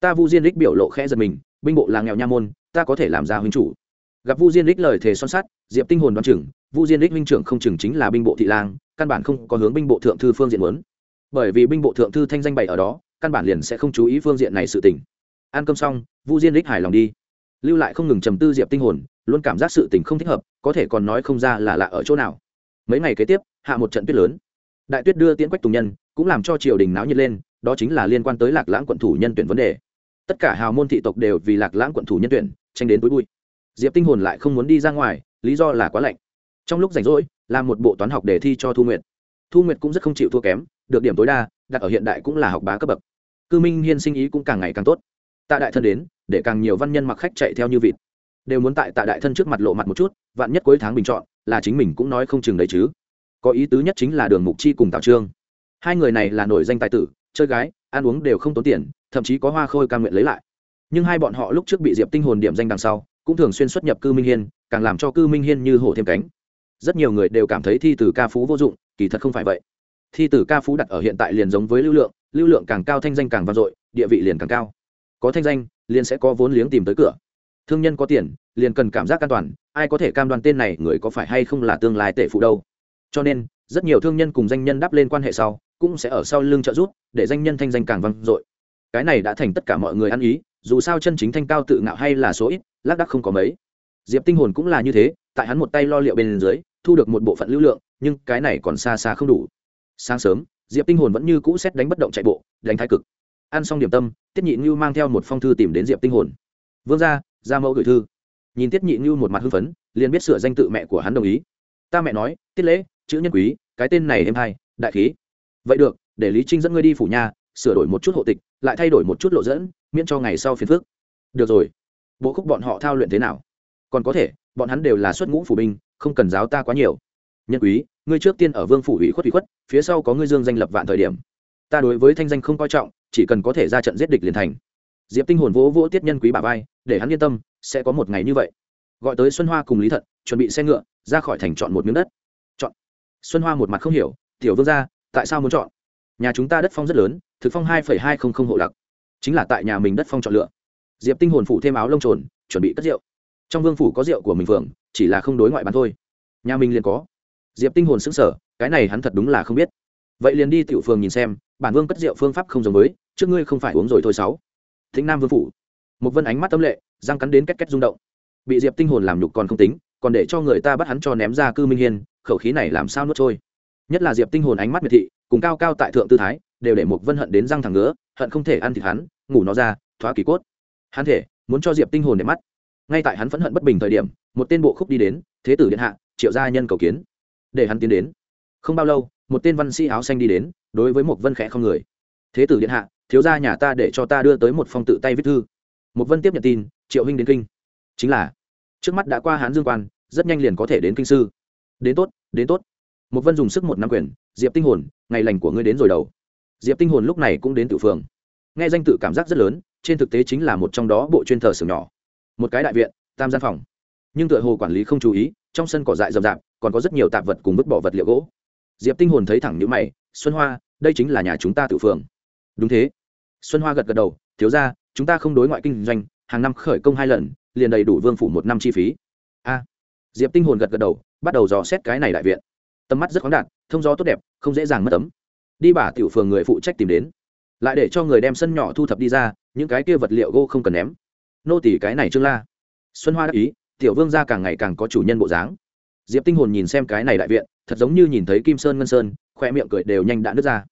Ta vu diên đích biểu lộ khẽ giật mình, binh bộ là nghèo nha môn, ta có thể làm ra huynh chủ gặp vu diên đích lời thề son sắt, diệp tinh hồn đoán chừng, vu diên đích minh trưởng không chừng chính là binh bộ thị lang, căn bản không có hướng binh bộ thượng thư phương diện muốn. Bởi vì binh bộ thượng thư thanh danh bày ở đó, căn bản liền sẽ không chú ý phương diện này sự tình. Ăn cơm xong, vu diên đích hài lòng đi. Lưu lại không ngừng trầm tư diệp tinh hồn, luôn cảm giác sự tình không thích hợp, có thể còn nói không ra là lạ ở chỗ nào. Mấy ngày kế tiếp, hạ một trận tuyết lớn. Đại tuyết đưa tiễn quách tùng nhân, cũng làm cho triều đình náo nhiệt lên, đó chính là liên quan tới lạc lãng quận thủ nhân tuyển vấn đề. Tất cả hào môn thị tộc đều vì lạc lãng quận thủ nhân tuyển, tranh đến túi bụi diệp tinh hồn lại không muốn đi ra ngoài, lý do là quá lạnh. Trong lúc rảnh rỗi, làm một bộ toán học đề thi cho thu nguyệt. Thu nguyệt cũng rất không chịu thua kém, được điểm tối đa, đặt ở hiện đại cũng là học bá cấp bậc. Cư minh hiên sinh ý cũng càng ngày càng tốt. Tạ đại thân đến, để càng nhiều văn nhân mặc khách chạy theo như vịt. Đều muốn tại tạ đại thân trước mặt lộ mặt một chút, vạn nhất cuối tháng bình chọn, là chính mình cũng nói không chừng đấy chứ. Có ý tứ nhất chính là đường mục chi cùng tào trương. Hai người này là nổi danh tài tử, chơi gái, ăn uống đều không tốn tiền, thậm chí có hoa khôi ca nguyện lấy lại. Nhưng hai bọn họ lúc trước bị diệp tinh hồn điểm danh đằng sau cũng thường xuyên xuất nhập cư minh hiên, càng làm cho cư minh hiên như hổ thêm cánh. Rất nhiều người đều cảm thấy thi tử ca phú vô dụng, kỳ thật không phải vậy. Thi tử ca phú đặt ở hiện tại liền giống với lưu lượng lưu lượng càng cao thanh danh càng vang dội, địa vị liền càng cao. Có thanh danh, liền sẽ có vốn liếng tìm tới cửa. Thương nhân có tiền, liền cần cảm giác an toàn, ai có thể cam đoan tên này người có phải hay không là tương lai tệ phụ đâu. Cho nên, rất nhiều thương nhân cùng danh nhân đáp lên quan hệ sau, cũng sẽ ở sau lưng trợ giúp, để danh nhân thanh danh càng vang dội. Cái này đã thành tất cả mọi người ăn ý, dù sao chân chính thanh cao tự ngạo hay là số ít lác đắc không có mấy. Diệp tinh hồn cũng là như thế tại hắn một tay lo liệu bên dưới thu được một bộ phận lưu lượng nhưng cái này còn xa xa không đủ. Sáng sớm diệp tinh hồn vẫn như cũ xét đánh bất động chạy bộ đánh thái cực. Ăn xong điểm tâm tiết nhị như mang theo một phong thư tìm đến diệp tinh hồn. Vương gia, Gia mẫu gửi thư. Nhìn tiết nhị như một mặt hưng phấn liền biết sửa danh tự mẹ của hắn đồng ý. Ta mẹ nói tiết lễ chữ nhân quý cái tên này em hay đại khí. Vậy được để lý trinh dẫn ngươi đi phủ nhà sửa đổi một chút hộ tịch lại thay đổi một chút lộ dẫn miễn cho ngày sau phiền phước được rồi bộ khúc bọn họ thao luyện thế nào? Còn có thể, bọn hắn đều là xuất ngũ phủ binh, không cần giáo ta quá nhiều. Nhân quý, ngươi trước tiên ở vương phủ ủy khuất ủy khuất, phía sau có ngươi dương danh lập vạn thời điểm. Ta đối với thanh danh không coi trọng, chỉ cần có thể ra trận giết địch liền thành. Diệp tinh hồn vỗ vỗ tiết nhân quý bà vai, để hắn yên tâm, sẽ có một ngày như vậy. Gọi tới xuân hoa cùng lý thận, chuẩn bị xe ngựa, ra khỏi thành chọn một miếng đất. Chọn. Xuân hoa một mặt không hiểu, tiểu vương gia, tại sao muốn chọn? Nhà chúng ta đất phong rất lớn, thực phong hai hai không không hộ lặc chính là tại nhà mình đất phong chọn lựa diệp tinh hồn phủ thêm áo lông trồn chuẩn bị cất rượu. Trong vương phủ có rượu của mình phường chỉ là không đối ngoại bán thôi. Nhà mình liền có. Diệp tinh hồn sững sờ, cái này hắn thật đúng là không biết. Vậy liền đi tiểu phường nhìn xem bản vương cất rượu phương pháp không giống với trước ngươi không phải uống rồi thôi sáu. Thính nam vương phủ. Một vân ánh mắt tâm lệ răng cắn đến két két rung động. Bị diệp tinh hồn làm nhục còn không tính còn để cho người ta bắt hắn cho ném ra cư minh hiên khẩu khí này làm sao nuốt trôi. Nhất là diệp tinh hồn ánh mắt miệt thị cùng cao cao tại thượng tư thái đều để một vân hận đến răng thẳng ngứa hận không thể ăn thịt hắn ngủ nó ra thoá kỳ cốt hắn thể, muốn cho diệp tinh hồn để mắt. Ngay tại hắn phẫn hận bất bình thời điểm, một tên bộ khúc đi đến, thế tử điện hạ, triệu gia nhân cầu kiến. Để hắn tiến đến. Không bao lâu, một tên văn sĩ áo xanh đi đến, đối với một vân khẽ không người. Thế tử điện hạ, thiếu gia nhà ta để cho ta đưa tới một phong tự tay viết thư. Một vân tiếp nhận tin, triệu huynh đến kinh. Chính là, trước mắt đã qua hán dương quan, rất nhanh liền có thể đến kinh sư. Đến tốt đến tốt. Một vân dùng sức một năm quyền, diệp tinh hồn, ngày lành của ngươi đến rồi đầu. Diệp tinh hồn lúc này cũng đến tự phường nghe danh tự cảm giác rất lớn, trên thực tế chính là một trong đó bộ chuyên thờ xưởng nhỏ. Một cái đại viện, tam gian phòng. Nhưng tựa hồ quản lý không chú ý, trong sân cỏ dại rậm rạp, còn có rất nhiều tạp vật cùng vứt bỏ vật liệu gỗ. Diệp tinh hồn thấy thẳng những mày, xuân hoa, đây chính là nhà chúng ta tự phường. Đúng thế. Xuân hoa gật gật đầu, thiếu ra chúng ta không đối ngoại kinh doanh, hàng năm khởi công hai lần, liền đầy đủ vương phủ một năm chi phí. A. Diệp tinh hồn gật gật đầu, bắt đầu dò xét cái này đại viện. Tầm mắt rất khoáng đạt, thông gió tốt đẹp, không dễ dàng mất tấm đi bà tiểu phường người phụ trách tìm đến lại để cho người đem sân nhỏ thu thập đi ra, những cái kia vật liệu gỗ không cần ném. Nô tỷ cái này trương la. Xuân hoa đáp ý, tiểu vương gia càng ngày càng có chủ nhân bộ dáng. Diệp tinh hồn nhìn xem cái này đại viện, thật giống như nhìn thấy kim sơn ngân sơn khoe miệng cười đều nhanh đã nứt ra.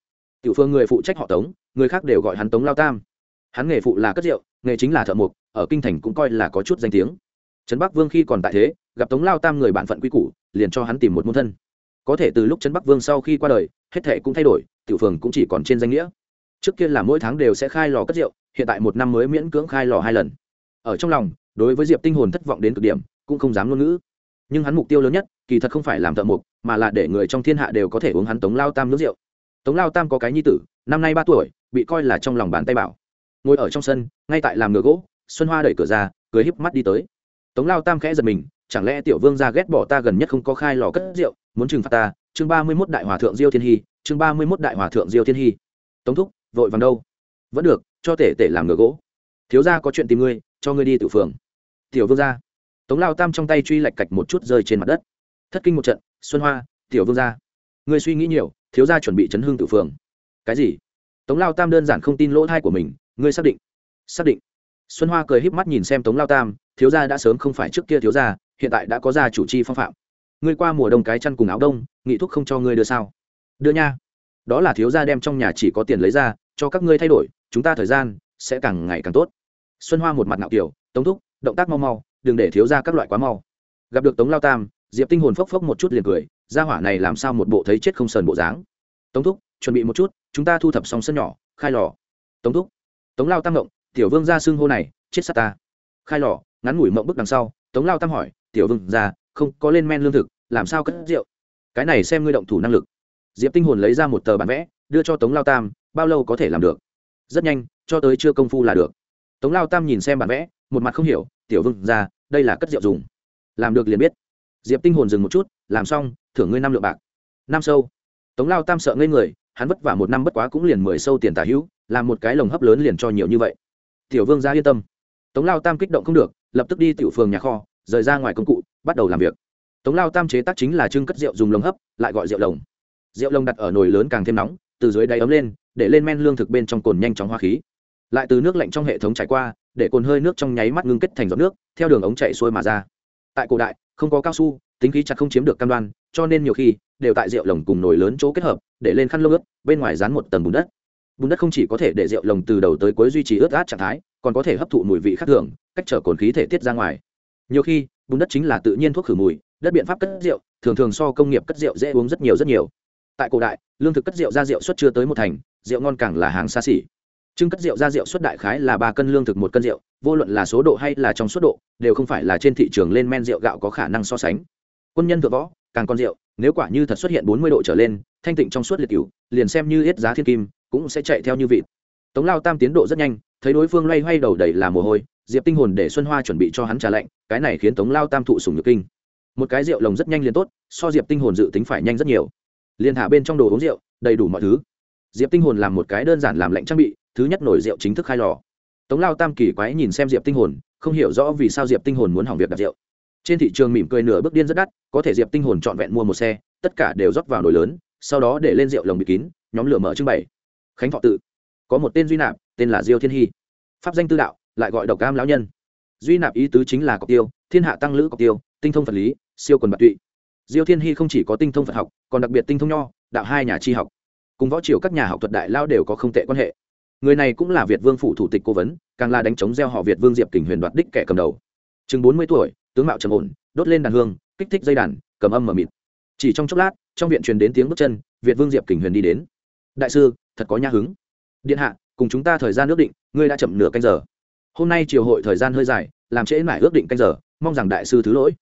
Tiểu phương người phụ trách họ tống, người khác đều gọi hắn tống lao tam. Hắn nghề phụ là cất rượu, nghề chính là thợ mộc, ở kinh thành cũng coi là có chút danh tiếng. Trấn bắc vương khi còn tại thế, gặp tống lao tam người bạn phận quy củ, liền cho hắn tìm một môn thân. Có thể từ lúc trấn bắc vương sau khi qua đời, hết thệ cũng thay đổi, tiểu phường cũng chỉ còn trên danh nghĩa trước kia là mỗi tháng đều sẽ khai lò cất rượu, hiện tại một năm mới miễn cưỡng khai lò hai lần. Ở trong lòng, đối với diệp tinh hồn thất vọng đến cực điểm, cũng không dám ngôn ngữ. Nhưng hắn mục tiêu lớn nhất, kỳ thật không phải làm thợ mộc, mà là để người trong thiên hạ đều có thể uống hắn tống lao tam nước rượu. Tống lao tam có cái nhi tử, năm nay ba tuổi, bị coi là trong lòng bàn tay bảo. Ngồi ở trong sân, ngay tại làm ngựa gỗ, xuân hoa đẩy cửa ra, cười híp mắt đi tới. Tống lao tam khẽ giật mình, chẳng lẽ tiểu vương ra ghét bỏ ta gần nhất không có khai lò cất rượu, muốn trừng phạt ta? Chương ba mươi mốt đại hòa thượng diêu thiên hy, chương ba mươi mốt đại hòa thượng diêu thiên hy. Tống thúc vội vàng đâu. Vẫn được, cho tể tể làm ngựa gỗ. Thiếu gia có chuyện tìm ngươi, cho ngươi đi tự phường. Tiểu vương gia. Tống lao tam trong tay truy lạch cạch một chút rơi trên mặt đất. Thất kinh một trận, xuân hoa, tiểu vương gia. Ngươi suy nghĩ nhiều, thiếu gia chuẩn bị chấn hương tự phường. Cái gì? Tống lao tam đơn giản không tin lỗ thai của mình, ngươi xác định. Xác định. Xuân hoa cười híp mắt nhìn xem tống lao tam, thiếu gia đã sớm không phải trước kia thiếu gia, hiện tại đã có gia chủ chi phong phạm. Ngươi qua mùa đông cái chăn cùng áo đông, nghị thuốc không cho ngươi đưa sao? Đưa nha đó là thiếu gia đem trong nhà chỉ có tiền lấy ra, cho các ngươi thay đổi, chúng ta thời gian sẽ càng ngày càng tốt. Xuân hoa một mặt ngạo kiểu, tống thúc, động tác mau mau, đừng để thiếu gia các loại quá mau. Gặp được tống lao tam, diệp tinh hồn phốc phốc một chút liền cười, gia hỏa này làm sao một bộ thấy chết không sờn bộ dáng. Tống thúc, chuẩn bị một chút, chúng ta thu thập xong sân nhỏ, khai lò. Tống thúc, tống lao tam động tiểu vương ra xưng hô này, chết sát ta. Khai lò, ngắn ngủi mộng bức đằng sau, tống lao tam hỏi, tiểu vương ra không có lên men lương thực, làm sao cất rượu? Cái này xem ngươi động thủ năng lực diệp tinh hồn lấy ra một tờ bản vẽ, đưa cho tống lao tam, bao lâu có thể làm được? Rất nhanh, cho tới chưa công phu là được. Tống lao tam nhìn xem bản vẽ, một mặt không hiểu, tiểu vương ra, đây là cất rượu dùng. Làm được liền biết. Diệp tinh hồn dừng một chút, làm xong, thưởng ngươi năm lượng bạc. Năm sâu. Tống lao tam sợ ngây người, hắn vất vả một năm bất quá cũng liền mười sâu tiền tả hữu, làm một cái lồng hấp lớn liền cho nhiều như vậy. Tiểu vương ra yên tâm. Tống lao tam kích động không được, lập tức đi tiểu phường nhà kho, rời ra ngoài công cụ, bắt đầu làm việc. Tống lao tam chế tác chính là trưng cất rượu dùng lồng hấp, lại gọi rượu lồng rượu lồng đặt ở nồi lớn càng thêm nóng, từ dưới đáy ấm lên, để lên men lương thực bên trong cồn nhanh chóng hoa khí. Lại từ nước lạnh trong hệ thống trải qua, để cồn hơi nước trong nháy mắt ngưng kết thành giọt nước, theo đường ống chạy xuôi mà ra. Tại cổ đại, không có cao su, tính khí chặt không chiếm được cam đoan, cho nên nhiều khi, đều tại rượu lồng cùng nồi lớn chỗ kết hợp, để lên khăn lông ướt, bên ngoài dán một tầng bùn đất. Bùn đất không chỉ có thể để rượu lồng từ đầu tới cuối duy trì ướt át trạng thái, còn có thể hấp thụ mùi vị khác thường, cách trở cồn khí thể tiết ra ngoài. Nhiều khi, bùn đất chính là tự nhiên thuốc khử mùi, đất biện pháp cất rượu, thường thường so công nghiệp cất rượu dễ uống rất nhiều rất nhiều tại cổ đại, lương thực cất rượu ra rượu xuất chưa tới một thành, rượu ngon càng là hàng xa xỉ. Trưng cất rượu ra rượu xuất đại khái là ba cân lương thực một cân rượu, vô luận là số độ hay là trong suất độ, đều không phải là trên thị trường lên men rượu gạo có khả năng so sánh. Quân nhân thượng võ, càng con rượu, nếu quả như thật xuất hiện bốn mươi độ trở lên, thanh tịnh trong suốt liệt cựu liền xem như ít giá thiên kim, cũng sẽ chạy theo như vịt. Tống lao tam tiến độ rất nhanh, thấy đối phương loay hoay đầu đầy là mồ hôi, diệp tinh hồn để xuân hoa chuẩn bị cho hắn trà lạnh, cái này khiến tống lao tam thụ sùng nhược kinh. Một cái rượu lồng rất nhanh liền tốt, so diệp tinh hồn dự tính phải nhanh rất nhiều liền thả bên trong đồ uống rượu, đầy đủ mọi thứ. Diệp tinh hồn làm một cái đơn giản làm lạnh trang bị, thứ nhất nổi rượu chính thức khai lò. Tống lao tam kỳ quái nhìn xem diệp tinh hồn, không hiểu rõ vì sao diệp tinh hồn muốn hỏng việc đặt rượu. Trên thị trường mỉm cười nửa bước điên rất đắt, có thể diệp tinh hồn trọn vẹn mua một xe, tất cả đều rót vào nồi lớn, sau đó để lên rượu lồng bị kín, nhóm lửa mở trưng bày. Khánh thọ tự. Có một tên duy nạp, tên là diêu thiên hy. Pháp danh tư đạo, lại gọi độc cam lão nhân. Duy nạp ý tứ chính là cọc tiêu, thiên hạ tăng lữ cọc tiêu, tinh thông vật lý, siêu quần bạc tụy diêu thiên hy không chỉ có tinh thông phật học, còn đặc biệt tinh thông nho, đạo hai nhà tri học. Cùng võ triều các nhà học thuật đại lao đều có không tệ quan hệ. Người này cũng là việt vương phủ thủ tịch cố vấn, càng là đánh chống gieo họ việt vương diệp kình huyền đoạt đích kẻ cầm đầu. Chừng bốn mươi tuổi, tướng mạo trầm ổn, đốt lên đàn hương, kích thích dây đàn, cầm âm mờ mịt. Chỉ trong chốc lát, trong viện truyền đến tiếng bước chân, việt vương diệp kình huyền đi đến. Đại sư, thật có nhã hứng. Điện hạ, cùng chúng ta thời gian ước định, ngươi đã chậm nửa canh giờ. Hôm nay triều hội thời gian hơi dài, làm trễ mãi ước định canh giờ, mong rằng đại sư thứ lỗi.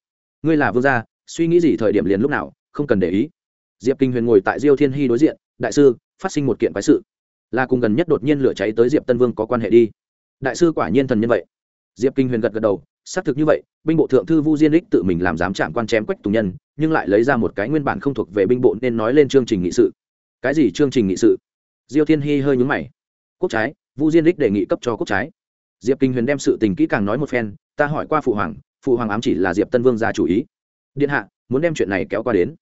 Ngươi là vương gia suy nghĩ gì thời điểm liền lúc nào, không cần để ý. Diệp kinh huyền ngồi tại diêu thiên hy đối diện, đại sư, phát sinh một kiện quái sự. Là cùng gần nhất đột nhiên lửa cháy tới diệp tân vương có quan hệ đi. Đại sư quả nhiên thần nhân vậy. Diệp kinh huyền gật gật đầu, xác thực như vậy, binh bộ thượng thư vu diên đích tự mình làm giám trạm quan chém quách tùng nhân, nhưng lại lấy ra một cái nguyên bản không thuộc về binh bộ nên nói lên chương trình nghị sự. Cái gì chương trình nghị sự? Diêu thiên hy hơi nhúng mày. Quốc trái, vu diên đích đề nghị cấp cho quốc trái. Diệp kinh huyền đem sự tình kỹ càng nói một phen, ta hỏi qua phụ hoàng phụ hoàng ám chỉ là diệp tân vương ra chủ ý điện hạ, muốn đem chuyện này kéo qua đến.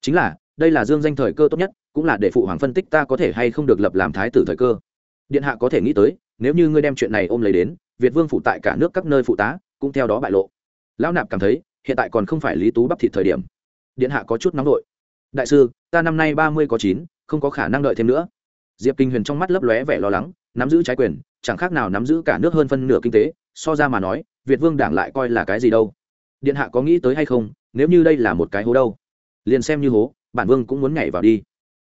Chính là, đây là dương danh thời cơ tốt nhất, cũng là để phụ hoàng phân tích ta có thể hay không được lập làm thái tử thời cơ. Điện hạ có thể nghĩ tới, nếu như ngươi đem chuyện này ôm lấy đến, việt vương phụ tại cả nước các nơi phụ tá, cũng theo đó bại lộ. Lão nạp cảm thấy, hiện tại còn không phải lý tú bắp thịt thời điểm. Điện hạ có chút nóng đội đại sư, ta năm nay ba mươi có chín, không có khả năng đợi thêm nữa. Diệp kinh huyền trong mắt lấp lóe vẻ lo lắng, nắm giữ trái quyền, chẳng khác nào nắm giữ cả nước hơn phân nửa kinh tế, so ra mà nói, việt vương đảng lại coi là cái gì đâu. Điện hạ có nghĩ tới hay không nếu như đây là một cái hố đâu, liền xem như hố, bản vương cũng muốn nhảy vào đi.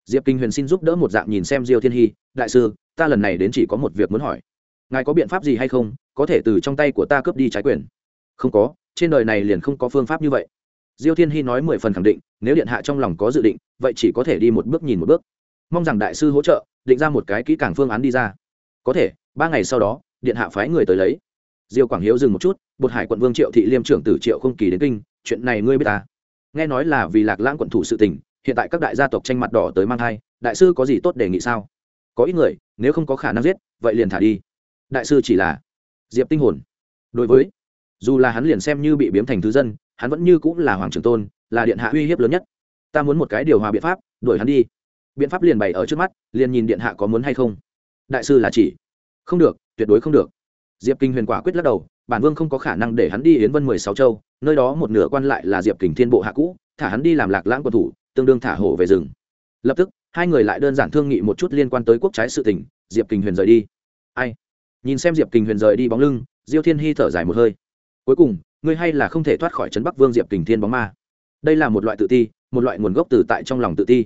Diệp kinh huyền xin giúp đỡ một dạng nhìn xem diêu thiên hy, đại sư, ta lần này đến chỉ có một việc muốn hỏi. Ngài có biện pháp gì hay không? Có thể từ trong tay của ta cướp đi trái quyền. Không có, trên đời này liền không có phương pháp như vậy. Diêu thiên hy nói mười phần khẳng định, nếu điện hạ trong lòng có dự định, vậy chỉ có thể đi một bước nhìn một bước. Mong rằng đại sư hỗ trợ, định ra một cái kỹ càng phương án đi ra. Có thể, ba ngày sau đó, điện hạ phái người tới lấy. Diêu quảng hiếu dừng một chút, bột hải quận vương triệu thị liêm trưởng tử triệu không kỳ đến kinh chuyện này ngươi biết ta. Nghe nói là vì lạc lãng quận thủ sự tình, hiện tại các đại gia tộc tranh mặt đỏ tới mang thai, đại sư có gì tốt đề nghị sao? Có ít người, nếu không có khả năng giết, vậy liền thả đi. Đại sư chỉ là diệp tinh hồn. Đối với, dù là hắn liền xem như bị biếm thành thứ dân, hắn vẫn như cũng là hoàng trưởng tôn, là điện hạ uy hiếp lớn nhất. Ta muốn một cái điều hòa biện pháp, đuổi hắn đi. Biện pháp liền bày ở trước mắt, liền nhìn điện hạ có muốn hay không. Đại sư là chỉ. Không được, tuyệt đối không được. Diệp kinh huyền quả quyết lắc đầu bản vương không có khả năng để hắn đi yến vân mười sáu châu, nơi đó một nửa quan lại là diệp kình thiên bộ hạ cũ, thả hắn đi làm lạc lãng quân thủ, tương đương thả hổ về rừng. Lập tức, hai người lại đơn giản thương nghị một chút liên quan tới quốc trái sự tình, diệp kình huyền rời đi. Ai? Nhìn xem diệp kình huyền rời đi bóng lưng, diêu thiên hy thở dài một hơi. Cuối cùng, ngươi hay là không thể thoát khỏi trấn bắc vương diệp kình thiên bóng ma. Đây là một loại tự ti, một loại nguồn gốc từ tại trong lòng tự ti.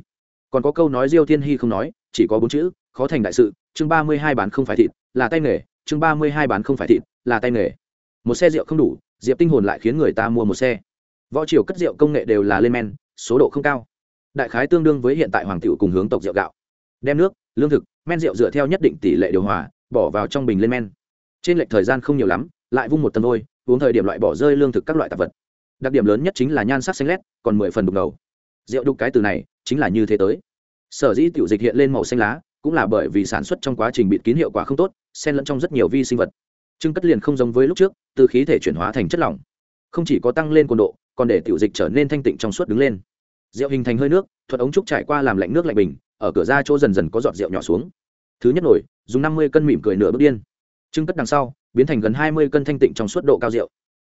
Còn có câu nói diêu thiên hy không nói, chỉ có bốn chữ, khó thành đại sự, chương ba mươi hai bán không phải thịt, là tay nghề, chương ba mươi hai bán không phải thịt, là tay nghề một xe rượu không đủ, diệp tinh hồn lại khiến người ta mua một xe. Võ triều cất rượu công nghệ đều là lên men, số độ không cao. Đại khái tương đương với hiện tại hoàng tiểu cùng hướng tộc rượu gạo. Đem nước, lương thực, men rượu dựa theo nhất định tỷ lệ điều hòa, bỏ vào trong bình lên men. Trên lệch thời gian không nhiều lắm, lại vung một tầng thôi, uống thời điểm loại bỏ rơi lương thực các loại tạp vật. Đặc điểm lớn nhất chính là nhan sắc xanh lét, còn mười phần đục ngầu. Rượu đục cái từ này, chính là như thế tới. Sở dĩ tiểu dịch hiện lên màu xanh lá, cũng là bởi vì sản xuất trong quá trình bịt kín hiệu quả không tốt, xen lẫn trong rất nhiều vi sinh vật trưng cất liền không giống với lúc trước, từ khí thể chuyển hóa thành chất lỏng. Không chỉ có tăng lên cồn độ, còn để tiểu dịch trở nên thanh tịnh trong suốt đứng lên. Rượu hình thành hơi nước, thuật ống trúc trải qua làm lạnh nước lạnh bình, ở cửa ra chỗ dần dần có giọt rượu nhỏ xuống. Thứ nhất nổi dùng năm mươi cân mỉm cười nửa bước điên. Trưng cất đằng sau, biến thành gần hai mươi cân thanh tịnh trong suốt độ cao rượu.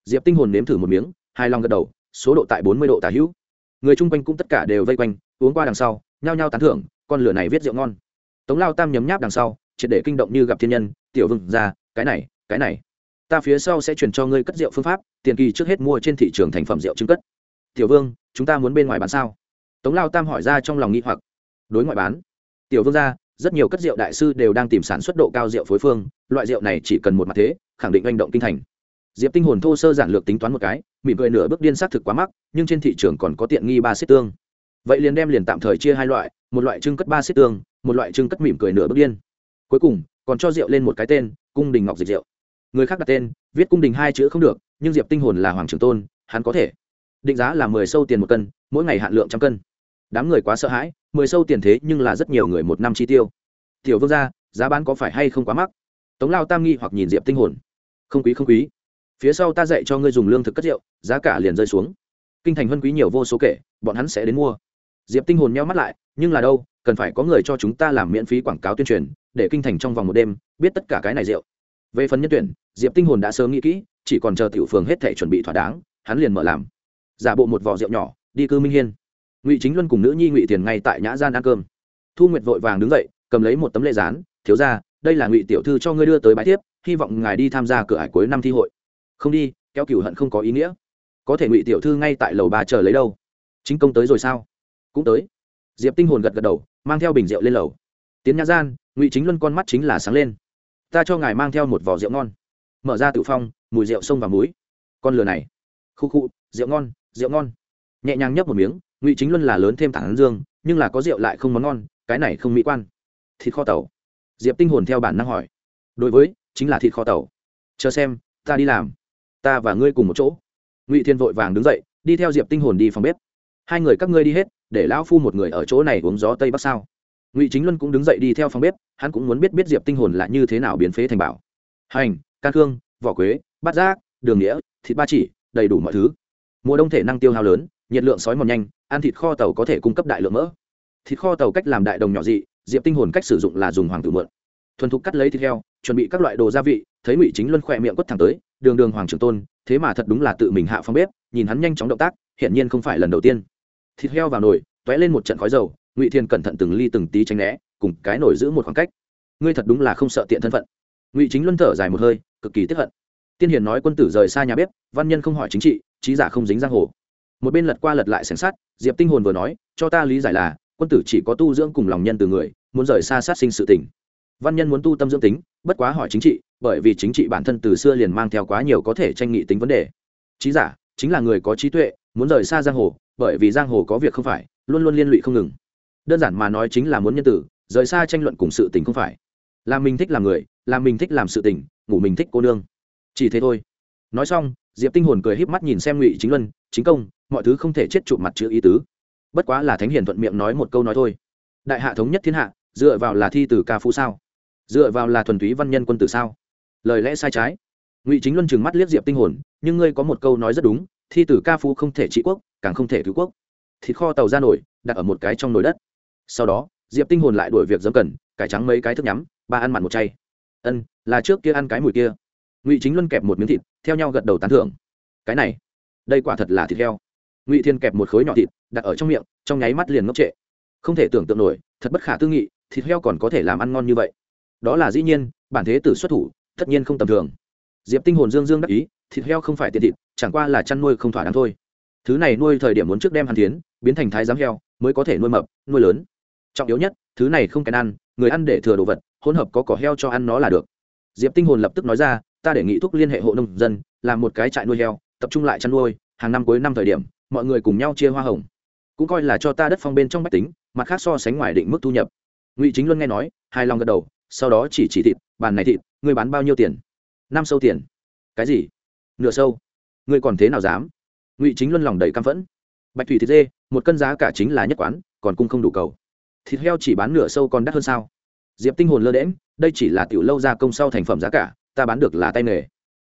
Diệp tinh hồn nếm thử một miếng hai lòng gật đầu, số độ tại bốn mươi độ tả hữu. Người chung quanh cũng tất cả đều vây quanh, uống qua đằng sau, nhao nhao tán thưởng, con lửa này viết rượu ngon. Tống lao tam nhấm nháp đằng sau, triệt để kinh động như gặp thiên nhân, tiểu vừng ra cái này cái này, ta phía sau sẽ chuyển cho ngươi cất rượu phương pháp, tiền kỳ trước hết mua trên thị trường thành phẩm rượu trưng cất. Tiểu vương, chúng ta muốn bên ngoài bán sao? Tống lao tam hỏi ra trong lòng nghĩ hoặc. Đối ngoại bán. Tiểu vương ra, rất nhiều cất rượu đại sư đều đang tìm sản xuất độ cao rượu phối phương, loại rượu này chỉ cần một mặt thế, khẳng định manh động kinh thành. Diệp tinh hồn thô sơ giản lược tính toán một cái, mỉm cười nửa bước điên xác thực quá mắc, nhưng trên thị trường còn có tiện nghi ba xích tương. Vậy liền đem liền tạm thời chia hai loại, một loại trưng cất ba xích tương, một loại trưng cất mỉm cười nửa bước điên. Cuối cùng, còn cho rượu lên một cái tên, cung đình ngọc dịch rượu người khác đặt tên, viết cung đình hai chữ không được, nhưng diệp tinh hồn là hoàng trường tôn, hắn có thể. Định giá là mười sâu tiền một cân, mỗi ngày hạn lượng trăm cân. Đám người quá sợ hãi, mười sâu tiền thế nhưng là rất nhiều người một năm chi tiêu. Tiểu vương gia, giá bán có phải hay không quá mắc? Tống lao tam nghi hoặc nhìn diệp tinh hồn. Không quý không quý. Phía sau ta dạy cho ngươi dùng lương thực cất rượu, giá cả liền rơi xuống. Kinh thành huân quý nhiều vô số kể, bọn hắn sẽ đến mua. Diệp tinh hồn nhéo mắt lại, nhưng là đâu, cần phải có người cho chúng ta làm miễn phí quảng cáo tuyên truyền, để kinh thành trong vòng một đêm, biết tất cả cái này rượu. Về phần nhân tuyển diệp tinh hồn đã sớm nghĩ kỹ chỉ còn chờ tiểu phường hết thể chuẩn bị thỏa đáng hắn liền mở làm. Giả bộ một vò rượu nhỏ đi cư minh hiên. Ngụy chính luân cùng nữ nhi ngụy tiền ngay tại nhã gian ăn cơm. Thu nguyệt vội vàng đứng dậy cầm lấy một tấm lệ rán, thiếu ra đây là ngụy tiểu thư cho ngươi đưa tới bãi tiếp hy vọng ngài đi tham gia cửa hải cuối năm thi hội. Không đi kéo cửu hận không có ý nghĩa. Có thể ngụy tiểu thư ngay tại lầu ba chờ lấy đâu. Chính công tới rồi sao? Cũng tới. Diệp tinh hồn gật gật đầu mang theo bình rượu lên lầu. Tiến nhã gian ngụy chính luân con mắt chính là sáng lên. Ta cho ngài mang theo một vỏ rượu ngon mở ra tự phong, mùi rượu sông và muối con lừa này. Khu khu, rượu ngon rượu ngon. Nhẹ nhàng nhấp một miếng, ngụy chính luân là lớn thêm thẳng dương, nhưng là có rượu lại không món ngon, cái này không mỹ quan. Thịt kho tàu. Diệp tinh hồn theo bản năng hỏi. Đối với, chính là thịt kho tàu. Chờ xem, ta đi làm. Ta và ngươi cùng một chỗ. Ngụy thiên vội vàng đứng dậy, đi theo diệp tinh hồn đi phòng bếp. Hai người các ngươi đi hết, để lão phu một người ở chỗ này uống gió tây bắc sao? Ngụy chính luân cũng đứng dậy đi theo phòng bếp, hắn cũng muốn biết biết diệp tinh hồn là như thế nào biến phế thành bảo. Hành can khương, vỏ quế, bát giác, đường nghĩa, thịt ba chỉ, đầy đủ mọi thứ. Mùa đông thể năng tiêu hao lớn, nhiệt lượng sói mòn nhanh, ăn thịt kho tàu có thể cung cấp đại lượng mỡ. Thịt kho tàu cách làm đại đồng nhỏ dị, diệp tinh hồn cách sử dụng là dùng hoàng tử mượn. Thuần thục cắt lấy thịt heo, chuẩn bị các loại đồ gia vị, thấy ngụy chính luân khỏe miệng quất thẳng tới, đường đường hoàng trường tôn, thế mà thật đúng là tự mình hạ phong bếp, nhìn hắn nhanh chóng động tác, hiển nhiên không phải lần đầu tiên. Thịt heo vào nồi, tóe lên một trận khói dầu, ngụy thiên cẩn thận từng ly từng tí tránh né, cùng cái nổi giữ một khoảng cách. Ngươi thật đúng là không sợ tiện thân phận ngụy chính luân thở dài một hơi, cực kỳ tiếp hận. Tiên hiền nói quân tử rời xa nhà bếp, văn nhân không hỏi chính trị, trí giả không dính giang hồ. Một bên lật qua lật lại xem sát diệp tinh hồn vừa nói, cho ta lý giải là, quân tử chỉ có tu dưỡng cùng lòng nhân từ người, muốn rời xa sát sinh sự tình. Văn nhân muốn tu tâm dưỡng tính, bất quá hỏi chính trị, bởi vì chính trị bản thân từ xưa liền mang theo quá nhiều có thể tranh nghị tính vấn đề. Trí giả, chính là người có trí tuệ, muốn rời xa giang hồ, bởi vì giang hồ có việc không phải, luôn luôn liên lụy không ngừng. Đơn giản mà nói chính là muốn nhân tử, rời xa tranh luận cùng sự tình không phải. Là mình thích làm người làm mình thích làm sự tình, ngủ mình thích cô nương. Chỉ thế thôi. Nói xong, diệp tinh hồn cười híp mắt nhìn xem ngụy chính luân, chính công, mọi thứ không thể chết chụp mặt chữ ý tứ. Bất quá là thánh hiền thuận miệng nói một câu nói thôi. Đại hạ thống nhất thiên hạ, dựa vào là thi từ ca phú sao? Dựa vào là thuần túy văn nhân quân tử sao? Lời lẽ sai trái. Ngụy chính luân chừng mắt liếc diệp tinh hồn, nhưng ngươi có một câu nói rất đúng, thi tử ca phú không thể trị quốc, càng không thể cứu quốc. Thịt kho tàu ra nổi, đặt ở một cái trong nồi đất. Sau đó, diệp tinh hồn lại đuổi việc dấm cần, cải trắng mấy cái thức nhắm, ba ăn mặn một chay ân, là trước kia ăn cái mùi kia. Ngụy chính luân kẹp một miếng thịt, theo nhau gật đầu tán thưởng. Cái này, đây quả thật là thịt heo. Ngụy thiên kẹp một khối nhỏ thịt, đặt ở trong miệng, trong nháy mắt liền ngốc trệ. Không thể tưởng tượng nổi, thật bất khả tư nghị, thịt heo còn có thể làm ăn ngon như vậy. Đó là dĩ nhiên, bản thế tử xuất thủ, tất nhiên không tầm thường. Diệp tinh hồn dương dương đắc ý, thịt heo không phải tiền thịt, chẳng qua là chăn nuôi không thỏa đáng thôi. Thứ này nuôi thời điểm muốn trước đem hàn tiến, biến thành thái giám heo, mới có thể nuôi mập, nuôi lớn. Trọng yếu nhất, thứ này không kèn ăn, người ăn để thừa đồ vật hỗn hợp có cỏ heo cho ăn nó là được. Diệp tinh hồn lập tức nói ra, ta để nghị thúc liên hệ hộ nông dân, làm một cái trại nuôi heo, tập trung lại chăn nuôi, hàng năm cuối năm thời điểm, mọi người cùng nhau chia hoa hồng. Cũng coi là cho ta đất phong bên trong bách tính, mặt khác so sánh ngoài định mức thu nhập. Ngụy chính luân nghe nói hai lòng gật đầu, sau đó chỉ chỉ thịt, bàn này thịt, ngươi bán bao nhiêu tiền? Năm sâu tiền. Cái gì? Nửa sâu. Ngươi còn thế nào dám? Ngụy chính luân lòng đầy căm phẫn. Bạch thủy thịt dê, một cân giá cả chính là nhất quán, còn cung không đủ cầu. Thịt heo chỉ bán nửa sâu còn đắt hơn sao? Diệp tinh hồn lơ đễm đây chỉ là tiểu lâu gia công sau thành phẩm giá cả, ta bán được là tay nghề.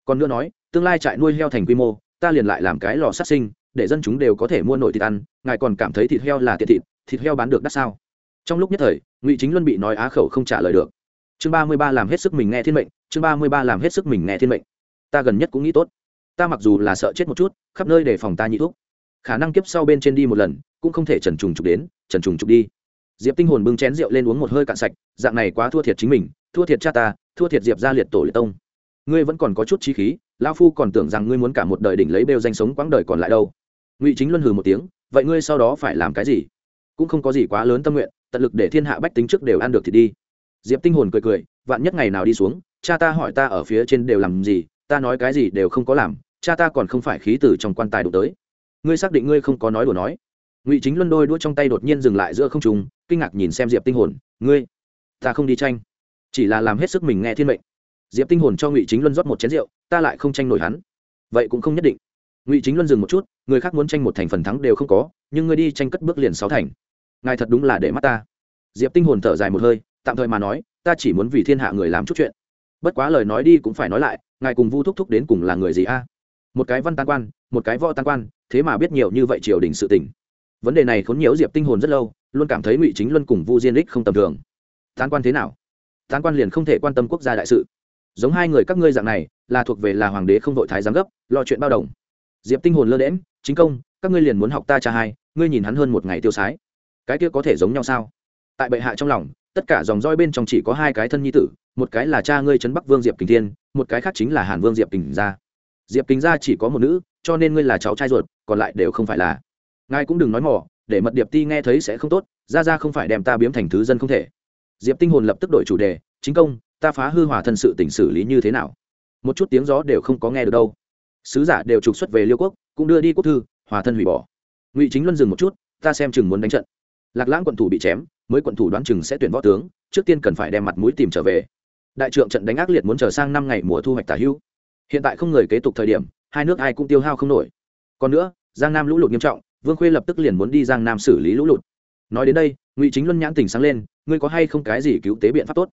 Còn nữa nói, tương lai trại nuôi heo thành quy mô, ta liền lại làm cái lò sát sinh, để dân chúng đều có thể mua nổi thịt ăn, ngài còn cảm thấy thịt heo là tiện thịt thịt heo bán được đắt sao? Trong lúc nhất thời, ngụy chính luân bị nói á khẩu không trả lời được. Chương ba mươi ba làm hết sức mình nghe thiên mệnh, chương ba mươi ba làm hết sức mình nghe thiên mệnh. Ta gần nhất cũng nghĩ tốt. Ta mặc dù là sợ chết một chút, khắp nơi để phòng ta nhị thuốc khả năng kiếp sau bên trên đi một lần, cũng không thể trần trùng trục đến, trần trùng trục đi diệp tinh hồn bưng chén rượu lên uống một hơi cạn sạch, dạng này quá thua thiệt chính mình, thua thiệt cha ta, thua thiệt diệp ra liệt tổ liệt tông. Ngươi vẫn còn có chút trí khí lao phu còn tưởng rằng ngươi muốn cả một đời đỉnh lấy bêu danh sống quãng đời còn lại đâu. Ngụy chính luân hừ một tiếng, vậy ngươi sau đó phải làm cái gì? Cũng không có gì quá lớn tâm nguyện, tận lực để thiên hạ bách tính trước đều ăn được thì đi. Diệp tinh hồn cười cười, vạn nhất ngày nào đi xuống, cha ta hỏi ta ở phía trên đều làm gì, ta nói cái gì đều không có làm, cha ta còn không phải khí tử trong quan tài đổ tới. Ngươi xác định ngươi không có nói đùa nói ngụy chính luân đôi đũa trong tay đột nhiên dừng lại giữa không trùng kinh ngạc nhìn xem diệp tinh hồn, ngươi, ta không đi tranh, chỉ là làm hết sức mình nghe thiên mệnh. Diệp tinh hồn cho ngụy chính luân rót một chén rượu, ta lại không tranh nổi hắn. Vậy cũng không nhất định. Ngụy chính luân dừng một chút, người khác muốn tranh một thành phần thắng đều không có, nhưng ngươi đi tranh cất bước liền sáu thành. Ngài thật đúng là để mắt ta. Diệp tinh hồn thở dài một hơi, tạm thời mà nói, ta chỉ muốn vì thiên hạ người làm chút chuyện. Bất quá lời nói đi cũng phải nói lại, ngài cùng vu thúc thúc đến cùng là người gì a? Một cái văn tan quan, một cái võ tan quan, thế mà biết nhiều như vậy triều đình sự tình vấn đề này khốn nhiễu diệp tinh hồn rất lâu, luôn cảm thấy ngụy chính luân cùng vu diên đích không tầm thường. Tán quan thế nào? Tán quan liền không thể quan tâm quốc gia đại sự. Giống hai người các ngươi dạng này, là thuộc về là hoàng đế không đội thái giám gấp, lo chuyện bao đồng. Diệp tinh hồn lơ đễm chính công, các ngươi liền muốn học ta cha hai, ngươi nhìn hắn hơn một ngày tiêu sái. Cái kia có thể giống nhau sao? Tại bệ hạ trong lòng, tất cả dòng roi bên trong chỉ có hai cái thân nhi tử, một cái là cha ngươi trấn bắc vương diệp kình thiên, một cái khác chính là hàn vương diệp kình gia. Diệp kình gia chỉ có một nữ, cho nên ngươi là cháu trai ruột, còn lại đều không phải là ngài cũng đừng nói mỏ để mật điệp ti nghe thấy sẽ không tốt, ra ra không phải đem ta biếm thành thứ dân không thể. Diệp tinh hồn lập tức đổi chủ đề, chính công, ta phá hư hòa thân sự tỉnh xử lý như thế nào? Một chút tiếng gió đều không có nghe được đâu. Sứ giả đều trục xuất về liêu quốc, cũng đưa đi quốc thư, hòa thân hủy bỏ. Ngụy chính luân dừng một chút, ta xem chừng muốn đánh trận. Lạc lãng quận thủ bị chém, mới quận thủ đoán chừng sẽ tuyển võ tướng, trước tiên cần phải đem mặt mũi tìm trở về. Đại trượng trận đánh ác liệt muốn chờ sang năm ngày mùa thu hoạch tả hữu hiện tại không người kế tục thời điểm, hai nước ai cũng tiêu hao không nổi. Còn nữa, giang nam lũ lụt nghiêm trọng vương khuê lập tức liền muốn đi giang nam xử lý lũ lụt. Nói đến đây, ngụy chính luân nhãn tỉnh sáng lên, ngươi có hay không cái gì cứu tế biện pháp tốt?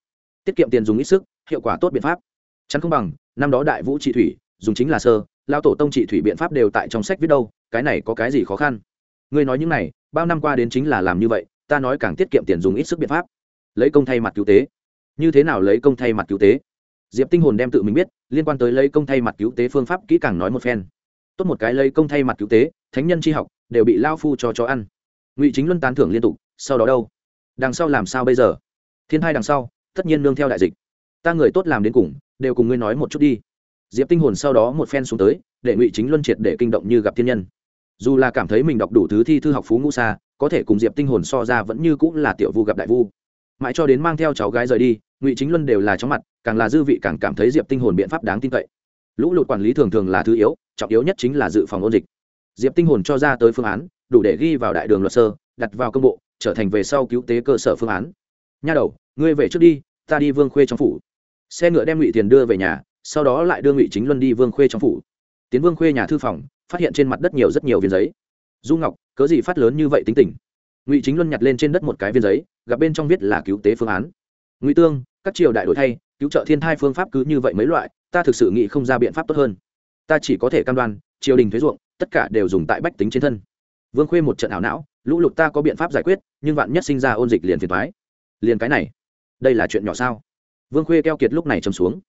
Tiết kiệm tiền dùng ít sức, hiệu quả tốt biện pháp. Chắn không bằng, năm đó đại vũ trị thủy, dùng chính là sơ lao tổ tông trị thủy biện pháp đều tại trong sách viết đâu, cái này có cái gì khó khăn? Ngươi nói những này, bao năm qua đến chính là làm như vậy, ta nói càng tiết kiệm tiền dùng ít sức biện pháp. Lấy công thay mặt cứu tế. Như thế nào lấy công thay mặt cứu tế? Diệp tinh hồn đem tự mình biết, liên quan tới lấy công thay mặt cứu tế phương pháp kỹ càng nói một phen tốt một cái lấy công thay mặt cứu tế, thánh nhân tri học, đều bị lao phu cho chó ăn. Ngụy chính luân tán thưởng liên tục, sau đó đâu? Đằng sau làm sao bây giờ? Thiên hai đằng sau, tất nhiên nương theo đại dịch. Ta người tốt làm đến cùng, đều cùng ngươi nói một chút đi. Diệp tinh hồn sau đó một phen xuống tới, để ngụy chính luân triệt để kinh động như gặp thiên nhân. Dù là cảm thấy mình đọc đủ thứ thi thư học phú ngũ xa, có thể cùng diệp tinh hồn so ra vẫn như cũng là tiểu vu gặp đại vu. Mãi cho đến mang theo cháu gái rời đi, ngụy chính luân đều là chóng mặt, càng là dư vị càng cảm thấy diệp tinh hồn biện pháp đáng tin cậy. Lũ lụt quản lý thường thường là thứ yếu trọng yếu nhất chính là dự phòng ôn dịch. Diệp tinh hồn cho ra tới phương án, đủ để ghi vào đại đường luật sơ, đặt vào công bộ, trở thành về sau cứu tế cơ sở phương án. Nha đầu, ngươi về trước đi, ta đi vương khuê trong phủ. Xe ngựa đem ngụy tiền đưa về nhà, sau đó lại đưa ngụy chính luân đi vương khuê trong phủ. Tiến vương khuê nhà thư phòng, phát hiện trên mặt đất nhiều rất nhiều viên giấy. Du ngọc, cớ gì phát lớn như vậy tính tình? Ngụy chính luân nhặt lên trên đất một cái viên giấy, gặp bên trong viết là cứu tế phương án. Ngụy tương, các triều đại đổi thay, cứu trợ thiên thai phương pháp cứ như vậy mấy loại, ta thực sự nghĩ không ra biện pháp tốt hơn ta chỉ có thể cam đoan, triều đình thuế ruộng, tất cả đều dùng tại bách tính trên thân. Vương khuê một trận ảo não, lũ lụt ta có biện pháp giải quyết, nhưng vạn nhất sinh ra ôn dịch liền phiền thoái liền cái này, đây là chuyện nhỏ sao? Vương khuê keo kiệt lúc này trầm xuống.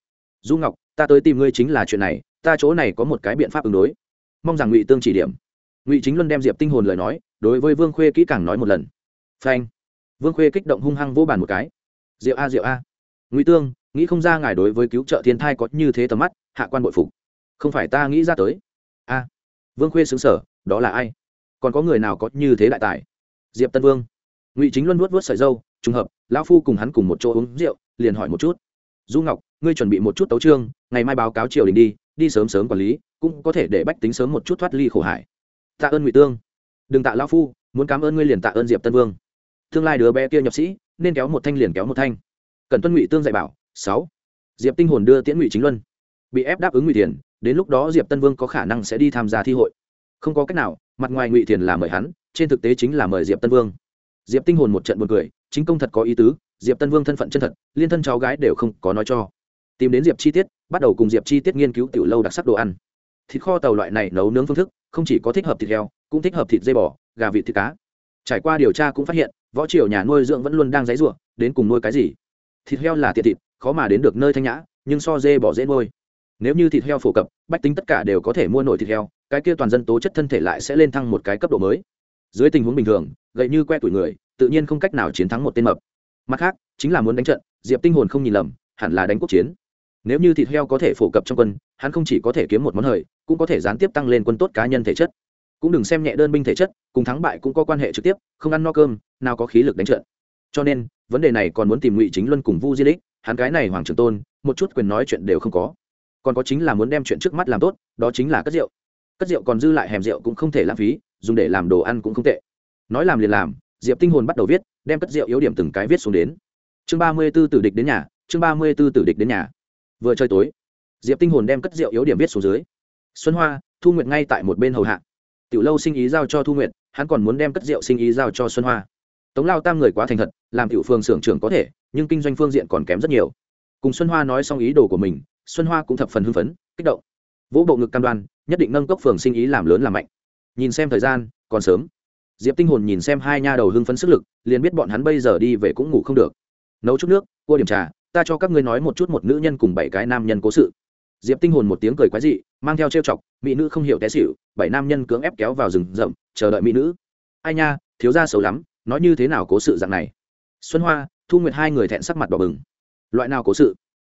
Du ngọc, ta tới tìm ngươi chính là chuyện này, ta chỗ này có một cái biện pháp ứng đối. Mong rằng ngụy tương chỉ điểm. Ngụy chính luân đem diệp tinh hồn lời nói, đối với vương khuê kỹ càng nói một lần. Phanh. Vương khuê kích động hung hăng vô bàn một cái. Diệu a diệu a. Ngụy tương, nghĩ không ra ngài đối với cứu trợ thiên thai có như thế tầm mắt, hạ quan bội phục không phải ta nghĩ ra tới. A, vương khuê xứng sở đó là ai? Còn có người nào có như thế đại tài? Diệp tân vương. Ngụy chính luân vuốt vuốt sợi dâu, trùng hợp, lão phu cùng hắn cùng một chỗ uống rượu, liền hỏi một chút. Du ngọc, ngươi chuẩn bị một chút tấu trương ngày mai báo cáo triều đình đi đi sớm sớm quản lý, cũng có thể để bách tính sớm một chút thoát ly khổ hải tạ ơn ngụy tương. Đừng tạ lão phu, muốn cảm ơn ngươi liền tạ ơn diệp tân vương. Tương lai đứa bé kia nhập sĩ, nên kéo một thanh liền kéo một thanh. Cần tuân ngụy tương dạy bảo, sáu. Diệp tinh hồn đưa tiễn ngụy chính luân. Bị ép đáp ứng ngụy tiền đến lúc đó diệp tân vương có khả năng sẽ đi tham gia thi hội. Không có cách nào, mặt ngoài ngụy thiền là mời hắn, trên thực tế chính là mời diệp tân vương. Diệp tinh hồn một trận buồn cười, chính công thật có ý tứ, diệp tân vương thân phận chân thật, liên thân cháu gái đều không có nói cho. Tìm đến diệp chi tiết, bắt đầu cùng diệp chi tiết nghiên cứu tiểu lâu đặc sắc đồ ăn. Thịt kho tàu loại này nấu nướng phương thức, không chỉ có thích hợp thịt heo, cũng thích hợp thịt dây bò, gà vịt thịt cá. Trải qua điều tra cũng phát hiện, võ triều nhà nuôi dưỡng vẫn luôn đang dãy ruộng đến cùng nuôi cái gì? Thịt heo là tiện thịt, khó mà đến được nơi thanh nhã, nhưng so dê bỏ dễ nuôi nếu như thịt heo phổ cập, bách tính tất cả đều có thể mua nổi thịt heo, cái kia toàn dân tố chất thân thể lại sẽ lên thăng một cái cấp độ mới. Dưới tình huống bình thường, gậy như que tuổi người, tự nhiên không cách nào chiến thắng một tên mập. Mặt khác, chính là muốn đánh trận, diệp tinh hồn không nhìn lầm, hẳn là đánh quốc chiến. Nếu như thịt heo có thể phổ cập trong quân, hắn không chỉ có thể kiếm một món hời, cũng có thể gián tiếp tăng lên quân tốt cá nhân thể chất. Cũng đừng xem nhẹ đơn binh thể chất, cùng thắng bại cũng có quan hệ trực tiếp, không ăn no cơm, nào có khí lực đánh trận. Cho nên, vấn đề này còn muốn tìm ngụy chính luân cùng vu di lích, hắn cái này hoàng trường tôn, một chút quyền nói chuyện đều không có còn có chính là muốn đem chuyện trước mắt làm tốt, đó chính là cất rượu. Cất rượu còn dư lại hèm rượu cũng không thể lãng phí, dùng để làm đồ ăn cũng không tệ. Nói làm liền làm, diệp tinh hồn bắt đầu viết, đem cất rượu yếu điểm từng cái viết xuống đến. Chương ba mươi b ố tử địch đến nhà, chương ba mươi b ố tử địch đến nhà. Vừa chơi tối, diệp tinh hồn đem cất rượu yếu điểm viết xuống dưới. Xuân hoa, thu nguyệt ngay tại một bên hầu hạ. Tiểu lâu sinh ý giao cho thu nguyệt, hắn còn muốn đem cất rượu sinh ý giao cho xuân hoa. Tống lao tam người quá thành thật, làm tiểu phương xưởng trưởng có thể, nhưng kinh doanh phương diện còn kém rất nhiều. Cùng xuân hoa nói xong ý đồ của mình xuân hoa cũng thập phần hưng phấn, kích động. Vỗ bộ ngực cam đoan, nhất định nâng cốc phường sinh ý làm lớn làm mạnh. Nhìn xem thời gian, còn sớm. Diệp tinh hồn nhìn xem hai nha đầu hưng phấn sức lực, liền biết bọn hắn bây giờ đi về cũng ngủ không được. Nấu chút nước, cua điểm trà, ta cho các ngươi nói một chút một nữ nhân cùng bảy cái nam nhân cố sự. Diệp tinh hồn một tiếng cười quái dị, mang theo trêu chọc, mỹ nữ không hiểu té xỉu, bảy nam nhân cưỡng ép kéo vào rừng rậm, chờ đợi mỹ nữ. Ai nha, thiếu gia xấu lắm, nói như thế nào cố sự dạng này? Xuân hoa, thu nguyệt hai người thẹn sắc mặt đỏ bừng. Loại nào cố sự?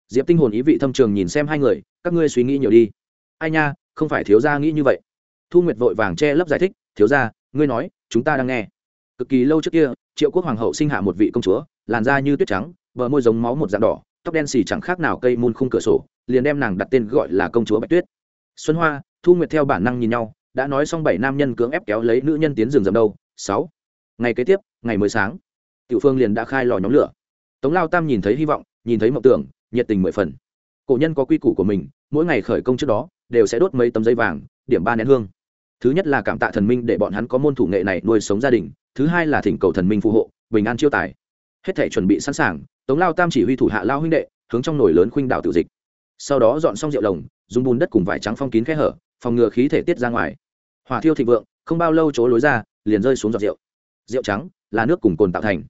Diệp tinh hồn ý vị thâm trường nhìn xem hai người, các ngươi suy nghĩ nhiều đi. Ai nha, không phải thiếu gia nghĩ như vậy. Thu nguyệt vội vàng che lấp giải thích, thiếu gia, ngươi nói, chúng ta đang nghe. Cực kỳ lâu trước kia, triệu quốc hoàng hậu sinh hạ một vị công chúa, làn da như tuyết trắng, bờ môi giống máu một dạng đỏ, tóc đen xì chẳng khác nào cây môn khung cửa sổ, liền đem nàng đặt tên gọi là công chúa bạch tuyết. Xuân hoa, thu nguyệt theo bản năng nhìn nhau, đã nói xong bảy nam nhân cưỡng ép kéo lấy nữ nhân tiến rừng rậm đâu. Sáu. Ngày kế tiếp, ngày mới sáng. Tiểu phương liền đã khai lò nhóm lửa. Tống lao tam nhìn thấy hy vọng, nhìn thấy mộng tưởng nhiệt tình mười phần. Cổ nhân có quy củ của mình, mỗi ngày khởi công trước đó, đều sẽ đốt mấy tấm giấy vàng, điểm ba nén hương. Thứ nhất là cảm tạ thần minh để bọn hắn có môn thủ nghệ này nuôi sống gia đình, thứ hai là thỉnh cầu thần minh phù hộ, bình an chiêu tài. Hết thể chuẩn bị sẵn sàng, tống lao tam chỉ huy thủ hạ lao huynh đệ, hướng trong nồi lớn khuynh đảo tự dịch. Sau đó dọn xong rượu lồng dùng bùn đất cùng vải trắng phong kín khe hở, phòng ngừa khí thể tiết ra ngoài. Hỏa thiêu thịnh vượng, không bao lâu chỗ lối ra, liền rơi xuống giọt rượu. Rượu trắng là nước cùng cồn tạo thành.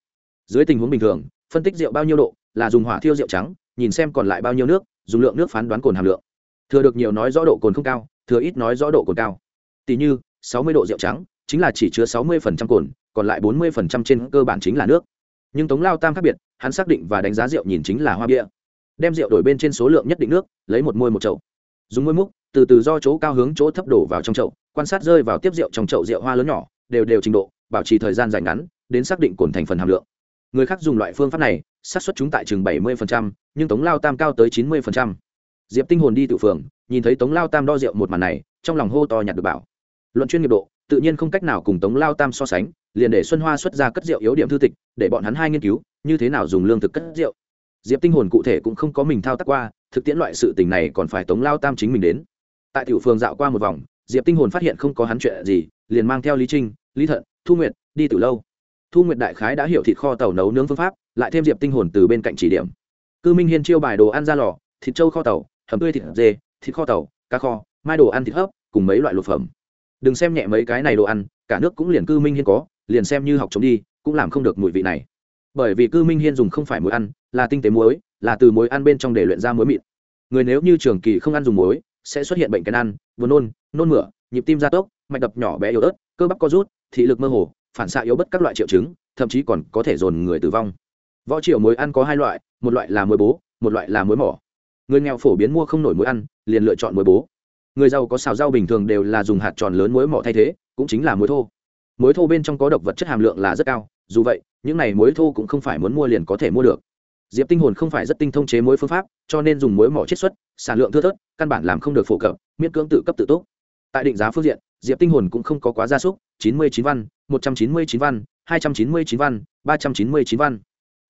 Dưới tình huống bình thường, phân tích rượu bao nhiêu độ là dùng hỏa thiêu rượu trắng nhìn xem còn lại bao nhiêu nước, dùng lượng nước phán đoán cồn hàm lượng. Thừa được nhiều nói rõ độ cồn không cao, thừa ít nói rõ độ cồn cao. Tỷ như, sáu mươi độ rượu trắng, chính là chỉ chứa sáu mươi cồn, còn lại bốn mươi trên cơ bản chính là nước. Nhưng tống lao tam khác biệt, hắn xác định và đánh giá rượu nhìn chính là hoa bia. Đem rượu đổi bên trên số lượng nhất định nước, lấy một môi một chậu. Dùng môi múc, từ từ do chỗ cao hướng chỗ thấp đổ vào trong chậu, quan sát rơi vào tiếp rượu trong chậu rượu hoa lớn nhỏ, đều đều trình độ, bảo trì thời gian dài ngắn, đến xác định cồn thành phần hàm lượng. Người khác dùng loại phương pháp này xác suất chúng tại chừng bảy mươi nhưng tống lao tam cao tới chín mươi diệp tinh hồn đi tự phường, nhìn thấy tống lao tam đo rượu một màn này, trong lòng hô to nhặt được bảo. Luận chuyên nghiệp độ, tự nhiên không cách nào cùng tống lao tam so sánh, liền để xuân hoa xuất ra cất rượu yếu điểm thư tịch, để bọn hắn hai nghiên cứu, như thế nào dùng lương thực cất rượu. Diệp tinh hồn cụ thể cũng không có mình thao tác qua, thực tiễn loại sự tình này còn phải tống lao tam chính mình đến. Tại tiểu phường dạo qua một vòng, diệp tinh hồn phát hiện không có hắn chuyện gì, liền mang theo lý trinh, lý thận, thu nguyệt, đi từ lâu. Thu nguyệt đại khái đã hiểu thịt kho tàu nấu nướng phương pháp lại thêm diệp tinh hồn từ bên cạnh chỉ điểm. Cư minh hiên chiêu bài đồ ăn ra lò, thịt trâu kho tàu, hầm tươi thịt dê, thịt kho tàu, cá kho, mai đồ ăn thịt hấp, cùng mấy loại lụa phẩm. Đừng xem nhẹ mấy cái này đồ ăn, cả nước cũng liền cư minh hiên có, liền xem như học chống đi, cũng làm không được mùi vị này. Bởi vì cư minh hiên dùng không phải muối ăn, là tinh tế muối, là từ muối ăn bên trong để luyện ra muối mịn. Người nếu như trường kỳ không ăn dùng muối, sẽ xuất hiện bệnh cái ăn, buồn nôn nôn mửa, nhịp tim gia tốc, mạch đập nhỏ bé yếu ớt, cơ bắp co rút, thị lực mơ hồ, phản xạ yếu bất các loại triệu chứng, thậm chí còn có thể dồn người tử vong võ triều muối ăn có hai loại, một loại là muối bố, một loại là muối mỏ. Người nghèo phổ biến mua không nổi muối ăn, liền lựa chọn muối bố. Người giàu có xào rau bình thường đều là dùng hạt tròn lớn muối mỏ thay thế, cũng chính là muối thô. Muối thô bên trong có độc vật chất hàm lượng là rất cao, dù vậy, những này muối thô cũng không phải muốn mua liền có thể mua được. Diệp tinh hồn không phải rất tinh thông chế muối phương pháp, cho nên dùng muối mỏ chiết xuất, sản lượng thưa thớt, căn bản làm không được phổ cập, miễn cưỡng tự cấp tự tốt. tại định giá phương diện, diệp tinh hồn cũng không có quá gia súc, chín mươi chín văn, một trăm chín mươi chín văn, hai trăm chín mươi chín văn, ba trăm chín mươi chín văn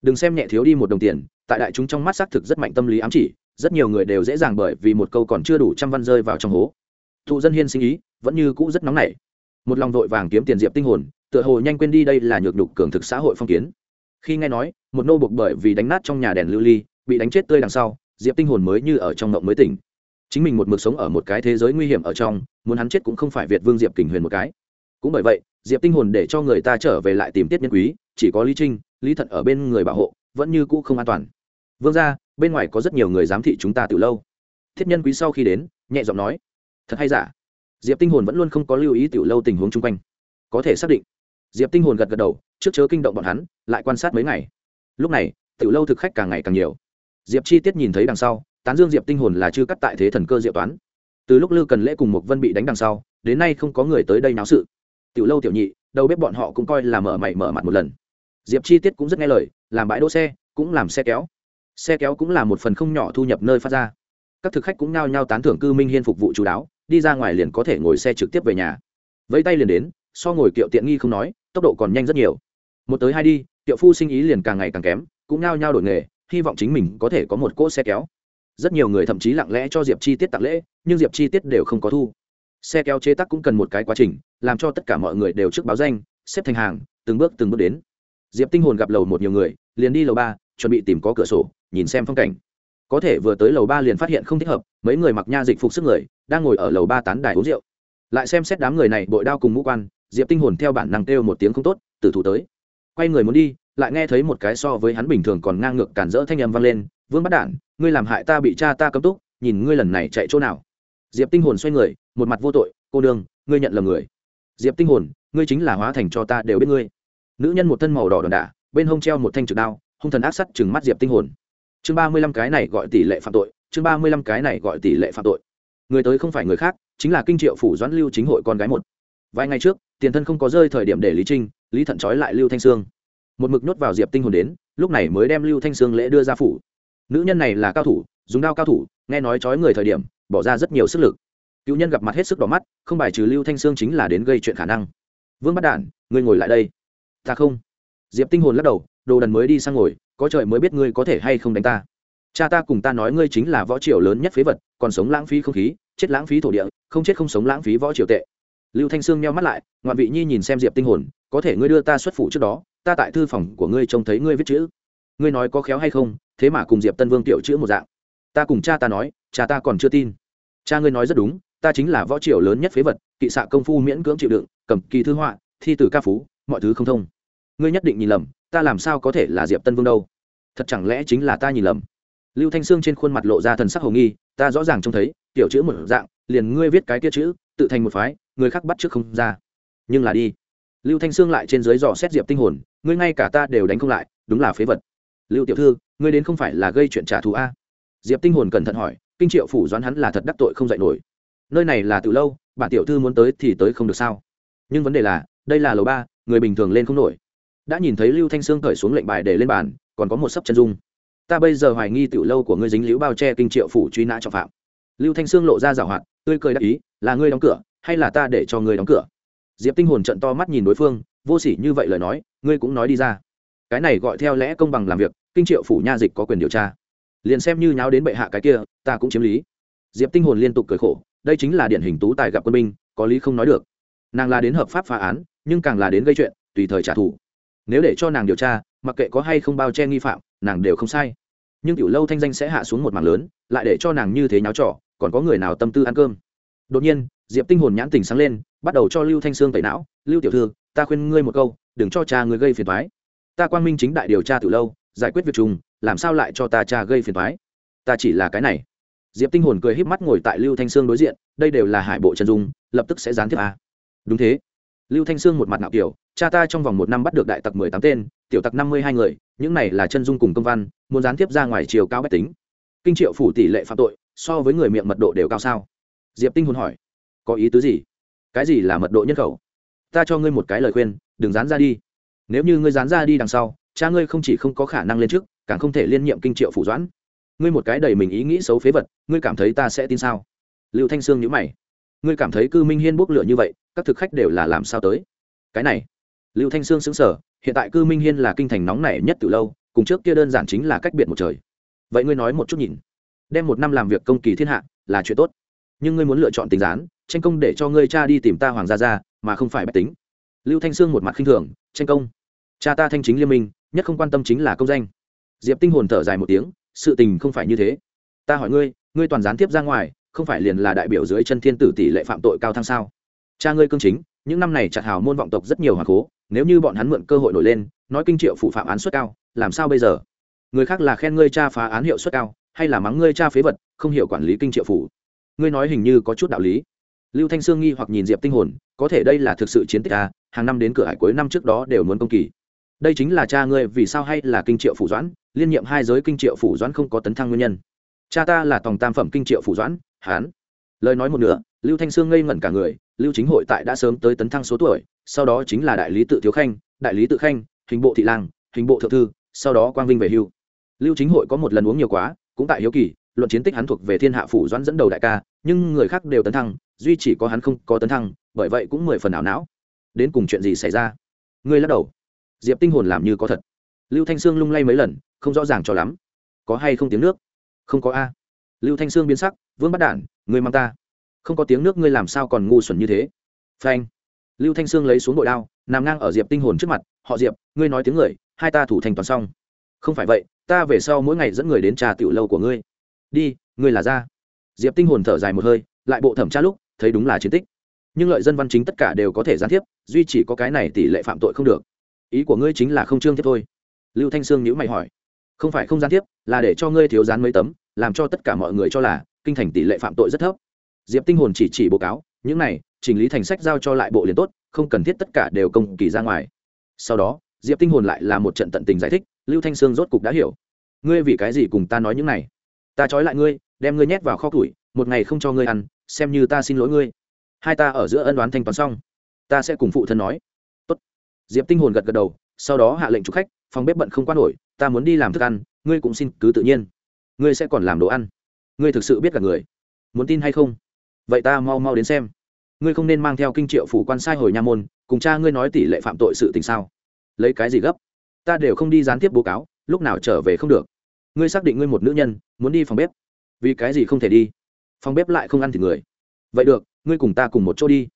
đừng xem nhẹ thiếu đi một đồng tiền, tại đại chúng trong mắt xác thực rất mạnh tâm lý ám chỉ, rất nhiều người đều dễ dàng bởi vì một câu còn chưa đủ trăm văn rơi vào trong hố. Thụ dân hiên sinh ý, vẫn như cũ rất nóng nảy. Một lòng vội vàng kiếm tiền diệp tinh hồn, tựa hồ nhanh quên đi đây là nhược nhục cường thực xã hội phong kiến. Khi nghe nói, một nô buộc bởi vì đánh nát trong nhà đèn lưu ly, bị đánh chết tươi đằng sau, diệp tinh hồn mới như ở trong mộng mới tỉnh. Chính mình một mực sống ở một cái thế giới nguy hiểm ở trong, muốn hắn chết cũng không phải việt vương diệp kình huyền một cái. Cũng bởi vậy, diệp tinh hồn để cho người ta trở về lại tìm tiết nhân quý, chỉ có lý trinh lý thận ở bên người bảo hộ, vẫn như cũ không an toàn. Vương ra bên ngoài có rất nhiều người giám thị chúng ta từ lâu. Thiết nhân quý sau khi đến, nhẹ giọng nói, thật hay giả? Diệp tinh hồn vẫn luôn không có lưu ý tiểu lâu tình huống chung quanh. Có thể xác định. Diệp tinh hồn gật gật đầu, trước chớ kinh động bọn hắn, lại quan sát mấy ngày. Lúc này, tiểu lâu thực khách càng ngày càng nhiều. Diệp chi tiết nhìn thấy đằng sau, tán dương diệp tinh hồn là chưa cắt tại thế thần cơ diệu toán. Từ lúc lư cần lễ cùng một vân bị đánh đằng sau, đến nay không có người tới đây náo sự. Tiểu lâu tiểu nhị, đầu bếp bọn họ cũng coi là mở mày mở mặt một lần diệp chi tiết cũng rất nghe lời, làm bãi đỗ xe, cũng làm xe kéo. Xe kéo cũng là một phần không nhỏ thu nhập nơi phát ra. Các thực khách cũng nhao nhao tán thưởng cư minh hiên phục vụ chú đáo, đi ra ngoài liền có thể ngồi xe trực tiếp về nhà. Vẫy tay liền đến, so ngồi kiệu tiện nghi không nói, tốc độ còn nhanh rất nhiều. Một tới hai đi, kiệu phu sinh ý liền càng ngày càng kém, cũng nhao nhao đổi nghề, hy vọng chính mình có thể có một cỗ xe kéo. Rất nhiều người thậm chí lặng lẽ cho diệp chi tiết tặng lễ, nhưng diệp chi tiết đều không có thu. Xe kéo chế tác cũng cần một cái quá trình, làm cho tất cả mọi người đều trước báo danh, xếp thành hàng, từng bước từng bước đến diệp tinh hồn gặp lầu một nhiều người, liền đi lầu ba, chuẩn bị tìm có cửa sổ, nhìn xem phong cảnh. Có thể vừa tới lầu ba liền phát hiện không thích hợp, mấy người mặc nha dịch phục sức người, đang ngồi ở lầu ba tán đài uống rượu. Lại xem xét đám người này, bội đao cùng mũ quan, diệp tinh hồn theo bản năng kêu một tiếng không tốt, tử thủ tới. Quay người muốn đi, lại nghe thấy một cái so với hắn bình thường còn ngang ngược cản rỡ thanh âm vang lên, vương bắt đản, ngươi làm hại ta bị cha ta cấm túc, nhìn ngươi lần này chạy chỗ nào? Diệp tinh hồn xoay người, một mặt vô tội, cô đương ngươi nhận lầm người. Diệp tinh hồn, ngươi chính là hóa thành cho ta đều biết ngươi nữ nhân một thân màu đỏ đòn đả, bên hông treo một thanh trực đao, hung thần ác sắt chừng mắt diệp tinh hồn. Chương ba mươi lăm cái này gọi tỷ lệ phạm tội, chương ba mươi lăm cái này gọi tỷ lệ phạm tội. Người tới không phải người khác, chính là kinh triệu phủ doãn lưu chính hội con gái một. Vài ngày trước, tiền thân không có rơi thời điểm để lý trinh, lý thận trói lại lưu thanh sương. Một mực nhốt vào diệp tinh hồn đến, lúc này mới đem lưu thanh sương lễ đưa ra phủ. Nữ nhân này là cao thủ, dùng đao cao thủ, nghe nói trói người thời điểm, bỏ ra rất nhiều sức lực. Cựu nhân gặp mặt hết sức đỏ mắt, không bài trừ lưu thanh sương chính là đến gây chuyện khả năng. Vương bắt đản, ngươi ngồi lại đây ta không. Diệp tinh hồn lắc đầu, đồ đần mới đi sang ngồi, có trời mới biết ngươi có thể hay không đánh ta. Cha ta cùng ta nói ngươi chính là võ triều lớn nhất phế vật, còn sống lãng phí không khí, chết lãng phí thổ địa, không chết không sống lãng phí võ triều tệ. Lưu thanh sương nheo mắt lại, ngoạn vị nhi nhìn xem diệp tinh hồn, có thể ngươi đưa ta xuất phủ trước đó, ta tại thư phòng của ngươi trông thấy ngươi viết chữ. Ngươi nói có khéo hay không, thế mà cùng diệp tân vương tiểu chữ một dạng. Ta cùng cha ta nói, cha ta còn chưa tin. Cha ngươi nói rất đúng, ta chính là võ triều lớn nhất phế vật, kỵ xạ công phu miễn cưỡng chịu đựng, cầm kỳ thư họa, thi từ ca phú, mọi thứ không thông ngươi nhất định nhìn lầm, ta làm sao có thể là diệp tân vương đâu? Thật chẳng lẽ chính là ta nhìn lầm? Lưu thanh sương trên khuôn mặt lộ ra thần sắc hồ nghi, ta rõ ràng trông thấy, tiểu chữ một dạng, liền ngươi viết cái kia chữ, tự thành một phái, người khác bắt trước không ra. Nhưng là đi. Lưu thanh sương lại trên dưới dò xét diệp tinh hồn, ngươi ngay cả ta đều đánh không lại, đúng là phế vật. Lưu tiểu thư, ngươi đến không phải là gây chuyện trả thù a? Diệp tinh hồn cẩn thận hỏi, kinh triệu phủ doãn hắn là thật đắc tội không dạy nổi. Nơi này là từ lâu, bản tiểu thư muốn tới thì tới không được sao? Nhưng vấn đề là, đây là lầu ba, người bình thường lên không nổi đã nhìn thấy lưu thanh sương cởi xuống lệnh bài để lên bàn, còn có một sấp chân dung. Ta bây giờ hoài nghi tiểu lâu của ngươi dính liễu bao che kinh triệu phủ truy nã trọng phạm. Lưu thanh sương lộ ra giảo hoạt, tươi cười đắc ý, là ngươi đóng cửa, hay là ta để cho ngươi đóng cửa? Diệp tinh hồn trận to mắt nhìn đối phương, vô sỉ như vậy lời nói, ngươi cũng nói đi ra. Cái này gọi theo lẽ công bằng làm việc, kinh triệu phủ nha dịch có quyền điều tra. Liền xem như nháo đến bệ hạ cái kia, ta cũng chiếm lý. Diệp tinh hồn liên tục cười khổ, đây chính là điển hình tú tài gặp quân binh, có lý không nói được. Nàng là đến hợp pháp phá án, nhưng càng là đến gây chuyện, tùy thời trả thù nếu để cho nàng điều tra mặc kệ có hay không bao che nghi phạm nàng đều không sai nhưng tiểu lâu thanh danh sẽ hạ xuống một mảng lớn lại để cho nàng như thế nháo trỏ còn có người nào tâm tư ăn cơm đột nhiên diệp tinh hồn nhãn tình sáng lên bắt đầu cho lưu thanh sương tẩy não lưu tiểu thư ta khuyên ngươi một câu đừng cho cha ngươi gây phiền toái. ta quang minh chính đại điều tra từ lâu giải quyết việc trùng, làm sao lại cho ta cha gây phiền toái? ta chỉ là cái này diệp tinh hồn cười híp mắt ngồi tại lưu thanh sương đối diện đây đều là hải bộ chân dung lập tức sẽ gián tiếp à? đúng thế lưu thanh sương một mặt nạo kiểu cha ta trong vòng một năm bắt được đại tặc mười tám tên, tiểu tặc năm mươi hai người, những này là chân dung cùng công văn, muốn gián tiếp ra ngoài chiều cao bách tính. Kinh triệu phủ tỷ lệ phạm tội, so với người miệng mật độ đều cao sao? Diệp tinh hồn hỏi. Có ý tứ gì? Cái gì là mật độ nhân khẩu? Ta cho ngươi một cái lời khuyên, đừng dán ra đi. Nếu như ngươi dán ra đi đằng sau, cha ngươi không chỉ không có khả năng lên trước, càng không thể liên nhiệm kinh triệu phủ doãn. Ngươi một cái đầy mình ý nghĩ xấu phế vật, ngươi cảm thấy ta sẽ tin sao? Lưu thanh sương nhữ mày. Ngươi cảm thấy cư minh hiên bốc lửa như vậy, các thực khách đều là làm sao tới? Cái này lưu thanh sương xứng sở hiện tại cư minh hiên là kinh thành nóng nảy nhất từ lâu, cùng trước kia đơn giản chính là cách biệt một trời. Vậy ngươi nói một chút nhìn, đem một năm làm việc công kỳ thiên hạ là chuyện tốt, nhưng ngươi muốn lựa chọn tính gián, tranh công để cho ngươi cha đi tìm ta hoàng gia ra mà không phải bách tính. Lưu thanh sương một mặt khinh thường, tranh công. Cha ta thanh chính liên minh, nhất không quan tâm chính là công danh. Diệp tinh hồn thở dài một tiếng, sự tình không phải như thế. Ta hỏi ngươi ngươi toàn gián tiếp ra ngoài, không phải liền là đại biểu dưới chân thiên tử tỷ lệ phạm tội cao thăng sao? Cha ngươi cương chính những năm này chặt hào môn vọng tộc rất nhiều hoàng cố, nếu như bọn hắn mượn cơ hội nổi lên, nói kinh triệu phụ phạm án suất cao, làm sao bây giờ? Người khác là khen ngươi cha phá án hiệu suất cao, hay là mắng ngươi cha phế vật, không hiểu quản lý kinh triệu phủ. Ngươi nói hình như có chút đạo lý. Lưu thanh sương nghi hoặc nhìn diệp tinh hồn, có thể đây là thực sự chiến tích à hàng năm đến cửa hải cuối năm trước đó đều muốn công kỳ. Đây chính là cha ngươi vì sao hay là kinh triệu phủ doãn, liên nhiệm hai giới kinh triệu phủ doãn không có tấn thăng nguyên nhân. Cha ta là tòng tam phẩm kinh triệu phủ doãn, hán. Lời nói một nửa, lưu thanh sương ngây ngẩn cả người lưu chính hội tại đã sớm tới tấn thăng số tuổi, sau đó chính là đại lý tự thiếu khanh, đại lý tự khanh, hình bộ thị lang, hình bộ thượng thư, sau đó quang vinh về hưu. Lưu chính hội có một lần uống nhiều quá, cũng tại hiếu kỳ, luận chiến tích hắn thuộc về thiên hạ phủ doãn dẫn đầu đại ca, nhưng người khác đều tấn thăng, duy chỉ có hắn không có tấn thăng, bởi vậy cũng mười phần ảo não. Đến cùng chuyện gì xảy ra? Ngươi lắc đầu. Diệp tinh hồn làm như có thật. Lưu thanh sương lung lay mấy lần, không rõ ràng cho lắm. Có hay không tiếng nước? Không có a. Lưu thanh sương biến sắc, vương bắt đản ngươi mang ta không có tiếng nước ngươi làm sao còn ngu xuẩn như thế? Phanh. Lưu thanh sương lấy xuống bội đao, nằm ngang ở diệp tinh hồn trước mặt, họ diệp, ngươi nói tiếng người, hai ta thủ thành toàn xong. Không phải vậy, ta về sau mỗi ngày dẫn người đến trà tiểu lâu của ngươi. Đi, ngươi là ra. Diệp tinh hồn thở dài một hơi, lại bộ thẩm tra lúc, thấy đúng là chiến tích. Nhưng lợi dân văn chính tất cả đều có thể gián tiếp, duy chỉ có cái này tỷ lệ phạm tội không được. Ý của ngươi chính là không trương tiếp thôi. Lưu thanh sương nhữ mày hỏi. Không phải không gián tiếp, là để cho ngươi thiếu gián mấy tấm, làm cho tất cả mọi người cho là, kinh thành tỷ lệ phạm tội rất thấp diệp tinh hồn chỉ chỉ báo cáo, những này, chỉnh lý thành sách giao cho lại bộ liền tốt, không cần thiết tất cả đều công kỳ ra ngoài. Sau đó, diệp tinh hồn lại là một trận tận tình giải thích, lưu thanh sương rốt cục đã hiểu. Ngươi vì cái gì cùng ta nói những này? Ta trói lại ngươi, đem ngươi nhét vào kho củi, một ngày không cho ngươi ăn, xem như ta xin lỗi ngươi. Hai ta ở giữa ân đoán thanh toán xong, ta sẽ cùng phụ thân nói. Tốt. diệp tinh hồn gật gật đầu, sau đó hạ lệnh chủ khách, phòng bếp bận không quan nổi, ta muốn đi làm thức ăn, ngươi cũng xin cứ tự nhiên. Ngươi sẽ còn làm đồ ăn. Ngươi thực sự biết cả người. Muốn tin hay không? Vậy ta mau mau đến xem. Ngươi không nên mang theo kinh triệu phủ quan sai hồi nha môn, cùng cha ngươi nói tỷ lệ phạm tội sự tình sao? Lấy cái gì gấp? Ta đều không đi gián tiếp bố cáo, lúc nào trở về không được. Ngươi xác định ngươi một nữ nhân, muốn đi phòng bếp. Vì cái gì không thể đi? Phòng bếp lại không ăn thịt người. Vậy được, ngươi cùng ta cùng một chỗ đi.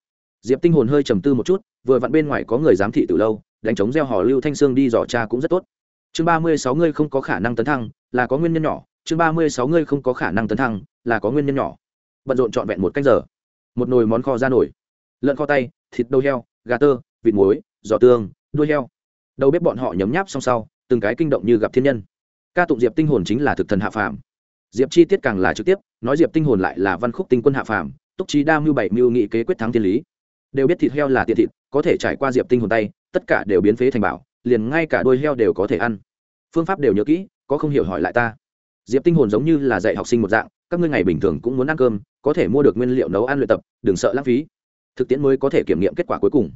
Diệp tinh hồn hơi trầm tư một chút, vừa vặn bên ngoài có người giám thị từ lâu, đánh chống gieo hò lưu thanh sương đi dò cha cũng rất tốt. Chương ba mươi sáu ngươi không có khả năng tấn thăng, là có nguyên nhân nhỏ. Chương ba mươi sáu ngươi không có khả năng tấn thăng, là có nguyên nhân nhỏ bận rộn trọn vẹn một canh giờ. Một nồi món kho ra nổi. Lợn kho tay, thịt đầu heo, gà tơ, vịt muối, giò tương, đuôi heo. Đầu bếp bọn họ nhấm nháp xong sau, từng cái kinh động như gặp thiên nhân. Ca tụng diệp tinh hồn chính là thực thần hạ phàm. Diệp chi tiết càng là trực tiếp, nói diệp tinh hồn lại là văn khúc tinh quân hạ phàm, túc trí đa mưu bảy mưu nghị kế quyết thắng thiên lý. Đều biết thịt heo là tiện thịt, có thể trải qua diệp tinh hồn tay, tất cả đều biến phế thành bảo, liền ngay cả đôi heo đều có thể ăn. Phương pháp đều nhớ kỹ, có không hiểu hỏi lại ta. Diệp tinh hồn giống như là dạy học sinh một dạng các ngươi ngày bình thường cũng muốn ăn cơm, có thể mua được nguyên liệu nấu ăn luyện tập, đừng sợ lãng phí. Thực tiễn mới có thể kiểm nghiệm kết quả cuối cùng.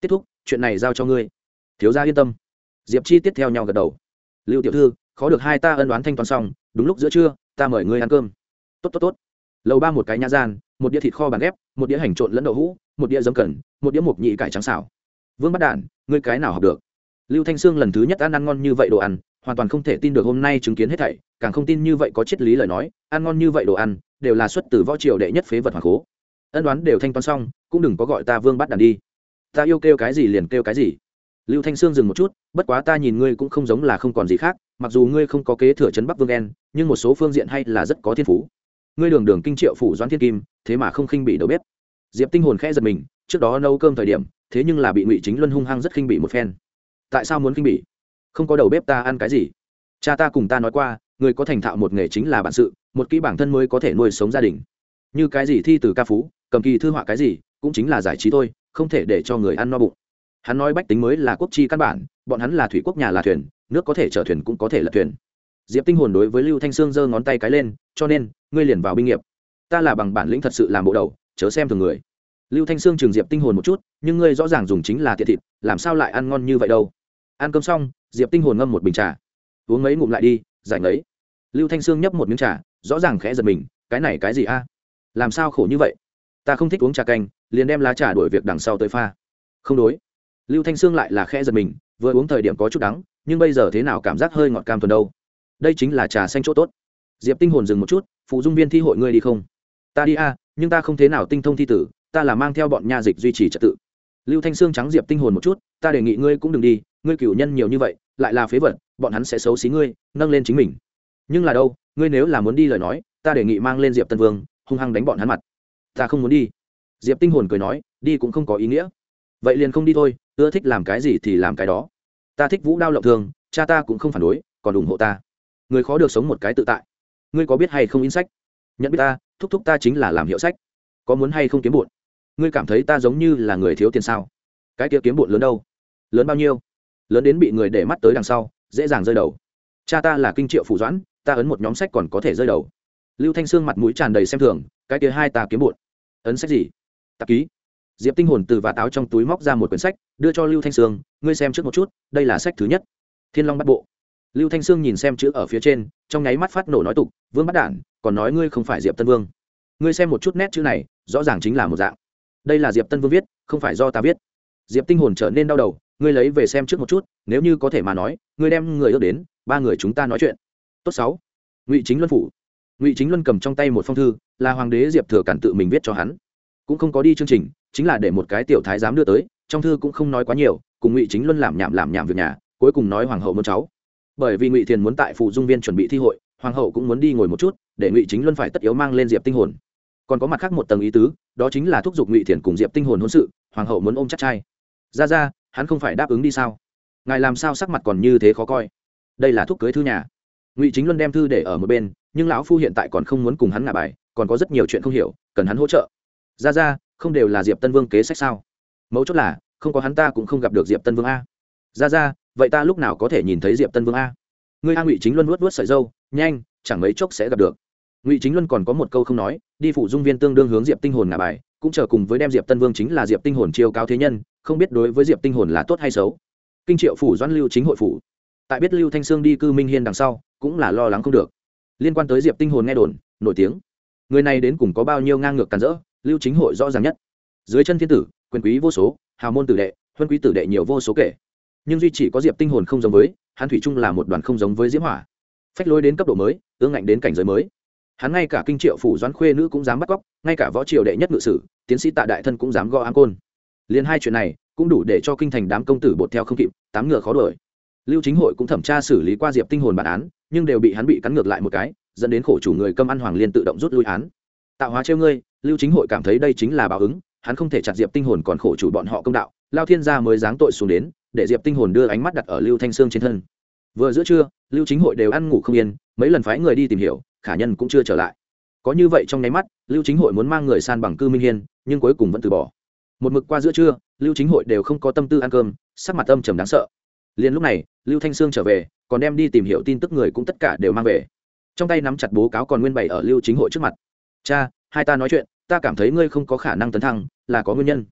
Kết thúc, chuyện này giao cho ngươi. Thiếu gia yên tâm. Diệp chi tiết theo nhau gật đầu. Lưu tiểu thư, khó được hai ta ân đoán thanh toán xong, đúng lúc giữa trưa, ta mời ngươi ăn cơm. Tốt tốt tốt. Lầu ba một cái nhã gian, một đĩa thịt kho bàn ghép, một đĩa hành trộn lẫn đậu hũ, một đĩa dấm cần, một đĩa mộc nhị cải trắng xảo vương bắt đản, ngươi cái nào học được? Lưu thanh sương lần thứ nhất ăn ăn ngon như vậy đồ ăn hoàn toàn không thể tin được hôm nay chứng kiến hết thảy, càng không tin như vậy có triết lý lời nói, ăn ngon như vậy đồ ăn, đều là xuất từ võ triều đệ nhất phế vật hoàng cố. Ân đoán đều thanh toán xong, cũng đừng có gọi ta vương bắt đàn đi. Ta yêu kêu cái gì liền kêu cái gì. Lưu thanh sương dừng một chút, bất quá ta nhìn ngươi cũng không giống là không còn gì khác, mặc dù ngươi không có kế thừa trấn bắc vương en nhưng một số phương diện hay là rất có thiên phú. Ngươi đường đường kinh triệu phủ doãn thiên kim, thế mà không khinh bị đầu bếp. Diệp tinh hồn khẽ giật mình, trước đó nấu cơm thời điểm, thế nhưng là bị ngụy chính luân hung hăng rất khinh bị một phen. Tại sao muốn khinh bị? Không có đầu bếp ta ăn cái gì. Cha ta cùng ta nói qua, người có thành thạo một nghề chính là bản sự, một kỹ bản thân mới có thể nuôi sống gia đình. Như cái gì thi từ ca phú, cầm kỳ thư họa cái gì, cũng chính là giải trí thôi, không thể để cho người ăn no bụng. Hắn nói bách tính mới là quốc chi căn bản, bọn hắn là thủy quốc nhà là thuyền, nước có thể chở thuyền cũng có thể là thuyền. Diệp tinh hồn đối với lưu thanh sương giơ ngón tay cái lên, cho nên, ngươi liền vào binh nghiệp. Ta là bằng bản lĩnh thật sự làm bộ đầu, chớ xem thường người. Lưu thanh sương trường diệp tinh hồn một chút, nhưng ngươi rõ ràng dùng chính là tiện thịt, làm sao lại ăn ngon như vậy đâu? Ăn cơm xong diệp tinh hồn ngâm một bình trà. Uống mấy ngụm lại đi, giải ngấy. Lưu thanh sương nhấp một miếng trà, rõ ràng khẽ giật mình, cái này cái gì a? Làm sao khổ như vậy? Ta không thích uống trà canh, liền đem lá trà đuổi việc đằng sau tới pha. Không đối. Lưu thanh sương lại là khẽ giật mình, vừa uống thời điểm có chút đắng, nhưng bây giờ thế nào cảm giác hơi ngọt cam thuần đâu? Đây chính là trà xanh chỗ tốt. Diệp tinh hồn dừng một chút, phụ dung viên thi hội ngươi đi không? Ta đi a, nhưng ta không thế nào tinh thông thi tử, ta là mang theo bọn nha dịch duy trì trật tự. Lưu thanh sương trắng diệp tinh hồn một chút, ta đề nghị ngươi cũng đừng đi, ngươi cửu nhân nhiều như vậy lại là phế vật, bọn hắn sẽ xấu xí ngươi, nâng lên chính mình. Nhưng là đâu, ngươi nếu là muốn đi lời nói, ta đề nghị mang lên diệp tân vương, hung hăng đánh bọn hắn mặt. Ta không muốn đi. Diệp tinh hồn cười nói, đi cũng không có ý nghĩa. Vậy liền không đi thôi, ưa thích làm cái gì thì làm cái đó. Ta thích vũ đao lộng thường, cha ta cũng không phản đối, còn ủng hộ ta. Người khó được sống một cái tự tại. Ngươi có biết hay không in sách? Nhận biết ta, thúc thúc ta chính là làm hiệu sách. Có muốn hay không kiếm bụn ngươi cảm thấy ta giống như là người thiếu tiền sao? Cái kia kiếm bụn lớn đâu? Lớn bao nhiêu? Lớn đến bị người để mắt tới đằng sau, dễ dàng rơi đầu. Cha ta là kinh triệu phủ doãn, ta ấn một nhóm sách còn có thể rơi đầu. Lưu thanh sương mặt mũi tràn đầy xem thường, cái kia hai ta kiếm bụn ấn sách gì? Tạp ký. Diệp tinh hồn từ và táo trong túi móc ra một quyển sách, đưa cho lưu thanh sương, ngươi xem trước một chút, đây là sách thứ nhất. Thiên long bắt bộ. Lưu thanh sương nhìn xem chữ ở phía trên, trong nháy mắt phát nổ nói tục, vương bắt đản, còn nói ngươi không phải diệp tân vương. Ngươi xem một chút nét chữ này, rõ ràng chính là một dạng. Đây là diệp tân vương viết, không phải do ta viết. Diệp tinh hồn trở nên đau đầu ngươi lấy về xem trước một chút, nếu như có thể mà nói, ngươi đem người ước đến, ba người chúng ta nói chuyện. Tốt sáu. Ngụy chính luân phủ. Ngụy chính luân cầm trong tay một phong thư, là hoàng đế diệp thừa cản tự mình viết cho hắn. Cũng không có đi chương trình, chính là để một cái tiểu thái giám đưa tới, trong thư cũng không nói quá nhiều, cùng ngụy chính luân làm nhảm làm nhảm việc nhà, cuối cùng nói hoàng hậu muốn cháu. Bởi vì ngụy thiền muốn tại phụ dung viên chuẩn bị thi hội, hoàng hậu cũng muốn đi ngồi một chút, để ngụy chính luân phải tất yếu mang lên diệp tinh hồn. Còn có mặt khác một tầng ý tứ, đó chính là thúc giục ngụy thiền cùng diệp tinh hồn hôn sự, hoàng hậu muốn ôm chắc trai. Ra ra hắn không phải đáp ứng đi sao? Ngài làm sao sắc mặt còn như thế khó coi? Đây là thuốc cưới thư nhà. Ngụy chính luân đem thư để ở một bên, nhưng lão phu hiện tại còn không muốn cùng hắn ngả bài, còn có rất nhiều chuyện không hiểu, cần hắn hỗ trợ. Ra ra, không đều là diệp tân vương kế sách sao? Mấu chốt là, không có hắn ta cũng không gặp được diệp tân vương a. Ra ra, vậy ta lúc nào có thể nhìn thấy diệp tân vương a? Ngươi a ngụy chính luân nuốt nuốt sợi dâu, nhanh, chẳng mấy chốc sẽ gặp được. Ngụy chính luân còn có một câu không nói, đi phụ dung viên tương đương hướng diệp tinh hồn ngả bài, cũng chờ cùng với đem diệp tân vương chính là diệp tinh hồn chiêu cao thế nhân không biết đối với diệp tinh hồn là tốt hay xấu kinh triệu phủ doãn lưu chính hội phủ tại biết lưu thanh sương đi cư minh hiên đằng sau cũng là lo lắng không được liên quan tới diệp tinh hồn nghe đồn nổi tiếng người này đến cùng có bao nhiêu ngang ngược cản rỡ lưu chính hội rõ ràng nhất dưới chân thiên tử quyền quý vô số hào môn tử đệ huân quý tử đệ nhiều vô số kể nhưng duy chỉ có diệp tinh hồn không giống với hắn thủy chung là một đoàn không giống với diễm hỏa phách lối đến cấp độ mới ương ngạnh đến cảnh giới mới hắn ngay cả kinh triệu phủ doãn khuê nữ cũng dám bắt cóc ngay cả võ triều đệ nhất ngự sử tiến sĩ tạ đại thân cũng dám gõ áng côn liền hai chuyện này cũng đủ để cho kinh thành đám công tử bột theo không kịp, tám ngựa khó đuổi. Lưu chính hội cũng thẩm tra xử lý qua diệp tinh hồn bản án, nhưng đều bị hắn bị cắn ngược lại một cái, dẫn đến khổ chủ người câm ăn hoàng liên tự động rút lui án. Tạo hóa trêu ngươi, lưu chính hội cảm thấy đây chính là báo ứng, hắn không thể chặt diệp tinh hồn còn khổ chủ bọn họ công đạo, lao thiên gia mới giáng tội xuống đến, để diệp tinh hồn đưa ánh mắt đặt ở lưu thanh sương trên thân. Vừa giữa trưa, lưu chính hội đều ăn ngủ không yên, mấy lần phái người đi tìm hiểu, khả nhân cũng chưa trở lại. Có như vậy trong nháy mắt, lưu chính hội muốn mang người san bằng cư minh hiên, nhưng cuối cùng vẫn từ bỏ một mực qua giữa trưa, lưu chính hội đều không có tâm tư ăn cơm, sắc mặt âm trầm đáng sợ. Liền lúc này, lưu thanh sương trở về, còn đem đi tìm hiểu tin tức người cũng tất cả đều mang về. Trong tay nắm chặt bố cáo còn nguyên bày ở lưu chính hội trước mặt. Cha, hai ta nói chuyện, ta cảm thấy ngươi không có khả năng tấn thăng, là có nguyên nhân.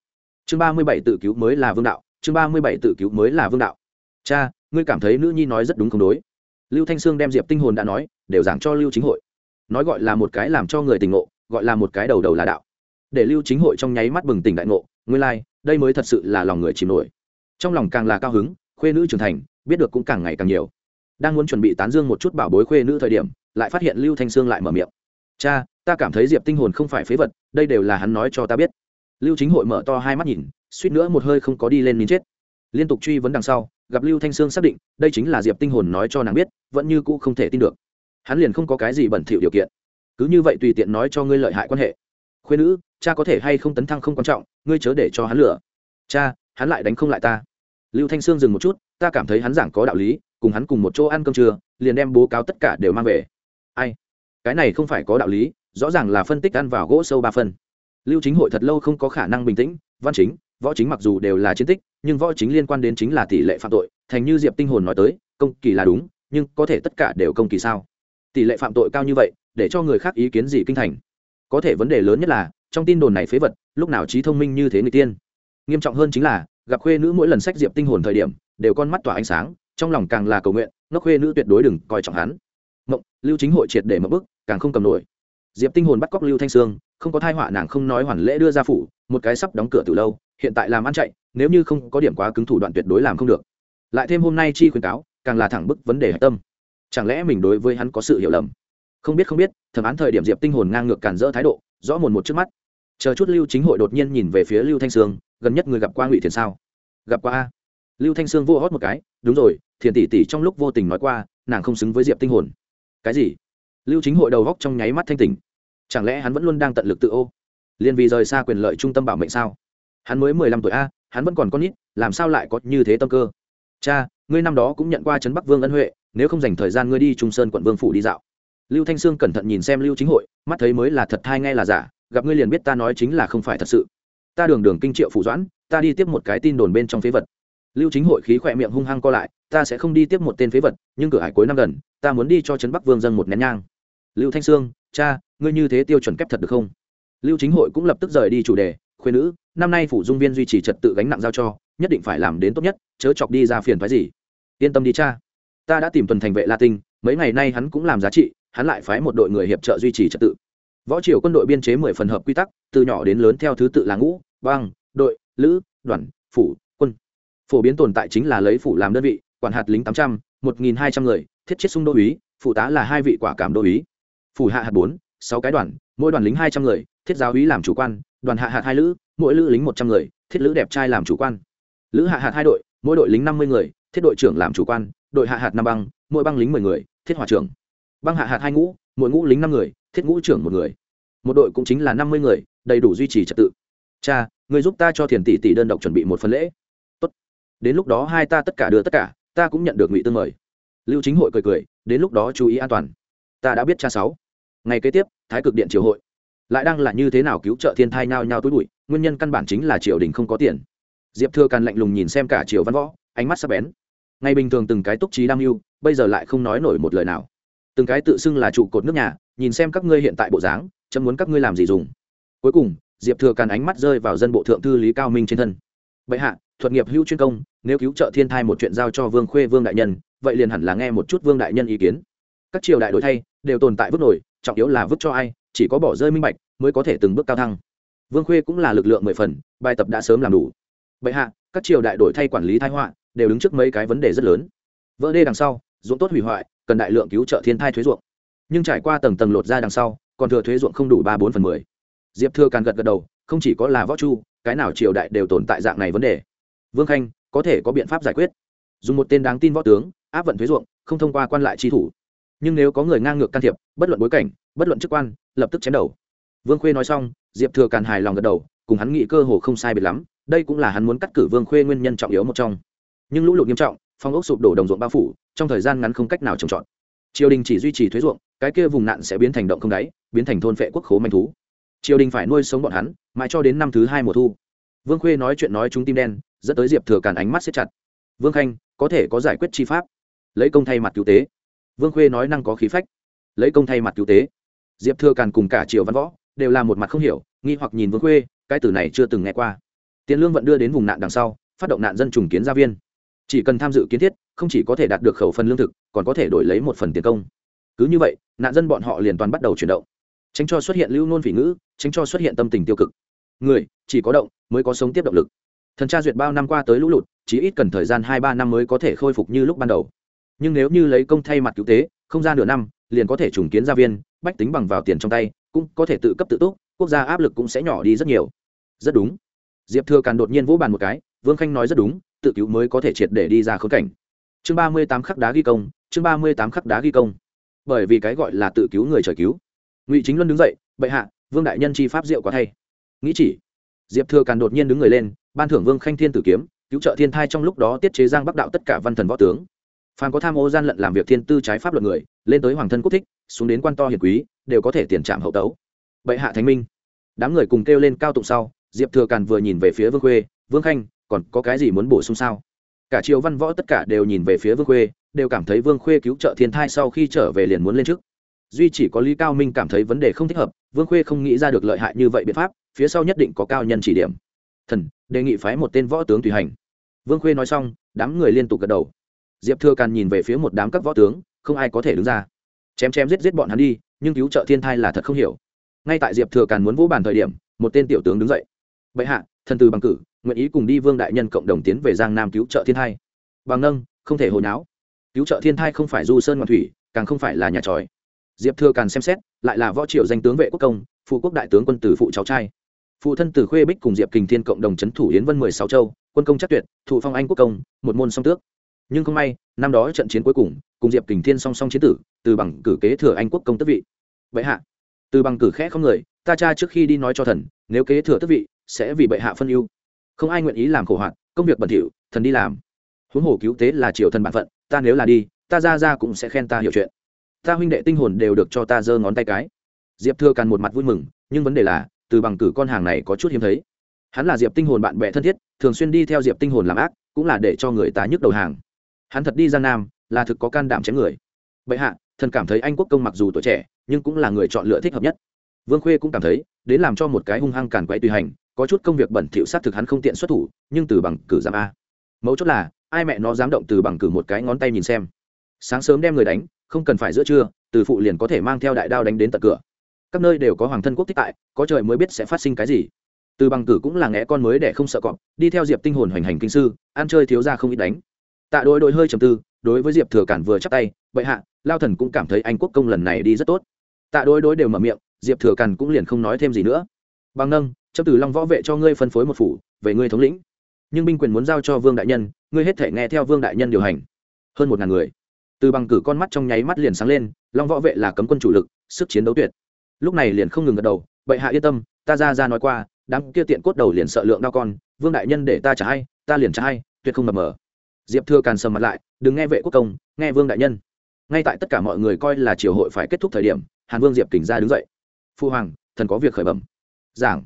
Chương ba mươi bảy tự cứu mới là vương đạo, chương ba mươi bảy tự cứu mới là vương đạo. Cha, ngươi cảm thấy nữ nhi nói rất đúng không đối? Lưu thanh sương đem diệp tinh hồn đã nói, đều giảng cho lưu chính hội. Nói gọi là một cái làm cho người tình ngộ, gọi là một cái đầu đầu là đạo. Để lưu chính hội trong nháy mắt bừng tỉnh đại ngộ nguyên lai、like, đây mới thật sự là lòng người chìm nổi. Trong lòng càng là cao hứng khuê nữ trưởng thành biết được cũng càng ngày càng nhiều. Đang muốn chuẩn bị tán dương một chút bảo bối khuê nữ thời điểm lại phát hiện lưu thanh sương lại mở miệng. Cha ta cảm thấy diệp tinh hồn không phải phế vật đây đều là hắn nói cho ta biết. Lưu chính hội mở to hai mắt nhìn suýt nữa một hơi không có đi lên nín chết. Liên tục truy vấn đằng sau gặp lưu thanh sương xác định đây chính là diệp tinh hồn nói cho nàng biết vẫn như cũ không thể tin được. Hắn liền không có cái gì bẩn thỉu điều kiện. Cứ như vậy tùy tiện nói cho ngươi lợi hại quan hệ khuyên nữ, cha có thể hay không tấn thăng không quan trọng, ngươi chớ để cho hắn lửa cha, hắn lại đánh không lại ta. Lưu thanh sương dừng một chút, ta cảm thấy hắn giảng có đạo lý, cùng hắn cùng một chỗ ăn cơm trưa, liền đem bố cáo tất cả đều mang về. Ai? Cái này không phải có đạo lý, rõ ràng là phân tích ăn vào gỗ sâu ba phân lưu chính hội thật lâu không có khả năng bình tĩnh, văn chính, võ chính mặc dù đều là chiến tích, nhưng võ chính liên quan đến chính là tỷ lệ phạm tội, thành như diệp tinh hồn nói tới, công kỳ là đúng, nhưng có thể tất cả đều công kỳ sao? Tỷ lệ phạm tội cao như vậy, để cho người khác ý kiến gì kinh thành? Có thể vấn đề lớn nhất là, trong tin đồn này phế vật, lúc nào trí thông minh như thế người tiên. Nghiêm trọng hơn chính là, gặp khuê nữ mỗi lần sách diệp tinh hồn thời điểm, đều con mắt tỏa ánh sáng, trong lòng càng là cầu nguyện nó khuê nữ tuyệt đối đừng coi trọng hắn. Mộng, lưu chính hội triệt để mất bức, càng không cầm nổi. Diệp tinh hồn bắt cóc lưu thanh sương, không có thai họa nàng không nói hoàn lễ đưa ra phủ, một cái sắp đóng cửa từ lâu, hiện tại làm ăn chạy, nếu như không có điểm quá cứng thủ đoạn tuyệt đối làm không được. Lại thêm hôm nay chi khuyến cáo, càng là thẳng bức vấn đề hạch tâm. Chẳng lẽ mình đối với hắn có sự hiểu lầm? Không biết không biết, thẩm án thời điểm diệp tinh hồn ngang ngược cản rỡ thái độ, rõ mồn một trước mắt. Chờ chút lưu chính hội đột nhiên nhìn về phía lưu thanh sương, gần nhất người gặp qua ngụy thiền sao? Gặp qua a. Lưu thanh sương vô hót một cái, đúng rồi, thiền tỷ tỷ trong lúc vô tình nói qua, nàng không xứng với diệp tinh hồn. Cái gì? Lưu chính hội đầu góc trong nháy mắt thanh tỉnh. Chẳng lẽ hắn vẫn luôn đang tận lực tự ô? Liên vì rời xa quyền lợi trung tâm bảo mệnh sao? Hắn mới mười lăm tuổi a, hắn vẫn còn con nít, làm sao lại có như thế tâm cơ? Cha, ngươi năm đó cũng nhận qua trấn bắc vương ân huệ, nếu không dành thời gian ngươi đi trung sơn quận vương phủ đi dạo lưu thanh sương cẩn thận nhìn xem lưu chính hội, mắt thấy mới là thật hay ngay là giả, gặp ngươi liền biết ta nói chính là không phải thật sự. Ta đường đường kinh triệu phủ doãn, ta đi tiếp một cái tin đồn bên trong phế vật. Lưu chính hội khí khỏe miệng hung hăng co lại, ta sẽ không đi tiếp một tên phế vật, nhưng cửa hải cuối năm gần, ta muốn đi cho trấn bắc vương dân một nén nhang. Lưu thanh sương, cha, ngươi như thế tiêu chuẩn kép thật được không? Lưu chính hội cũng lập tức rời đi chủ đề, khuyên nữ, năm nay phủ dung viên duy trì trật tự gánh nặng giao cho, nhất định phải làm đến tốt nhất, chớ chọc đi ra phiền phái gì. Yên tâm đi, cha. Ta đã tìm tuần thành vệ la tinh, mấy ngày nay hắn cũng làm giá trị hắn lại phái một đội người hiệp trợ duy trì trật tự. Võ triều quân đội biên chế mười phần hợp quy tắc, từ nhỏ đến lớn theo thứ tự là ngũ, băng, đội, lữ, đoàn, phủ, quân. Phổ biến tồn tại chính là lấy phủ làm đơn vị, quản hạt lính tám trăm, một nghìn hai trăm người, thiết chết xung đô úy, phụ tá là hai vị quả cảm đô úy. Phủ hạ hạt bốn, sáu cái đoàn, mỗi đoàn lính hai trăm người, thiết giáo úy làm chủ quan, đoàn hạ hạt hai lữ, mỗi lữ lính một trăm người, thiết lữ đẹp trai làm chủ quan. Lữ hạ hạt hai đội, mỗi đội lính năm mươi người, thiết đội trưởng làm chủ quan, đội hạ hạt năm băng, mỗi băng lính mười người, thiết hòa trưởng băng hạ hạt hai ngũ, mỗi ngũ lính năm người, thiết ngũ trưởng một người. Một đội cũng chính là năm mươi người, đầy đủ duy trì trật tự. Cha người giúp ta cho thiền tỷ tỷ đơn độc chuẩn bị một phần lễ. Tốt. Đến lúc đó hai ta tất cả đưa tất cả, ta cũng nhận được ngụy tương mời. Lưu chính hội cười cười, đến lúc đó chú ý an toàn. Ta đã biết cha sáu. Ngày kế tiếp, thái cực điện triều hội. Lại đang là như thế nào cứu trợ thiên thai nhao nhao túi bụi, nguyên nhân căn bản chính là triều đình không có tiền. Diệp thừa càn lạnh lùng nhìn xem cả triều văn võ, ánh mắt sắp bén. Ngày bình thường từng cái túc trí đam mưu, bây giờ lại không nói nổi một lời nào từng cái tự xưng là trụ cột nước nhà, nhìn xem các ngươi hiện tại bộ dáng, chấm muốn các ngươi làm gì dùng. Cuối cùng, diệp thừa càn ánh mắt rơi vào dân bộ thượng thư lý cao minh trên thân. Bệ hạ, thuật nghiệp hữu chuyên công, nếu cứu trợ thiên thai một chuyện giao cho vương khuê vương đại nhân, vậy liền hẳn là nghe một chút vương đại nhân ý kiến. Các triều đại đổi thay, đều tồn tại vứt nổi, trọng yếu là vứt cho ai, chỉ có bỏ rơi minh bạch, mới có thể từng bước cao thăng. Vương khuê cũng là lực lượng mười phần, bài tập đã sớm làm đủ. Bệ hạ, các triều đại đổi thay quản lý thái họa, đều đứng trước mấy cái vấn đề rất lớn. Vỡ đê đằng sau, ruộng tốt hủy hoại cần đại lượng cứu trợ thiên thai thuế ruộng. Nhưng trải qua tầng tầng lột ra đằng sau, còn thừa thuế ruộng không đủ ba bốn phần mười. Diệp thừa càn gật gật đầu, không chỉ có là võ chu, cái nào triều đại đều tồn tại dạng này vấn đề. Vương khanh, có thể có biện pháp giải quyết. Dùng một tên đáng tin võ tướng, áp vận thuế ruộng, không thông qua quan lại tri thủ. Nhưng nếu có người ngang ngược can thiệp, bất luận bối cảnh, bất luận chức quan, lập tức chém đầu. Vương khuê nói xong, diệp thừa càn hài lòng gật đầu, cùng hắn nghĩ cơ hồ không sai biệt lắm, đây cũng là hắn muốn cắt cử vương khuê nguyên nhân trọng yếu một trong. Nhưng lũ lụt nghiêm trọng phong ốc sụp đổ đồng ruộng bao phủ, trong thời gian ngắn không cách nào trồng trọt. Triều đình chỉ duy trì thuế ruộng, cái kia vùng nạn sẽ biến thành động không đáy, biến thành thôn phệ quốc khố manh thú. Triều đình phải nuôi sống bọn hắn, mãi cho đến năm thứ hai mùa thu. Vương khuê nói chuyện nói chúng tim đen, dẫn tới diệp thừa càn ánh mắt xếp chặt. Vương khanh, có thể có giải quyết chi pháp? Lấy công thay mặt cứu tế. Vương khuê nói năng có khí phách. Lấy công thay mặt cứu tế. Diệp thừa càn cùng cả triều văn võ, đều là một mặt không hiểu, nghi hoặc nhìn vương khuê, cái từ này chưa từng nghe qua. Tiền lương vẫn đưa đến vùng nạn đằng sau, phát động nạn dân trùng kiến gia viên chỉ cần tham dự kiến thiết, không chỉ có thể đạt được khẩu phần lương thực, còn có thể đổi lấy một phần tiền công. Cứ như vậy, nạn dân bọn họ liền toàn bắt đầu chuyển động. Tránh cho xuất hiện lưu nôn phỉ ngữ, tránh cho xuất hiện tâm tình tiêu cực. Người, chỉ có động, mới có sống tiếp động lực. Thần tra duyệt bao năm qua tới lũ lụt, chỉ ít cần thời gian hai ba năm mới có thể khôi phục như lúc ban đầu. Nhưng nếu như lấy công thay mặt cứu tế, không ra nửa năm, liền có thể trùng kiến gia viên, bách tính bằng vào tiền trong tay, cũng có thể tự cấp tự túc, quốc gia áp lực cũng sẽ nhỏ đi rất nhiều. Rất đúng. Diệp thừa càn đột nhiên vỗ bàn một cái, vương khanh nói rất đúng tự cứu mới có thể triệt để đi ra khốn cảnh. Chương ba mươi tám khắc đá ghi công, chương ba mươi tám khắc đá ghi công. Bởi vì cái gọi là tự cứu người trời cứu. Ngụy chính luân đứng dậy, bệ hạ, vương đại nhân chi pháp diệu quá thay. Nghĩ chỉ, diệp thừa càn đột nhiên đứng người lên, ban thưởng vương khanh thiên tử kiếm, cứu trợ thiên thai trong lúc đó tiết chế giang bắc đạo tất cả văn thần võ tướng. Phàm có tham ô gian lận làm việc thiên tư trái pháp luật người, lên tới hoàng thân quốc thích, xuống đến quan to hiền quý, đều có thể tiền trạm hậu tấu. Bệ hạ thánh minh. Đám người cùng kêu lên cao tụng sau, diệp thừa càn vừa nhìn về phía vương khuê, vương khanh còn có cái gì muốn bổ sung sao? Cả triều văn võ tất cả đều nhìn về phía vương khuê, đều cảm thấy vương khuê cứu trợ thiên thai sau khi trở về liền muốn lên trước. Duy chỉ có lý cao minh cảm thấy vấn đề không thích hợp, vương khuê không nghĩ ra được lợi hại như vậy biện pháp, phía sau nhất định có cao nhân chỉ điểm. Thần, đề nghị phái một tên võ tướng tùy hành. Vương khuê nói xong, đám người liên tục gật đầu. Diệp thừa càn nhìn về phía một đám các võ tướng, không ai có thể đứng ra. Chém chém giết giết bọn hắn đi, nhưng cứu trợ thiên thai là thật không hiểu. Ngay tại diệp thừa càn muốn vỗ bàn thời điểm, một tên tiểu tướng đứng dậy. Bệ hạ thần từ bằng cử, nguyện ý cùng đi vương đại nhân cộng đồng tiến về giang nam cứu trợ thiên thai. Bằng nâng, không thể hồi náo. Cứu trợ thiên thai không phải du sơn ngoạn thủy, càng không phải là nhà tròi. Diệp thừa càn xem xét, lại là võ triệu danh tướng vệ quốc công, phụ quốc đại tướng quân tử phụ cháu trai. Phụ thân tử khuê bích cùng diệp kình thiên cộng đồng c h ấ n thủ yến vân mười sáu châu, quân công chắc tuyệt, thụ phong anh quốc công, một môn song tước. Nhưng không may, năm đó trận chiến cuối cùng cùng diệp kình thiên song song chiến tử, từ bằng cử kế thừa anh quốc công tức vị. Bệ hạ, từ bằng cử khẽ không người, ta cha trước khi đi nói cho thần, nếu kế thừa tức vị sẽ vì bệ hạ phân ưu. Không ai nguyện ý làm khổ hoạt công việc bẩn thỉu, thần đi làm. Huống hồ cứu tế là triều thần bản phận, ta nếu là đi, ta ra ra cũng sẽ khen ta hiểu chuyện. Ta huynh đệ tinh hồn đều được cho ta giơ ngón tay cái. Diệp thừa càn một mặt vui mừng, nhưng vấn đề là, từ bằng cử con hàng này có chút hiếm thấy. Hắn là diệp tinh hồn bạn bè thân thiết, thường xuyên đi theo diệp tinh hồn làm ác, cũng là để cho người ta nhức đầu hàng. Hắn thật đi giang nam, là thực có can đảm chém người. Bệ hạ, thần cảm thấy anh quốc công mặc dù tuổi trẻ, nhưng cũng là người chọn lựa thích hợp nhất. Vương khuê cũng cảm thấy, đến làm cho một cái hung hăng càn quậy tùy hành có chút công việc bẩn thỉu xác thực hắn không tiện xuất thủ, nhưng từ bằng cử giảm a. Mấu chốt là, ai mẹ nó dám động từ bằng cử một cái ngón tay nhìn xem. Sáng sớm đem người đánh, không cần phải giữa trưa, từ phụ liền có thể mang theo đại đao đánh đến tận cửa. Các nơi đều có hoàng thân quốc tích tại, có trời mới biết sẽ phát sinh cái gì. Từ bằng cử cũng là ngẽ con mới để không sợ cọp, đi theo diệp tinh hồn hoành hành kinh sư, ăn chơi thiếu ra không ít đánh. Tạ đối đối hơi trầm tư, đối với diệp thừa cản vừa chắp tay, bệ hạ, lao thần cũng cảm thấy anh quốc công lần này đi rất tốt. Tạ đối đối đều mở miệng, diệp thừa cản cũng liền không nói thêm gì nữa. Bằng nâng chấp từ long võ vệ cho ngươi phân phối một phủ, về ngươi thống lĩnh. Nhưng binh quyền muốn giao cho vương đại nhân, ngươi hết thể nghe theo vương đại nhân điều hành. Hơn một ngàn người. Từ bằng cử con mắt trong nháy mắt liền sáng lên, long võ vệ là cấm quân chủ lực, sức chiến đấu tuyệt. Lúc này liền không ngừng gật đầu, bệ hạ yên tâm, ta ra ra nói qua, đám kia tiện cốt đầu liền sợ lượng đau con, vương đại nhân để ta trả hay ta liền trả hay tuyệt không mập mờ. Diệp thừa càn sầm mặt lại, đừng nghe vệ quốc công, nghe vương đại nhân. Ngay tại tất cả mọi người coi là triều hội phải kết thúc thời điểm, hàn vương diệp kình ra đứng dậy. Phu hoàng, thần có việc khởi bẩm. Giảng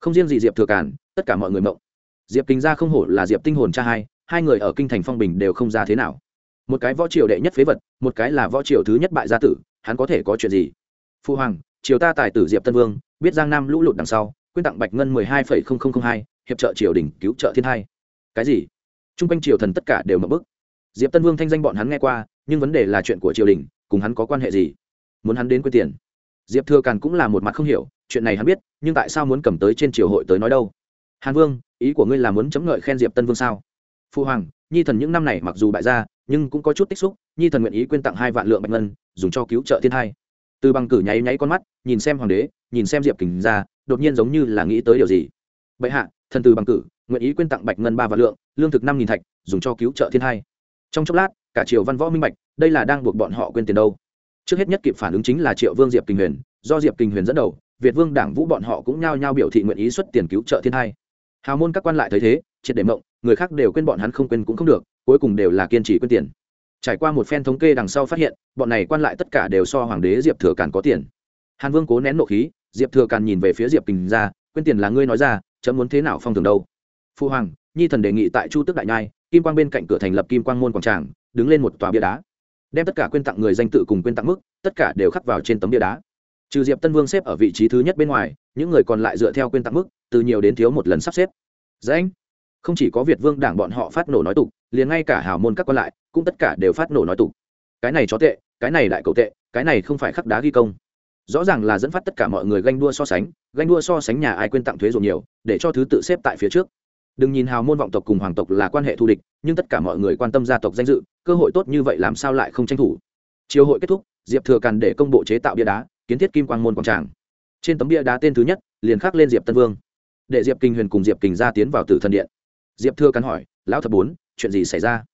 không riêng gì diệp thừa Cản, tất cả mọi người mộng. Diệp kính gia không hổ là diệp tinh hồn cha hai hai người ở kinh thành phong bình đều không ra thế nào. Một cái võ triều đệ nhất phế vật một cái là võ triều thứ nhất bại gia tử hắn có thể có chuyện gì? Phu hoàng triều ta tài tử diệp tân vương biết giang nam lũ lụt đằng sau quyên tặng bạch ngân mười hai phẩy không không không hai hiệp trợ triều đình cứu trợ thiên hai cái gì? T r u n g quanh triều thần tất cả đều mập bức. Diệp tân vương thanh danh bọn hắn nghe qua nhưng vấn đề là chuyện của triều đình cùng hắn có quan hệ gì? Muốn hắn đến quyên tiền. Diệp thừa càn cũng là một mặt không hiểu chuyện này hắn biết, nhưng tại sao muốn cầm tới trên triều hội tới nói đâu? Hàn vương, ý của ngươi là muốn chấm ngợi khen diệp tân vương sao? Phu hoàng, nhi thần những năm này mặc dù bại gia, nhưng cũng có chút tích xúc, nhi thần nguyện ý quyên tặng hai vạn lượng bạch ngân, dùng cho cứu trợ thiên hai từ bằng cử nháy nháy con mắt, nhìn xem hoàng đế, nhìn xem diệp kình ra đột nhiên giống như là nghĩ tới điều gì. Bệ hạ, thần từ bằng cử, nguyện ý quyên tặng bạch ngân ba vạn lượng, lương thực năm nghìn thạch, dùng cho cứu trợ thiên hai trong chốc lát, cả triều văn võ minh bạch, đây là đang buộc bọn họ quên tiền đâu. Trước hết nhất kịp phản ứng chính là triệu vương diệp kình huyền, do diệp kình huyền dẫn đầu việt vương đảng vũ bọn họ cũng nhao nhao biểu thị nguyện ý xuất tiền cứu trợ thiên hai hào môn các quan lại thấy thế, triệt để mộng, người khác đều quên bọn hắn không quên cũng không được, cuối cùng đều là kiên trì quên tiền. Trải qua một phen thống kê đằng sau phát hiện, bọn này quan lại tất cả đều so hoàng đế diệp thừa càn có tiền. Hàn vương cố nén nộ khí, diệp thừa càn nhìn về phía diệp kình ra, quên tiền là ngươi nói ra, chấm muốn thế nào phong thường đâu? Phu hoàng, nhi thần đề nghị tại chu tức đại nhai, kim quang bên cạnh cửa thành lập kim quang môn quảng tràng, đứng lên một tòa bia đá. Đem tất cả quyên tặng người danh tự cùng quyên tặng mức, tất cả đều khắc vào trên tấm bia đá trừ diệp tân vương xếp ở vị trí thứ nhất bên ngoài, những người còn lại dựa theo quyên tặng mức, từ nhiều đến thiếu một lần sắp xếp. Danh không chỉ có việt vương đảng bọn họ phát nổ nói tục, liền ngay cả hào môn các quan lại, cũng tất cả đều phát nổ nói tục. Cái này chó tệ, cái này đại cầu tệ, cái này không phải khắc đá ghi công. Rõ ràng là dẫn phát tất cả mọi người ganh đua so sánh, ganh đua so sánh nhà ai quên tặng thuế ruộng nhiều, để cho thứ tự xếp tại phía trước. Đừng nhìn hào môn vọng tộc cùng hoàng tộc là quan hệ thù địch, nhưng tất cả mọi người quan tâm gia tộc danh dự, cơ hội tốt như vậy làm sao lại không tranh thủ. Chiều hội kết thúc, diệp thừa càn để công bộ chế tạo bia đá kiến thiết kim quang môn quảng tràng. Trên tấm bia đá tên thứ nhất, liền khắc lên diệp tân vương. Để diệp kinh huyền cùng diệp kình gia tiến vào tử thần điện. Diệp thừa càn hỏi, lão thập bốn, chuyện gì xảy ra?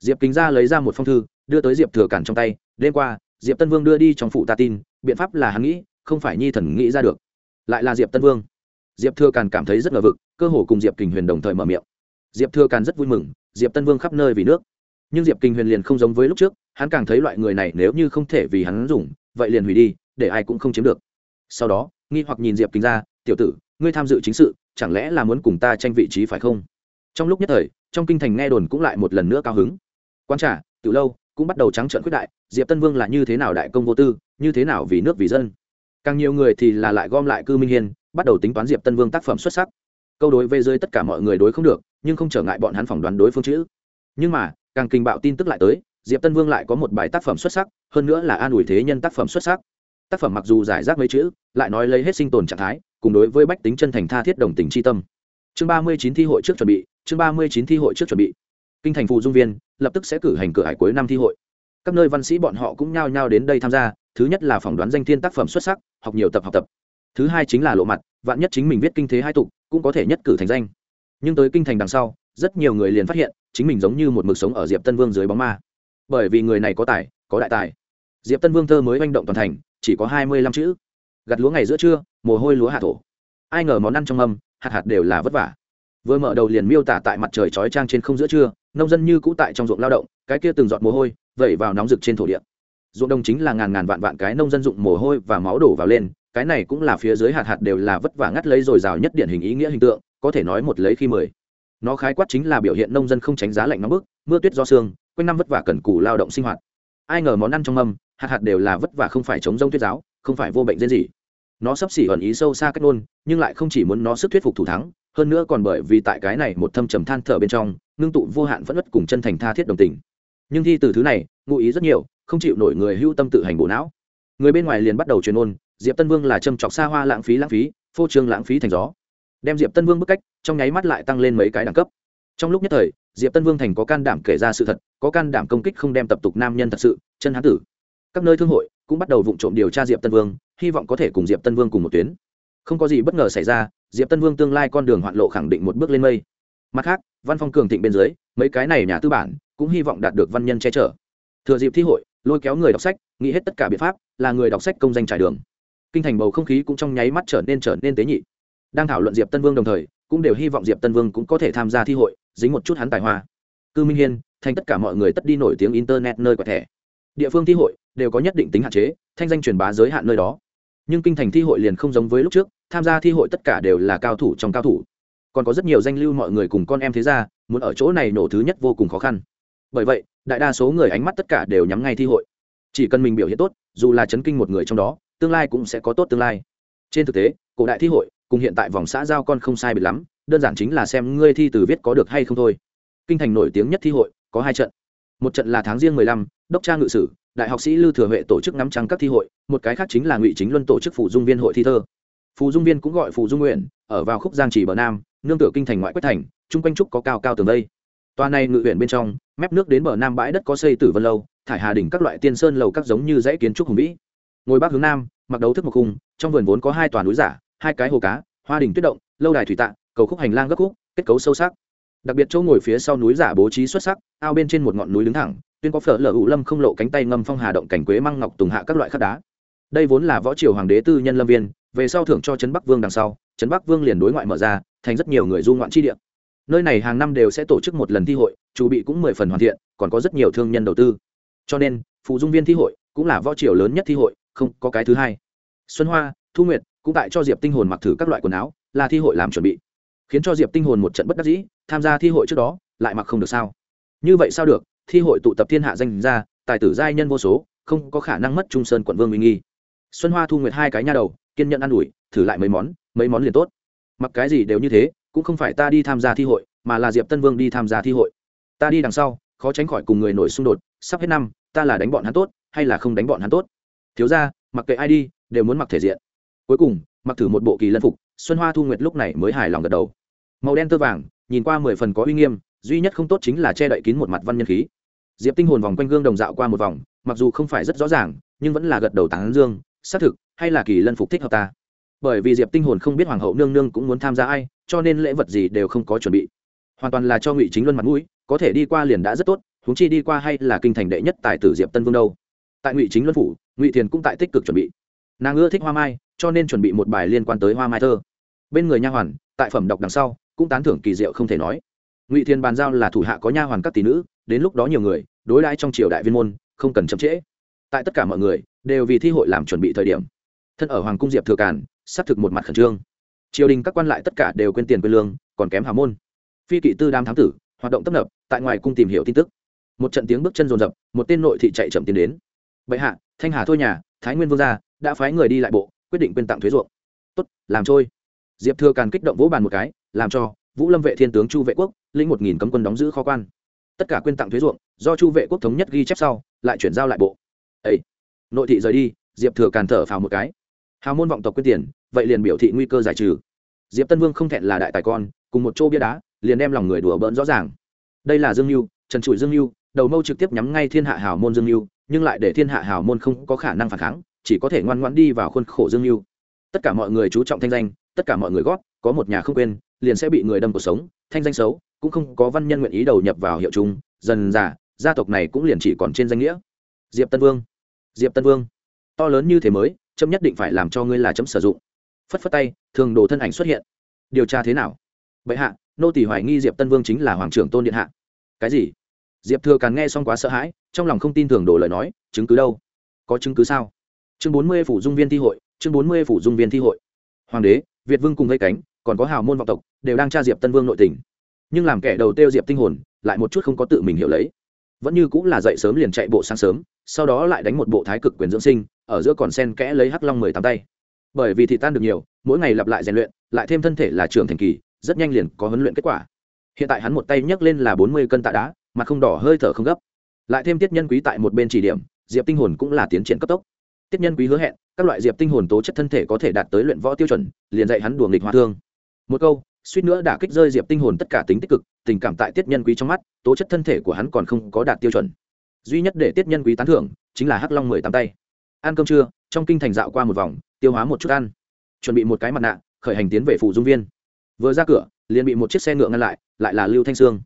Diệp kính gia lấy ra một phong thư, đưa tới diệp thừa cản trong tay. Đêm qua, diệp tân vương đưa đi trong phụ ta tin, biện pháp là hắn nghĩ, không phải nhi thần nghĩ ra được. Lại là diệp tân vương. Diệp thừa càn cảm thấy rất ngờ vực, cơ hồ cùng diệp kình huyền đồng thời mở miệng. Diệp thừa càn rất vui mừng, diệp tân vương khắp nơi vì nước. Nhưng diệp kình huyền liền không giống với lúc trước, hắn càng thấy loại người này nếu như không thể vì hắn dùng, vậy liền hủy đi để ai cũng không chiếm được. Sau đó, nghi hoặc nhìn diệp kính ra, tiểu tử, ngươi tham dự chính sự, chẳng lẽ là muốn cùng ta tranh vị trí phải không? Trong lúc nhất thời, trong kinh thành nghe đồn cũng lại một lần nữa cao hứng. Quan trả từ lâu, cũng bắt đầu trắng trợn quyết đại, diệp tân vương là như thế nào đại công vô tư, như thế nào vì nước vì dân? Càng nhiều người thì là lại gom lại cư minh hiên, bắt đầu tính toán diệp tân vương tác phẩm xuất sắc. Câu đối về dưới tất cả mọi người đối không được, nhưng không trở ngại bọn hắn phỏng đoán đối phương chữ. Nhưng mà, càng kinh bạo tin tức lại tới, diệp tân vương lại có một bài tác phẩm xuất sắc, hơn nữa là an ủi thế nhân tác phẩm xuất sắc tác phẩm mặc dù giải rác mấy chữ, lại nói lấy hết sinh tồn trạng thái, cùng đối với bách tính chân thành tha thiết đồng tình c tâm. Chương ba mươi chín thi hội trước chuẩn bị, chương ba mươi chín thi hội trước chuẩn bị. Kinh thành phù dung viên, lập tức sẽ cử hành cửa hải cuối năm thi hội. Các nơi văn sĩ bọn họ cũng nhao nhao đến đây tham gia, thứ nhất là phỏng đoán danh thiên tác phẩm xuất sắc, học nhiều tập học tập. Thứ hai chính là lộ mặt, vạn nhất chính mình viết kinh thế hai tục, cũng có thể nhất cử thành danh. Nhưng tới kinh thành đằng sau, rất nhiều người liền phát hiện, chính mình giống như một mực sống ở diệp tân vương dưới bóng ma. Bởi vì người này có tài, có đại tài. Diệp tân vương thơ mới manh động toàn thành chỉ có hai mươi lăm chữ. Gặt lúa ngày giữa trưa, mồ hôi lúa hạ thổ. Ai ngờ món ăn trong âm hạt hạt đều là vất vả. Vừa mở đầu liền miêu tả tại mặt trời chói trang trên không giữa trưa, nông dân như cũ tại trong ruộng lao động, cái kia từng giọt mồ hôi, vẩy vào nóng rực trên thổ địa. Ruộng đồng chính là ngàn ngàn vạn vạn cái nông dân dụng mồ hôi và máu đổ vào lên, cái này cũng là phía dưới hạt hạt đều là vất vả ngắt lấy rồi rào nhất điển hình ý nghĩa hình tượng, có thể nói một lấy khi mười. Nó khái quát chính là biểu hiện nông dân không tránh giá lạnh nóng bức, mưa tuyết do sương, quanh năm vất vả cần cù lao động sinh hoạt. Ai ngờ món ăn trong mâm hạt hạt đều là vất vả không phải chống rông tuyết giáo, không phải vô bệnh dễ gì. Nó sắp xỉ ẩn ý sâu xa cách nôn nhưng lại không chỉ muốn nó sức thuyết phục thủ thắng, hơn nữa còn bởi vì tại cái này một thâm trầm than thở bên trong, ngưng tụ vô hạn phẫn ất cùng chân thành tha thiết đồng tình. Nhưng thi từ thứ này, ngụ ý rất nhiều, không chịu nổi người hưu tâm tự hành bộ não. Người bên ngoài liền bắt đầu truyền ôn, diệp tân vương là châm chọc xa hoa lãng phí lãng phí, phô trương lãng phí thành gió. Đem diệp tân vương bức cách, trong nháy mắt lại tăng lên mấy cái đẳng cấp. Trong lúc nhất thời, diệp tân vương thành có can đảm kể ra sự thật, có can đảm công kích không đem tập tục nam nhân thật sự, chân hán tử các nơi thương hội cũng bắt đầu vụ trộm điều tra diệp tân vương, hy vọng có thể cùng diệp tân vương cùng một tuyến. Không có gì bất ngờ xảy ra, diệp tân vương tương lai con đường hoạn lộ khẳng định một bước lên mây. Mặt khác, văn phong cường thịnh bên dưới, mấy cái này nhà tư bản cũng hy vọng đạt được văn nhân che chở. Thừa dịp thi hội, lôi kéo người đọc sách, nghĩ hết tất cả biện pháp, là người đọc sách công danh trải đường. Kinh thành bầu không khí cũng trong nháy mắt trở nên trở nên tế nhị. Đang thảo luận diệp tân vương đồng thời, cũng đều hy vọng diệp tân vương cũng có thể tham gia thi hội, dính một chút hắn tài hoa. Cư minh hiên, thành tất cả mọi người tất đi nổi tiếng internet nơi quẹt thẻ. Địa phương thi hội đều có nhất định tính hạn chế, thanh danh truyền bá giới hạn nơi đó. Nhưng kinh thành thi hội liền không giống với lúc trước, tham gia thi hội tất cả đều là cao thủ trong cao thủ. Còn có rất nhiều danh lưu mọi người cùng con em thế ra muốn ở chỗ này nổ thứ nhất vô cùng khó khăn. Bởi vậy, đại đa số người ánh mắt tất cả đều nhắm ngay thi hội. Chỉ cần mình biểu hiện tốt, dù là chấn kinh một người trong đó, tương lai cũng sẽ có tốt tương lai. Trên thực tế, cổ đại thi hội, cùng hiện tại vòng xã giao con không sai biệt lắm, đơn giản chính là xem ngươi thi từ viết có được hay không thôi. Kinh thành nổi tiếng nhất thi hội, có hai trận một trận là tháng riêng mười lăm, đốc tra ngự sử, đại học sĩ lưu thừa huệ tổ chức ngắm trăng các thi hội, một cái khác chính là ngụy chính luân tổ chức phụ dung viên hội thi thơ. Phù dung viên cũng gọi phù dung nguyện, ở vào khúc giang chỉ bờ nam, nương tựa kinh thành ngoại quách thành, chung quanh trúc có cao cao tường đây toa này ngự huyện bên trong, mép nước đến bờ nam bãi đất có xây tử vân lâu, thải hà đỉnh các loại tiên sơn lầu các giống như dãy kiến trúc hùng vĩ. Ngồi bắc hướng nam, mặc đấu thức một khung, trong vườn vốn có hai tòa núi giả, hai cái hồ cá, hoa đình tuyết động, lâu đài thủy tạ cầu khúc hành lang gấp khúc, kết cấu sâu sắc đặc biệt chỗ ngồi phía sau núi giả bố trí xuất sắc, ao bên trên một ngọn núi đứng thẳng, tuyên có phở lở ủ lâm không lộ cánh tay ngâm phong hà động cảnh quế măng ngọc tùng hạ các loại khắc đá. Đây vốn là võ triều hoàng đế tư nhân lâm viên, về sau thưởng cho trấn bắc vương đằng sau, trấn bắc vương liền đối ngoại mở ra, thành rất nhiều người du ngoạn chi địa. Nơi này hàng năm đều sẽ tổ chức một lần thi hội, chủ bị cũng mười phần hoàn thiện, còn có rất nhiều thương nhân đầu tư. Cho nên phụ dung viên thi hội cũng là võ triều lớn nhất thi hội, không có cái thứ hai. Xuân hoa, thu nguyệt cũng tại cho diệp tinh hồn mặc thử các loại quần áo, là thi hội làm chuẩn bị khiến cho diệp tinh hồn một trận bất đắc dĩ tham gia thi hội trước đó lại mặc không được sao? Như vậy sao được? Thi hội tụ tập thiên hạ danh gia, tài tử giai nhân vô số không có khả năng mất trung sơn quận vương minh nghi. Xuân hoa thu nguyệt hai cái nha đầu kiên nhẫn ăn ủi thử lại mấy món mấy món liền tốt. Mặc cái gì đều như thế cũng không phải ta đi tham gia thi hội mà là diệp tân vương đi tham gia thi hội. Ta đi đằng sau khó tránh khỏi cùng người nổi xung đột sắp hết năm ta là đánh bọn hắn tốt hay là không đánh bọn hắn tốt? Thiếu ra mặc kệ ai đi đều muốn mặc thể diện. Cuối cùng mặc thử một bộ kỳ lân phục, xuân hoa thu nguyệt lúc này mới hài lòng gật đầu. Màu đen tơ vàng, nhìn qua mười phần có uy nghiêm, duy nhất không tốt chính là che đậy kín một mặt văn nhân khí. Diệp tinh hồn vòng quanh gương đồng dạo qua một vòng, mặc dù không phải rất rõ ràng, nhưng vẫn là gật đầu tán dương, xác thực, hay là kỳ lân phục thích hợp ta. Bởi vì diệp tinh hồn không biết hoàng hậu nương nương cũng muốn tham gia ai, cho nên lễ vật gì đều không có chuẩn bị. Hoàn toàn là cho ngụy chính luân mặt mũi, có thể đi qua liền đã rất tốt, huống chi đi qua hay là kinh thành đệ nhất tài tử diệp tân vương đâu. Tại ngụy chính luân phủ, ngụy thiền cũng tại tích cực chuẩn bị nàng ưa thích hoa mai, cho nên chuẩn bị một bài liên quan tới hoa mai thơ. Bên người nha hoàn, tại phẩm đọc đằng sau, cũng tán thưởng kỳ diệu không thể nói. Ngụy Thiên bàn giao là thủ hạ có nha hoàn các tỷ nữ, đến lúc đó nhiều người, đối đãi trong triều đại viên môn, không cần chậm trễ. Tại tất cả mọi người, đều vì thi hội làm chuẩn bị thời điểm. Thân ở hoàng cung diệp thừa càn, xác thực một mặt khẩn trương. Triều đình các quan lại tất cả đều quên tiền quên lương, còn kém hào môn. Phi kỵ tư đam thám tử, hoạt động tấp nập, tại ngoài cung tìm hiểu tin tức. Một trận tiếng bước chân rồn rập, một tên nội thị chạy chậm tiến đến. Bệ hạ, thanh hà thôi nhà, thái nguyên vương gia đã phái người đi lại bộ, quyết định quyên tặng thuế ruộng. Tốt, làm trôi. Diệp thừa càn kích động vỗ bàn một cái, làm cho vũ lâm vệ thiên tướng chu vệ quốc, lĩnh một nghìn cấm quân đóng giữ kho quan. Tất cả quyên tặng thuế ruộng, do chu vệ quốc thống nhất ghi chép sau, lại chuyển giao lại bộ. Ấy nội thị rời đi, diệp thừa càn thở phào một cái. Hào môn vọng tộc quyên tiền, vậy liền biểu thị nguy cơ giải trừ. Diệp tân vương không thẹn là đại tài con, cùng một chỗ bia đá, liền đem lòng người đùa bỡn rõ ràng. Đây là dương mưu trần trụi dương mưu đầu mâu trực tiếp nhắm ngay thiên hạ hào môn dương mưu nhưng lại để thiên hạ hào môn không có khả năng phản kháng chỉ có thể ngoan ngoãn đi vào khuôn khổ dương mưu tất cả mọi người chú trọng thanh danh, tất cả mọi người gót có một nhà không quên, liền sẽ bị người đâm cuộc sống, thanh danh xấu, cũng không có văn nhân nguyện ý đầu nhập vào hiệu chung, dần dà, gia tộc này cũng liền chỉ còn trên danh nghĩa. Diệp tân vương, diệp tân vương, to lớn như thế mới, chấm nhất định phải làm cho ngươi là chấm sử dụng. Phất phất tay, thường đồ thân ảnh xuất hiện. Điều tra thế nào? Bệ hạ, nô tỷ hoài nghi diệp tân vương chính là hoàng trưởng tôn điện hạ. Cái gì? Diệp thừa càng nghe xong quá sợ hãi, trong lòng không tin thường đồ lời nói, chứng cứ đâu? Có chứng cứ sao? Chương bốn mươi phủ dung viên thi hội, chương bốn mươi phủ dung viên thi hội. Hoàng đế, việt vương cùng gây cánh, còn có hào môn vọng tộc, đều đang tra diệp tân vương nội tình. Nhưng làm kẻ đầu tiêu diệp tinh hồn, lại một chút không có tự mình hiểu lấy. Vẫn như cũng là dậy sớm liền chạy bộ sáng sớm, sau đó lại đánh một bộ thái cực quyền dưỡng sinh, ở giữa còn sen kẽ lấy hắc long mười tám tay. Bởi vì thị tan được nhiều, mỗi ngày lặp lại rèn luyện, lại thêm thân thể là trưởng thành kỳ, rất nhanh liền có huấn luyện kết quả. Hiện tại hắn một tay nhấc lên là bốn mươi cân tạ đá, mà không đỏ hơi thở không gấp. Lại thêm tiết nhân quý tại một bên chỉ điểm, diệp tinh hồn cũng là tiến triển cấp tốc tiết nhân quý hứa hẹn, các loại diệp tinh hồn tố chất thân thể có thể đạt tới luyện võ tiêu chuẩn, liền dạy hắn đùa nghịch hoa thương. Một câu, suýt nữa đã kích rơi diệp tinh hồn tất cả tính tích cực, tình cảm tại tiết nhân quý trong mắt, tố chất thân thể của hắn còn không có đạt tiêu chuẩn. Duy nhất để tiết nhân quý tán thưởng, chính là hắc long mười tám tay. Ăn cơm trưa, trong kinh thành dạo qua một vòng, tiêu hóa một chút ăn. Chuẩn bị một cái mặt nạ, khởi hành tiến về phủ dung viên. Vừa ra cửa, liền bị một chiếc xe ngựa ngăn lại lại là lưu thanh sương.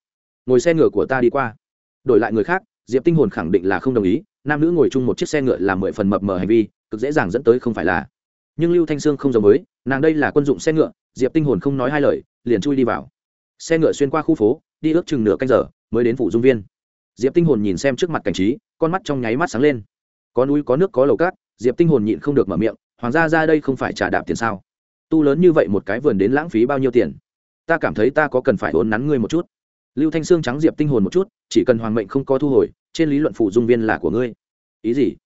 Ngồi xe ngựa của ta đi qua. Đổi lại người khác, diệp tinh hồn khẳng định là không đồng ý nam nữ ngồi chung một chiếc xe ngựa là mười phần mập mờ hành vi, cực dễ dàng dẫn tới không phải là. Nhưng lưu thanh sương không giống với, nàng đây là quân dụng xe ngựa, diệp tinh hồn không nói hai lời, liền chui đi vào. Xe ngựa xuyên qua khu phố, đi ước chừng nửa canh giờ, mới đến phủ dung viên. Diệp tinh hồn nhìn xem trước mặt cảnh trí, con mắt trong nháy mắt sáng lên. Có núi, có nước, có lầu cát, diệp tinh hồn nhịn không được mở miệng, hoàng gia ra đây không phải trả đạm tiền sao? Tu lớn như vậy một cái vườn đến lãng phí bao nhiêu tiền? Ta cảm thấy ta có cần phải hốn nắn ngươi một chút. Lưu thanh sương trắng diệp tinh hồn một chút, chỉ cần hoàng mệnh không có thu hồi trên lý luận phủ dung viên là của ngươi. Ý gì?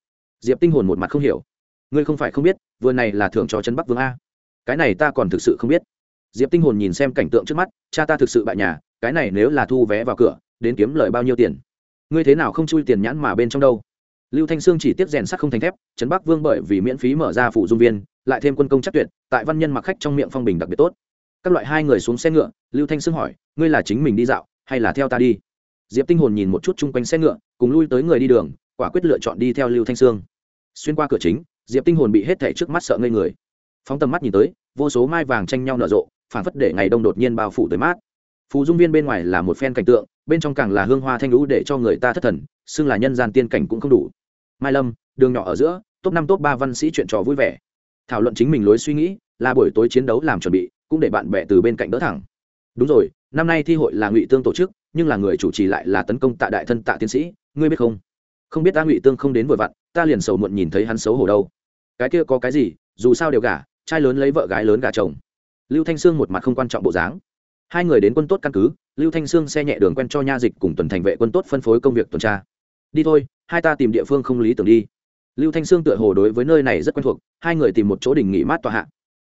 Diệp tinh hồn một mặt không hiểu. Ngươi không phải không biết, vừa này là thưởng cho trấn bắc vương a. Cái này ta còn thực sự không biết. Diệp tinh hồn nhìn xem cảnh tượng trước mắt, cha ta thực sự bại nhà, cái này nếu là thu vé vào cửa, đến kiếm lời bao nhiêu tiền? Ngươi thế nào không chui tiền nhãn mà bên trong đâu? Lưu thanh sương chỉ tiếp rèn sắt không thành thép trấn bắc vương bởi vì miễn phí mở ra phủ dung viên, lại thêm quân công chắc tuyệt, tại văn nhân mặc khách trong miệng phong bình đặc biệt tốt. Các loại hai người xuống xe ngựa, lưu thanh sương hỏi, ngươi là chính mình đi dạo, hay là theo ta đi? Diệp tinh hồn nhìn một chút chung quanh xe ngựa, cùng lui tới người đi đường, quả quyết lựa chọn đi theo lưu thanh sương. Xuyên qua cửa chính, diệp tinh hồn bị hết thảy trước mắt sợ ngây người. Phóng tầm mắt nhìn tới, vô số mai vàng tranh nhau nở rộ phản phất để ngày đông đột nhiên bao phủ tới mát. Phù dung viên bên ngoài là một phen cảnh tượng, bên trong càng là hương hoa thanh lũ để cho người ta thất thần, xưng là nhân gian tiên cảnh cũng không đủ. Mai lâm, đường nhỏ ở giữa, top năm top ba văn sĩ chuyện trò vui vẻ. Thảo luận chính mình lối suy nghĩ, là buổi tối chiến đấu làm chuẩn bị, cũng để bạn bè từ bên cạnh đỡ thẳng. Đúng rồi, năm nay thi hội là ngụy tương tổ chức nhưng là người chủ trì lại là tấn công tạ đại thân tạ tiến sĩ, ngươi biết không? Không biết ta ngụy tương không đến vội vặn, ta liền sầu muộn nhìn thấy hắn xấu hổ đâu. Cái kia có cái gì, dù sao đều gả, trai lớn lấy vợ gái lớn gả chồng. Lưu thanh sương một mặt không quan trọng bộ dáng. Hai người đến quân tốt căn cứ, lưu thanh sương xe nhẹ đường quen cho nha dịch cùng tuần thành vệ quân tốt phân phối công việc tuần tra. Đi thôi, hai ta tìm địa phương không lý tưởng đi. Lưu thanh sương tựa hồ đối với nơi này rất quen thuộc, hai người tìm một chỗ đình nghỉ mát tòa hạ.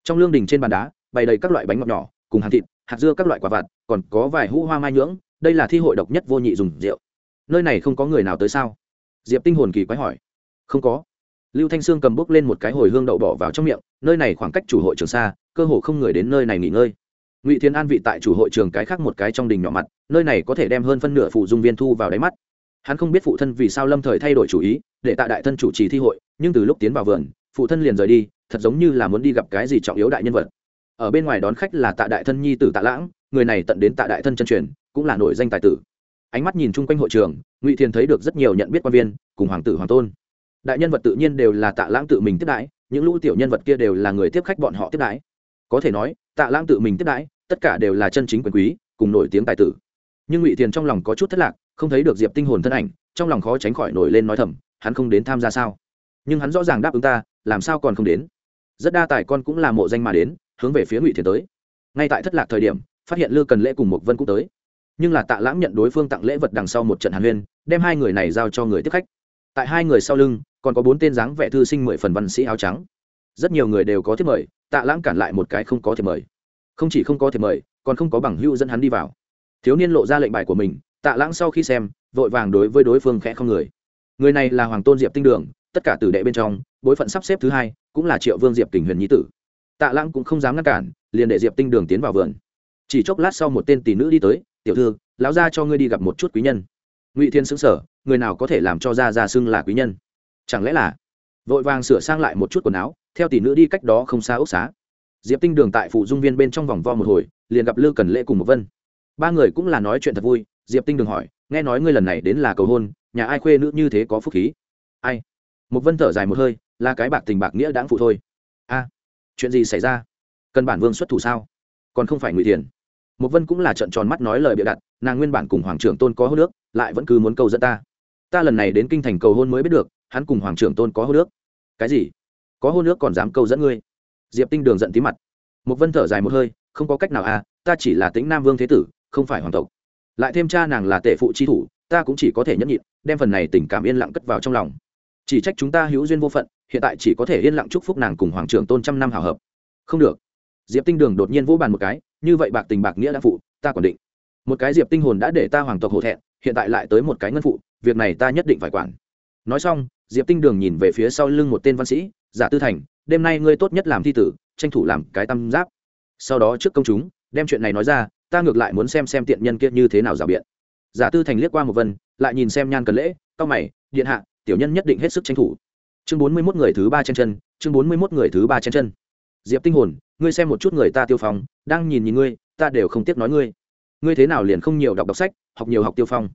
Trong lương đình trên bàn đá, bày đầy các loại bánh ngọt nhỏ, cùng hạt thịt, hạt dưa các loại quả vặt, còn có vài hũ hoa mai nhưỡng đây là thi hội độc nhất vô nhị dùng rượu. Nơi này không có người nào tới sao? Diệp tinh hồn kỳ quái hỏi. Không có. Lưu thanh sương cầm bốc lên một cái hồi hương đậu bỏ vào trong miệng, nơi này khoảng cách chủ hội trường xa, cơ hồ không người đến nơi này nghỉ ngơi. Ngụy thiên an vị tại chủ hội trường cái khác một cái trong đình nhỏ mặt, nơi này có thể đem hơn phân nửa phụ dung viên thu vào đáy mắt. Hắn không biết phụ thân vì sao lâm thời thay đổi chủ ý, để tạ đại thân chủ trì thi hội, nhưng từ lúc tiến vào vườn, phụ thân liền rời đi, thật giống như là muốn đi gặp cái gì trọng yếu đại nhân vật. Ở bên ngoài đón khách là tạ đại thân nhi tử tạ lãng, người này tận đến tạ đại thân chân truyền cũng là nổi danh tài tử. Ánh mắt nhìn chung quanh hội trường, ngụy thiền thấy được rất nhiều nhận biết quan viên, cùng hoàng tử hoàng tôn. Đại nhân vật tự nhiên đều là tạ lãng tự mình tiếp đãi, những lũ tiểu nhân vật kia đều là người tiếp khách bọn họ tiếp đãi. Có thể nói, tạ lãng tự mình tiếp đãi, tất cả đều là chân chính quyền quý, cùng nổi tiếng tài tử. Nhưng ngụy thiền trong lòng có chút thất lạc, không thấy được diệp tinh hồn thân ảnh, trong lòng khó tránh khỏi nổi lên nói thầm, hắn không đến tham gia sao? Nhưng hắn rõ ràng đáp ứng ta, làm sao còn không đến? Rất đa tài con cũng là mộ danh mà đến, hướng về phía ngụy thiền tới. Ngay tại thất lạc thời điểm, phát hiện lư cần lễ cùng một vân cũng tới nhưng là tạ lãng nhận đối phương tặng lễ vật đằng sau một trận hàn huyên, đem hai người này giao cho người tiếp khách. Tại hai người sau lưng, còn có bốn tên dáng vẻ thư sinh mười phần văn sĩ áo trắng. Rất nhiều người đều có thiệp mời, tạ lãng cản lại một cái không có thiệp mời. Không chỉ không có thiệp mời, còn không có bằng hưu dẫn hắn đi vào. Thiếu niên lộ ra lệnh bài của mình, tạ lãng sau khi xem, vội vàng đối với đối phương khẽ không người. Người này là hoàng tôn diệp tinh đường, tất cả tử đệ bên trong, bối phận sắp xếp thứ hai, cũng là triệu vương diệp kình huyền nhí tử. Tạ lãng cũng không dám ngăn cản, liền để diệp tinh đường tiến vào vườn. Chỉ chốc lát sau một tên tỷ nữ đi tới tiểu thư, lão gia cho ngươi đi gặp một chút quý nhân. Ngụy thiên xứng sở người nào có thể làm cho gia gia xưng là quý nhân? Chẳng lẽ là vội vàng sửa sang lại một chút quần áo, theo tỷ nữ đi cách đó không xa ốc xá. Diệp tinh đường tại phụ dung viên bên trong vòng vo một hồi, liền gặp lư cần lễ cùng một vân. Ba người cũng là nói chuyện thật vui, diệp tinh đường hỏi, nghe nói ngươi lần này đến là cầu hôn, nhà ai khuê nữ như thế có phúc khí? Ai? Một vân thở dài một hơi, là cái bạc tình bạc nghĩa đáng phụ thôi. A, chuyện gì xảy ra? Cần bản vương xuất thủ sao? Còn không phải ngụy tiền một vân cũng là trận tròn mắt nói lời bịa đặt, nàng nguyên bản cùng hoàng trưởng tôn có hô nước lại vẫn cứ muốn cầu dẫn ta. Ta lần này đến kinh thành cầu hôn mới biết được, hắn cùng hoàng trưởng tôn có hô nước cái gì? Có hô nước còn dám cầu dẫn ngươi? Diệp tinh đường giận tí mặt. Một vân thở dài một hơi, không có cách nào à ta chỉ là tính nam vương thế tử, không phải hoàng tộc. Lại thêm cha nàng là tệ phụ chi thủ, ta cũng chỉ có thể nhẫn nhịn, đem phần này tình cảm yên lặng cất vào trong lòng. Chỉ trách chúng ta hữu duyên vô phận, hiện tại chỉ có thể yên lặng chúc phúc nàng cùng hoàng trưởng tôn trăm năm hào hợp. Không được. Diệp tinh đường đột nhiên vỗ bàn một cái như vậy bạc tình bạc nghĩa đã phụ, ta còn định. Một cái diệp tinh hồn đã để ta hoàng tộc hổ thẹn, hiện tại lại tới một cái ngân phụ, việc này ta nhất định phải quản. Nói xong, diệp tinh đường nhìn về phía sau lưng một tên văn sĩ, giả tư thành, đêm nay ngươi tốt nhất làm thi tử, tranh thủ làm cái tam giáp. Sau đó trước công chúng, đem chuyện này nói ra, ta ngược lại muốn xem xem tiện nhân kia như thế nào rào biện. Giả tư thành liếc qua một vân, lại nhìn xem nhan cần lễ, cao mày, điện hạ, tiểu nhân nhất định hết sức tranh thủ. Chương bốn mươi mốt người thứ ba trên chân, chương bốn mươi mốt người thứ ba trên chân. Diệp tinh hồn ngươi xem một chút người ta tiêu phong, đang nhìn nhìn ngươi, ta đều không tiếc nói ngươi. Ngươi thế nào liền không nhiều đọc đọc sách, học nhiều học tiêu phong.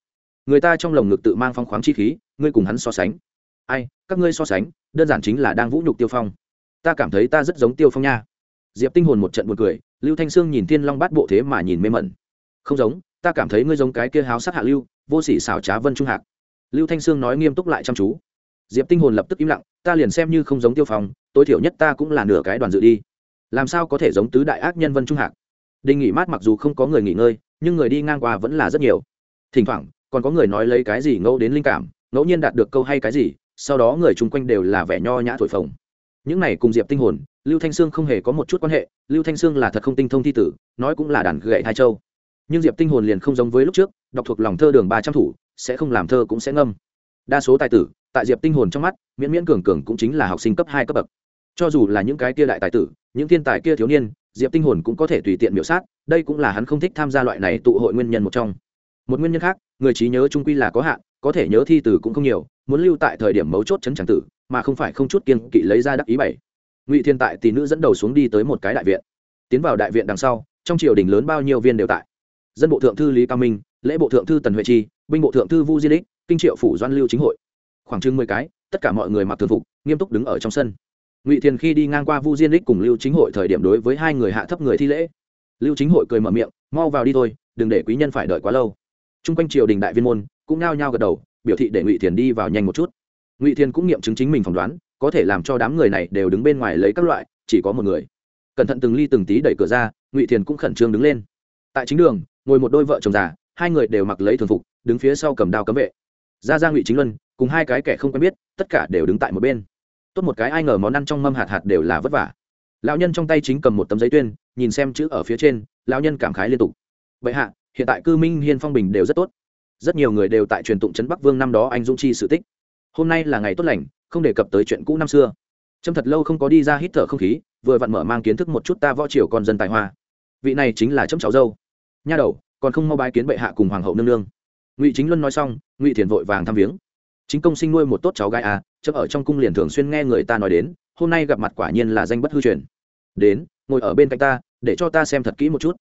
Người ta trong lồng ngực tự mang phong khoáng chi khí, ngươi cùng hắn so sánh. Ai, các ngươi so sánh, đơn giản chính là đang vũ nhục tiêu phong. Ta cảm thấy ta rất giống tiêu phong nha. Diệp tinh hồn một trận buồn cười, lưu thanh sương nhìn thiên long bát bộ thế mà nhìn mê mẩn. Không giống, ta cảm thấy ngươi giống cái kia háo sát hạ lưu, vô sỉ xảo trá vân trung hạc. Lưu thanh sương nói nghiêm túc lại chăm chú. Diệp tinh hồn lập tức im lặng, ta liền xem như không giống tiêu phong, tối thiểu nhất ta cũng là nửa cái đoàn dự đi làm sao có thể giống tứ đại ác nhân vân trung hạc? Đình nghỉ mát mặc dù không có người nghỉ ngơi, nhưng người đi ngang qua vẫn là rất nhiều. Thỉnh thoảng, còn có người nói lấy cái gì ngẫu đến linh cảm, ngẫu nhiên đạt được câu hay cái gì, sau đó người chung quanh đều là vẻ nho nhã thổi phồng. Những này cùng diệp tinh hồn, lưu thanh sương không hề có một chút quan hệ, lưu thanh sương là thật không tinh thông thi tử, nói cũng là đàn gậy hai châu. Nhưng diệp tinh hồn liền không giống với lúc trước, đọc thuộc lòng thơ đường ba trăm thủ, sẽ không làm thơ cũng sẽ ngâm. Đa số tài tử, tại diệp tinh hồn trong mắt, miễn miễn cường cường cũng chính là học sinh cấp hai cấp bậc cho dù là những cái kia đại tài tử, những thiên tài kia thiếu niên, diệp tinh hồn cũng có thể tùy tiện miểu sát, đây cũng là hắn không thích tham gia loại này tụ hội nguyên nhân một trong. Một nguyên nhân khác, người trí nhớ trung quy là có hạn, có thể nhớ thi từ cũng không nhiều, muốn lưu tại thời điểm mấu chốt chấn chẳng tử, mà không phải không chút kiên kỵ lấy ra đắc ý bảy. Ngụy thiên tại tỷ nữ dẫn đầu xuống đi tới một cái đại viện. Tiến vào đại viện đằng sau, trong triều đình lớn bao nhiêu viên đều tại. Dân bộ thượng thư lý cao minh, lễ bộ thượng thư tần huệ chi, binh bộ thượng thư vu di đích, kinh triệu phủ doan lưu chính hội. Khoảng chừng mười cái, tất cả mọi người mặc thường phục, nghiêm túc đứng ở trong sân ngụy thiền khi đi ngang qua vu diên đích cùng lưu chính hội thời điểm đối với hai người hạ thấp người thi lễ. Lưu chính hội cười mở miệng, mau vào đi thôi, đừng để quý nhân phải đợi quá lâu. T r u n g quanh triều đình đại viên môn cũng nao nhao gật đầu, biểu thị để ngụy thiền đi vào nhanh một chút. Ngụy thiền cũng nghiệm chứng chính mình phỏng đoán, có thể làm cho đám người này đều đứng bên ngoài lấy các loại, chỉ có một người. Cẩn thận từng ly từng tí đẩy cửa ra, ngụy thiền cũng khẩn trương đứng lên. Tại chính đường, ngồi một đôi vợ chồng già, hai người đều mặc lấy thường phục, đứng phía sau cầm đao cấm vệ. Ra ra ngụy chính luân, cùng hai cái kẻ không quen biết, tất cả đều đứng tại một bên tốt một cái ai ngờ món ăn trong mâm hạt hạt đều là vất vả. Lão nhân trong tay chính cầm một tấm giấy tuyên, nhìn xem chữ ở phía trên, lão nhân cảm khái liên tục. Vậy hạ, hiện tại cư minh hiên phong bình đều rất tốt. Rất nhiều người đều tại truyền tụng trấn bắc vương năm đó anh dũng chi sự tích. Hôm nay là ngày tốt lành, không đề cập tới chuyện cũ năm xưa. Trâm thật lâu không có đi ra hít thở không khí, vừa vặn mở mang kiến thức một chút ta võ triều con dân tài hoa. Vị này chính là trâm cháu dâu. Nha đầu, còn không mau bái kiến bệ hạ cùng hoàng hậu nương nương. Ngụy chính luân nói xong, ngụy thiền vội vàng thăm viếng. Chính công sinh nuôi một tốt cháu gái à chấp ở trong cung liền thường xuyên nghe người ta nói đến, hôm nay gặp mặt quả nhiên là danh bất hư truyền. Đến, ngồi ở bên cạnh ta, để cho ta xem thật kỹ một chút.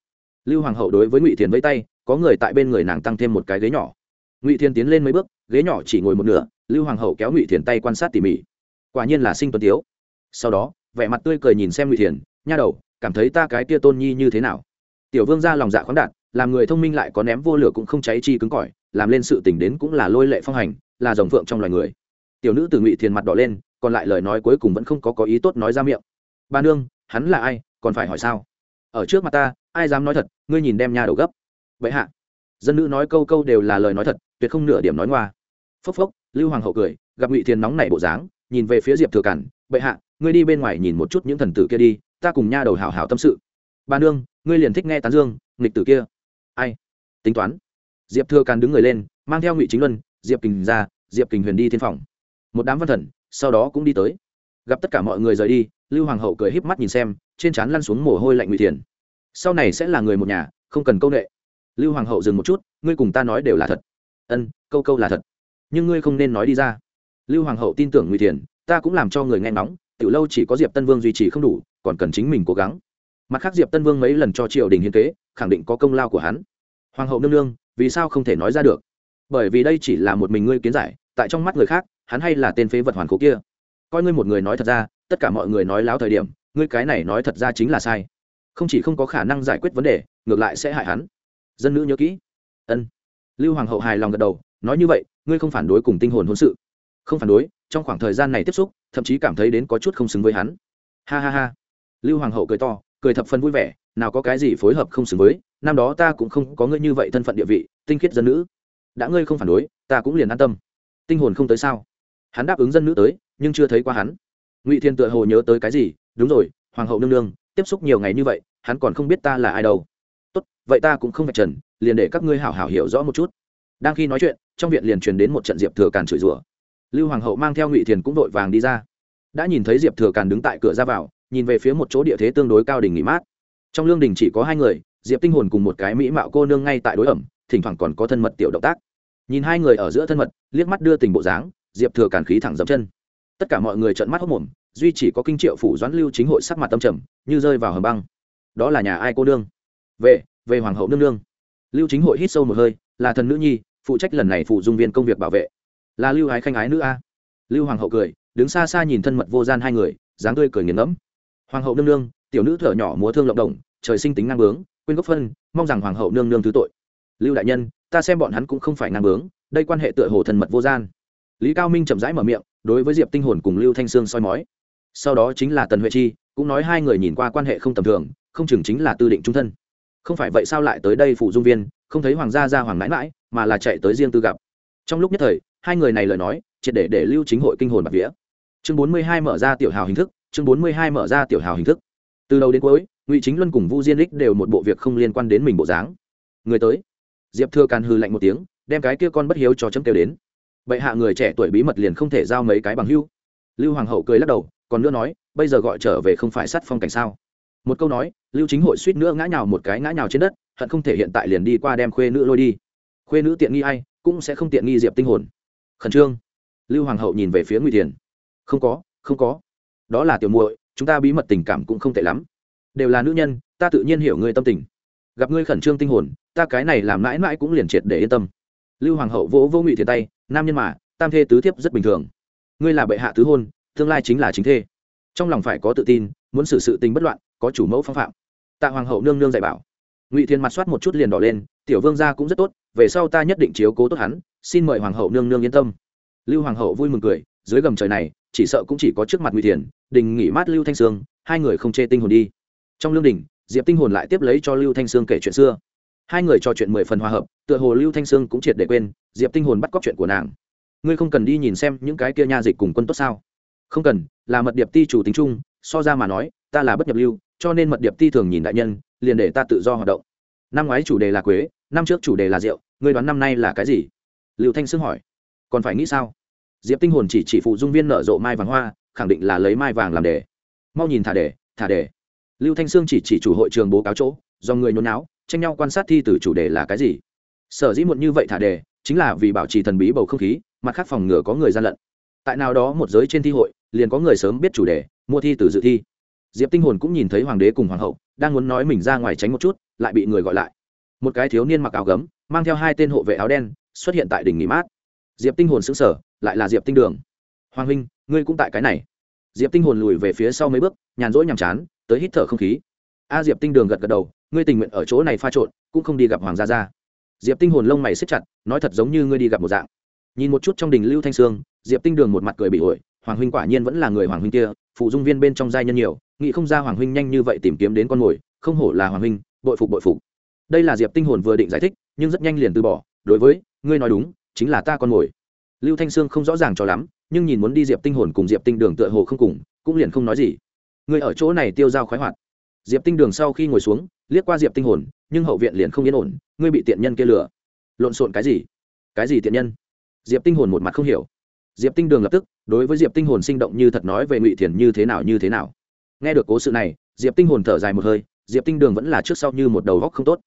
Lưu hoàng hậu đối với ngụy thiền vẫy tay, có người tại bên người nàng tăng thêm một cái ghế nhỏ. Ngụy thiền tiến lên mấy bước, ghế nhỏ chỉ ngồi một nửa, lưu hoàng hậu kéo ngụy thiền tay quan sát tỉ mỉ. Quả nhiên là sinh tuấn tiếu. Sau đó, vẻ mặt tươi cười nhìn xem ngụy thiền, nha đầu, cảm thấy ta cái tia tôn nhi như thế nào? Tiểu vương ra lòng dạ khoáng đạt, làm người thông minh lại có ném vô lửa cũng không cháy chi cứng cỏi, làm lên sự tình đến cũng là lôi lệ phong hành, là dòng phượng trong loài người tiểu nữ từ ngụy thiền mặt đỏ lên, còn lại lời nói cuối cùng vẫn không có có ý tốt nói ra miệng. Ba nương, hắn là ai, còn phải hỏi sao? Ở trước mặt ta, ai dám nói thật, ngươi nhìn đem nhà đầu gấp. Vậy hạ. Dân nữ nói câu câu đều là lời nói thật, tuyệt không nửa điểm nói ngoa. Phốc phốc, lưu hoàng hậu cười, gặp ngụy thiền nóng nảy bộ dáng, nhìn về phía diệp thừa cản, bệ hạ, ngươi đi bên ngoài nhìn một chút những thần tử kia đi, ta cùng nha đầu hảo hảo tâm sự. Ba nương, ngươi liền thích nghe tán dương, nghịch tử kia. Ai? Tính toán. Diệp thừa càn đứng người lên, mang theo ngụy chính luân, diệp kình ra, diệp kình huyền đi thiên phòng một đám văn thần, sau đó cũng đi tới. Gặp tất cả mọi người rời đi, lưu hoàng hậu cười híp mắt nhìn xem, trên trán lăn xuống mồ hôi lạnh ngụy thiền. Sau này sẽ là người một nhà, không cần câu ệ lưu hoàng hậu dừng một chút, ngươi cùng ta nói đều là thật. Ân, câu câu là thật. Nhưng ngươi không nên nói đi ra. Lưu hoàng hậu tin tưởng ngụy thiền, ta cũng làm cho người nghe ngóng, tiểu lâu chỉ có diệp tân vương duy trì không đủ, còn cần chính mình cố gắng. Mặt khác diệp tân vương mấy lần cho triều đình hiến kế, khẳng định có công lao của hắn. Hoàng hậu nương nương, vì sao không thể nói ra được? Bởi vì đây chỉ là một mình ngươi kiến giải, tại trong mắt người khác hắn hay là tên phế vật hoàn cố kia? Coi ngươi một người nói thật ra, tất cả mọi người nói láo thời điểm, ngươi cái này nói thật ra chính là sai. Không chỉ không có khả năng giải quyết vấn đề, ngược lại sẽ hại hắn. Dân nữ nhớ kỹ. Ân. Lưu hoàng hậu hài lòng gật đầu, nói như vậy, ngươi không phản đối cùng tinh hồn hôn sự. Không phản đối, trong khoảng thời gian này tiếp xúc, thậm chí cảm thấy đến có chút không xứng với hắn. Ha ha ha. Lưu hoàng hậu cười to, cười thập phần vui vẻ, nào có cái gì phối hợp không xứng với, năm đó ta cũng không có ngươi như vậy thân phận địa vị, tinh khiết dân nữ. Đã ngươi không phản đối, ta cũng liền an tâm. Tinh hồn không tới sao? Hắn đáp ứng dân nữ tới, nhưng chưa thấy qua hắn. Ngụy thiên tựa hồ nhớ tới cái gì, đúng rồi, hoàng hậu nương nương, tiếp xúc nhiều ngày như vậy, hắn còn không biết ta là ai đâu. Tốt, vậy ta cũng không phải trần, liền để các ngươi hảo hảo hiểu rõ một chút. Đang khi nói chuyện, trong viện liền truyền đến một trận diệp thừa càn chửi rủa. Lưu hoàng hậu mang theo ngụy thiền cũng vội vàng đi ra. Đã nhìn thấy diệp thừa càn đứng tại cửa ra vào, nhìn về phía một chỗ địa thế tương đối cao đỉnh nghỉ mát. Trong lương đình chỉ có hai người, diệp tinh hồn cùng một cái mỹ mạo cô nương ngay tại đối ẩm, thỉnh thoảng còn có thân mật tiểu động tác. Nhìn hai người ở giữa thân mật, liếc mắt đưa tình bộ dáng diệp thừa càn khí thẳng dậm chân. Tất cả mọi người trợn mắt hốc mồm, duy chỉ có kinh triệu phủ doãn lưu chính hội sắc mặt tâm trầm, như rơi vào hầm băng. Đó là nhà ai cô nương? Về về hoàng hậu nương nương. Lưu chính hội hít sâu một hơi, là thần nữ nhi, phụ trách lần này phụ dung viên công việc bảo vệ. Là lưu ái khanh ái nữ a. Lưu hoàng hậu cười, đứng xa xa nhìn thân mật vô gian hai người, dáng tươi cười nghiền ngẫm. Hoàng hậu nương nương, tiểu nữ thở nhỏ múa thương lộng đồng trời sinh tính ngang bướng, quên gốc phân, mong rằng hoàng hậu nương nương thứ tội. Lưu đại nhân, ta xem bọn hắn cũng không phải ngang bướng, đây quan hệ tựa hồ thần mật vô gian lý cao minh chậm rãi mở miệng, đối với diệp tinh hồn cùng lưu thanh sương soi mói. Sau đó chính là tần huệ chi, cũng nói hai người nhìn qua quan hệ không tầm thường, không chừng chính là tư định trung thân. Không phải vậy sao lại tới đây phụ dung viên, không thấy hoàng gia ra hoàng mãi mãi, mà là chạy tới riêng tư gặp. Trong lúc nhất thời, hai người này lời nói, triệt để để lưu chính hội kinh hồn bạc vía. Chương bốn mươi hai mở ra tiểu hào hình thức, chương bốn mươi hai mở ra tiểu hào hình thức. Từ đầu đến cuối, ngụy chính luân cùng vu diên lích đều một bộ việc không liên quan đến mình bộ dáng. Người tới. Diệp thừa càn hư lạnh một tiếng, đem cái kia con bất hiếu cho chấm kêu đến bệ hạ người trẻ tuổi bí mật liền không thể giao mấy cái bằng hưu. Lưu hoàng hậu cười lắc đầu, còn nữa nói, bây giờ gọi trở về không phải sát phong cảnh sao? Một câu nói, lưu chính hội suýt nữa ngã nhào một cái ngã nhào trên đất, hận không thể hiện tại liền đi qua đem khuê nữ lôi đi. Khuê nữ tiện nghi ai, cũng sẽ không tiện nghi diệp tinh hồn. Khẩn trương. Lưu hoàng hậu nhìn về phía ngụy thiền. Không có không có. Đó là tiểu muội, chúng ta bí mật tình cảm cũng không tệ lắm. Đều là nữ nhân, ta tự nhiên hiểu ngươi tâm tình. Gặp ngươi khẩn trương tinh hồn, ta cái này làm mãi mãi cũng liền triệt để yên tâm. Lưu hoàng hậu vỗ vô ngụy thiền tay nam nhân mà, tam thê tứ thiếp rất bình thường. Ngươi là bệ hạ tứ hôn, tương lai chính là chính thê. Trong lòng phải có tự tin, muốn xử sự tình bất loạn, có chủ mẫu phong phạm. Tạ hoàng hậu nương nương dạy bảo. Ngụy thiên mặt soát một chút liền đỏ lên, tiểu vương gia cũng rất tốt, về sau ta nhất định chiếu cố tốt hắn, xin mời hoàng hậu nương nương yên tâm. Lưu hoàng hậu vui mừng cười, dưới gầm trời này, chỉ sợ cũng chỉ có trước mặt ngụy thiền đình nghỉ mát lưu thanh sương, hai người không chê tinh hồn đi. Trong lương đình, diệp tinh hồn lại tiếp lấy cho lưu thanh sương kể chuyện xưa hai người trò chuyện mười phần hòa hợp, tựa hồ lưu thanh sương cũng triệt để quên, diệp tinh hồn bắt cóc chuyện của nàng. Ngươi không cần đi nhìn xem những cái kia nha dịch cùng quân tốt sao? Không cần, là mật điệp ti chủ tính chung, so ra mà nói, ta là bất nhập lưu, cho nên mật điệp ti thường nhìn đại nhân, liền để ta tự do hoạt động. Năm ngoái chủ đề là quế, năm trước chủ đề là rượu, ngươi đoán năm nay là cái gì? Lưu thanh sương hỏi. Còn phải nghĩ sao? Diệp tinh hồn chỉ chỉ phụ dung viên nở rộ mai vàng hoa, khẳng định là lấy mai vàng làm đề. Mau nhìn thả đề thả đề. Lưu thanh sương chỉ chỉ chủ hội trường bố cáo chỗ, do người nhốn náo tranh nhau quan sát thi từ chủ đề là cái gì. Sở dĩ muộn như vậy thả đề, chính là vì bảo trì thần bí bầu không khí, mặt khác phòng ngừa có người gian lận. Tại nào đó một giới trên thi hội, liền có người sớm biết chủ đề, mua thi từ dự thi. Diệp tinh hồn cũng nhìn thấy hoàng đế cùng hoàng hậu, đang muốn nói mình ra ngoài tránh một chút, lại bị người gọi lại. Một cái thiếu niên mặc áo gấm, mang theo hai tên hộ vệ áo đen, xuất hiện tại đỉnh nghỉ mát. Diệp tinh hồn sững sở lại là diệp tinh đường. Hoàng huynh, ngươi cũng tại cái này. Diệp tinh hồn lùi về phía sau mấy bước, nhàn rỗi nhàm chán, tới hít thở không khí. A diệp tinh đường gật gật đầu ngươi tình nguyện ở chỗ này pha trộn, cũng không đi gặp hoàng gia gia. Diệp tinh hồn lông mày xếp chặt, nói thật giống như ngươi đi gặp một dạng. Nhìn một chút trong đình lưu thanh sương, diệp tinh đường một mặt cười bị ổi, hoàng huynh quả nhiên vẫn là người hoàng huynh kia, phụ dung viên bên trong giai nhân nhiều, nghĩ không ra hoàng huynh nhanh như vậy tìm kiếm đến con mồi, không hổ là hoàng huynh, bội phục bội phục. Đây là diệp tinh hồn vừa định giải thích, nhưng rất nhanh liền từ bỏ, đối với, ngươi nói đúng, chính là ta con mồi. Lưu thanh sương không rõ ràng cho lắm, nhưng nhìn muốn đi diệp tinh hồn cùng diệp tinh đường tựa hồ không cùng, cũng liền không nói gì. Ngươi ở chỗ này tiêu dao khoái hoạt. Diệp tinh đường sau khi ngồi xuống liếc qua diệp tinh hồn, nhưng hậu viện liền không yên ổn, ngươi bị tiện nhân kia lừa. Lộn xộn cái gì? Cái gì tiện nhân? Diệp tinh hồn một mặt không hiểu. Diệp tinh đường lập tức, đối với diệp tinh hồn sinh động như thật nói về ngụy thiền như thế nào như thế nào. Nghe được cố sự này, diệp tinh hồn thở dài một hơi, diệp tinh đường vẫn là trước sau như một đầu góc không tốt.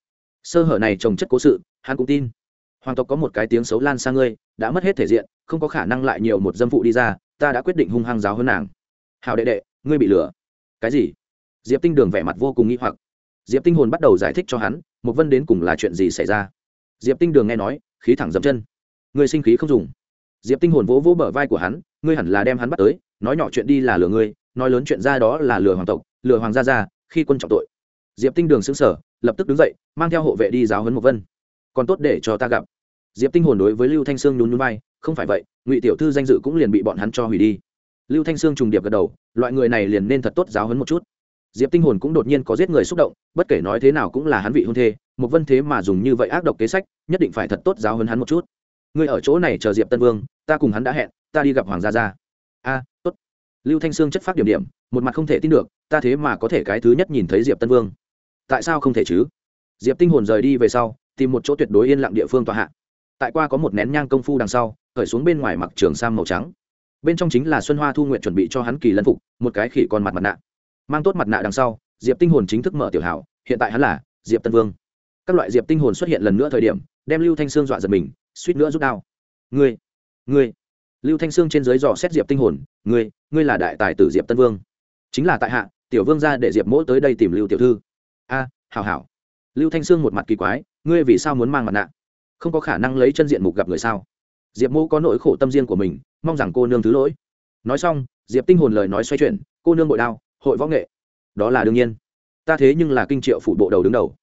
Sơ hở này trồng chất cố sự, hắn cũng tin. Hoàng tộc có một cái tiếng xấu lan sang ngươi, đã mất hết thể diện, không có khả năng lại nhiều một dâm phụ đi ra, ta đã quyết định hung hăng giáo hơn nàng. Hào đệ đệ, ngươi bị lừa. Cái gì? Diệp tinh đường vẻ mặt vô cùng nghi hoặc diệp tinh hồn bắt đầu giải thích cho hắn một vân đến cùng là chuyện gì xảy ra? Diệp tinh đường nghe nói, khí thẳng dậm chân. Ngươi sinh khí không dùng. Diệp tinh hồn vỗ vỗ bờ vai của hắn, ngươi hẳn là đem hắn bắt tới, nói nhỏ chuyện đi là lừa ngươi, nói lớn chuyện ra đó là lừa hoàng tộc, lừa hoàng gia gia, khi quân trọng tội. Diệp tinh đường xứng sở lập tức đứng dậy, mang theo hộ vệ đi giáo huấn một vân. Còn tốt để cho ta gặp. Diệp tinh hồn đối với lưu thanh sương nhún nhún vai, không phải vậy, ngụy tiểu thư danh dự cũng liền bị bọn hắn cho hủy đi. Lưu thanh sương trùng điệp gật đầu, loại người này liền nên thật tốt giáo huấn một chút diệp tinh hồn cũng đột nhiên có giết người xúc động, bất kể nói thế nào cũng là hắn vị hôn thê một vân thế mà dùng như vậy ác độc kế sách, nhất định phải thật tốt giáo huấn hắn một chút. Ngươi ở chỗ này chờ diệp tân vương, ta cùng hắn đã hẹn, ta đi gặp hoàng gia gia. A, tốt. Lưu thanh sương chất phát điểm điểm, một mặt không thể tin được, ta thế mà có thể cái thứ nhất nhìn thấy diệp tân vương. Tại sao không thể chứ? Diệp tinh hồn rời đi về sau, tìm một chỗ tuyệt đối yên lặng địa phương tòa hạ. Tại qua có một nén nhang công phu đằng sau khởi xuống bên ngoài mặc trường sam màu trắng. Bên trong chính là xuân hoa thu nguyện chuẩn bị cho hắn kỳ lân phục, một cái khỉ con mặt mặt nạ mang tốt mặt nạ đằng sau diệp tinh hồn chính thức mở tiểu hảo hiện tại hắn là diệp tân vương. Các loại diệp tinh hồn xuất hiện lần nữa thời điểm đem lưu thanh sương dọa giật mình suýt nữa rút đao. Ngươi ngươi. Lưu thanh sương trên dưới dò xét diệp tinh hồn ngươi ngươi là đại tài tử diệp tân vương. Chính là tại hạ tiểu vương ra để diệp mỗ tới đây tìm lưu tiểu thư. A à, hảo hảo. Lưu thanh sương một mặt kỳ quái ngươi vì sao muốn mang mặt nạ? Không có khả năng lấy chân diện mục gặp người sao? Diệp mỗ có nỗi khổ tâm riêng của mình mong rằng cô nương thứ lỗi. Nói xong diệp tinh hồn lời nói xoay chuyển cô nương bội đao hội võ nghệ. Đó là đương nhiên. Ta thế nhưng là kinh triệu phủ bộ đầu đứng đầu.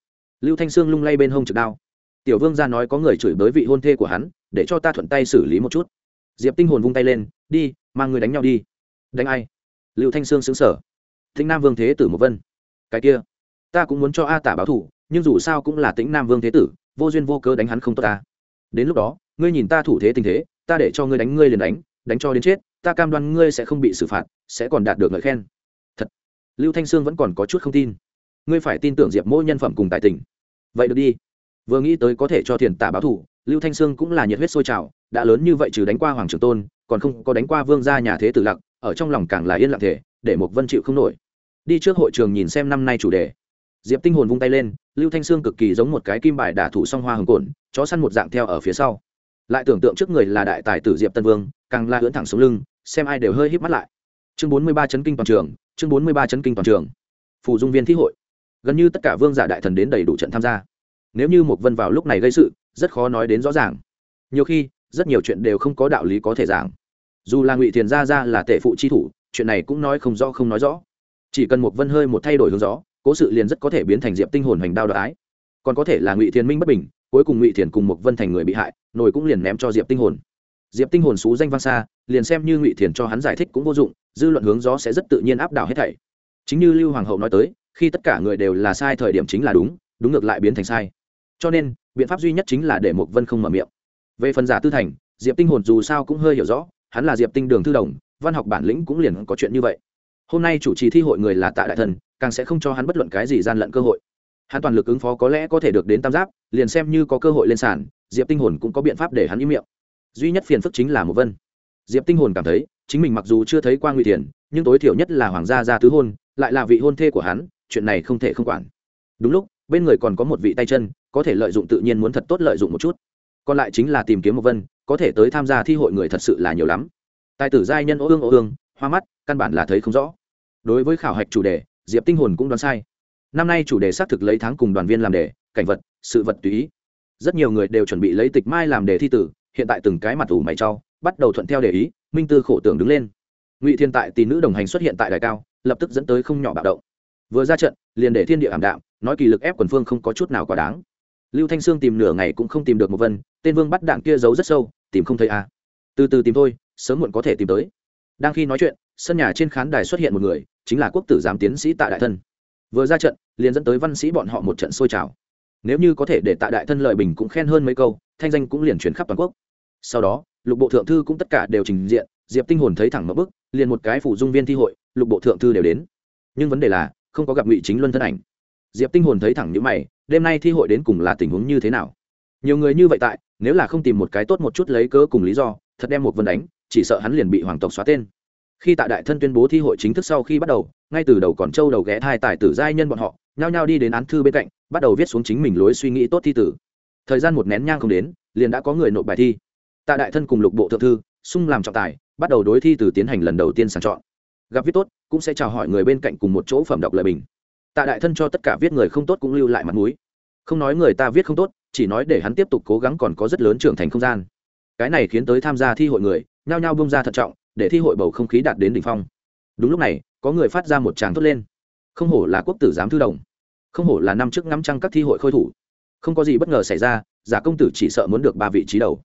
Lưu thanh sương lung lay bên hông trực đao. Tiểu vương ra nói có người chửi bới vị hôn thê của hắn, để cho ta thuận tay xử lý một chút. Diệp tinh hồn vung tay lên, đi, mang người đánh nhau đi. Đánh ai? Lưu thanh sương xứng sở thính nam vương thế tử một vân. Cái kia, ta cũng muốn cho a tả báo thủ nhưng dù sao cũng là tĩnh nam vương thế tử, vô duyên vô cớ đánh hắn không tốt ta. Đến lúc đó, ngươi nhìn ta thủ thế tình thế, ta để cho ngươi đánh ngươi liền đánh đánh cho đến chết, ta cam đoan ngươi sẽ không bị xử phạt, sẽ còn đạt được lời khen lưu thanh sương vẫn còn có chút không tin. Ngươi phải tin tưởng diệp mỗi nhân phẩm cùng tài tình. Vậy được đi. Vừa nghĩ tới có thể cho thiền tả báo thủ lưu thanh sương cũng là nhiệt huyết sôi trào, đã lớn như vậy trừ đánh qua hoàng trường tôn, còn không có đánh qua vương gia nhà thế tử lặc, ở trong lòng càng là yên lặng thể, để một vân chịu không nổi. Đi trước hội trường nhìn xem năm nay chủ đề. Diệp tinh hồn vung tay lên, lưu thanh sương cực kỳ giống một cái kim bài đả thủ song hoa hồng cồn chó săn một dạng theo ở phía sau. Lại tưởng tượng trước người là đại tài tử diệp tân vương, càng la hưỡn thẳng xuống lưng, xem ai đều hơi híp mắt lại chương bốn mươi ba chấn kinh toàn trường, chương bốn mươi ba chấn kinh toàn trường. Phụ dung viên thi hội. Gần như tất cả vương giả đại thần đến đầy đủ trận tham gia. Nếu như một vân vào lúc này gây sự, rất khó nói đến rõ ràng. Nhiều khi, rất nhiều chuyện đều không có đạo lý có thể giảng. Dù là ngụy thiền gia ra là tể phụ chi thủ, chuyện này cũng nói không rõ không nói rõ. Chỉ cần một vân hơi một thay đổi hướng gió cố sự liền rất có thể biến thành diệp tinh hồn hoành đao đoái còn có thể là ngụy thiền minh bất bình, cuối cùng ngụy thiền cùng một vân thành người bị hại nổi cũng liền ném cho diệp tinh hồn diệp tinh hồn xú danh vang xa, liền xem như ngụy thiền cho hắn giải thích cũng vô dụng, dư luận hướng gió sẽ rất tự nhiên áp đảo hết thảy. Chính như lưu hoàng hậu nói tới, khi tất cả người đều là sai thời điểm chính là đúng đúng ngược lại biến thành sai. Cho nên, biện pháp duy nhất chính là để mục vân không mở miệng. Về phần giả tư thành, diệp tinh hồn dù sao cũng hơi hiểu rõ, hắn là diệp tinh đường thư đồng, văn học bản lĩnh cũng liền có chuyện như vậy. Hôm nay chủ trì thi hội người là tạ đại thần, càng sẽ không cho hắn bất luận cái gì gian lận cơ hội. Hắn toàn lực ứng phó có lẽ có thể được đến tam giáp liền xem như có cơ hội lên sàn, diệp tinh hồn cũng có biện pháp để hắn im miệng duy nhất phiền phức chính là một vân. Diệp tinh hồn cảm thấy, chính mình mặc dù chưa thấy qua ngụy tiền nhưng tối thiểu nhất là hoàng gia gia tứ hôn, lại là vị hôn thê của hắn, chuyện này không thể không quản. Đúng lúc, bên người còn có một vị tay chân, có thể lợi dụng tự nhiên muốn thật tốt lợi dụng một chút. Còn lại chính là tìm kiếm một vân, có thể tới tham gia thi hội người thật sự là nhiều lắm. Tài tử giai nhân ô ương ô ương, hoa mắt, căn bản là thấy không rõ. Đối với khảo hạch chủ đề, diệp tinh hồn cũng đoán sai. Năm nay chủ đề xác thực lấy tháng cùng đoàn viên làm đề, cảnh vật, sự vật tùy ý. Rất nhiều người đều chuẩn bị lấy tịch mai làm đề thi tử hiện tại từng cái mặt ủ mày trao bắt đầu thuận theo để ý, minh tư khổ tưởng đứng lên. Ngụy thiên tại tỷ nữ đồng hành xuất hiện tại đài cao, lập tức dẫn tới không nhỏ bạo động. Vừa ra trận, liền để thiên địa ảm đạm, nói kỳ lực ép quần phương không có chút nào quá đáng. Lưu thanh sương tìm nửa ngày cũng không tìm được một vân, tên vương bắt đạn kia giấu rất sâu, tìm không thấy a à. từ từ tìm thôi, sớm muộn có thể tìm tới. Đang khi nói chuyện, sân nhà trên khán đài xuất hiện một người, chính là quốc tử giám tiến sĩ tạ đại thân. Vừa ra trận, liền dẫn tới văn sĩ bọn họ một trận sôi trào nếu như có thể để tạ đại thân lợi bình cũng khen hơn mấy câu, thanh danh cũng liền chuyển khắp toàn quốc. Sau đó, lục bộ thượng thư cũng tất cả đều trình diện, diệp tinh hồn thấy thẳng một bức liền một cái phủ dung viên thi hội, lục bộ thượng thư đều đến. Nhưng vấn đề là, không có gặp ngụy chính luân thân ảnh. Diệp tinh hồn thấy thẳng như mày, đêm nay thi hội đến cùng là tình huống như thế nào? Nhiều người như vậy tại, nếu là không tìm một cái tốt một chút lấy cớ cùng lý do, thật đem một vân đánh, chỉ sợ hắn liền bị hoàng tộc xóa tên. Khi tạ đại thân tuyên bố thi hội chính thức sau khi bắt đầu, ngay từ đầu còn châu đầu ghé thai tài tử giai nhân bọn họ, nhao nhao đi đến án thư bên cạnh bắt đầu viết xuống chính mình lối suy nghĩ tốt thi tử. Thời gian một nén nhang không đến, liền đã có người nộp bài thi. Tạ đại thân cùng lục bộ thượng thư, sung làm trọng tài, bắt đầu đối thi từ tiến hành lần đầu tiên sàng chọn. Gặp viết tốt, cũng sẽ chào hỏi người bên cạnh cùng một chỗ phẩm đọc lời bình. Tạ đại thân cho tất cả viết người không tốt cũng lưu lại mặt mũi. Không nói người ta viết không tốt, chỉ nói để hắn tiếp tục cố gắng còn có rất lớn trưởng thành không gian. Cái này khiến tới tham gia thi hội người, nhao nhao bông ra thận trọng, để thi hội bầu không khí đạt đến đỉnh phong. Đúng lúc này, có người phát ra một tràng thốt lên. Không hổ là quốc tử giám thư đồng không hổ là năm trước ngắm trăng các thi hội khôi thủ. Không có gì bất ngờ xảy ra, giả công tử chỉ sợ muốn được ba vị trí đầu.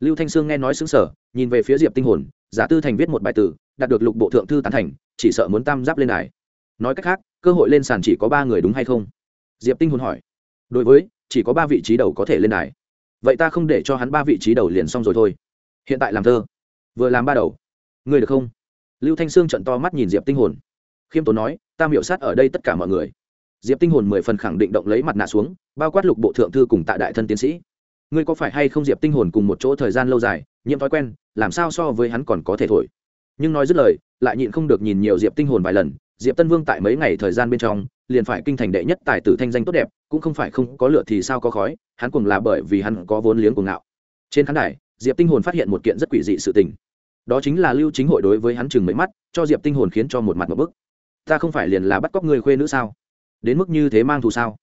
Lưu thanh sương nghe nói xứng sở nhìn về phía diệp tinh hồn, giả tư thành viết một bài tử, đạt được lục bộ thượng thư tán thành, chỉ sợ muốn tam giáp lên đài. Nói cách khác, cơ hội lên sàn chỉ có ba người đúng hay không? Diệp tinh hồn hỏi. Đối với, chỉ có ba vị trí đầu có thể lên đài. Vậy ta không để cho hắn ba vị trí đầu liền xong rồi thôi. Hiện tại làm thơ. Vừa làm ba đầu. Người được không? Lưu thanh sương trận to mắt nhìn diệp tinh hồn. Khiêm tốn nói, ta miệu sát ở đây tất cả mọi người diệp tinh hồn mười phần khẳng định động lấy mặt nạ xuống, bao quát lục bộ thượng thư cùng tạ đại thân tiến sĩ. Ngươi có phải hay không diệp tinh hồn cùng một chỗ thời gian lâu dài, nhiễm thói quen, làm sao so với hắn còn có thể thổi? Nhưng nói dứt lời, lại nhịn không được nhìn nhiều diệp tinh hồn vài lần, diệp tân vương tại mấy ngày thời gian bên trong, liền phải kinh thành đệ nhất tài tử thanh danh tốt đẹp, cũng không phải không có lửa thì sao có khói, hắn cùng là bởi vì hắn có vốn liếng cuồng ngạo. Trên khán đài, diệp tinh hồn phát hiện một kiện rất quỷ dị sự tình. Đó chính là lưu chính hội đối với hắn chừng mấy mắt, cho diệp tinh hồn khiến cho một mặt một bức. Ta không phải liền là bắt cóc người khuê nữ sao? Đến mức như thế mang thù sao?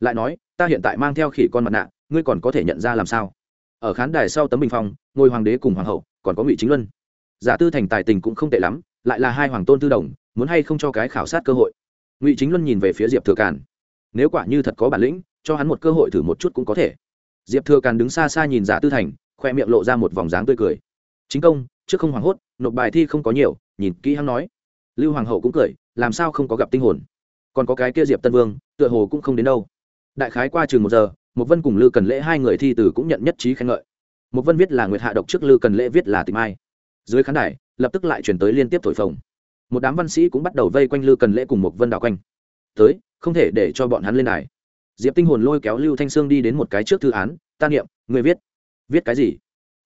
Lại nói, ta hiện tại mang theo khỉ con mặt nạ, ngươi còn có thể nhận ra làm sao? Ở khán đài sau tấm bình phong, ngôi hoàng đế cùng hoàng hậu, còn có ngụy chính luân. Giả tư thành tài tình cũng không tệ lắm, lại là hai hoàng tôn tư đồng, muốn hay không cho cái khảo sát cơ hội. Ngụy chính luân nhìn về phía diệp thừa càn. Nếu quả như thật có bản lĩnh, cho hắn một cơ hội thử một chút cũng có thể. Diệp thừa càn đứng xa xa nhìn giả tư thành, khoe miệng lộ ra một vòng dáng tươi cười. Chính công, trước không hoảng hốt, nộp bài thi không có nhiều, nhìn kỹ hắn nói. Lưu hoàng hậu cũng cười, làm sao không có gặp tinh hồn? Còn có cái kia diệp tân vương, tựa hồ cũng không đến đâu. Đại khái qua chừng một giờ một vân cùng lư cần lễ hai người thi tử cũng nhận nhất trí khen ngợi. Một vân viết là nguyệt hạ độc trước, lư cần lễ viết là tịch mai. Dưới khán đài, lập tức lại chuyển tới liên tiếp thổi phồng. Một đám văn sĩ cũng bắt đầu vây quanh lư cần lễ cùng một vân đảo quanh. Tới, không thể để cho bọn hắn lên đài. Diệp tinh hồn lôi kéo lưu thanh sương đi đến một cái trước thư án, ta niệm, ngươi viết. Viết cái gì?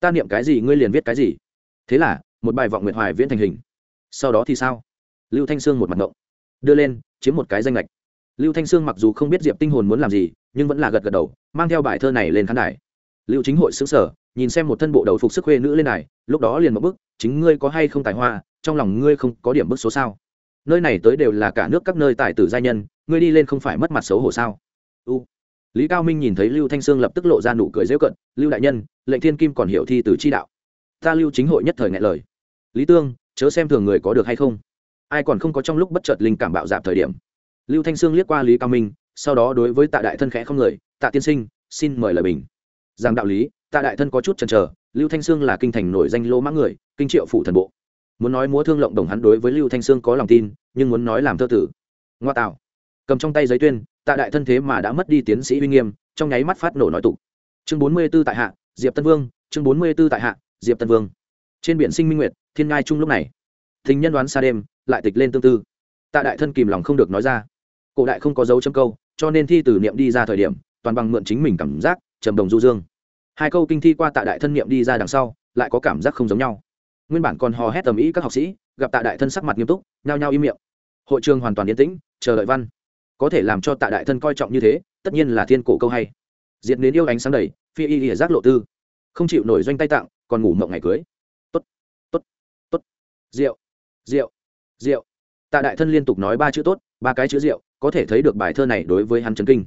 Ta niệm cái gì, ngươi liền viết cái gì. Thế là, một bài vọng nguyệt hoài viễn thành hình. Sau đó thì sao? Lưu thanh sương một mặt ngộng. Đưa lên chiếm một cái danh lệch. Lưu thanh sương mặc dù không biết diệp tinh hồn muốn làm gì, nhưng vẫn là gật gật đầu, mang theo bài thơ này lên khán đài. Lưu chính hội xứ sở nhìn xem một thân bộ đầu phục sức khuê nữ lên này lúc đó liền một bức, chính ngươi có hay không tài hoa, trong lòng ngươi không có điểm bức số sao? Nơi này tới đều là cả nước các nơi tài tử gia nhân, ngươi đi lên không phải mất mặt xấu hổ sao? U. Lý cao minh nhìn thấy lưu thanh sương lập tức lộ ra nụ cười dễ cận, lưu đại nhân, lệnh thiên kim còn hiểu thi từ chi đạo. Ta lưu chính hội nhất thời ngại lời. Lý tương, chớ xem thường người có được hay không ai còn không có trong lúc bất chợt linh cảm bạo dạp thời điểm. Lưu thanh sương liếc qua lý cao minh, sau đó đối với tạ đại thân khẽ không người, tạ tiên sinh, xin mời lời bình. Rằng đạo lý, tạ đại thân có chút chần chờ, lưu thanh sương là kinh thành nổi danh lô mã người, kinh triệu phủ thần bộ. Muốn nói múa thương lộng đồng hắn đối với lưu thanh sương có lòng tin, nhưng muốn nói làm thơ tử. Ngoa tạo. Cầm trong tay giấy tuyên, tạ đại thân thế mà đã mất đi tiến sĩ uy nghiêm, trong nháy mắt phát nổ nói tục. Chương bốn mươi b ố tại hạ, diệp tân vương, chương bốn mươi b ố tại hạ, diệp tân vương. Trên biển sinh minh nguyệt, thiên ngai chung lúc này thình nhân đoán xa đêm, lại tịch lên tương tư. Tạ đại thân kìm lòng không được nói ra. Cổ đại không có dấu châm câu, cho nên thi từ niệm đi ra thời điểm, toàn bằng mượn chính mình cảm giác, trầm đồng du dương. Hai câu kinh thi qua tạ đại thân niệm đi ra đằng sau, lại có cảm giác không giống nhau. Nguyên bản còn hò hét tầm ý các học sĩ, gặp tạ đại thân sắc mặt nghiêm túc, nhao nhao im miệng. Hội trường hoàn toàn yên tĩnh, chờ đợi văn. Có thể làm cho tạ đại thân coi trọng như thế, tất nhiên là thiên cổ câu hay. Diệt đến yêu ánh sáng đầy, phi y ỉa giác lộ tư. Không chịu nổi doanh tay tặng, còn ngủ mộng ngày cưới. Tốt tốt tốt. Rượu rượu. Rượu. Tạ đại thân liên tục nói ba chữ tốt, ba cái chữ rượu, có thể thấy được bài thơ này đối với hắn trấn kinh.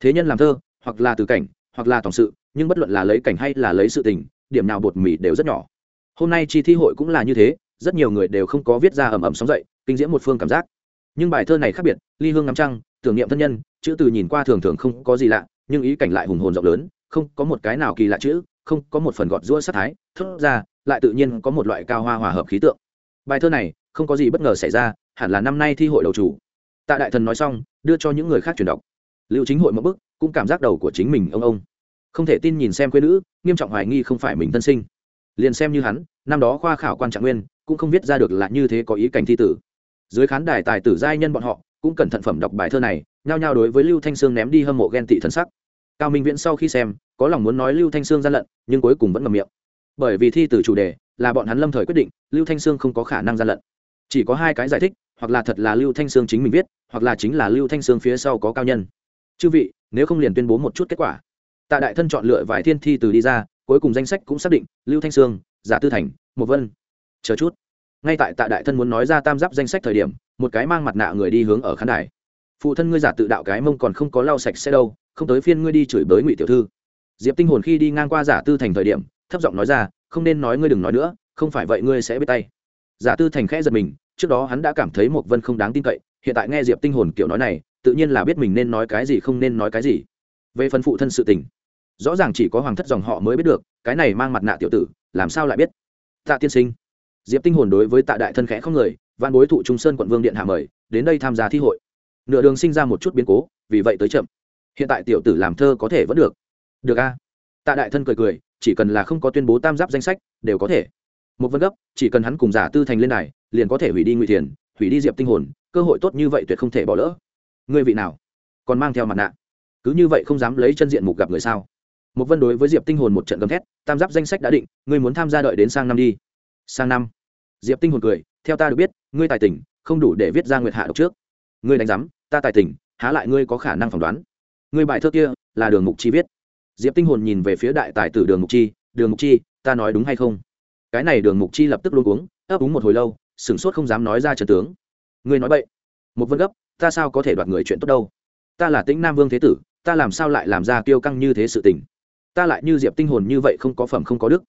Thế nhân làm thơ, hoặc là từ cảnh, hoặc là tổng sự, nhưng bất luận là lấy cảnh hay là lấy sự tình, điểm nào bột mì đều rất nhỏ. Hôm nay chi thi hội cũng là như thế, rất nhiều người đều không có viết ra ầm ầm sóng dậy, kinh diễm một phương cảm giác. Nhưng bài thơ này khác biệt, ly hương ngắm trăng, tưởng niệm thân nhân, chữ từ nhìn qua thường thường không có gì lạ, nhưng ý cảnh lại hùng hồn rộng lớn, không có một cái nào kỳ lạ chữ, không có một phần gọt rũa sát thái, thốt ra, lại tự nhiên có một loại cao hoa hòa hợp khí tượng bài thơ này, không có gì bất ngờ xảy ra, hẳn là năm nay thi hội đầu chủ. Tạ đại thần nói xong, đưa cho những người khác truyền đọc. Liệu chính hội một bức, cũng cảm giác đầu của chính mình ông ông. Không thể tin nhìn xem quê nữ, nghiêm trọng hoài nghi không phải mình thân sinh. Liền xem như hắn, năm đó khoa khảo quan trạng nguyên, cũng không viết ra được là như thế có ý cảnh thi tử. Dưới khán đài tài tử giai nhân bọn họ, cũng cẩn thận phẩm đọc bài thơ này, nhao nhao đối với lưu thanh sương ném đi hâm mộ ghen tị thân sắc. Cao minh viễn sau khi xem, có lòng muốn nói lưu thanh sương gian lận, nhưng cuối cùng vẫn ngầm miệng bởi vì thi từ chủ đề là bọn hắn lâm thời quyết định, lưu thanh sương không có khả năng gian lận. Chỉ có hai cái giải thích, hoặc là thật là lưu thanh sương chính mình viết, hoặc là chính là lưu thanh sương phía sau có cao nhân. Chư vị, nếu không liền tuyên bố một chút kết quả. Tạ đại thân chọn lựa vài thiên thi từ đi ra, cuối cùng danh sách cũng xác định, lưu thanh sương, giả tư thành một vân. Chờ chút. Ngay tại tạ đại thân muốn nói ra tam giáp danh sách thời điểm, một cái mang mặt nạ người đi hướng ở khán đài. Phụ thân ngươi giả tự đạo cái mông còn không có lau sạch xe đâu, không tới phiên ngươi đi chửi bới ngụy tiểu thư. Diệp tinh hồn khi đi ngang qua giả tư thành thời điểm thấp giọng nói ra, không nên nói ngươi đừng nói nữa, không phải vậy ngươi sẽ biết tay. Giả tư thành khẽ giật mình, trước đó hắn đã cảm thấy một vân không đáng tin cậy, hiện tại nghe diệp tinh hồn kiểu nói này, tự nhiên là biết mình nên nói cái gì không nên nói cái gì. Về phần phụ thân sự tình, rõ ràng chỉ có hoàng thất dòng họ mới biết được, cái này mang mặt nạ tiểu tử, làm sao lại biết? Tạ tiên sinh, diệp tinh hồn đối với tạ đại thân khẽ không người văn bối thụ trung sơn quận vương điện hạ mời, đến đây tham gia thi hội. Nửa đường sinh ra một chút biến cố, vì vậy tới chậm. Hiện tại tiểu tử làm thơ có thể vẫn được. Được a. Tạ đại thân cười cười chỉ cần là không có tuyên bố tam giáp danh sách, đều có thể. Một vân gấp, chỉ cần hắn cùng giả tư thành lên này liền có thể hủy đi ngụy thiền, hủy đi diệp tinh hồn, cơ hội tốt như vậy tuyệt không thể bỏ lỡ. Ngươi vị nào? Còn mang theo mặt nạ. Cứ như vậy không dám lấy chân diện mục gặp người sao? Một vân đối với diệp tinh hồn một trận gầm thét, tam giáp danh sách đã định, ngươi muốn tham gia đợi đến sang năm đi. Sang năm. Diệp tinh hồn cười, theo ta được biết, ngươi tài tình, không đủ để viết ra nguyệt hạ độc trước. Ngươi đánh giám, ta tài tình, há lại ngươi có khả năng phỏng đoán. Ngươi bài thơ kia, là đường mục chi viết diệp tinh hồn nhìn về phía đại tài tử đường mục chi, đường mục chi, ta nói đúng hay không? Cái này đường mục chi lập tức luôn uống ấp úng một hồi lâu, sửng sốt không dám nói ra trần tướng. Ngươi nói vậy một vân gấp, ta sao có thể đoạt người chuyện tốt đâu? Ta là tĩnh nam vương thế tử, ta làm sao lại làm ra kiêu căng như thế sự tình? Ta lại như diệp tinh hồn như vậy không có phẩm không có đức.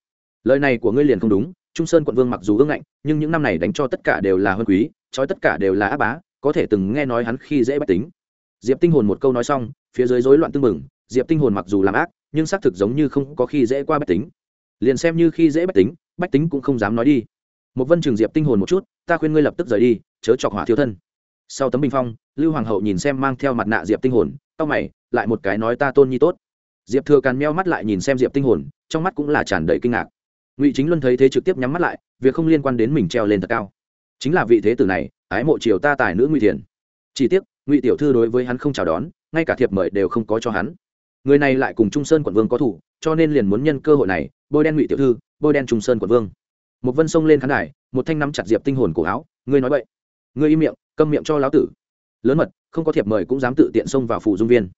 Lời này của ngươi liền không đúng, trung sơn quận vương mặc dù ương ngạnh, nhưng những năm này đánh cho tất cả đều là huân quý, trói tất cả đều là áp bá, có thể từng nghe nói hắn khi dễ bách tính. Diệp tinh hồn một câu nói xong, phía dưới rối loạn tưng bừng diệp tinh hồn mặc dù làm ác, nhưng xác thực giống như không có khi dễ qua bách tính. Liền xem như khi dễ bách tính bách tính cũng không dám nói đi. Một vân trường diệp tinh hồn một chút, ta khuyên ngươi lập tức rời đi, chớ chọc hỏa thiếu thân. Sau tấm bình phong, lưu hoàng hậu nhìn xem mang theo mặt nạ diệp tinh hồn tao mày, lại một cái nói, ta tôn nhi tốt. Diệp thừa càn meo mắt lại nhìn xem diệp tinh hồn, trong mắt cũng là tràn đầy kinh ngạc. Ngụy chính luân thấy thế trực tiếp nhắm mắt lại, việc không liên quan đến mình treo lên thật cao. Chính là vị thế tử này, ái mộ triều ta tài nữ ngụy thiền. Chỉ tiếc, ngụy tiểu thư đối với hắn không chào đón, ngay cả thiệp mời đều không có cho hắn người này lại cùng trung sơn quận vương có thủ, cho nên liền muốn nhân cơ hội này, bôi đen ngụy tiểu thư, bôi đen trung sơn quận vương. Một vân sông lên khán đài, một thanh nắm chặt diệp tinh hồn cổ áo, ngươi nói vậy ngươi im miệng, câm miệng cho lão tử. Lớn mật, không có thiệp mời cũng dám tự tiện xông vào phủ dung viên.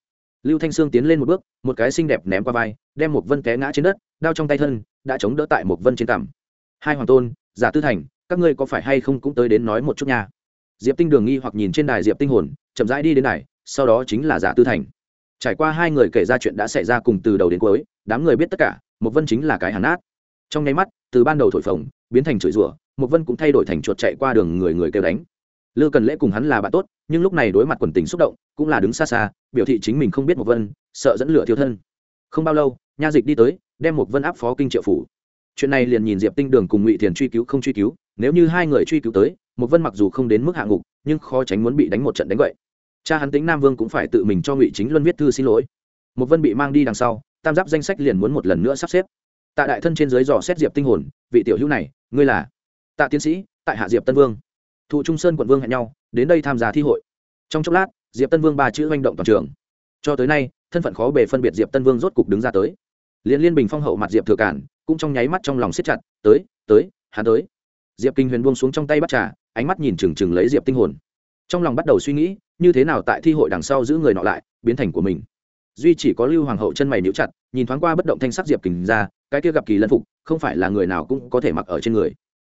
Lưu thanh sương tiến lên một bước, một cái xinh đẹp ném qua vai, đem một vân té ngã trên đất, đao trong tay thân, đã chống đỡ tại một vân trên cằm. Hai hoàng tôn, giả tư thành, các ngươi có phải hay không cũng tới đến nói một chút nha. Diệp tinh đường nghi hoặc nhìn trên đài diệp tinh hồn, chậm rãi đi đến đài, sau đó chính là giả tư thành trải qua hai người kể ra chuyện đã xảy ra cùng từ đầu đến cuối, đám người biết tất cả một vân chính là cái hàn nát. Trong nháy mắt, từ ban đầu thổi phồng, biến thành chửi rủa một vân cũng thay đổi thành chuột chạy qua đường người người kêu đánh. Lư cần lễ cùng hắn là bạn tốt, nhưng lúc này đối mặt quần tình xúc động, cũng là đứng xa xa, biểu thị chính mình không biết một vân, sợ dẫn lửa thiếu thân. Không bao lâu, nha dịch đi tới, đem một vân áp phó kinh triệu phủ. Chuyện này liền nhìn diệp tinh đường cùng ngụy thiền truy cứu không truy cứu, nếu như hai người truy cứu tới một vân mặc dù không đến mức hạ ngục, nhưng khó tránh muốn bị đánh một trận đánh vậy cha hắn tính nam vương cũng phải tự mình cho ngụy chính luân viết thư xin lỗi. Một vân bị mang đi đằng sau, tam giáp danh sách liền muốn một lần nữa sắp xếp. Tạ đại thân trên dưới dò xét diệp tinh hồn, vị tiểu hữu này, ngươi là? Tạ tiến sĩ, tại hạ diệp tân vương. Thụ trung sơn quận vương hẹn nhau, đến đây tham gia thi hội. Trong chốc lát, diệp tân vương ba chữ manh động toàn trường. Cho tới nay, thân phận khó bề phân biệt diệp tân vương rốt cục đứng ra tới. Liên liên bình phong hậu mặt diệp thừa cản, cũng trong nháy mắt trong lòng siết chặt, tới tới, hắn tới. Diệp kinh huyền buông xuống trong tay bắt trà, ánh mắt nhìn chừng chừng lấy diệp tinh hồn trong lòng bắt đầu suy nghĩ, như thế nào tại thi hội đằng sau giữ người nọ lại, biến thành của mình. Duy chỉ có lưu hoàng hậu chân mày níu chặt, nhìn thoáng qua bất động thanh sắc diệp kình ra, cái kia gặp kỳ lân phục, không phải là người nào cũng có thể mặc ở trên người.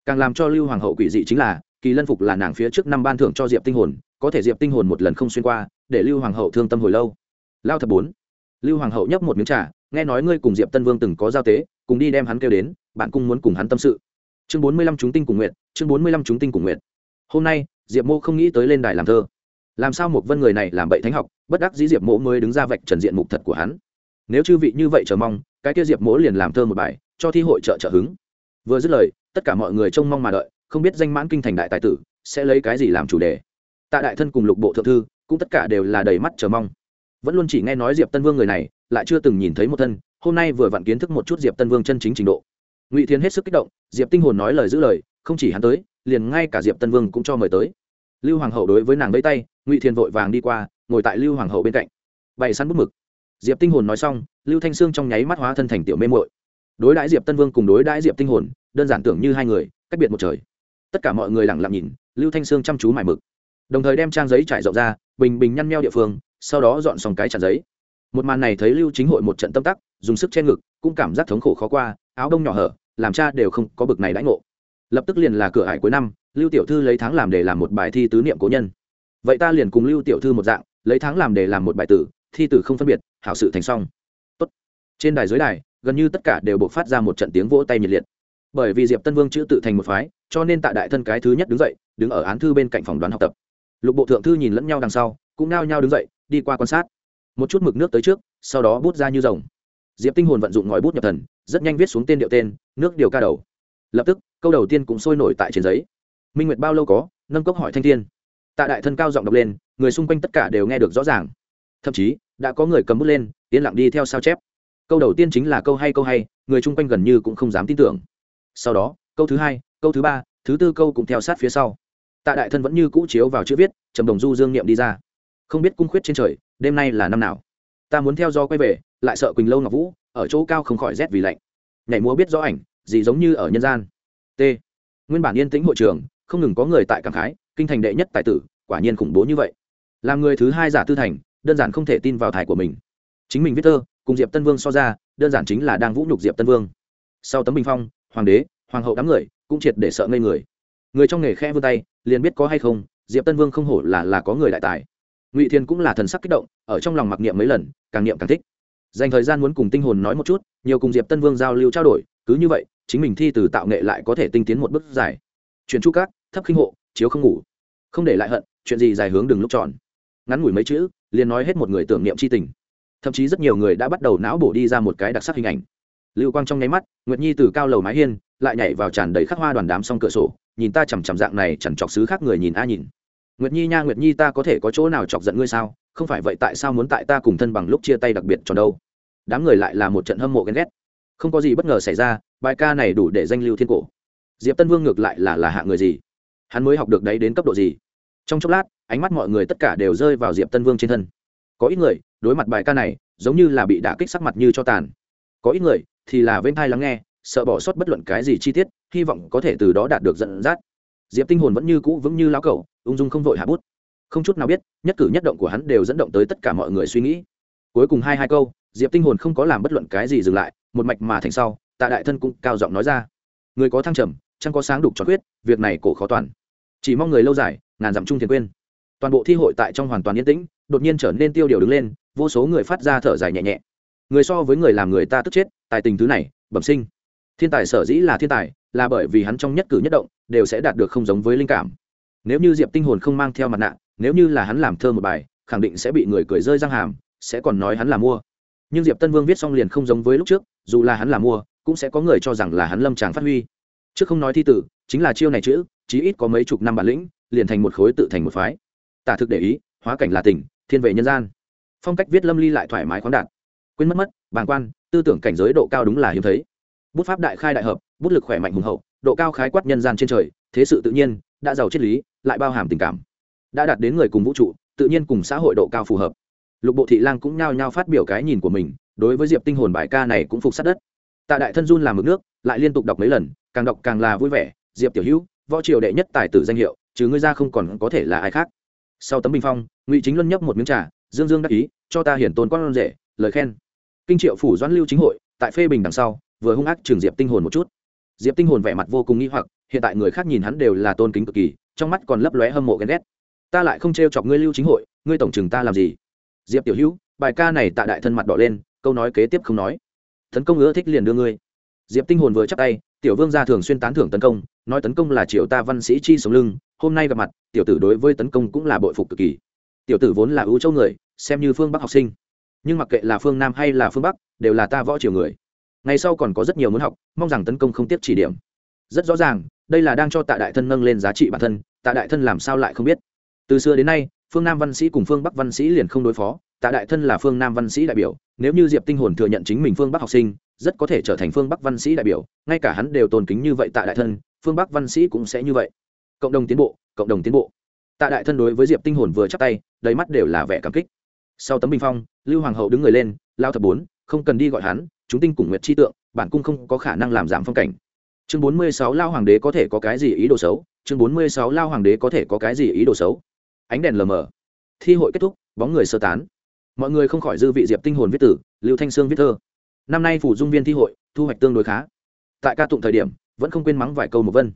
Càng làm cho lưu hoàng hậu quỷ dị chính là, kỳ lân phục là nàng phía trước năm ban thưởng cho diệp tinh hồn, có thể diệp tinh hồn một lần không xuyên qua, để lưu hoàng hậu thương tâm hồi lâu. Lao thập bốn. Lưu hoàng hậu nhấp một miếng trà, nghe nói ngươi cùng diệp tân vương từng có giao tế, cùng đi đem hắn kêu đến, bạn cũng muốn cùng hắn tâm sự. Chương bốn mươi lăm chúng tinh cùng nguyện, chương bốn mươi lăm chúng tinh cùng nguyện. Hôm nay diệp mô không nghĩ tới lên đài làm thơ. Làm sao một vân người này làm bậy thánh học, bất đắc dĩ diệp mỗ mới đứng ra vạch trần diện mục thật của hắn. Nếu chư vị như vậy chờ mong, cái kia diệp mỗ liền làm thơ một bài, cho thi hội trợ trợ hứng. Vừa dứt lời, tất cả mọi người trông mong mà đợi, không biết danh mãn kinh thành đại tài tử sẽ lấy cái gì làm chủ đề. Tạ đại thân cùng lục bộ thượng thư, cũng tất cả đều là đầy mắt chờ mong. Vẫn luôn chỉ nghe nói diệp tân vương người này, lại chưa từng nhìn thấy một thân, hôm nay vừa vặn kiến thức một chút diệp tân vương chân chính trình độ. Ngụy thiên hết sức kích động, diệp tinh hồn nói lời giữ lời, không chỉ hắn tới liền ngay cả diệp tân vương cũng cho mời tới. Lưu hoàng hậu đối với nàng vẫy tay, ngụy Thiền vội vàng đi qua, ngồi tại lưu hoàng hậu bên cạnh. Bày săn bút mực. Diệp tinh hồn nói xong, lưu thanh sương trong nháy mắt hóa thân thành tiểu mê mội đối đãi diệp tân vương cùng đối đãi diệp tinh hồn, đơn giản tưởng như hai người, cách biệt một trời. Tất cả mọi người lặng lặng nhìn, lưu thanh sương chăm chú mải mực. Đồng thời đem trang giấy trải rộng ra, bình bình nhăn meo địa phương, sau đó dọn xong cái chặt giấy. Một màn này thấy lưu chính hội một trận tâm tắc, dùng sức che ngực, cũng cảm giác thống khổ khó qua, áo đông nhỏ hở, làm cha đều không có bực này đãi ngộ lập tức liền là cửa hải cuối năm, lưu tiểu thư lấy tháng làm để làm một bài thi tứ niệm cố nhân. Vậy ta liền cùng lưu tiểu thư một dạng, lấy tháng làm để làm một bài tử, thi tử không phân biệt, hảo sự thành xong. Tốt. trên đài dưới đài, gần như tất cả đều buộc phát ra một trận tiếng vỗ tay nhiệt liệt. Bởi vì diệp tân vương chữ tự thành một phái, cho nên tại đại thân cái thứ nhất đứng dậy, đứng ở án thư bên cạnh phòng đoán học tập. Lục bộ thượng thư nhìn lẫn nhau đằng sau, cũng nao nhau đứng dậy, đi qua quan sát. Một chút mực nước tới trước, sau đó bút ra như rồng. Diệp tinh hồn vận dụng ngòi bút nhập thần, rất nhanh viết xuống tên điệu tên, nước điều ca đầu. Lập tức câu đầu tiên cũng sôi nổi tại trên giấy. Minh nguyệt bao lâu có? Nâng cốc hỏi thanh thiên. Tạ đại thân cao giọng đọc lên, người xung quanh tất cả đều nghe được rõ ràng. Thậm chí, đã có người cầm bút lên, yên lặng đi theo sao chép. Câu đầu tiên chính là câu hay câu hay, người chung quanh gần như cũng không dám tin tưởng. Sau đó, câu thứ hai, câu thứ ba, thứ tư câu cũng theo sát phía sau. Tạ đại thân vẫn như cũ chiếu vào chữ viết, trầm đồng du dương niệm đi ra. Không biết cung khuyết trên trời, đêm nay là năm nào? Ta muốn theo do quay về, lại sợ quỳnh lâu ngọc vũ, ở chỗ cao không khỏi rét vì lạnh. Nhảy múa biết rõ ảnh, gì giống như ở nhân gian t. Nguyên bản yên tĩnh hội trường, không ngừng có người tại cảng khái, kinh thành đệ nhất tài tử, quả nhiên khủng bố như vậy. Làm người thứ hai giả tư thành, đơn giản không thể tin vào thải của mình. Chính mình viết thơ, cùng diệp tân vương so ra, đơn giản chính là đang vũ nhục diệp tân vương. Sau tấm bình phong, hoàng đế, hoàng hậu đám người, cũng triệt để sợ ngây người. Người trong nghề khe vươn tay, liền biết có hay không, diệp tân vương không hổ là là có người đại tài. Ngụy thiên cũng là thần sắc kích động, ở trong lòng mặc niệm mấy lần, càng niệm càng thích. Dành thời gian muốn cùng tinh hồn nói một chút, nhiều cùng diệp tân vương giao lưu trao đổi, cứ như vậy chính mình thi từ tạo nghệ lại có thể tinh tiến một bước dài. Chuyển chu cát, thấp khinh hộ, chiếu không ngủ. Không để lại hận, chuyện gì dài hướng đừng lúc tròn. Ngắn ngủi mấy chữ, liền nói hết một người tưởng niệm c h i tình. Thậm chí rất nhiều người đã bắt đầu não bổ đi ra một cái đặc sắc hình ảnh. Lưu quang trong nháy mắt, nguyệt nhi từ cao lầu mái hiên, lại nhảy vào tràn đầy khắc hoa đoàn đám s cửa sổ, nhìn ta chằm chằm dạng này chẳng chọc xứ khác người nhìn a nhìn. Nguyệt nhi nha, nguyệt nhi ta có thể có chỗ nào chọc giận ngươi sao? Không phải vậy tại sao muốn tại ta cùng thân bằng lúc chia tay đặc biệt cho đâu? Đám người lại là một trận hâm mộ ghen ghét không có gì bất ngờ xảy ra, bài ca này đủ để danh lưu thiên cổ. Diệp tân vương ngược lại là là hạ người gì? Hắn mới học được đấy đến cấp độ gì? Trong chốc lát, ánh mắt mọi người tất cả đều rơi vào diệp tân vương trên thân. Có ít người, đối mặt bài ca này, giống như là bị đả kích sắc mặt như cho tàn. Có ít người thì là vênh thai lắng nghe, sợ bỏ sót bất luận cái gì chi tiết, hy vọng có thể từ đó đạt được dẫn dắt. Diệp tinh hồn vẫn như cũ vững như lão cẩu, ung dung không vội hạ bút. Không chút nào biết, nhất cử nhất động của hắn đều dẫn động tới tất cả mọi người suy nghĩ. Cuối cùng hai hai câu, diệp tinh hồn không có làm bất luận cái gì dừng lại một mạch mà thành sau, tạ đại thân cũng cao giọng nói ra. Người có thăng trầm chẳng có sáng đục cho quyết việc này cổ khó toàn. Chỉ mong người lâu dài, ngàn dặm chung thiền quên. Toàn bộ thi hội tại trong hoàn toàn yên tĩnh, đột nhiên trở nên tiêu điều đứng lên, vô số người phát ra thở dài nhẹ nhẹ. Người so với người làm người ta tức chết, tài tình thứ này, bẩm sinh. Thiên tài sở dĩ là thiên tài, là bởi vì hắn trong nhất cử nhất động, đều sẽ đạt được không giống với linh cảm. Nếu như diệp tinh hồn không mang theo mặt nạ, nếu như là hắn làm thơ một bài, khẳng định sẽ bị người cười rơi răng hàm, sẽ còn nói hắn là mua. Nhưng diệp tân vương viết xong liền không giống với lúc trước dù là hắn là mua, cũng sẽ có người cho rằng là hắn lâm tràng phát huy. Chứ không nói thi tử, chính là chiêu này chữ, chí ít có mấy chục năm bản lĩnh, liền thành một khối tự thành một phái. Tả thực để ý, hóa cảnh là tỉnh thiên vệ nhân gian. Phong cách viết lâm ly lại thoải mái khoáng đạt. Quên mất mất, bàng quan, tư tưởng cảnh giới độ cao đúng là hiếm thấy. Bút pháp đại khai đại hợp, bút lực khỏe mạnh hùng hậu, độ cao khái quát nhân gian trên trời, thế sự tự nhiên, đã giàu triết lý, lại bao hàm tình cảm. Đã đạt đến người cùng vũ trụ, tự nhiên cùng xã hội độ cao phù hợp. Lục bộ thị lang cũng nhao nhao phát biểu cái nhìn của mình đối với diệp tinh hồn bài ca này cũng phục sát đất tạ đại thân run làm mực nước lại liên tục đọc mấy lần càng đọc càng là vui vẻ diệp tiểu hữu võ triều đệ nhất tài tử danh hiệu chứ ngươi ra không còn có thể là ai khác sau tấm bình phong ngụy chính luân nhấp một miếng trà dương dương đắc ý cho ta hiển tôn con rể lời khen kinh triệu phủ doãn lưu chính hội tại phê bình đằng sau vừa hung ác trường diệp tinh hồn một chút diệp tinh hồn vẻ mặt vô cùng nghi hoặc hiện tại người khác nhìn hắn đều là tôn kính cực kỳ trong mắt còn lấp lóe hâm mộ ghen ghét ta lại không trêu chọc ngươi lưu chính hội ngươi tổng chừng ta làm gì diệp tiểu hữu bài ca này tạ đại thân mặt đỏ lên câu nói kế tiếp không nói. Tấn công ưa thích liền đưa ngươi. Diệp tinh hồn vừa chắc tay, tiểu vương gia thường xuyên tán thưởng tấn công, nói tấn công là triệu ta văn sĩ chi sống lưng, hôm nay gặp mặt, tiểu tử đối với tấn công cũng là bội phục cực kỳ. Tiểu tử vốn là ưu châu người, xem như phương bắc học sinh. Nhưng mặc kệ là phương nam hay là phương bắc, đều là ta võ triều người. Ngày sau còn có rất nhiều muốn học, mong rằng tấn công không tiếp chỉ điểm. Rất rõ ràng, đây là đang cho tạ đại thân nâng lên giá trị bản thân, tạ đại thân làm sao lại không biết? Từ xưa đến nay, phương nam văn sĩ cùng phương bắc văn sĩ liền không đối phó tạ đại thân là phương nam văn sĩ đại biểu, nếu như diệp tinh hồn thừa nhận chính mình phương bắc học sinh, rất có thể trở thành phương bắc văn sĩ đại biểu, ngay cả hắn đều tôn kính như vậy tạ đại thân, phương bắc văn sĩ cũng sẽ như vậy. Cộng đồng tiến bộ, cộng đồng tiến bộ. Tạ đại thân đối với diệp tinh hồn vừa chắp tay, đầy mắt đều là vẻ cảm kích. Sau tấm bình phong, lưu hoàng hậu đứng người lên lao thập bốn, không cần đi gọi hắn, chúng tinh cùng nguyệt chi tượng, bản cung không có khả năng làm giảm phong cảnh. Chương bốn mươi sáu lao hoàng đế có thể có cái gì ý đồ xấu? Chương bốn mươi sáu lao hoàng đế có thể có cái gì ý đồ xấu? Ánh đèn lờ mờ. Thi hội kết thúc, bóng người sơ tán mọi người không khỏi dư vị diệp tinh hồn viết tử, lưu thanh sương viết thơ. Năm nay phủ dung viên thi hội, thu hoạch tương đối khá. Tại ca tụng thời điểm, vẫn không quên mắng vài câu một vân.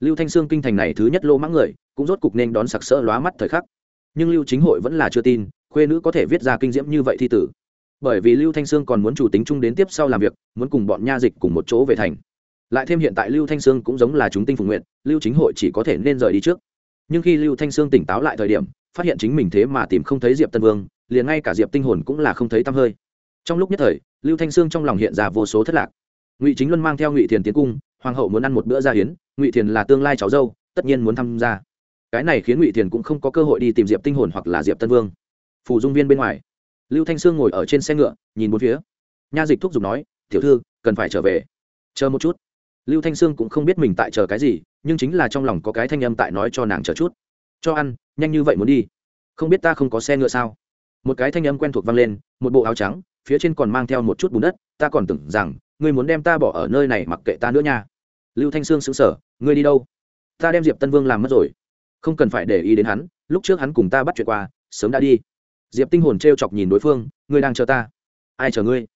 Lưu thanh sương kinh thành này thứ nhất lô mắng người, cũng rốt cục nên đón sặc sỡ lóa mắt thời khắc. Nhưng lưu chính hội vẫn là chưa tin, khuê nữ có thể viết ra kinh diễm như vậy thi tử. Bởi vì lưu thanh sương còn muốn chủ tính chung đến tiếp sau làm việc, muốn cùng bọn nha dịch cùng một chỗ về thành. Lại thêm hiện tại lưu thanh sương cũng giống là chúng tinh phục nguyện, lưu chính hội chỉ có thể nên rời đi trước. Nhưng khi lưu thanh sương tỉnh táo lại thời điểm, phát hiện chính mình thế mà tìm không thấy diệp tân vương liền ngay cả diệp tinh hồn cũng là không thấy tăm hơi. Trong lúc nhất thời, lưu thanh sương trong lòng hiện ra vô số thất lạc. Ngụy chính luân mang theo ngụy thiền tiến cung, hoàng hậu muốn ăn một bữa gia hiến ngụy thiền là tương lai cháu dâu, tất nhiên muốn tham gia. Cái này khiến ngụy thiền cũng không có cơ hội đi tìm diệp tinh hồn hoặc là diệp tân vương. Phù dung viên bên ngoài, lưu thanh sương ngồi ở trên xe ngựa, nhìn bốn phía. Nha dịch thúc giục nói, tiểu thư, cần phải trở về. Chờ một chút. Lưu thanh sương cũng không biết mình tại chờ cái gì, nhưng chính là trong lòng có cái thanh âm tại nói cho nàng chờ chút. Cho ăn, nhanh như vậy muốn đi. Không biết ta không có xe ngựa sao? Một cái thanh âm quen thuộc vang lên, một bộ áo trắng, phía trên còn mang theo một chút bùn đất, ta còn tưởng rằng, ngươi muốn đem ta bỏ ở nơi này mặc kệ ta nữa nha. Lưu thanh sương xứng sở ngươi đi đâu? Ta đem diệp tân vương làm mất rồi. Không cần phải để ý đến hắn, lúc trước hắn cùng ta bắt chuyện qua, sớm đã đi. Diệp tinh hồn t r e o chọc nhìn đối phương, ngươi đang chờ ta. Ai chờ ngươi?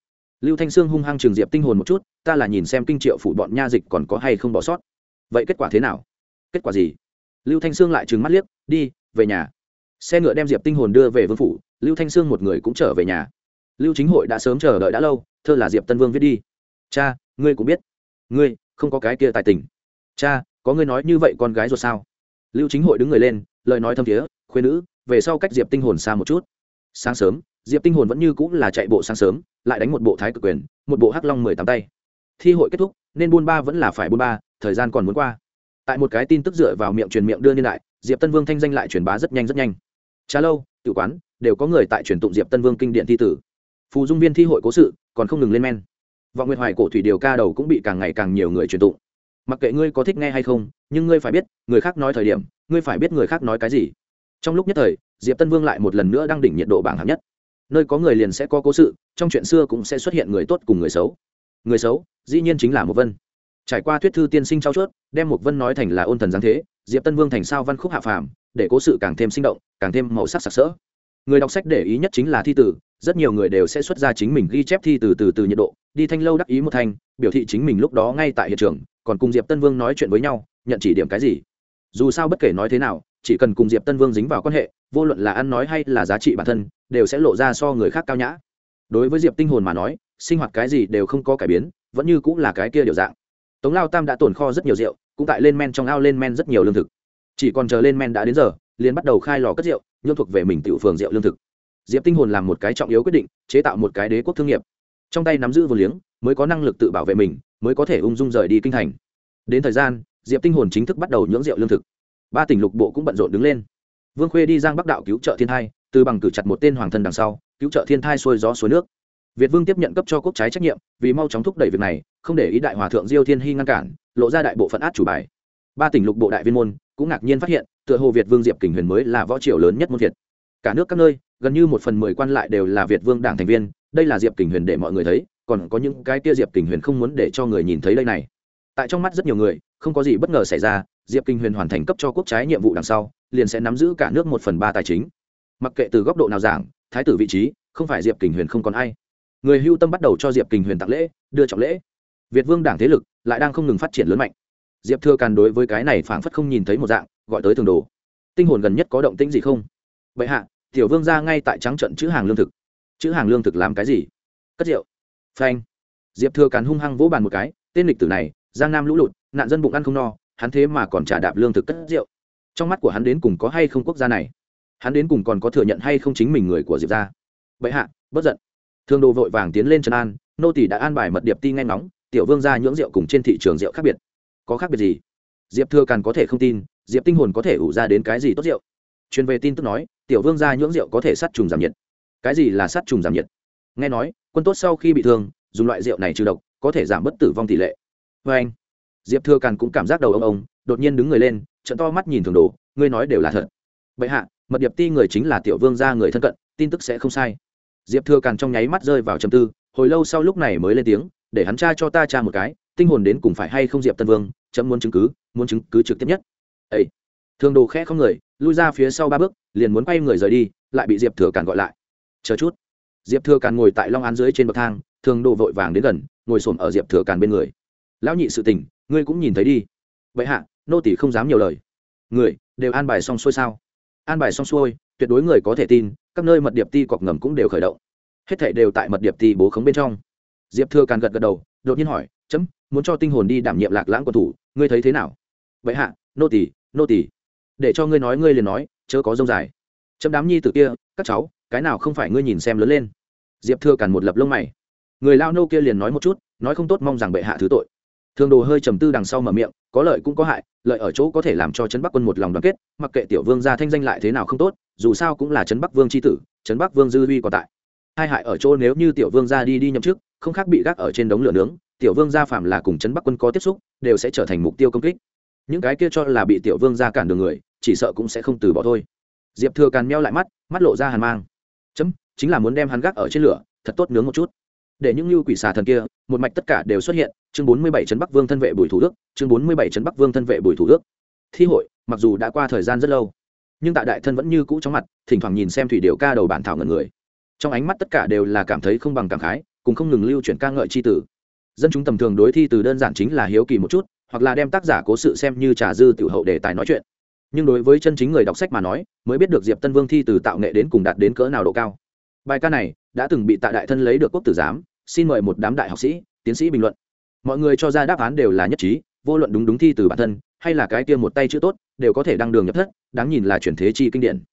Lưu thanh sương hung hăng trường diệp tinh hồn một chút, ta là nhìn xem kinh triệu phủ bọn nha dịch còn có hay không bỏ sót. Vậy kết quả thế nào? Kết quả gì? Lưu thanh sương lại trừng mắt liếc, đi, về nhà xe ngựa đem diệp tinh hồn đưa về vương phủ, lưu thanh sương một người cũng trở về nhà. Lưu chính hội đã sớm chờ đợi đã lâu, thơ là diệp tân vương viết đi. Cha, ngươi cũng biết. Ngươi, không có cái kia tài tình. Cha, có ngươi nói như vậy con gái rồi sao? Lưu chính hội đứng người lên, lời nói thâm thiế, khuyên nữ, về sau cách diệp tinh hồn xa một chút. Sáng sớm, diệp tinh hồn vẫn như cũng là chạy bộ sáng sớm, lại đánh một bộ thái cực quyền, một bộ hắc long mười tám tay. Thi hội kết thúc, nên buôn ba vẫn là phải buôn ba, thời gian còn muốn qua. Tại một cái tin tức dựa vào miệng truyền miệng đưa niên đại, diệp tân vương thanh danh lại truyền bá rất nhanh rất nhanh trà lâu tự quán, đều có người tại truyền tụng diệp tân vương kinh điện thi tử. Phù dung viên thi hội cố sự, còn không ngừng lên men. Vọng nguyệt hoài cổ thủy điều ca đầu cũng bị càng ngày càng nhiều người truyền tụng. Mặc kệ ngươi có thích nghe hay không, nhưng ngươi phải biết, người khác nói thời điểm, ngươi phải biết người khác nói cái gì. Trong lúc nhất thời, diệp tân vương lại một lần nữa đang đỉnh nhiệt độ bảng hạng nhất. Nơi có người liền sẽ có cố sự, trong chuyện xưa cũng sẽ xuất hiện người tốt cùng người xấu. Người xấu, dĩ nhiên chính là một vân. Trải qua thuyết thư tiên sinh trao chuốt, đem một vân nói thành là ôn thần giáng thế diệp tân vương thành sao văn khúc hạ phàm, để cố sự càng thêm sinh động, càng thêm màu sắc sặc sỡ. Người đọc sách để ý nhất chính là thi tử, rất nhiều người đều sẽ xuất ra chính mình ghi chép thi từ từ từ nhiệt độ, đi thanh lâu đắc ý một thanh, biểu thị chính mình lúc đó ngay tại hiện trường, còn cùng diệp tân vương nói chuyện với nhau, nhận chỉ điểm cái gì. Dù sao bất kể nói thế nào, chỉ cần cùng diệp tân vương dính vào quan hệ, vô luận là ăn nói hay là giá trị bản thân, đều sẽ lộ ra so người khác cao nhã. Đối với diệp tinh hồn mà nói, sinh hoạt cái gì đều không có cải biến, vẫn như cũng là cái kia điều dạng. Tống lao tam đã tồn kho rất nhiều rượu cũng tại lên men trong ao lên men rất nhiều lương thực. Chỉ còn chờ lên men đã đến giờ, liền bắt đầu khai lò cất rượu nhương thuộc về mình tiểu phường rượu lương thực. Diệp tinh hồn làm một cái trọng yếu quyết định, chế tạo một cái đế quốc thương nghiệp. Trong tay nắm giữ vô liếng, mới có năng lực tự bảo vệ mình, mới có thể ung dung rời đi kinh thành. Đến thời gian, diệp tinh hồn chính thức bắt đầu nhưỡng rượu lương thực. Ba tỉnh lục bộ cũng bận rộn đứng lên. Vương khuê đi giang bắc đạo cứu trợ thiên thai, từ bằng cử chặt một tên hoàng thân đằng sau, cứu trợ thiên thai xuôi gió suối nước việt vương tiếp nhận cấp cho quốc trái trách nhiệm, vì mau chóng thúc đẩy việc này, không để ý đại hòa thượng diêu thiên hy ngăn cản, lộ ra đại bộ phận át chủ bài. Ba tỉnh lục bộ đại viên môn cũng ngạc nhiên phát hiện, tựa hồ việt vương diệp kình huyền mới là võ triều lớn nhất môn việt. Cả nước các nơi, gần như một phần mười quan lại đều là việt vương đảng thành viên, đây là diệp kình huyền để mọi người thấy, còn có những cái kia diệp kình huyền không muốn để cho người nhìn thấy đây này. Tại trong mắt rất nhiều người, không có gì bất ngờ xảy ra, diệp Kình huyền hoàn thành cấp cho quốc trái nhiệm vụ đằng sau, liền sẽ nắm giữ cả nước một phần ba tài chính. Mặc kệ từ góc độ nào giảng, thái tử vị trí, không phải diệp kình huyền không còn ai người hưu tâm bắt đầu cho diệp kình huyền tặng lễ, đưa trọng lễ. Việt vương đảng thế lực lại đang không ngừng phát triển lớn mạnh. Diệp thừa càn đối với cái này phảng phất không nhìn thấy một dạng, gọi tới thường đồ. Tinh hồn gần nhất có động tĩnh gì không? Vậy hạ, tiểu vương ra ngay tại trắng trận chữ hàng lương thực. Chữ hàng lương thực làm cái gì? Cất rượu. Phanh. Diệp thừa càn hung hăng vỗ bàn một cái, tên lịch tử này, giang nam lũ lụt, nạn dân bụng ăn không no, hắn thế mà còn trả đạp lương thực cất rượu. Trong mắt của hắn đến cùng có hay không quốc gia này? Hắn đến cùng còn có thừa nhận hay không chính mình người của diệp ra vậy hạ, bất giận thương đồ vội vàng tiến lên trần an, nô tỷ đã an bài mật điệp ti ngay ngóng, tiểu vương ra nhưỡng rượu cùng trên thị trường rượu khác biệt. Có khác biệt gì? Diệp thừa càn có thể không tin, diệp tinh hồn có thể ủ ra đến cái gì tốt rượu? Truyền về tin tức nói, tiểu vương ra nhưỡng rượu có thể sát trùng giảm nhiệt. Cái gì là sát trùng giảm nhiệt? Nghe nói, quân tốt sau khi bị thương, dùng loại rượu này trừ độc, có thể giảm bất tử vong tỷ lệ. Vê anh, diệp thừa càn cũng cảm giác đầu ông ông, đột nhiên đứng người lên trận to mắt nhìn thường đồ, ngươi nói đều là thật. Bệ hạ, mật điệp ti người chính là tiểu vương gia người thân cận, tin tức sẽ không sai diệp thừa càn trong nháy mắt rơi vào trầm tư, hồi lâu sau lúc này mới lên tiếng, để hắn tra cho ta tra một cái, tinh hồn đến cùng phải hay không diệp tân vương, chấm muốn chứng cứ, muốn chứng cứ trực tiếp nhất. Ấy thường đồ khẽ không người, lui ra phía sau ba bước, liền muốn quay người rời đi, lại bị diệp thừa càn gọi lại. Chờ chút. Diệp thừa càn ngồi tại long án dưới trên bậc thang thường đồ vội vàng đến gần, ngồi xổm ở diệp thừa càn bên người. Lão nhị sự tình, ngươi cũng nhìn thấy đi. Vậy hạ, nô tỷ không dám nhiều lời. Người, đều an bài xong xuôi sao? An bài xong xuôi tuyệt đối người có thể tin các nơi mật điệp ti cọc ngầm cũng đều khởi động. Hết thảy đều tại mật điệp ti bố khống bên trong. Diệp thừa càn gật gật đầu đột nhiên hỏi chấm muốn cho tinh hồn đi đảm nhiệm lạc lãng quân thủ ngươi thấy thế nào? Vậy hạ nô tỳ, nô tỳ. Để cho ngươi nói ngươi liền nói chớ có dông dài. Chấm đám nhi từ kia các cháu cái nào không phải ngươi nhìn xem lớn lên? Diệp thừa càn một lập lông mày. Người lao nô kia liền nói một chút nói không tốt mong rằng bệ hạ thứ tội. Thường đồ hơi trầm tư đằng sau mở miệng có lợi cũng có hại lợi ở chỗ có thể làm cho trấn bắc quân một lòng đoàn kết mặc kệ tiểu vương gia thanh danh lại thế nào không tốt dù sao cũng là trấn bắc vương tri tử, trấn bắc vương dư huy còn tại. Hai hại ở chỗ nếu như tiểu vương gia đi đi nhậm chức, không khác bị gác ở trên đống lửa nướng, tiểu vương gia phạm là cùng trấn bắc quân có tiếp xúc, đều sẽ trở thành mục tiêu công kích. Những cái kia cho là bị tiểu vương gia cản đường người, chỉ sợ cũng sẽ không từ bỏ thôi. Diệp thừa càn meo lại mắt mắt lộ ra hàn mang. Chấm, chính là muốn đem hắn gác ở trên lửa, thật tốt nướng một chút. Để những như quỷ xà thần kia, một mạch tất cả đều xuất hiện, chương bốn mươi bảy trấn bắc vương thân vệ bùi thủ đức chương bốn mươi bảy trấn bắc vương thân vệ bùi thủ đức thi hội, mặc dù đã qua thời gian rất lâu nhưng tạ đại thân vẫn như cũ trong mặt, thỉnh thoảng nhìn xem thủy điệu ca đầu bản thảo ngần người. Trong ánh mắt tất cả đều là cảm thấy không bằng cảm khái, cùng không ngừng lưu chuyển ca ngợi c h i tử. Dân chúng tầm thường đối thi từ đơn giản chính là hiếu kỳ một chút, hoặc là đem tác giả cố sự xem như trà dư tiểu hậu đề tài nói chuyện. Nhưng đối với chân chính người đọc sách mà nói, mới biết được diệp tân vương thi từ tạo nghệ đến cùng đạt đến cỡ nào độ cao. Bài ca này đã từng bị tạ đại thân lấy được quốc tử giám, xin mời một đám đại học sĩ, tiến sĩ bình luận. Mọi người cho ra đáp án đều là nhất trí, vô luận đúng đúng thi từ bản thân hay là cái kia một tay chữ tốt đều có thể đăng đường nhập thất đáng nhìn là chuyển thế chi kinh điển.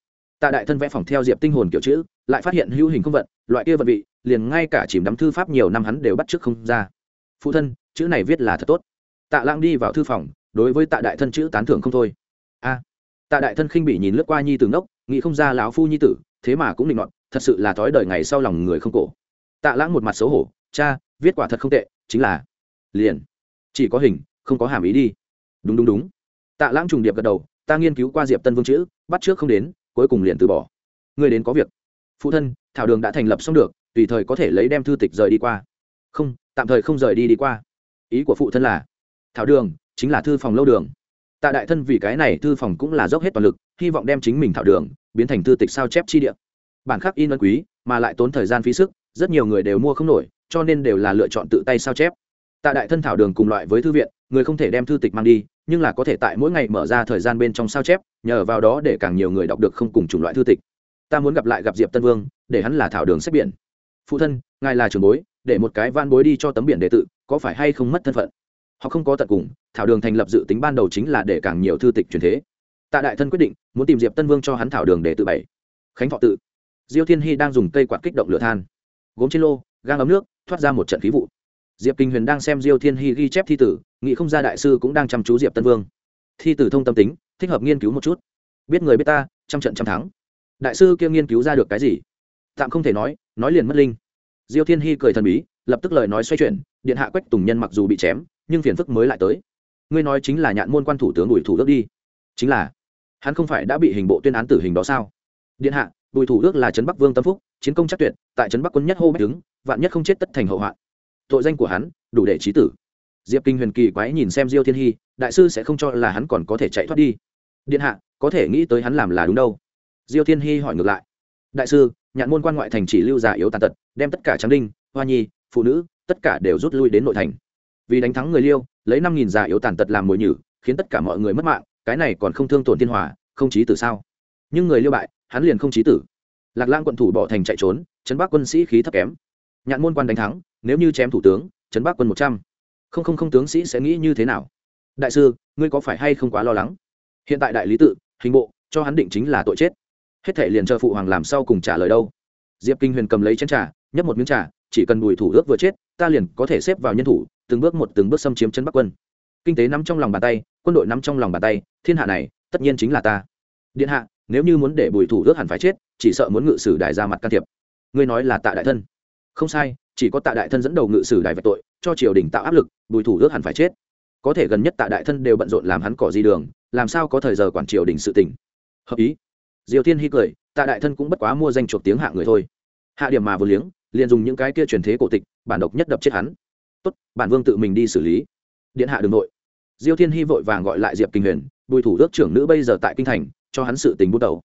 Tạ đại thân vẽ phòng theo diệp tinh hồn kiểu chữ lại phát hiện hữu hình không vận loại kia vận vị liền ngay cả chìm đắm thư pháp nhiều năm hắn đều bắt trước không ra. Phụ thân chữ này viết là thật tốt. Tạ lãng đi vào thư phòng đối với tạ đại thân chữ tán thưởng không thôi. A tạ đại thân khinh bị nhìn lướt qua nhi tử ngốc nghĩ không ra lão phu nhi tử thế mà cũng định loạn, thật sự là thói đời ngày sau lòng người không cổ. Tạ lãng một mặt xấu hổ cha viết quả thật không tệ chính là liền chỉ có hình không có hàm ý đi đúng đúng đúng. Tạ lãng trùng điệp gật đầu, ta nghiên cứu qua diệp tân vương chữ, bắt trước không đến, cuối cùng liền từ bỏ. Người đến có việc. Phụ thân, thảo đường đã thành lập xong được, tùy thời có thể lấy đem thư tịch rời đi qua. Không, tạm thời không rời đi đi qua. Ý của phụ thân là, thảo đường chính là thư phòng lâu đường. Tạ đại thân vì cái này thư phòng cũng là dốc hết toàn lực, hy vọng đem chính mình thảo đường biến thành thư tịch sao chép chi địa. Bản khắc in ân quý, mà lại tốn thời gian phí sức, rất nhiều người đều mua không nổi, cho nên đều là lựa chọn tự tay sao chép. Tạ đại thân thảo đường cùng loại với thư viện người không thể đem thư tịch mang đi, nhưng là có thể tại mỗi ngày mở ra thời gian bên trong sao chép, nhờ vào đó để càng nhiều người đọc được không cùng chủng loại thư tịch. Ta muốn gặp lại gặp diệp tân vương, để hắn là thảo đường sách biển. Phụ thân, ngài là trường bối, để một cái van bối đi cho tấm biển đệ tự, có phải hay không mất thân phận? Họ không có tận cùng, thảo đường thành lập dự tính ban đầu chính là để càng nhiều thư tịch truyền thế. Tạ đại thân quyết định, muốn tìm diệp tân vương cho hắn thảo đường để tự bảy. Khánh thọ tự. Diêu thiên hy đang dùng cây quạt kích động lửa than. Gốm trên lô, gang ấm nước, thoát ra một trận khí vụ diệp kinh huyền đang xem diêu thiên hy ghi chép thi tử, nghĩ không ra đại sư cũng đang chăm chú diệp tân vương. Thi tử thông tâm tính, thích hợp nghiên cứu một chút. Biết người biết ta, trăm trận trăm thắng. Đại sư kia nghiên cứu ra được cái gì? Tạm không thể nói nói liền mất linh. Diêu thiên hy cười thần bí, lập tức lời nói xoay chuyển, điện hạ quách tùng nhân mặc dù bị chém, nhưng phiền phức mới lại tới. Ngươi nói chính là nhạn môn quan thủ tướng bùi thủ đức đi. Chính là, hắn không phải đã bị hình bộ tuyên án tử hình đó sao? Điện hạ, bùi thủ đức là trấn bắc vương tâm phúc, chiến công chắc tuyệt, tại trấn bắc quân nhất hô bách đứng, vạn nhất không chết tất thành hậu hoạn tội danh của hắn, đủ để trí tử. Diệp kinh huyền kỳ quái nhìn xem diêu thiên hy, đại sư sẽ không cho là hắn còn có thể chạy thoát đi. Điện hạ, có thể nghĩ tới hắn làm là đúng đâu. Diêu thiên hy hỏi ngược lại. Đại sư, nhạn môn quan ngoại thành chỉ lưu giả yếu tàn tật, đem tất cả tráng đinh, hoa nhi, phụ nữ, tất cả đều rút lui đến nội thành. Vì đánh thắng người liêu, lấy năm nghìn giả yếu tàn tật làm mồi nhử, khiến tất cả mọi người mất mạng, cái này còn không thương tổn thiên hòa, không chí tử sao? Nhưng người liêu bại, hắn liền không chí tử. Lạc lang quận thủ bỏ thành chạy trốn chấn bắc quân sĩ khí thấp kém nhạn môn quan đánh thắng, nếu như chém thủ tướng chấn bắc quân một trăm. Không không không, tướng sĩ sẽ nghĩ như thế nào? Đại sư, ngươi có phải hay không quá lo lắng? Hiện tại đại lý tự, hình bộ, cho hắn định chính là tội chết. Hết thể liền chờ phụ hoàng làm sau cùng trả lời đâu. Diệp kinh huyền cầm lấy chén trà, nhấp một miếng trà, chỉ cần bùi thủ ước vừa chết, ta liền có thể xếp vào nhân thủ, từng bước một, từng bước xâm chiếm chân bắc quân. Kinh tế nắm trong lòng bàn tay, quân đội nắm trong lòng bàn tay, thiên hạ này, tất nhiên chính là ta. Điện hạ, nếu như muốn để bùi thủ ước hẳn phải chết, chỉ sợ muốn ngự sử đại ra mặt can thiệp. Ngươi nói là tạ đại thân không sai, chỉ có tạ đại thân dẫn đầu ngự sử đài vạch tội, cho triều đình tạo áp lực, bùi thủ ước hẳn phải chết. Có thể gần nhất tạ đại thân đều bận rộn làm hắn cỏ di đường, làm sao có thời giờ quản triều đình sự tỉnh hợp ý. Diều thiên hy cười, tạ đại thân cũng bất quá mua danh chuộc tiếng hạ người thôi. Hạ điểm mà vừa liếng, liền dùng những cái kia truyền thế cổ tịch, bản độc nhất đập chết hắn. Tốt, bản vương tự mình đi xử lý. Điện hạ đường nội diêu thiên hy vội vàng gọi lại diệp kinh huyền, bùi thủ ước trưởng nữ bây giờ tại kinh thành, cho hắn sự tình bút đầu.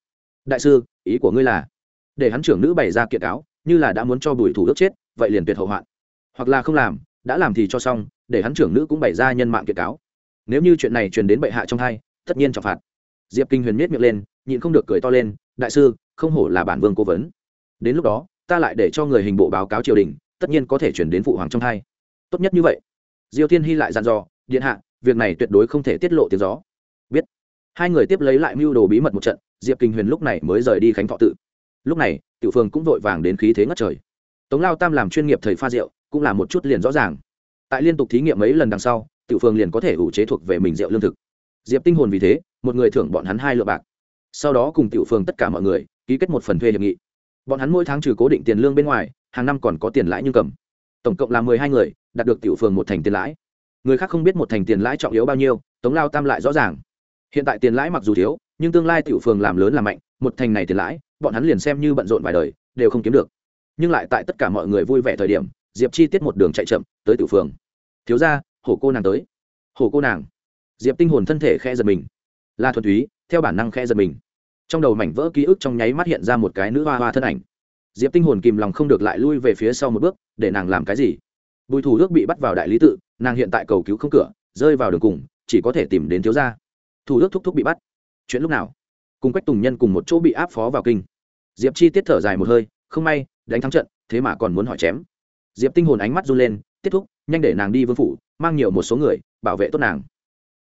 Đại sư, ý của ngươi là, để hắn trưởng nữ bày ra kiện cáo như là đã muốn cho bùi thủ đức chết, vậy liền tuyệt hậu hoạn. Hoặc là không làm, đã làm thì cho xong, để hắn trưởng nữ cũng bày ra nhân mạng kiện cáo. Nếu như chuyện này truyền đến bệ hạ trong hai tất nhiên trọng phạt. Diệp kinh huyền miết miệng lên, nhịn không được cười to lên, đại sư, không hổ là bản vương cố vấn. Đến lúc đó, ta lại để cho người hình bộ báo cáo triều đình, tất nhiên có thể chuyển đến phụ hoàng trong hai tốt nhất như vậy. Diêu thiên hy lại dặn dò, điện hạ, việc này tuyệt đối không thể tiết lộ tiếng gió. Biết. Hai người tiếp lấy lại mưu đồ bí mật một trận, diệp kinh huyền lúc này mới rời đi khánh thọ tự lúc này, tiểu phương cũng vội vàng đến khí thế ngất trời. Tống lao tam làm chuyên nghiệp thầy pha rượu, cũng là một chút liền rõ ràng. Tại liên tục thí nghiệm mấy lần đằng sau, tiểu phương liền có thể ủ chế thuộc về mình rượu lương thực. Diệp tinh hồn vì thế, một người thưởng bọn hắn hai lượng bạc. Sau đó cùng tiểu phương tất cả mọi người, ký kết một phần thuê hiệp nghị. Bọn hắn mỗi tháng trừ cố định tiền lương bên ngoài, hàng năm còn có tiền lãi nhưng cầm. Tổng cộng là mười hai người, đạt được tiểu phường một thành tiền lãi. Người khác không biết một thành tiền lãi trọng yếu bao nhiêu, tống lao tam lại rõ ràng. Hiện tại tiền lãi mặc dù thiếu, nhưng tương lai tiểu phường làm lớn làm mạnh, một thành này tiền lãi bọn hắn liền xem như bận rộn vài đời, đều không kiếm được. Nhưng lại tại tất cả mọi người vui vẻ thời điểm, diệp chi tiết một đường chạy chậm tới tiểu phường. Thiếu ra hổ cô nàng tới. Hổ cô nàng? Diệp tinh hồn thân thể khe giật mình. La thuần túy, theo bản năng khe giật mình. Trong đầu mảnh vỡ ký ức trong nháy mắt hiện ra một cái nữ hoa hoa thân ảnh. Diệp tinh hồn kìm lòng không được lại lui về phía sau một bước, để nàng làm cái gì? Bùi thủ đức bị bắt vào đại lý tự, nàng hiện tại cầu cứu không cửa, rơi vào đường cùng, chỉ có thể tìm đến thiếu gia. Thủ đức thúc thúc bị bắt. Chuyện lúc nào? Cùng quách tùng nhân cùng một chỗ bị áp phó vào kinh diệp chi tiết thở dài một hơi, không may, đánh thắng trận, thế mà còn muốn hỏi chém. Diệp tinh hồn ánh mắt run lên tiếp thúc, nhanh để nàng đi vương phủ, mang nhiều một số người, bảo vệ tốt nàng.